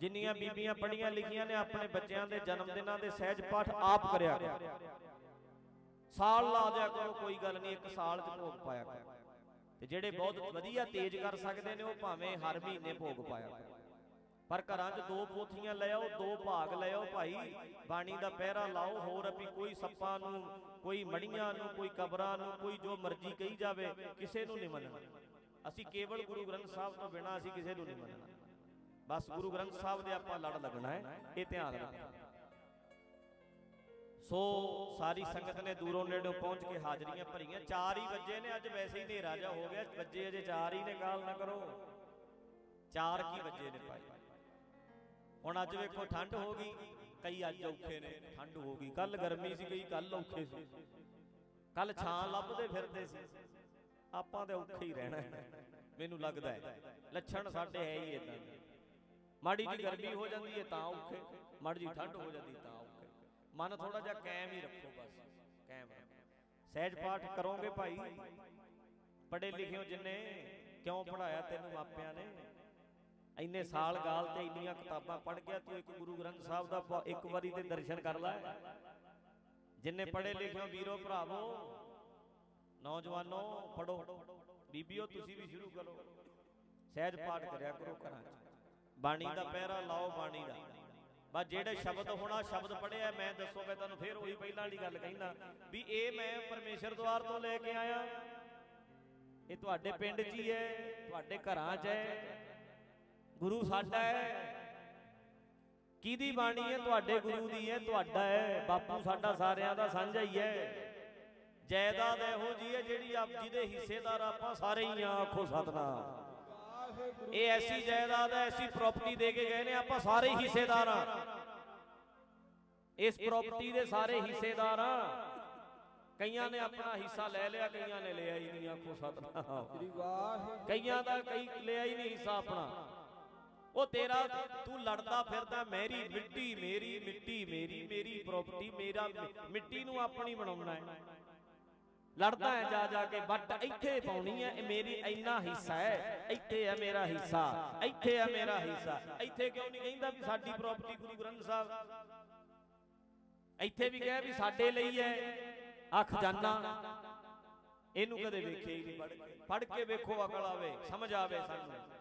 ਜਿੰਨੀਆਂ ਬੀਬੀਆਂ ਪੜੀਆਂ ਲਿਖੀਆਂ ਨੇ ਆਪਣੇ ਬੱਚਿਆਂ ਦੇ ਜਨਮ ਦਿਨਾਂ ਦੇ ਸਹਿਜ ਪਾਠ ਆਪ ਕਰਿਆ ਕਰੋ। ਸਾਲ ਲਾ ਦਿਆ ਕਰੋ ਕੋਈ ਗੱਲ ਨਹੀਂ ਇੱਕ ਸਾਲ ਚ ਭੋਗ ਪਾਇਆ ਕਰੋ। ਤੇ ਜਿਹੜੇ ਬਹੁਤ ਵਧੀਆ ਤੇਜ਼ ਕਰ ਸਕਦੇ ਨੇ ਉਹ ਭਾਵੇਂ ਹਰ ਮਹੀਨੇ ਭੋਗ ਪਾਇਆ ਕਰੋ। ਪਰ ਘਰਾਂ 'ਚ ਦੋ ਪੋਥੀਆਂ ਲੈ ਆਓ, ਦੋ ਭਾਗ ਲੈ ਆਓ ਭਾਈ। ਬਾਣੀ ਦਾ ਪਹਿਰਾ ਲਾਓ, ਹੋਰ ਅਪੀ ਕੋਈ ਸੱਪਾਂ ਨੂੰ, ਕੋਈ ਮੜੀਆਂ ਨੂੰ, ਕੋਈ ਕਬਰਾਂ ਨੂੰ, ਕੋਈ ਜੋ ਮਰਜ਼ੀ ਕਹੀ ਜਾਵੇ, ਕਿਸੇ ਨੂੰ ਨਹੀਂ ਮੰਨਣਾ। ਅਸੀਂ ਕੇਵਲ ਗੁਰੂ ਗ੍ਰੰਥ ਸਾਹਿਬ ਤੋਂ ਬਿਨਾ ਅਸੀਂ ਕਿਸੇ ਨੂੰ ਨਹੀਂ ਮੰਨਣਾ। ਬਸ ਗੁਰੂ ਗ੍ਰੰਥ ਸਾਹਿਬ ਦੇ ਆਪਾਂ ਲੜ ਲੱਗਣਾ ਹੈ, ਇਹ ਧਿਆਨ ਰੱਖਣਾ। ਸੋ ਸਾਰੀ ਸੰਗਤ ਨੇ ਦੂਰੋਂ ਨੇੜੋਂ ਪਹੁੰਚ ਕੇ ਹਾਜ਼ਰੀਆਂ ਭਰੀਆਂ। 4 ਹੀ ਵਜੇ ਨੇ, ਅੱਜ ਵੈਸੇ ਹੀ ਹਨੇਰਾ ਜਾ ਹੋ ਗਿਆ। ਵੱਜੇ ਅਜੇ 4 ਹੀ ਨੇ, ਗਾਲ ਨਾ ਕਰੋ। 4 ਕੀ ਵਜੇ ਨੇ ਭਾਈ? ਹੁਣ ਅੱਜ ਵੇਖੋ ਠੰਡ ਹੋ ਗਈ। ਕਈ ਅੱਜ ਔਖੇ ਨੇ। ਠੰਡ ਹੋ ਗਈ। ਕੱਲ ਗਰਮੀ ਸੀ ਕਈ ਕੱਲ ਔਖੇ ਸੀ। ਕੱਲ ਛਾਂ ਲੱਭਦੇ ਫਿਰਦੇ ਸੀ। ਆਪਾਂ ਤੇ ਔਖੇ ਹੀ ਰਹਿਣਾ ਮੈਨੂੰ ਲੱਗਦਾ ਹੈ। ਲੱਛਣ ਸਾਡੇ ਹੈ ਹੀ ਇਦਾਂ ਦੇ। ਮਾੜੀ ਜੀ ਗਰਮੀ ਹੋ ਜਾਂਦੀ ਹੈ ਤਾਂ ਔਖੇ। ਮਾੜੀ ਜੀ ਠੰਡ ਹੋ ਜਾਂਦੀ ਤਾਂ ਔਖੇ। ਮਨ ਥੋੜਾ ਜਿਹਾ ਕਾਇਮ ਹੀ ਰੱਖੋ ਬਸ। ਕਾਇਮ ਸਹਿਜ ਪਾਠ ਕਰੋਗੇ ਭਾਈ। ਪੜੇ ਲਿਖਿਓ ਜਿੰਨੇ। ਕਿਉਂ ਪੜਾਇਆ ਤੈਨੂੰ ਮਾਪਿਆਂ ਨੇ? ਇੰਨੇ ਸਾਲ ਗਾਲ ਤੇ ਇੰਨੀਆਂ ਕਿਤਾਬਾਂ ਪੜ ਗਿਆ ਤੂੰ ਇੱਕ ਗੁਰੂ ਗ੍ਰੰਥ ਸਾਹਿਬ ਦਾ ਇੱਕ ਵਾਰੀ ਤੇ ਦਰਸ਼ਨ ਕਰ ਲੈ। ਜਿੰਨੇ ਪੜੇ ਲਿਖਿਓ ਵੀਰੋ ਭਰਾਵੋ ਨੌਜਵਾਨੋ ਪੜੋ ਬੀਬੀਓ ਤੁਸੀਂ ਵੀ ਸ਼ੁਰੂ ਕਰੋ। ਸਹਿਜ ਪਾਠ ਕਰਿਆ ਕਰੋ ਘਰਾਂ 'ਚ। ਬਾਣੀ ਦਾ ਪਹਿਰਾ ਲਾਓ ਬਾਣੀ ਦਾ। ਬਸ ਜਿਹੜੇ ਸ਼ਬਦ ਹੋਣਾ ਸ਼ਬਦ ਪੜਿਆ ਮੈਂ ਦੱਸੋ ਮੈਂ ਤੁਹਾਨੂੰ ਫੇਰ ਉਹੀ ਪਹਿਲਾਂ ਵਾਲੀ ਗੱਲ ਕਹਿੰਦਾ ਵੀ ਇਹ ਮੈਂ ਪਰਮੇਸ਼ਰ ਦਵਾਰ ਤੋਂ ਲੈ ਕੇ ਆਇਆ। ਇਹ ਤੁਹਾਡੇ ਪਿੰਡ 'ਚ ਹੀ ਹੈ ਤੁਹਾਡੇ ਘਰਾਂ 'ਚ ਹੈ। ਗੁਰੂ ਸਾਡਾ ਹੈ। ਕਿਹਦੀ ਬਾਣੀ ਹੈ? ਤੁਹਾਡੇ ਗੁਰੂ ਦੀ ਹੈ, ਤੁਹਾਡਾ ਹੈ। ਬਾਪੂ ਸਾਡਾ ਸਾਰਿਆਂ ਦਾ ਸਾਂਝਾ ਹੀ ਹੈ। ਜਾਇਦਾਦ ਇਹੋ ਜੀ ਹੈ ਜਿਹੜੀ ਆਪ ਜਿਹਦੇ ਹਿੱਸੇਦਾਰ ਆਪਾਂ ਸਾਰੇ ਹੀ ਆ ਆਖੋ ਸਤਨਾਮ। ਇਹ ਐਸੀ ਜਾਇਦਾਦ ਹੈ, ਐਸੀ ਪ੍ਰਾਪਰਟੀ ਦੇ ਕੇ ਗਏ ਨੇ, ਆਪਾਂ ਸਾਰੇ ਹੀ ਹਿੱਸੇਦਾਰ ਆ ਇਸ ਪ੍ਰਾਪਰਟੀ ਦੇ ਸਾਰੇ ਹਿੱਸੇਦਾਰ ਆ ਕਈਆਂ ਨੇ ਆਪਣਾ ਹਿੱਸਾ ਲੈ ਲਿਆ, ਕਈਆਂ ਨੇ ਲਿਆ ਹੀ ਨਹੀਂ, ਆਖੋ ਸਤਨਾਮ। ਕਈਆਂ ਦਾ ਕਈ ਲਿਆ ਹੀ ਨਹੀਂ ਹਿੱਸਾ ਆਪਣਾ। ਉਹ ਤੇਰਾ ਤੂੰ ਲੜਦਾ ਫਿਰਦਾ, ਮੇਰੀ ਮਿੱਟੀ ਮੇਰੀ ਮਿੱਟੀ, ਮੇਰੀ ਮੇਰੀ ਪ੍ਰਾਪਰਟੀ ਮੇਰਾ ਮਿੱਟੀ ਨੂੰ ਆਪਣੀ ਬਣਾਉਣਾ ਹੈ। ਲੜਦਾ ਹੈ ਜਾ ਜਾ ਕੇ ਬੱਟ ਇੱਥੇ ਪਾਉਣੀ ਹੈ, ਇਹ ਮੇਰੀ ਇੰਨਾ ਹਿੱਸਾ ਹੈ, ਇੱਥੇ ਹੈ ਮੇਰਾ ਹਿੱਸਾ, ਇੱਥੇ ਹੈ ਮੇਰਾ ਹਿੱਸਾ। ਇੱਥੇ ਕਿਉਂ ਨਹੀਂ ਕਹਿੰਦਾ ਵੀ ਸਾਡੀ ਪ੍ਰਾਪਰਟੀ ਗੁਰੂ ਗ੍ਰੰਥ ਸਾਹਿਬ? ਇੱਥੇ ਵੀ ਕਹੇ ਵੀ ਸਾਡੇ ਲਈ ਹੈ। ਆ ਖਜ਼ਾਨਾ ਇਹਨੂੰ ਕਦੇ ਵੇਖਿਆ ਹੀ ਨਹੀਂ ਕੇ। ਪੜ ਕੇ ਵੇਖੋ, ਅਕਲ ਆਵੇ, ਸਮਝ ਆਵੇ ਸਾਨੂੰ।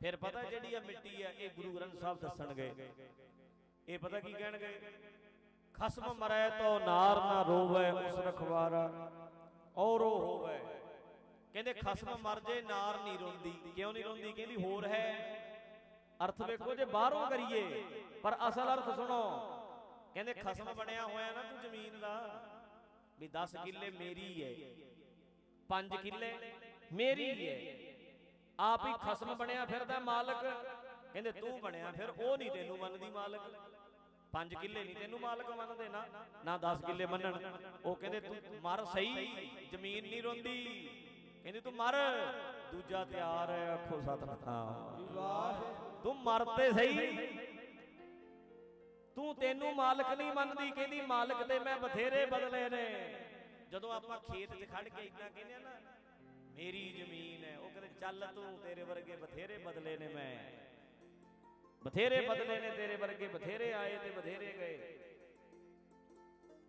ਫਿਰ ਪਤਾ ਜਿਹੜੀ ਆ ਮਿੱਟੀ ਆ ਇਹ ਗੁਰੂ ਗ੍ਰੰਥ ਸਾਹਿਬ ਦੱਸਣਗੇ। ਇਹ ਪਤਾ ਕੀ ਕਹਿਣਗੇ? ਖਸਮ ਮਰੈ ਤੋ ਨਾਰ ਨਾ ਰੋਵੇ ਉਸ ਰਖਵਾਰਾ ਔਰ ਹੋਵੇ ਕਹਿੰਦੇ ਖਸਮ ਮਰ ਜੇ ਨਾਰ ਨਹੀਂ ਰੋਂਦੀ। ਕਿਉਂ ਨਹੀਂ ਰੋਂਦੀ? ਕਹਿੰਦੀ ਹੋਰ ਹੈ। ਅਰਥ ਵੇਖੋ ਜੇ ਬਾਹਰੋਂ ਕਰੀਏ ਪਰ ਅਸਲ ਅਰਥ ਸੁਣੋ। ਕਹਿੰਦੇ ਖਸਮ ਬਣਿਆ ਹੋਇਆ ਨਾ ਤੂੰ ਜ਼ਮੀਨ ਦਾ। ਵੀ 10 ਕਿੱਲੇ ਮੇਰੀ ਹੈ। 5 ਕਿੱਲੇ ਮੇਰੀ ਹੈ। ਆਪ ਹੀ ਖਸਮ ਬਣਿਆ ਫਿਰਦਾ ਮਾਲਕ। ਕਹਿੰਦੇ, ਤੂੰ ਬਣਿਆ ਫਿਰ, ਉਹ ਨਹੀਂ ਤੈਨੂੰ ਮੰਨਦੀ ਮਾਲਕ। 5 ਕਿੱਲੇ ਨਹੀਂ ਤੈਨੂੰ ਮਾਲਕ ਮੰਨਦੇ, ਨਾ ਨਾ 10 ਕਿੱਲੇ ਮੰਨਣ। ਉਹ ਕਹਿੰਦੇ, ਤੂੰ ਮਰ ਸਹੀ, ਜ਼ਮੀਨ ਨਹੀਂ ਰੋਂਦੀ। ਕਹਿੰਦੇ, ਤੂੰ ਮਰ, ਦੂਜਾ ਤਿਆਰ ਹੈ ਆਖੋ ਸਤਨਾਮ। ਵਾਹਿਗੁਰੂ ਤੂੰ ਮਰ ਤੇ ਸਹੀ। ਤੂੰ ਤੈਨੂੰ ਮਾਲਕ ਨਹੀਂ ਮੰਨਦੀ। ਕਹਿੰਦੀ, ਮਾਲਕ ਤੇ ਮੈਂ ਬਥੇਰੇ ਬਦਲੇ ਨੇ। ਜਦੋਂ ਆਪਾਂ ਖੇਤ 'ਚ ਖੜ ਕੇ ਇਦਾਂ ਕਹਿੰਦੇ ਆ ਨਾ, ਮੇਰੀ ਜ਼ਮੀਨ ਹੈ, ਉਹ ਚੱਲ ਤੂੰ ਤੇਰੇ ਵਰਗੇ ਬਥੇਰੇ ਬਦਲੇ ਨੇ ਮੈਂ। ਬਥੇਰੇ ਬਦਲੇ ਨੇ ਤੇਰੇ ਵਰਗੇ, ਬਥੇਰੇ ਆਏ ਤੇ ਬਥੇਰੇ ਗਏ।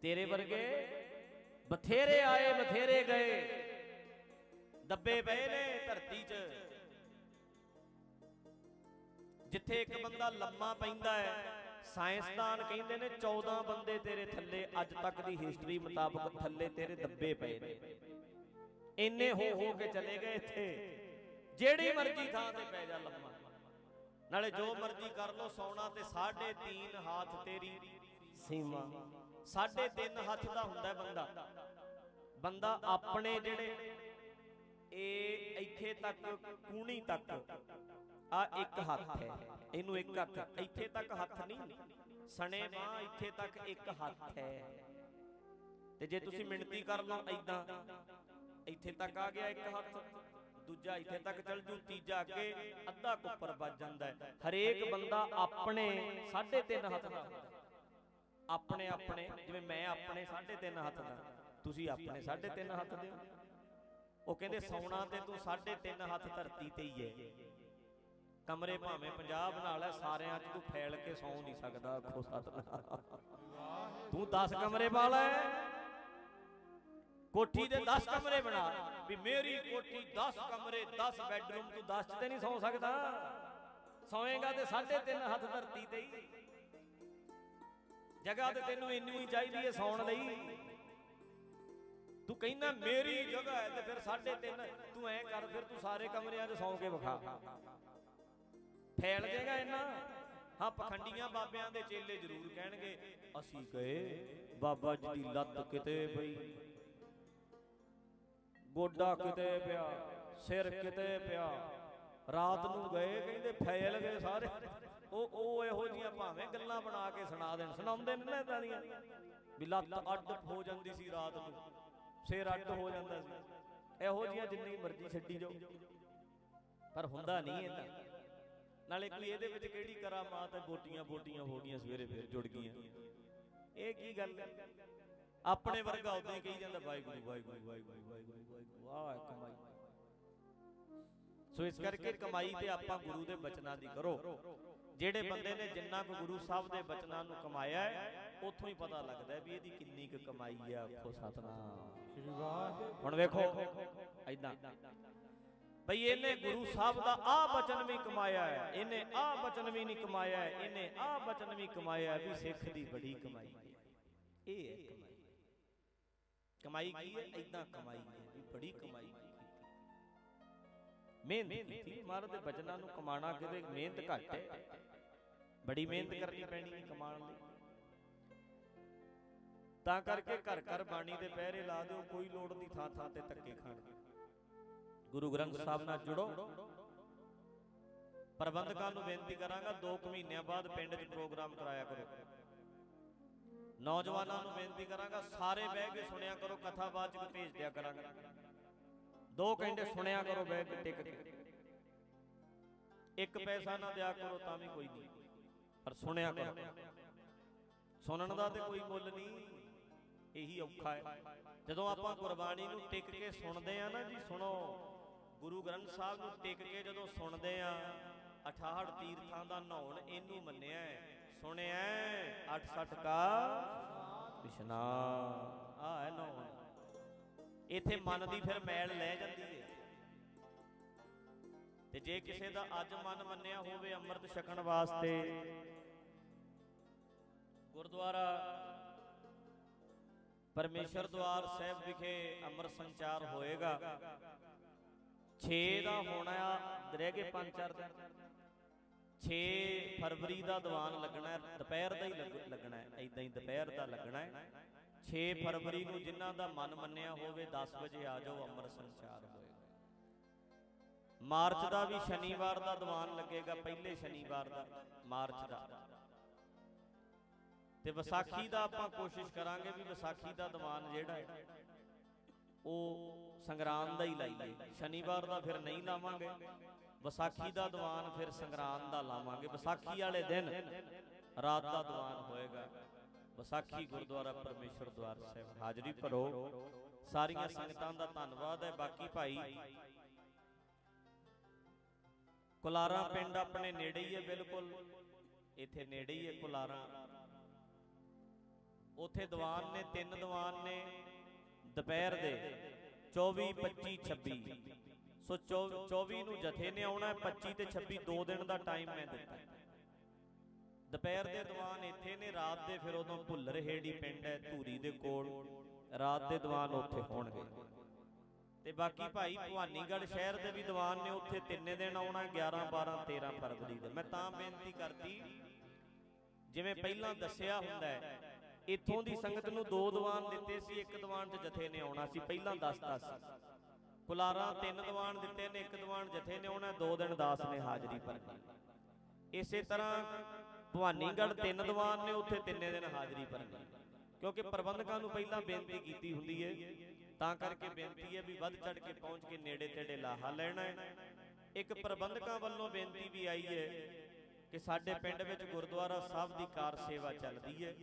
ਤੇਰੇ ਵਰਗੇ ਬਥੇਰੇ ਆਏ, ਬਥੇਰੇ ਗਏ। ਦੱਬੇ ਪਏ ਨੇ ਧਰਤੀ 'ਚ। ਜਿੱਥੇ ਇੱਕ ਬੰਦਾ ਲੰਮਾ ਪੈਂਦਾ ਹੈ, ਸਾਇੰਸਦਾਨ ਕਹਿੰਦੇ ਨੇ 14 ਬੰਦੇ ਤੇਰੇ ਥੱਲੇ ਅੱਜ ਤੱਕ ਦੀ ਹਿਸਟਰੀ ਮੁਤਾਬਕ ਥੱਲੇ ਤੇਰੇ ਦੱਬੇ ਪਏ ਨੇ। ਇੰਨੇ ਹੋ ਹੋ ਕੇ ਚਲੇ ਗਏ ਇੱਥੇ। ਜਿਹੜੀ ਮਰਜ਼ੀ ਥਾਂ ਤੇ ਪੈ ਜਾ ਲੰਮਾ। ਨਾਲੇ ਜੋ ਮਰਜ਼ੀ ਕਰ ਲੋ ਸੌਣਾ ਤੇ ਸਾਢੇ ਤੀਨ ਹੱਥ ਤੇਰੀ ਸੀਮਾ। ਸਾਢੇ ਤਿੰਨ ਹੱਥ ਦਾ ਹੁੰਦਾ ਬੰਦਾ। ਬੰਦਾ ਆਪਣੇ ਜਿਹੜੇ ਇਹ ਇੱਥੇ ਤੱਕ ਕੂਣੀ ਤੱਕ। ਆ ਇੱਕ ਹੱਥ ਹੈ। ਇਹਨੂੰ ਇੱਕ ਹੱਥ ਇੱਥੇ ਤੱਕ ਹੱਥ ਨਹੀਂ। ਸਣੇ ਬਾਹ ਇੱਥੇ ਤੱਕ ਇੱਕ ਹੱਥ ਹੈ। ਤੇ ਜੇ ਤੁਸੀਂ ਮਿਣਤੀ ਕਰ ਲਓ ਐਦਾਂ ਇੱਥੇ ਤੱਕ ਆ ਗਿਆ ਇੱਕ ਹੱਥ। ਦੂਜਾ ਇੱਥੇ ਤੱਕ ਚੱਲ ਜੂ ਤੀਜਾ ਅੱਗੇ ਅੱਧਾ ਕੁੱਪਰ ਵੱਜ ਜਾਂਦਾ ਹੈ। ਹਰੇਕ ਬੰਦਾ ਆਪਣੇ 3.5 ਹੱਥ ਦਾ। ਆਪਣੇ ਆਪਣੇ ਜਿਵੇਂ ਮੈਂ ਆਪਣੇ 3.5 ਹੱਥ ਦਾ। ਤੁਸੀਂ ਆਪਣੇ 3.5 ਹੱਥ ਦੇ ਉਹ ਕਹਿੰਦੇ ਸੌਣਾ ਤੇ ਤੂੰ 3.5 ਹੱਥ ਧਰਤੀ ਤੇ ਹੀ ਹੈ। ਕਮਰੇ ਭਾਵੇਂ 50 ਬਣਾ ਲੈ ਸਾਰਿਆਂ 'ਚ ਤੂੰ ਫੈਲ ਕੇ ਸੌਂ ਨਹੀਂ ਸਕਦਾ ਆਖੋ ਸਤਨਾਮ। ਤੂੰ 10 ਕਮਰੇ ਵਾਲਾ ਹੈ ਕੋਠੀ ਦੇ 10 ਕਮਰੇ ਬਣਾ। ਵੀ ਮੇਰੀ ਕੋਠੀ 10 ਕਮਰੇ 10 ਬੈੱਡਰੂਮ ਤੂੰ 10 ਚ ਤੇ ਨਹੀਂ ਸੌਂ ਸਕਦਾ। ਸੌਏਗਾ ਤੇ 3.5 ਹੱਥ ਧਰਤੀ ਤੇ ਹੀ। ਜਗ੍ਹਾ ਤੇ ਤੈਨੂੰ ਇੰਨੀ ਹੀ ਚਾਹੀਦੀ ਹੈ ਸੌਣ ਲਈ। ਤੂੰ ਕਹਿੰਦਾ ਮੇਰੀ ਜਗ੍ਹਾ ਹੈ ਤੇ ਫਿਰ 3.5 ਤੂੰ ਐ ਕਰ ਫਿਰ ਤੂੰ ਸਾਰੇ ਕਮਰਿਆਂ 'ਚ ਸੌਂ ਕੇ ਵਿਖਾ। ਫੈਲ ਜਾਏਗਾ ਇੰਨਾ। ਹਾਂ ਪਖੰਡੀਆਂ ਬਾਬਿਆਂ ਦੇ ਚੇਲੇ ਜ਼ਰੂਰ ਕਹਿਣਗੇ ਅਸੀਂ ਗਏ। ਬਾਬਾ ਜੀ ਦੀ ਲੱਤ ਕਿਤੇ ਪਈ। ਗੋਡਾ ਕਿਤੇ ਪਿਆ, ਸਿਰ ਕਿਤੇ ਪਿਆ। ਰਾਤ ਨੂੰ ਗਏ, ਕਹਿੰਦੇ ਫੈਲ ਗਏ ਸਾਰੇ। ਉਹ ਉਹ ਇਹੋ ਜੀਆਂ ਭਾਵੇਂ ਗੱਲਾਂ ਬਣਾ ਕੇ ਸੁਣਾ ਦੇਣ, ਸੁਣਾਉਂਦੇ ਨੇ ਇਦਾਂ ਦੀਆਂ। ਵੀ ਲੱਤ ਅੱਡ ਹੋ ਜਾਂਦੀ ਸੀ ਰਾਤ ਨੂੰ, ਸਿਰ ਅੱਡ ਹੋ ਜਾਂਦਾ ਸੀ। ਇਹੋ ਜੀਆਂ ਜਿੰਨੀ ਮਰਜ਼ੀ ਛੱਡੀ ਜਾਓ। ਪਰ ਹੁੰਦਾ ਨਹੀਂ ਇਦਾਂ ਨਾਲੇ ਕੋਈ ਇਹਦੇ ਵਿੱਚ ਕਿਹੜੀ ਕਰਾਮਾਤ ਹੈ ਬੋਟੀਆਂ ਬੋਟੀਆਂ ਹੋ ਗਈਆਂ, ਸਵੇਰੇ ਫੇਰ ਜੁੜ ਗਈਆਂ। ਇਹ ਕੀ ਗੱਲ ਹੈ? ਆਪਣੇ ਵਰਗਾ ਉਦਾਂ ਹੀ ਕਹੀ ਜਾਂਦਾ ਵਾਹਿਗੁਰੂ ਵਾਹਿਗੁਰੂ ਵਾਹਿਗੁਰੂ ਵਾਹਿਗੁਰੂ ਵਾਹਿਗੁਰੂ ਵਾਹ ਕਮਾਈ। ਸੋ ਇਸ ਕਰਕੇ ਕਮਾਈ ਤੇ ਆਪਾਂ ਗੁਰੂ ਦੇ ਬਚਨਾਂ ਦੀ ਕਰੋ। ਜਿਹੜੇ ਬੰਦੇ ਨੇ ਜਿੰਨਾ ਕੁ ਗੁਰੂ ਸਾਹਿਬ ਦੇ ਬਚਨਾਂ ਨੂੰ ਕਮਾਇਆ ਹੈ ਉੱਥੋਂ ਹੀ ਪਤਾ ਲੱਗਦਾ ਹੈ ਵੀ ਇਹਦੀ ਕਿੰਨੀ ਕੁ ਕਮਾਈ ਹੈ ਆਖੋ ਸਤਨਾਮ। ਸ੍ਰੀ ਵਾਹਿਗੁਰੂ ਹੁਣ ਵੇਖੋ ਐਦਾਂ ਭਈ ਇਹਨੇ ਗੁਰੂ ਸਾਹਿਬ ਦਾ ਆ ਬਚਨ ਵੀ ਕਮਾਇਆ ਹੈ। ਇਹਨੇ ਆ ਬਚਨ ਵੀ ਨਹੀਂ ਕਮਾਇਆ ਇਹਨੇ ਆ ਬਚਨ ਵੀ ਕਮਾਇਆ ਵੀ ਸਿੱਖ ਦੀ ਬੜੀ ਕਮਾਈ ਹੈ। ਇਹ ਹੈ। ਕਮਾਈ ਕੀ ਹੈ? ਐਦਾਂ ਕਮਾਈ ਹੈ। ਵੀ ਬੜੀ ਕਮਾਈ ਕੀਤੀ। ਮਿਹਨਤ ਕੀਤੀ। ਮਹਾਰਾਜ ਦੇ ਬਚਨਾਂ ਨੂੰ ਕਮਾਣਾ ਕਿਤੇ ਮਿਹਨਤ ਘੱਟ ਹੈ। ਬੜੀ ਮਿਹਨਤ ਕਰਨੀ ਪੈਣੀ ਹੈ ਕਮਾਉਣ ਲਈ। ਤਾਂ ਕਰਕੇ ਘਰ ਘਰ ਬਾਣੀ ਦੇ ਪਹਿਰੇ ਲਾ ਦਿਓ ਕੋਈ ਲੋੜ ਨਹੀਂ ਥਾਂ ਥਾਂ ਤੇ ਧੱਕੇ ਖਾਣ ਗੁਰੂ ਗ੍ਰੰਥ ਸਾਹਿਬ ਨਾਲ ਜੁੜੋ। ਪ੍ਰਬੰਧਕਾਂ ਨੂੰ ਬੇਨਤੀ ਕਰਾਂਗਾ 2 ਮਹੀਨਿਆਂ ਬਾਅਦ ਪਿੰਡ 'ਚ ਪ੍ਰੋਗਰਾਮ ਕਰਾਇਆ ਕਰੋ। ਨੌਜਵਾਨਾਂ ਨੂੰ ਬੇਨਤੀ ਕਰਾਂਗਾ ਸਾਰੇ ਬਹਿ ਕੇ ਸੁਣਿਆ ਕਰੋ ਕਥਾਵਾਚਕ ਭੇਜ ਦਿਆ ਕਰਾਂਗਾ। 2 ਘੰਟੇ ਸੁਣਿਆ ਕਰੋ ਬਹਿ ਕੇ ਟਿਕ ਕੇ। ਇੱਕ ਪੈਸਾ ਨਾ ਦਿਆ ਕਰੋ ਤਾਂ ਵੀ ਕੋਈ ਨਹੀਂ। ਪਰ ਸੁਣਿਆ ਕਰੋ। ਸੁਣਨ ਦਾ ਤੇ ਕੋਈ ਮੁੱਲ ਨਹੀਂ। ਇਹੀ ਔਖਾ ਹੈ। ਜਦੋਂ ਆਪਾਂ ਗੁਰਬਾਣੀ ਨੂੰ ਟਿਕ ਕੇ ਸੁਣਦੇ ਆ ਨਾ ਜੀ ਸੁਣੋ। ਗੁਰੂ ਗ੍ਰੰਥ ਸਾਹਿਬ ਨੂੰ ਟਿਕ ਕੇ ਜਦੋਂ ਸੁਣਦੇ ਆ 68 ਤੀਰਥਾਂ ਦਾ ਨਹਾਉਣ ਇਹਨੂੰ ਮੰਨਿਆ ਹੈ। ਸੁਣਿਆ 68 ਕਾ ਇਸ਼ਨਾਨ ਆ ਹੈ ਨਹਾਉਣ ਇੱਥੇ ਮਨ ਦੀ ਫਿਰ ਮੈਲ ਲੈ ਜਾਂਦੀ ਹੈ ਤੇ ਜੇ ਕਿਸੇ ਦਾ ਅੱਜ ਮਨ ਮੰਨਿਆ ਹੋਵੇ ਅੰਮ੍ਰਿਤ ਛਕਣ ਵਾਸਤੇ ਗੁਰਦੁਆਰਾ ਪਰਮੇਸ਼ਰ ਦਵਾਰ ਸਾਹਿਬ ਵਿਖੇ ਅੰਮ੍ਰਿਤ ਸੰਚਾਰ ਹੋਏਗਾ। 6 ਦਾ ਹੋਣਾ ਆ ਰਹਿ ਗਏ 5-4 ਦਿਨ। 6 ਫਰਵਰੀ ਦਾ ਦੀਵਾਨ ਲੱਗਣਾ ਦੁਪਹਿਰ ਦਾ ਹੀ ਲੱਗ- ਲੱਗਣਾ ਹੈ ਐਦਾਂ ਹੀ ਦੁਪਹਿਰ ਦਾ ਲੱਗਣਾ ਹੈ। 6 ਫਰਵਰੀ ਨੂੰ ਜਿਨ੍ਹਾਂ ਦਾ ਮਨ ਮੰਨਿਆ ਹੋਵੇ 10 ਵਜੇ ਆ ਜਾਓ, ਅੰਮ੍ਰਿਤ ਸੰਚਾਰ ਹੋਏਗਾ। ਮਾਰਚ ਦਾ ਵੀ ਸ਼ਨੀਵਾਰ ਦਾ ਦੀਵਾਨ ਲੱਗੇਗਾ, ਪਹਿਲੇ ਸ਼ਨੀਵਾਰ ਦਾ, ਮਾਰਚ ਦਾ। ਤੇ ਵਿਸਾਖੀ ਦਾ ਆਪਾਂ ਕੋਸ਼ਿਸ਼ ਕਰਾਂਗੇ ਵੀ ਵਿਸਾਖੀ ਦਾ ਦੀਵਾਨ ਜਿਹੜਾ ਹੈ, ਉਹ ਸੰਗਰਾਮ ਦਾ ਹੀ ਲਾਈਏ। ਸ਼ਨੀਵਾਰ ਦਾ ਫਿਰ ਨਹੀਂ ਲਾਵਾਂਗੇ। ਵਿਸਾਖੀ ਦਾ ਦੀਵਾਨ ਫਿਰ ਸੰਗਰਾਂਦ ਦਾ ਲਾਵਾਂਗੇ। ਵਿਸਾਖੀ ਵਾਲੇ ਦਿਨ ਰਾਤ ਦਾ ਦੀਵਾਨ ਹੋਏਗਾ। ਵਿਸਾਖੀ ਗੁਰਦੁਆਰਾ ਪਰਮੇਸ਼ਰ ਦਵਾਰ ਸਾਹਿਬ ਹਾਜ਼ਰੀ ਭਰੋ। ਸਾਰੀਆਂ ਸੰਗਤਾਂ ਦਾ ਧੰਨਵਾਦ ਹੈ। ਬਾਕੀ ਭਾਈ, ਕੁਲਾਰਾ ਪਿੰਡ ਆਪਣੇ ਨੇੜੇ ਹੀ ਹੈ ਬਿਲਕੁਲ। ਇੱਥੇ ਨੇੜੇ ਹੀ ਹੈ ਕੁਲਾਰਾ। ਉਥੇ ਦੀਵਾਨ ਨੇ, ਤਿੰਨ ਦੀਵਾਨ ਨੇ। ਦੁਪਹਿਰ ਦੇ 24 25 26 ਸੋ 24 ਨੂੰ ਜਥੇ ਨੇ ਆਉਣਾ 25 ਤੇ 26 ਦੋ ਦਿਨ ਦਾ ਟਾਈਮ ਮੈਂ ਦਿੱਤਾ ਦੁਪਹਿਰ ਦੇ ਦੀਵਾਨ ਇੱਥੇ ਨੇ, ਰਾਤ ਦੇ ਫਿਰ ਉਦੋਂ ਭੁੱਲਰ ਹੇੜੀ ਪਿੰਡ ਹੈ, ਧੂਰੀ ਦੇ ਕੋਲ। ਰਾਤ ਦੇ ਦੀਵਾਨ ਉੱਥੇ ਹੋਣਗੇ। ਤੇ ਬਾਕੀ ਭਾਈ ਭਵਾਨੀਗੜ੍ਹ ਸ਼ਹਿਰ ਦੇ ਵੀ ਦੀਵਾਨ ਨੇ, ਉੱਥੇ ਤਿੰਨੇ ਦਿਨ ਆਉਣਾ 11 12 13 ਫਰਵਰੀ ਦੇ। ਮੈਂ ਤਾਂ ਬੇਨਤੀ ਕਰਦੀ ਜਿਵੇਂ ਪਹਿਲਾਂ ਦੱਸਿਆ ਹੁੰਦਾ ਹੈ, ਇੱਥੋਂ ਦੀ ਸੰਗਤ ਨੂੰ ਦੋ ਦੀਵਾਨ ਦਿੱਤੇ ਸੀ, ਇੱਕ ਦੀਵਾਨ 'ਚ ਜਥੇ ਨੇ ਆਉਣਾ ਸੀ, ਪਹਿਲਾਂ ਦੱਸਦਾ ਸੀ। ਕੁਲਾਰਾ ਤਿੰਨ ਦੀਵਾਨ ਦਿੱਤੇ ਨੇ, ਇੱਕ ਦੀਵਾਨ ਜਥੇ ਨੇ ਆਉਣਾ ਦੋ ਦਿਨ ਦਾਸ ਨੇ ਹਾਜ਼ਰੀ ਭਰਨੀ। ਇਸੇ ਤਰ੍ਹਾਂ ਭਵਾਨੀਗੜ੍ਹ ਤਿੰਨ ਦੀਵਾਨ ਨੇ, ਉੱਥੇ ਤਿੰਨੇ ਦਿਨ ਹਾਜ਼ਰੀ ਭਰਨੀ। ਕਿਉਂਕਿ ਪ੍ਰਬੰਧਕਾਂ ਨੂੰ ਪਹਿਲਾਂ ਬੇਨਤੀ ਕੀਤੀ ਹੁੰਦੀ ਹੈ ਤਾਂ ਕਰਕੇ ਬੇਨਤੀ ਹੈ ਵੀ ਵੱਧ ਚੜ ਕੇ ਪਹੁੰਚ ਕੇ ਨੇੜੇ ਤੇੜੇ ਲਾਹਾ ਲੈਣਾ ਹੈ ਇੱਕ ਪ੍ਰਬੰਧਕਾਂ ਵੱਲੋਂ ਬੇਨਤੀ ਵੀ ਆਈ ਹੈ ਕਿ ਸਾਡੇ ਪਿੰਡ ਵਿੱਚ ਗੁਰਦੁਆਰਾ ਸਾਹਿਬ ਦੀ ਕਾਰ ਸੇਵਾ ਚੱਲਦੀ ਹੈ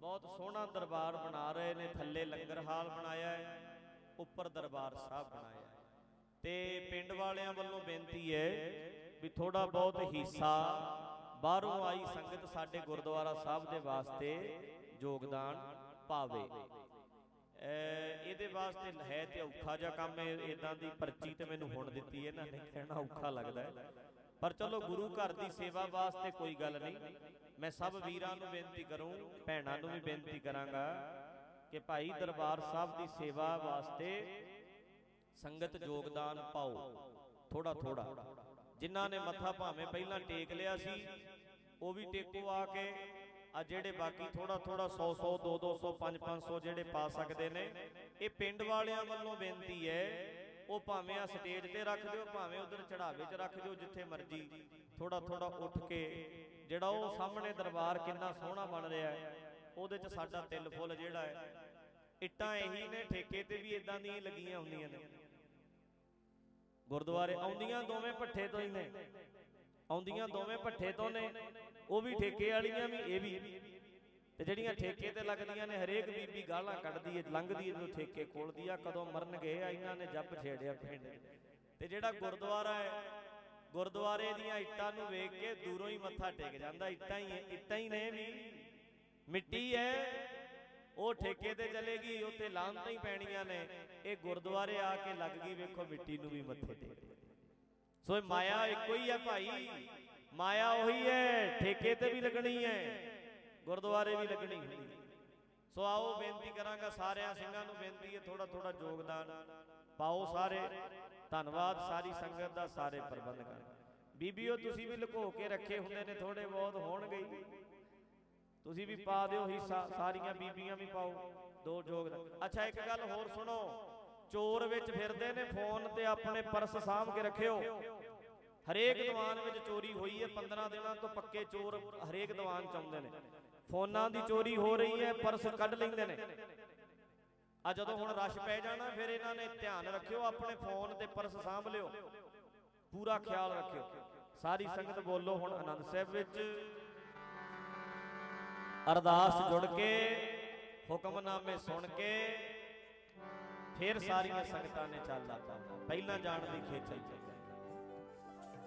ਬਹੁਤ ਸੋਹਣਾ ਦਰਬਾਰ ਬਣਾ ਰਹੇ ਨੇ, ਥੱਲੇ ਲੰਗਰ ਹਾਲ ਬਣਾਇਆ ਹੈ ਉੱਪਰ ਦਰਬਾਰ ਸਾਹਿਬ ਬਣਾਇਆ ਤੇ ਪਿੰਡ ਵਾਲਿਆਂ ਵੱਲੋਂ ਬੇਨਤੀ ਹੈ ਵੀ ਥੋੜਾ ਬਹੁਤ ਹਿੱਸਾ ਬਾਹਰੋਂ ਆਈ ਸੰਗਤ ਸਾਡੇ ਗੁਰਦੁਆਰਾ ਸਾਹਿਬ ਦੇ ਵਾਸਤੇ ਯੋਗਦਾਨ ਪਾਵੇ। ਅਹ ਇਹਦੇ ਵਾਸਤੇ ਹੈ ਤੇ ਔਖਾ ਜਿਹਾ ਕੰਮ ਹੈ ਇਦਾਂ ਦੀ ਪਰਚੀ ਤੇ ਮੈਨੂੰ ਹੁਣ ਦਿੱਤੀ ਹੈ, ਇਹਨਾਂ ਨੇ ਕਹਿਣਾ ਔਖਾ ਲੱਗਦਾ ਹੈ। ਪਰ ਚਲੋ ਗੁਰੂ ਘਰ ਦੀ ਸੇਵਾ ਵਾਸਤੇ ਕੋਈ ਗੱਲ ਨਹੀਂ, ਮੈਂ ਸਭ ਵੀਰਾਂ ਨੂੰ ਬੇਨਤੀ ਕਰੂੰ, ਭੈਣਾਂ ਨੂੰ ਵੀ ਬੇਨਤੀ ਕਰਾਂਗਾ ਕਿ ਭਾਈ ਦਰਬਾਰ ਸਾਹਿਬ ਦੀ ਸੇਵਾ ਵਾਸਤੇ ਸੰਗਤ ਯੋਗਦਾਨ ਪਾਓ। ਥੋੜਾ ਥੋੜਾ ਜਿਨ੍ਹਾਂ ਨੇ ਮੱਥਾ ਭਾਵੇਂ ਪਹਿਲਾਂ ਟੇਕ ਲਿਆ ਸੀ, ਉਹ ਵੀ ਟੇਕੋ ਆ ਕੇ, ਆ ਜਿਹੜੇ ਬਾਕੀ ਥੋੜਾ ਥੋੜਾ 100 100 2 200 5 500 ਜਿਹੜੇ ਪਾ ਸਕਦੇ ਨੇ, ਇਹ ਪਿੰਡ ਵਾਲਿਆਂ ਵੱਲੋਂ ਬੇਨਤੀ ਹੈ, ਉਹ ਭਾਵੇਂ ਆ ਸਟੇਜ ਤੇ ਰੱਖ ਦਿਓ, ਭਾਵੇਂ ਉਧਰ ਚੜਾਵੇ 'ਚ ਰੱਖ ਦਿਓ, ਜਿੱਥੇ ਮਰਜ਼ੀ ਥੋੜਾ ਥੋੜਾ ਉੱਠ ਕੇ, ਜਿਹੜਾ ਉਹ ਸਾਹਮਣੇ ਦਰਬਾਰ ਕਿੰਨਾ ਸੋਹਣਾ ਬਣ ਰਿਹਾ ਹੈ, ਉਹਦੇ 'ਚ ਸਾਡਾ ਤਿਲ ਫੁੱਲ ਜਿਹੜਾ ਹੈ ਇੱਟਾਂ ਇਹੀ ਨੇ ਠੇਕੇ ਤੇ ਵੀ ਇਦਾਂ ਦੀਆਂ ਲੱਗੀਆਂ ਹੁੰਦੀਆਂ ਨੇ। ਗੁਰਦੁਆਰੇ ਆਉਂਦੀਆਂ ਦੋਵੇਂ ਪੱਠੇ ਤੋਂ ਹੀ ਨੇ। ਆਉਂਦੀਆਂ ਦੋਵੇਂ ਪੱਠੇ ਤੋਂ ਨੇ। ਉਹ ਵੀ ਠੇਕੇ ਵਾਲੀਆਂ ਵੀ ਇਹ ਵੀ। ਤੇ ਜਿਹੜੀਆਂ ਠੇਕੇ ਤੇ ਲੱਗਦੀਆਂ ਨੇ ਹਰੇਕ ਬੀਬੀ ਗਾਲਾਂ ਕੱਢਦੀ ਏ ਲੰਘਦੀ ਏ ਜਦੋਂ ਠੇਕੇ ਖੋਲਦੀ ਆ ਕਦੋਂ ਮਰਨਗੇ ਆ ਇਹਨਾਂ ਨੇ ਜੱਬ ਛੇੜਿਆ ਪਿੰਡ ਤੇ ਜਿਹੜਾ ਗੁਰਦੁਆਰਾ ਹੈ ਗੁਰਦੁਆਰੇ ਦੀਆਂ ਇੱਟਾਂ ਨੂੰ ਵੇਖ ਕੇ ਦੂਰੋਂ ਹੀ ਮੱਥਾ ਟੇਕ ਜਾਂਦਾ ਇੱਟਾਂ ਹੀ ਇੱਟਾਂ ਹੀ ਨੇ ਵੀ। ਮਿੱਟੀ ਹੈ। ਉਹ ਠੇਕੇ ਤੇ ਚਲੇਗੀ ਉੱਤੇ ਲਾਂਤਾਂ ਹੀ ਪੈਣੀਆਂ ਨੇ। ਇਹ ਗੁਰਦੁਆਰੇ ਆ ਕੇ ਲੱਗ ਗਈ, ਵੇਖੋ ਮਿੱਟੀ ਨੂੰ ਵੀ ਮੱਥੇ ਟੇਕ ਸੋ ਇਹ ਮਾਇਆ ਇੱਕੋ ਹੀ ਹੈ ਭਾਈ। ਮਾਇਆ ਉਹੀ ਹੈ, ਠੇਕੇ ਤੇ ਵੀ ਲੱਗਣੀ ਹੈ, ਗੁਰਦੁਆਰੇ ਵੀ ਲੱਗਣੀ ਹੁੰਦੀ ਸੋ ਆਓ ਬੇਨਤੀ ਕਰਾਂਗਾ ਸਾਰਿਆਂ ਸਿੰਘਾਂ ਨੂੰ, ਬੇਨਤੀ ਹੈ ਥੋੜਾ ਥੋੜਾ ਯੋਗਦਾਨ। ਪਾਓ ਸਾਰੇ। ਧੰਨਵਾਦ, ਸਾਰੀ ਸੰਗਤ ਦਾ ਸਾਰੇ ਪ੍ਰਬੰਧਕਾਂ ਦਾ। ਬੀਬੀਓ, ਤੁਸੀਂ ਵੀ ਲੁਕੋ ਕੇ ਰੱਖੇ ਹੁੰਦੇ ਨੇ ਥੋੜੇ ਬਹੁਤ ਹੋਣਗੇ ਤੁਸੀਂ ਵੀ ਪਾ ਦਿਓ ਹਿੱਸਾ ਸਾਰੀਆਂ ਬੀਬੀਆਂ ਵੀ ਪਾਓ। ਦੋ ਯੋਗਦਾਨ ਅੱਛਾ ਇੱਕ ਗੱਲ ਹੋਰ ਸੁਣੋ। ਚੋਰ ਵਿੱਚ ਫਿਰਦੇ ਨੇ ਫੋਨ ਤੇ ਆਪਣੇ ਪਰਸ ਸਾਂਭ ਕੇ ਰੱਖਿਓ। ਹਰੇਕ ਦੀਵਾਨ ਵਿੱਚ ਚੋਰੀ ਹੋਈ ਹੈ 15 ਦਿਨਾਂ ਤੋਂ ਪੱਕੇ ਚੋਰ ਹਰੇਕ ਦੀਵਾਨ ਚ ਆਉਂਦੇ ਨੇ। ਫੋਨਾਂ ਦੀ ਚੋਰੀ ਹੋ ਰਹੀ ਹੈ ਪਰਸ ਕੱਢ ਲੈਂਦੇ ਨੇ। ਆ ਜਦੋਂ ਹੁਣ ਰਸ਼ ਪੈ ਜਾਣਾ ਫਿਰ ਇਹਨਾਂ ਨੇ ਧਿਆਨ ਰੱਖਿਓ ਆਪਣੇ ਫੋਨ ਤੇ ਪਰਸ ਸਾਂਭ ਲਿਓ। ਪੂਰਾ ਖਿਆਲ ਰੱਖਿਓ। ਸਾਰੀ ਸੰਗਤ ਬੋਲੋ ਹੁਣ ਆਨੰਦ ਸਾਹਿਬ ਵਿੱਚ। ਅਰਦਾਸ ਜੁੜ ਕੇ, ਹੁਕਮਨਾਮੇ ਸੁਣ ਕੇ, ਫਿਰ ਸਾਰੀਆਂ ਸੰਗਤਾਂ ਨੇ ਚੱਲਦਾ ਪਾਉਣਾ ਪਹਿਲਾਂ ਜਾਣ ਦੀ ਖੇਚਲ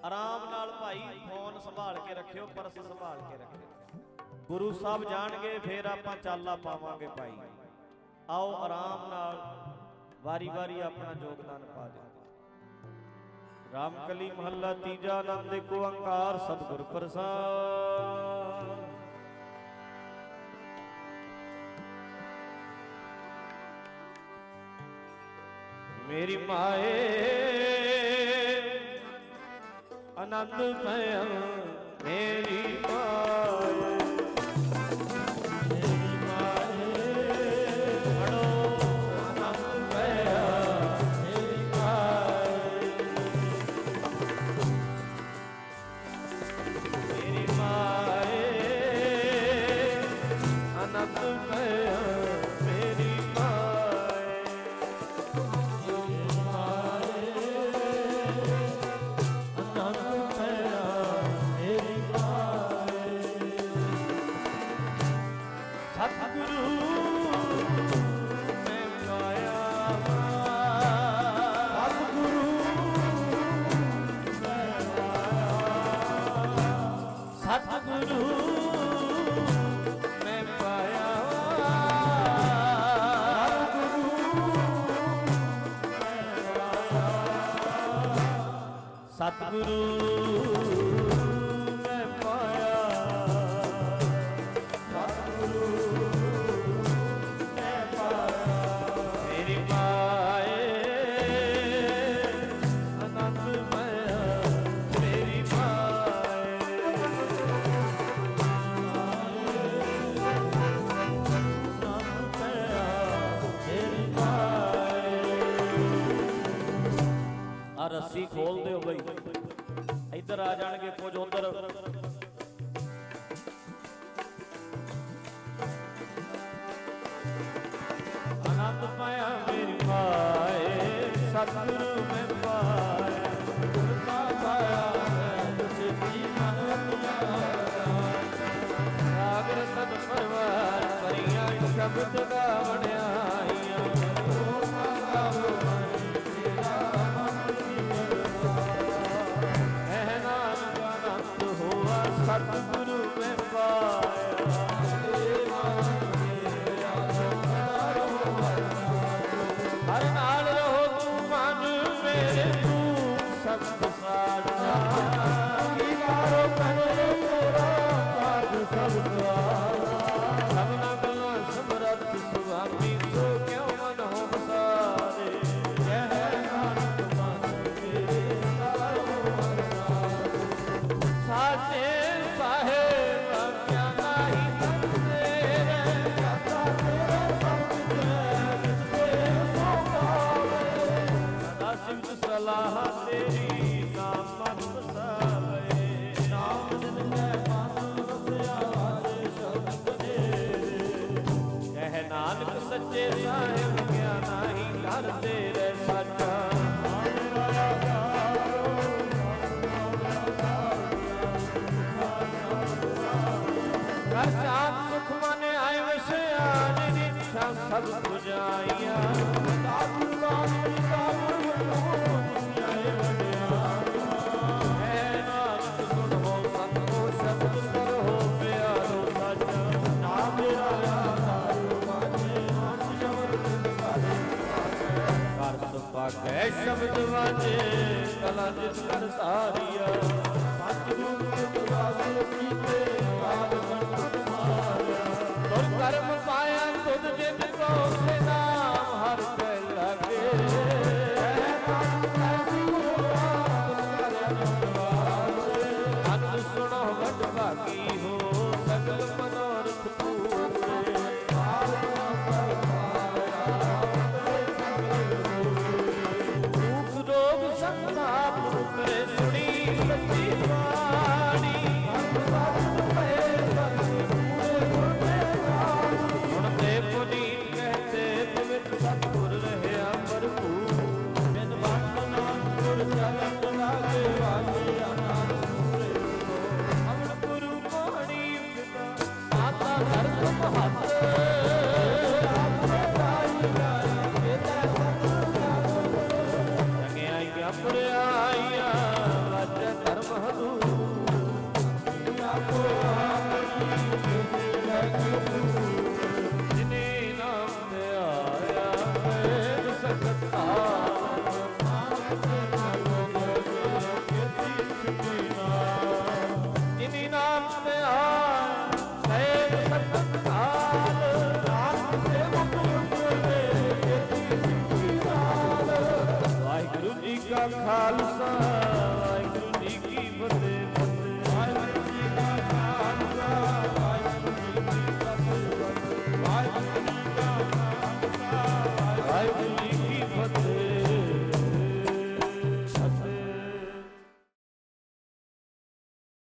ਆਰਾਮ ਨਾਲ ਭਾਈ ਫੋਨ ਸੰਭਾਲ ਕੇ ਰੱਖਿਓ, ਪਰਸ ਸੰਭਾਲ ਕੇ ਰੱਖਿਓ। ਗੁਰੂ ਸਾਹਿਬ ਜਾਣਗੇ, ਫਿਰ ਆਪਾਂ ਚਾਲਾ ਪਾਵਾਂਗੇ ਭਾਈ। ਆਓ ਆਰਾਮ ਨਾਲ ਵਾਰੀ-ਵਾਰੀ ਆਪਣਾ ਯੋਗਦਾਨ ਪਾ ਦਿਓ। ਰਾਮਕਲੀ ਮਹੱਲਾ ਤੀਜਾ ਆਨੰਦ ਕੋ ਅੰਕਾਰ, ਸਤਿਗੁਰ ਪ੍ਰਸਾਦ। ਮੇਰੀ ਮਾਏ ਆਨੰਦ ਪਿਆ ਮੇਰੀ ਮਾਏ।